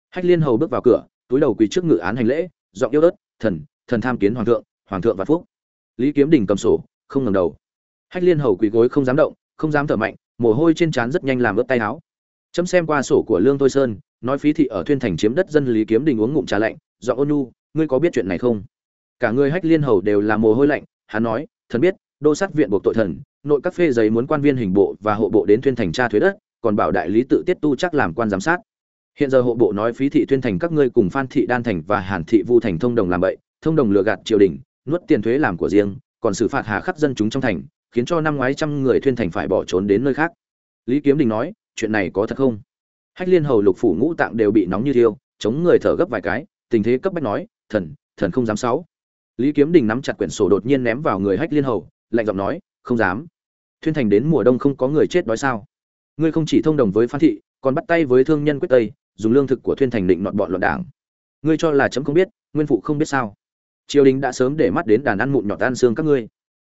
Hách liên hầu bước vào cửa, túi đầu quỳ trước ngự án hành lễ, giọng yêu ớt, thần thần tham kiến hoàng thượng hoàng thượng và phúc. Lý kiếm đình cầm sổ, không ngẩng đầu. Hách liên hầu quỳ gối không dám động, không dám thở mạnh, mồ hôi trên trán rất nhanh làm ướt tay áo. Chấm xem qua sổ của lương thôi sơn, nói phí thị ở thuyên thành chiếm đất dân lý kiếm đình uống ngụm trà lạnh, giọng ôn nhu, ngươi có biết chuyện này không? Cả người hách liên hầu đều là mồ hôi lạnh, hắn nói, thần biết, đô sát viện buộc tội thần, nội các phê giấy muốn quan viên hình bộ và hộ bộ đến thuyên thành tra thuế đất còn bảo đại lý tự tiết tu chắc làm quan giám sát. Hiện giờ hộ bộ nói phí thị tuyên thành các ngươi cùng phan thị đan thành và hàn thị vu thành thông đồng làm bậy, thông đồng lừa gạt triều đình, nuốt tiền thuế làm của riêng, còn xử phạt hà khắc dân chúng trong thành, khiến cho năm ngoái trăm người thuyên thành phải bỏ trốn đến nơi khác. Lý kiếm đình nói, chuyện này có thật không? Hách liên hầu lục phủ ngũ tạng đều bị nóng như thiêu, chống người thở gấp vài cái, tình thế cấp bách nói, thần thần không dám sáu. Lý kiếm đình nắm chặt quyển sổ đột nhiên ném vào người hách liên hầu, lạnh giọng nói, không dám. Thuyên thành đến mùa đông không có người chết đói sao? Ngươi không chỉ thông đồng với phan thị, còn bắt tay với thương nhân quyết tây, dùng lương thực của thuyên thành định nọt bọn loạn đảng. Ngươi cho là chấm không biết, nguyên phụ không biết sao? Triều đình đã sớm để mắt đến đàn ăn mụn nhọt ăn xương các ngươi.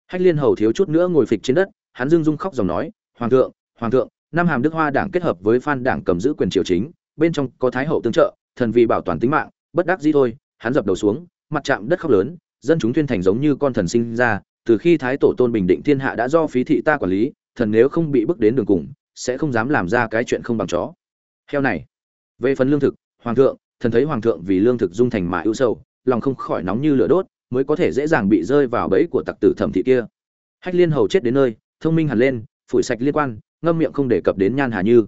Hách liên hầu thiếu chút nữa ngồi phịch trên đất, hắn dưng rung khóc dòng nói, hoàng thượng hoàng thượng nam hàm đức hoa đảng kết hợp với phan đảng cầm giữ quyền triều chính, bên trong có thái hậu tương trợ, thần vì bảo toàn tính mạng, bất đắc dĩ thôi. Hắn dập đầu xuống, mặt chạm đất khóc lớn, dân chúng thuyên thành giống như con thần sinh ra, từ khi thái tổ tôn bình định thiên hạ đã do phí thị ta quản lý, thần nếu không bị bước đến đường cùng sẽ không dám làm ra cái chuyện không bằng chó. Heo này. Về phần lương thực hoàng thượng thần thấy hoàng thượng vì lương thực dung thành mà ưu sầu, lòng không khỏi nóng như lửa đốt mới có thể dễ dàng bị rơi vào bẫy của tặc tử thẩm thị kia. Hách liên hầu chết đến nơi thông minh hẳn lên phủi sạch liên quan ngâm miệng không đề cập đến nhan hà như.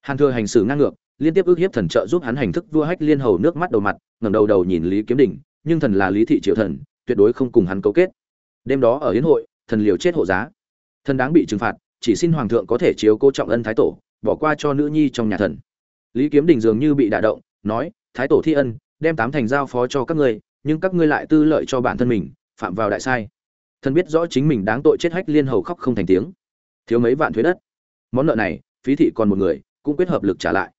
Hàn thừa hành xử ngang ngược liên tiếp ước hiếp thần trợ giúp hắn hành thức vua hách liên hầu nước mắt đầu mặt ngẩng đầu đầu nhìn lý kiếm đỉnh nhưng thần là lý thị triệu thần tuyệt đối không cùng hắn cấu kết. Đêm đó ở hiến hội thần liều chết hộ giá. Thần đáng bị trừng phạt chỉ xin hoàng thượng có thể chiếu cố trọng ân thái tổ, bỏ qua cho nữ nhi trong nhà thần. Lý kiếm đình dường như bị đả động, nói, thái tổ thi ân, đem tám thành giao phó cho các ngươi, nhưng các ngươi lại tư lợi cho bản thân mình, phạm vào đại sai. Thần biết rõ chính mình đáng tội chết hách liên hầu khóc không thành tiếng. Thiếu mấy vạn thuế đất. Món nợ này, phí thị còn một người, cũng quyết hợp lực trả lại.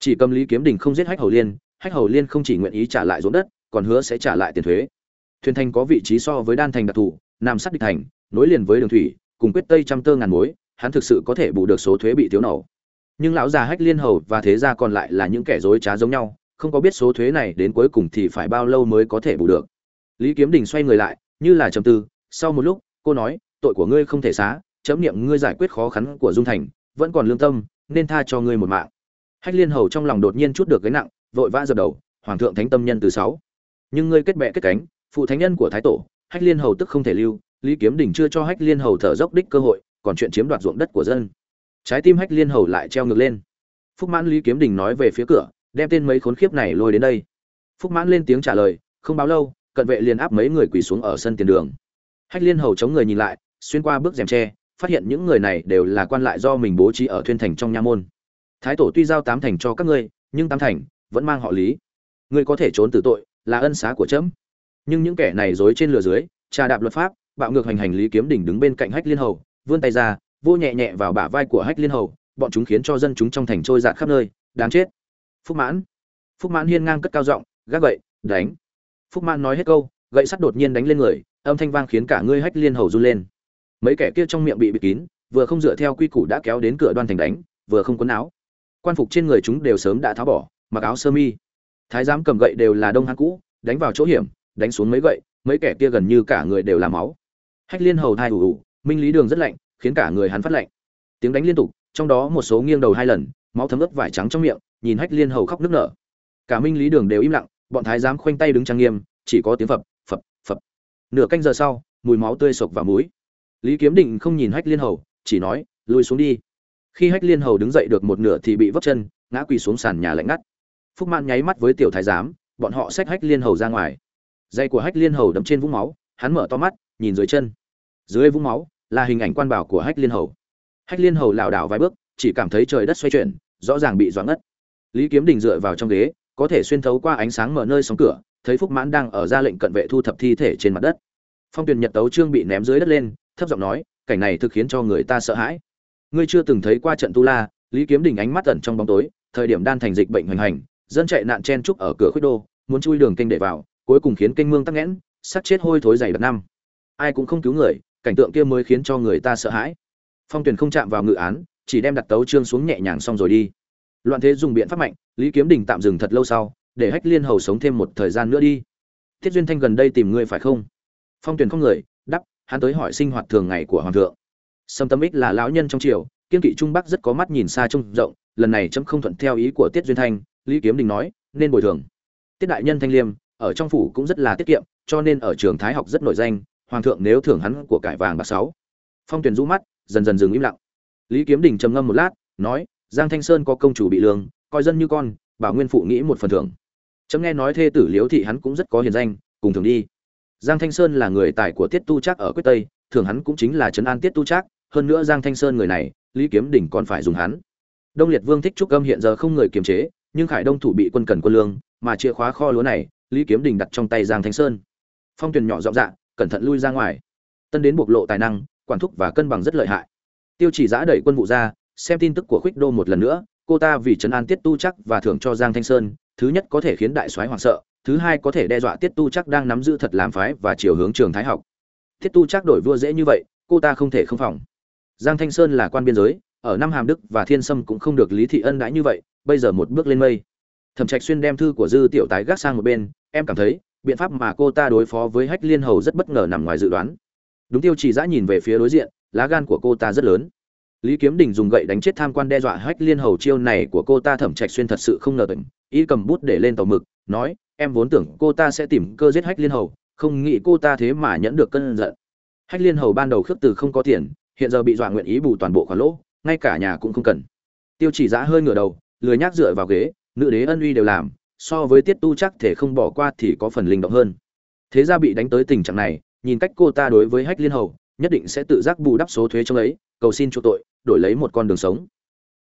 Chỉ cầm lý kiếm đình không giết hách hầu liên, hách hầu liên không chỉ nguyện ý trả lại ruộng đất, còn hứa sẽ trả lại tiền thuế. Thuyền thành có vị trí so với đan thành đặc thù, nam sát địch thành, nối liền với đường thủy, cùng quyết tây trăm tơ ngàn mối hắn thực sự có thể bù được số thuế bị thiếu nổ. Nhưng lão già hách liên hầu và thế gia còn lại là những kẻ dối trá giống nhau, không có biết số thuế này đến cuối cùng thì phải bao lâu mới có thể bù được. Lý kiếm đình xoay người lại, như là trầm tư, sau một lúc, cô nói, tội của ngươi không thể xá, chấm niệm ngươi giải quyết khó khăn của dung thành, vẫn còn lương tâm, nên tha cho ngươi một mạng. Hách liên hầu trong lòng đột nhiên chút được gánh nặng, vội vã dập đầu, hoàng thượng thánh tâm nhân từ sáu. Nhưng ngươi kết bệ kết cánh, phụ thánh nhân của thái tổ, hách liên hầu tức không thể lưu, lý kiếm đỉnh chưa cho hách liên hầu thở dốc đích cơ hội còn chuyện chiếm đoạt ruộng đất của dân. Trái tim hách liên hầu lại treo ngược lên. Phúc mãn lý kiếm đình nói về phía cửa, đem tên mấy khốn khiếp này lôi đến đây. Phúc mãn lên tiếng trả lời, không bao lâu, cận vệ liền áp mấy người quỳ xuống ở sân tiền đường. Hách liên hầu chống người nhìn lại, xuyên qua bước rèm tre, phát hiện những người này đều là quan lại do mình bố trí ở thuyên thành trong nha môn. Thái tổ tuy giao tám thành cho các ngươi, nhưng tám thành vẫn mang họ lý. Ngươi có thể trốn từ tội, là ân xá của trẫm nhưng những kẻ này dối trên lừa dưới, trà đạp luật pháp, bạo ngược hành hành lý kiếm đỉnh đứng bên cạnh hách liên hầu vươn tay ra, vô nhẹ nhẹ vào bả vai của hách liên hầu, bọn chúng khiến cho dân chúng trong thành trôi dạt khắp nơi, đáng chết. Phúc mãn. Phúc mãn hiên ngang cất cao giọng, gác gậy, đánh. Phúc mãn nói hết câu, gậy sắt đột nhiên đánh lên người, âm thanh vang khiến cả ngươi hách liên hầu run lên. Mấy kẻ kia trong miệng bị bịt kín, vừa không dựa theo quy củ đã kéo đến cửa đoan thành đánh, vừa không quấn áo. Quan phục trên người chúng đều sớm đã tháo bỏ, mặc áo sơ mi. Thái giám cầm gậy đều là đông hán cũ, đánh vào chỗ hiểm, đánh xuống mấy gậy, mấy kẻ kia gần như cả người đều là máu. Hách liên hầu thai ủ ủ minh lý đường rất lạnh, khiến cả người hắn phát lạnh. Tiếng đánh liên tục, trong đó một số nghiêng đầu hai lần, máu thấm ướt vải trắng trong miệng, nhìn hách liên hầu khóc nức nở. Cả minh lý đường đều im lặng, bọn thái giám khoanh tay đứng trang nghiêm, chỉ có tiếng phập phập phập. Nửa canh giờ sau, mùi máu tươi sộc vào mũi. Lý kiếm định không nhìn hách liên hầu, chỉ nói, lùi xuống đi. Khi hách liên hầu đứng dậy được một nửa thì bị vấp chân, ngã quỳ xuống sàn nhà lạnh ngắt. Phúc man nháy mắt với tiểu thái giám, bọn họ xách hách liên hầu ra ngoài. Dây của hách liên hầu đấm trên vũng máu, hắn mở to mắt, nhìn dưới chân. Dưới vũng máu là hình ảnh quan bảo của hách liên hầu. Hách liên hầu lảo đảo vài bước, chỉ cảm thấy trời đất xoay chuyển, rõ ràng bị doãn ngất. Lý kiếm đình dựa vào trong ghế, có thể xuyên thấu qua ánh sáng mở nơi sóng cửa, thấy phúc mãn đang ở ra lệnh cận vệ thu thập thi thể trên mặt đất. Phong tuyền nhật tấu trương bị ném dưới đất lên, thấp giọng nói, cảnh này thực khiến cho người ta sợ hãi. Ngươi chưa từng thấy qua trận tu la. Lý kiếm đình ánh mắt ẩn trong bóng tối, thời điểm đan thành dịch bệnh hoành hành, dân chạy nạn chen trúc ở cửa khuất đô, muốn chui đường kênh để vào, cuối cùng khiến kênh mương tắc nghẽn sắc chết hôi thối dày đặc năm. Ai cũng không cứu người cảnh tượng kia mới khiến cho người ta sợ hãi. Phong tuyền không chạm vào ngự án, chỉ đem đặt tấu trương xuống nhẹ nhàng xong rồi đi. Loạn thế dùng biện pháp mạnh, lý kiếm đình tạm dừng thật lâu sau, để hách liên hầu sống thêm một thời gian nữa đi. Thiết duyên thanh gần đây tìm ngươi phải không? Phong tuyền không người đắp hắn tới hỏi sinh hoạt thường ngày của hoàng thượng. Sâm tâm ích là lão nhân trong triều, kiên kỵ trung bắc rất có mắt nhìn xa trông rộng, lần này chấm không thuận theo ý của tiết duyên thanh, lý kiếm đình nói, nên bồi thường. Tiết đại nhân thanh liêm, ở trong phủ cũng rất là tiết kiệm, cho nên ở trường thái học rất nổi danh hoàng thượng nếu thưởng hắn của cải vàng bạc sáu. Phong tuyền rũ mắt, dần dần dừng im lặng. Lý kiếm đình trầm ngâm một lát, nói, giang thanh sơn có công chủ bị lương, coi dân như con, bảo nguyên phụ nghĩ một phần thưởng. Chấm nghe nói thê tử liếu thị hắn cũng rất có hiền danh, cùng thường đi. Giang thanh sơn là người tài của tiết tu trác ở quyết tây thường hắn cũng chính là trấn an tiết tu trác, hơn nữa giang thanh sơn người này, lý kiếm đỉnh còn phải dùng hắn. Đông liệt vương thích trúc âm hiện giờ không người kiềm chế, nhưng khải đông thủ bị quân cần quân lương, mà chìa khóa kho lúa này, lý kiếm đình đặt trong tay giang thanh sơn. Phong tuyền nhỏ giọng dạ cẩn thận lui ra ngoài. Tân đến bộc lộ tài năng, quản thúc và cân bằng rất lợi hại. Tiêu chỉ giã đẩy quân vụ ra, xem tin tức của khuyết đô một lần nữa, cô ta vì trấn an tiết tu chắc và thưởng cho giang thanh sơn, thứ nhất có thể khiến đại soái hoảng sợ, thứ hai có thể đe dọa tiết tu chắc đang nắm giữ thật làm phái và chiều hướng trường thái học. Tiết tu chắc đổi vua dễ như vậy, cô ta không thể không phòng. Giang thanh sơn là quan biên giới, ở năm hàm đức và thiên sâm cũng không được lý thị ân đãi như vậy, bây giờ một bước lên mây. Thẩm trạch xuyên đem thư của dư tiểu tái gác sang một bên, em cảm thấy biện pháp mà cô ta đối phó với hách liên hầu rất bất ngờ nằm ngoài dự đoán. Đúng tiêu chỉ giã nhìn về phía đối diện, lá gan của cô ta rất lớn. Lý kiếm đình dùng gậy đánh chết tham quan đe dọa hách liên hầu chiêu này của cô ta thẩm trạch xuyên thật sự không ngờ tỉnh, y cầm bút để lên tàu mực, nói, em vốn tưởng cô ta sẽ tìm cơ giết hách liên hầu, không nghĩ cô ta thế mà nhẫn được cơn giận. Hách liên hầu ban đầu khước từ không có tiền, hiện giờ bị dọa nguyện ý bù toàn bộ khoản lỗ, ngay cả nhà cũng không cần. Tiêu chỉ giã hơi ngửa đầu, lười nhác dựa vào ghế, nữ đế ân uy đều làm so với tiết tu chắc thể không bỏ qua thì có phần linh động hơn. Thế ra bị đánh tới tình trạng này, nhìn cách cô ta đối với hách liên hầu, nhất định sẽ tự giác bù đắp số thuế trong ấy, cầu xin chỗ tội, đổi lấy một con đường sống.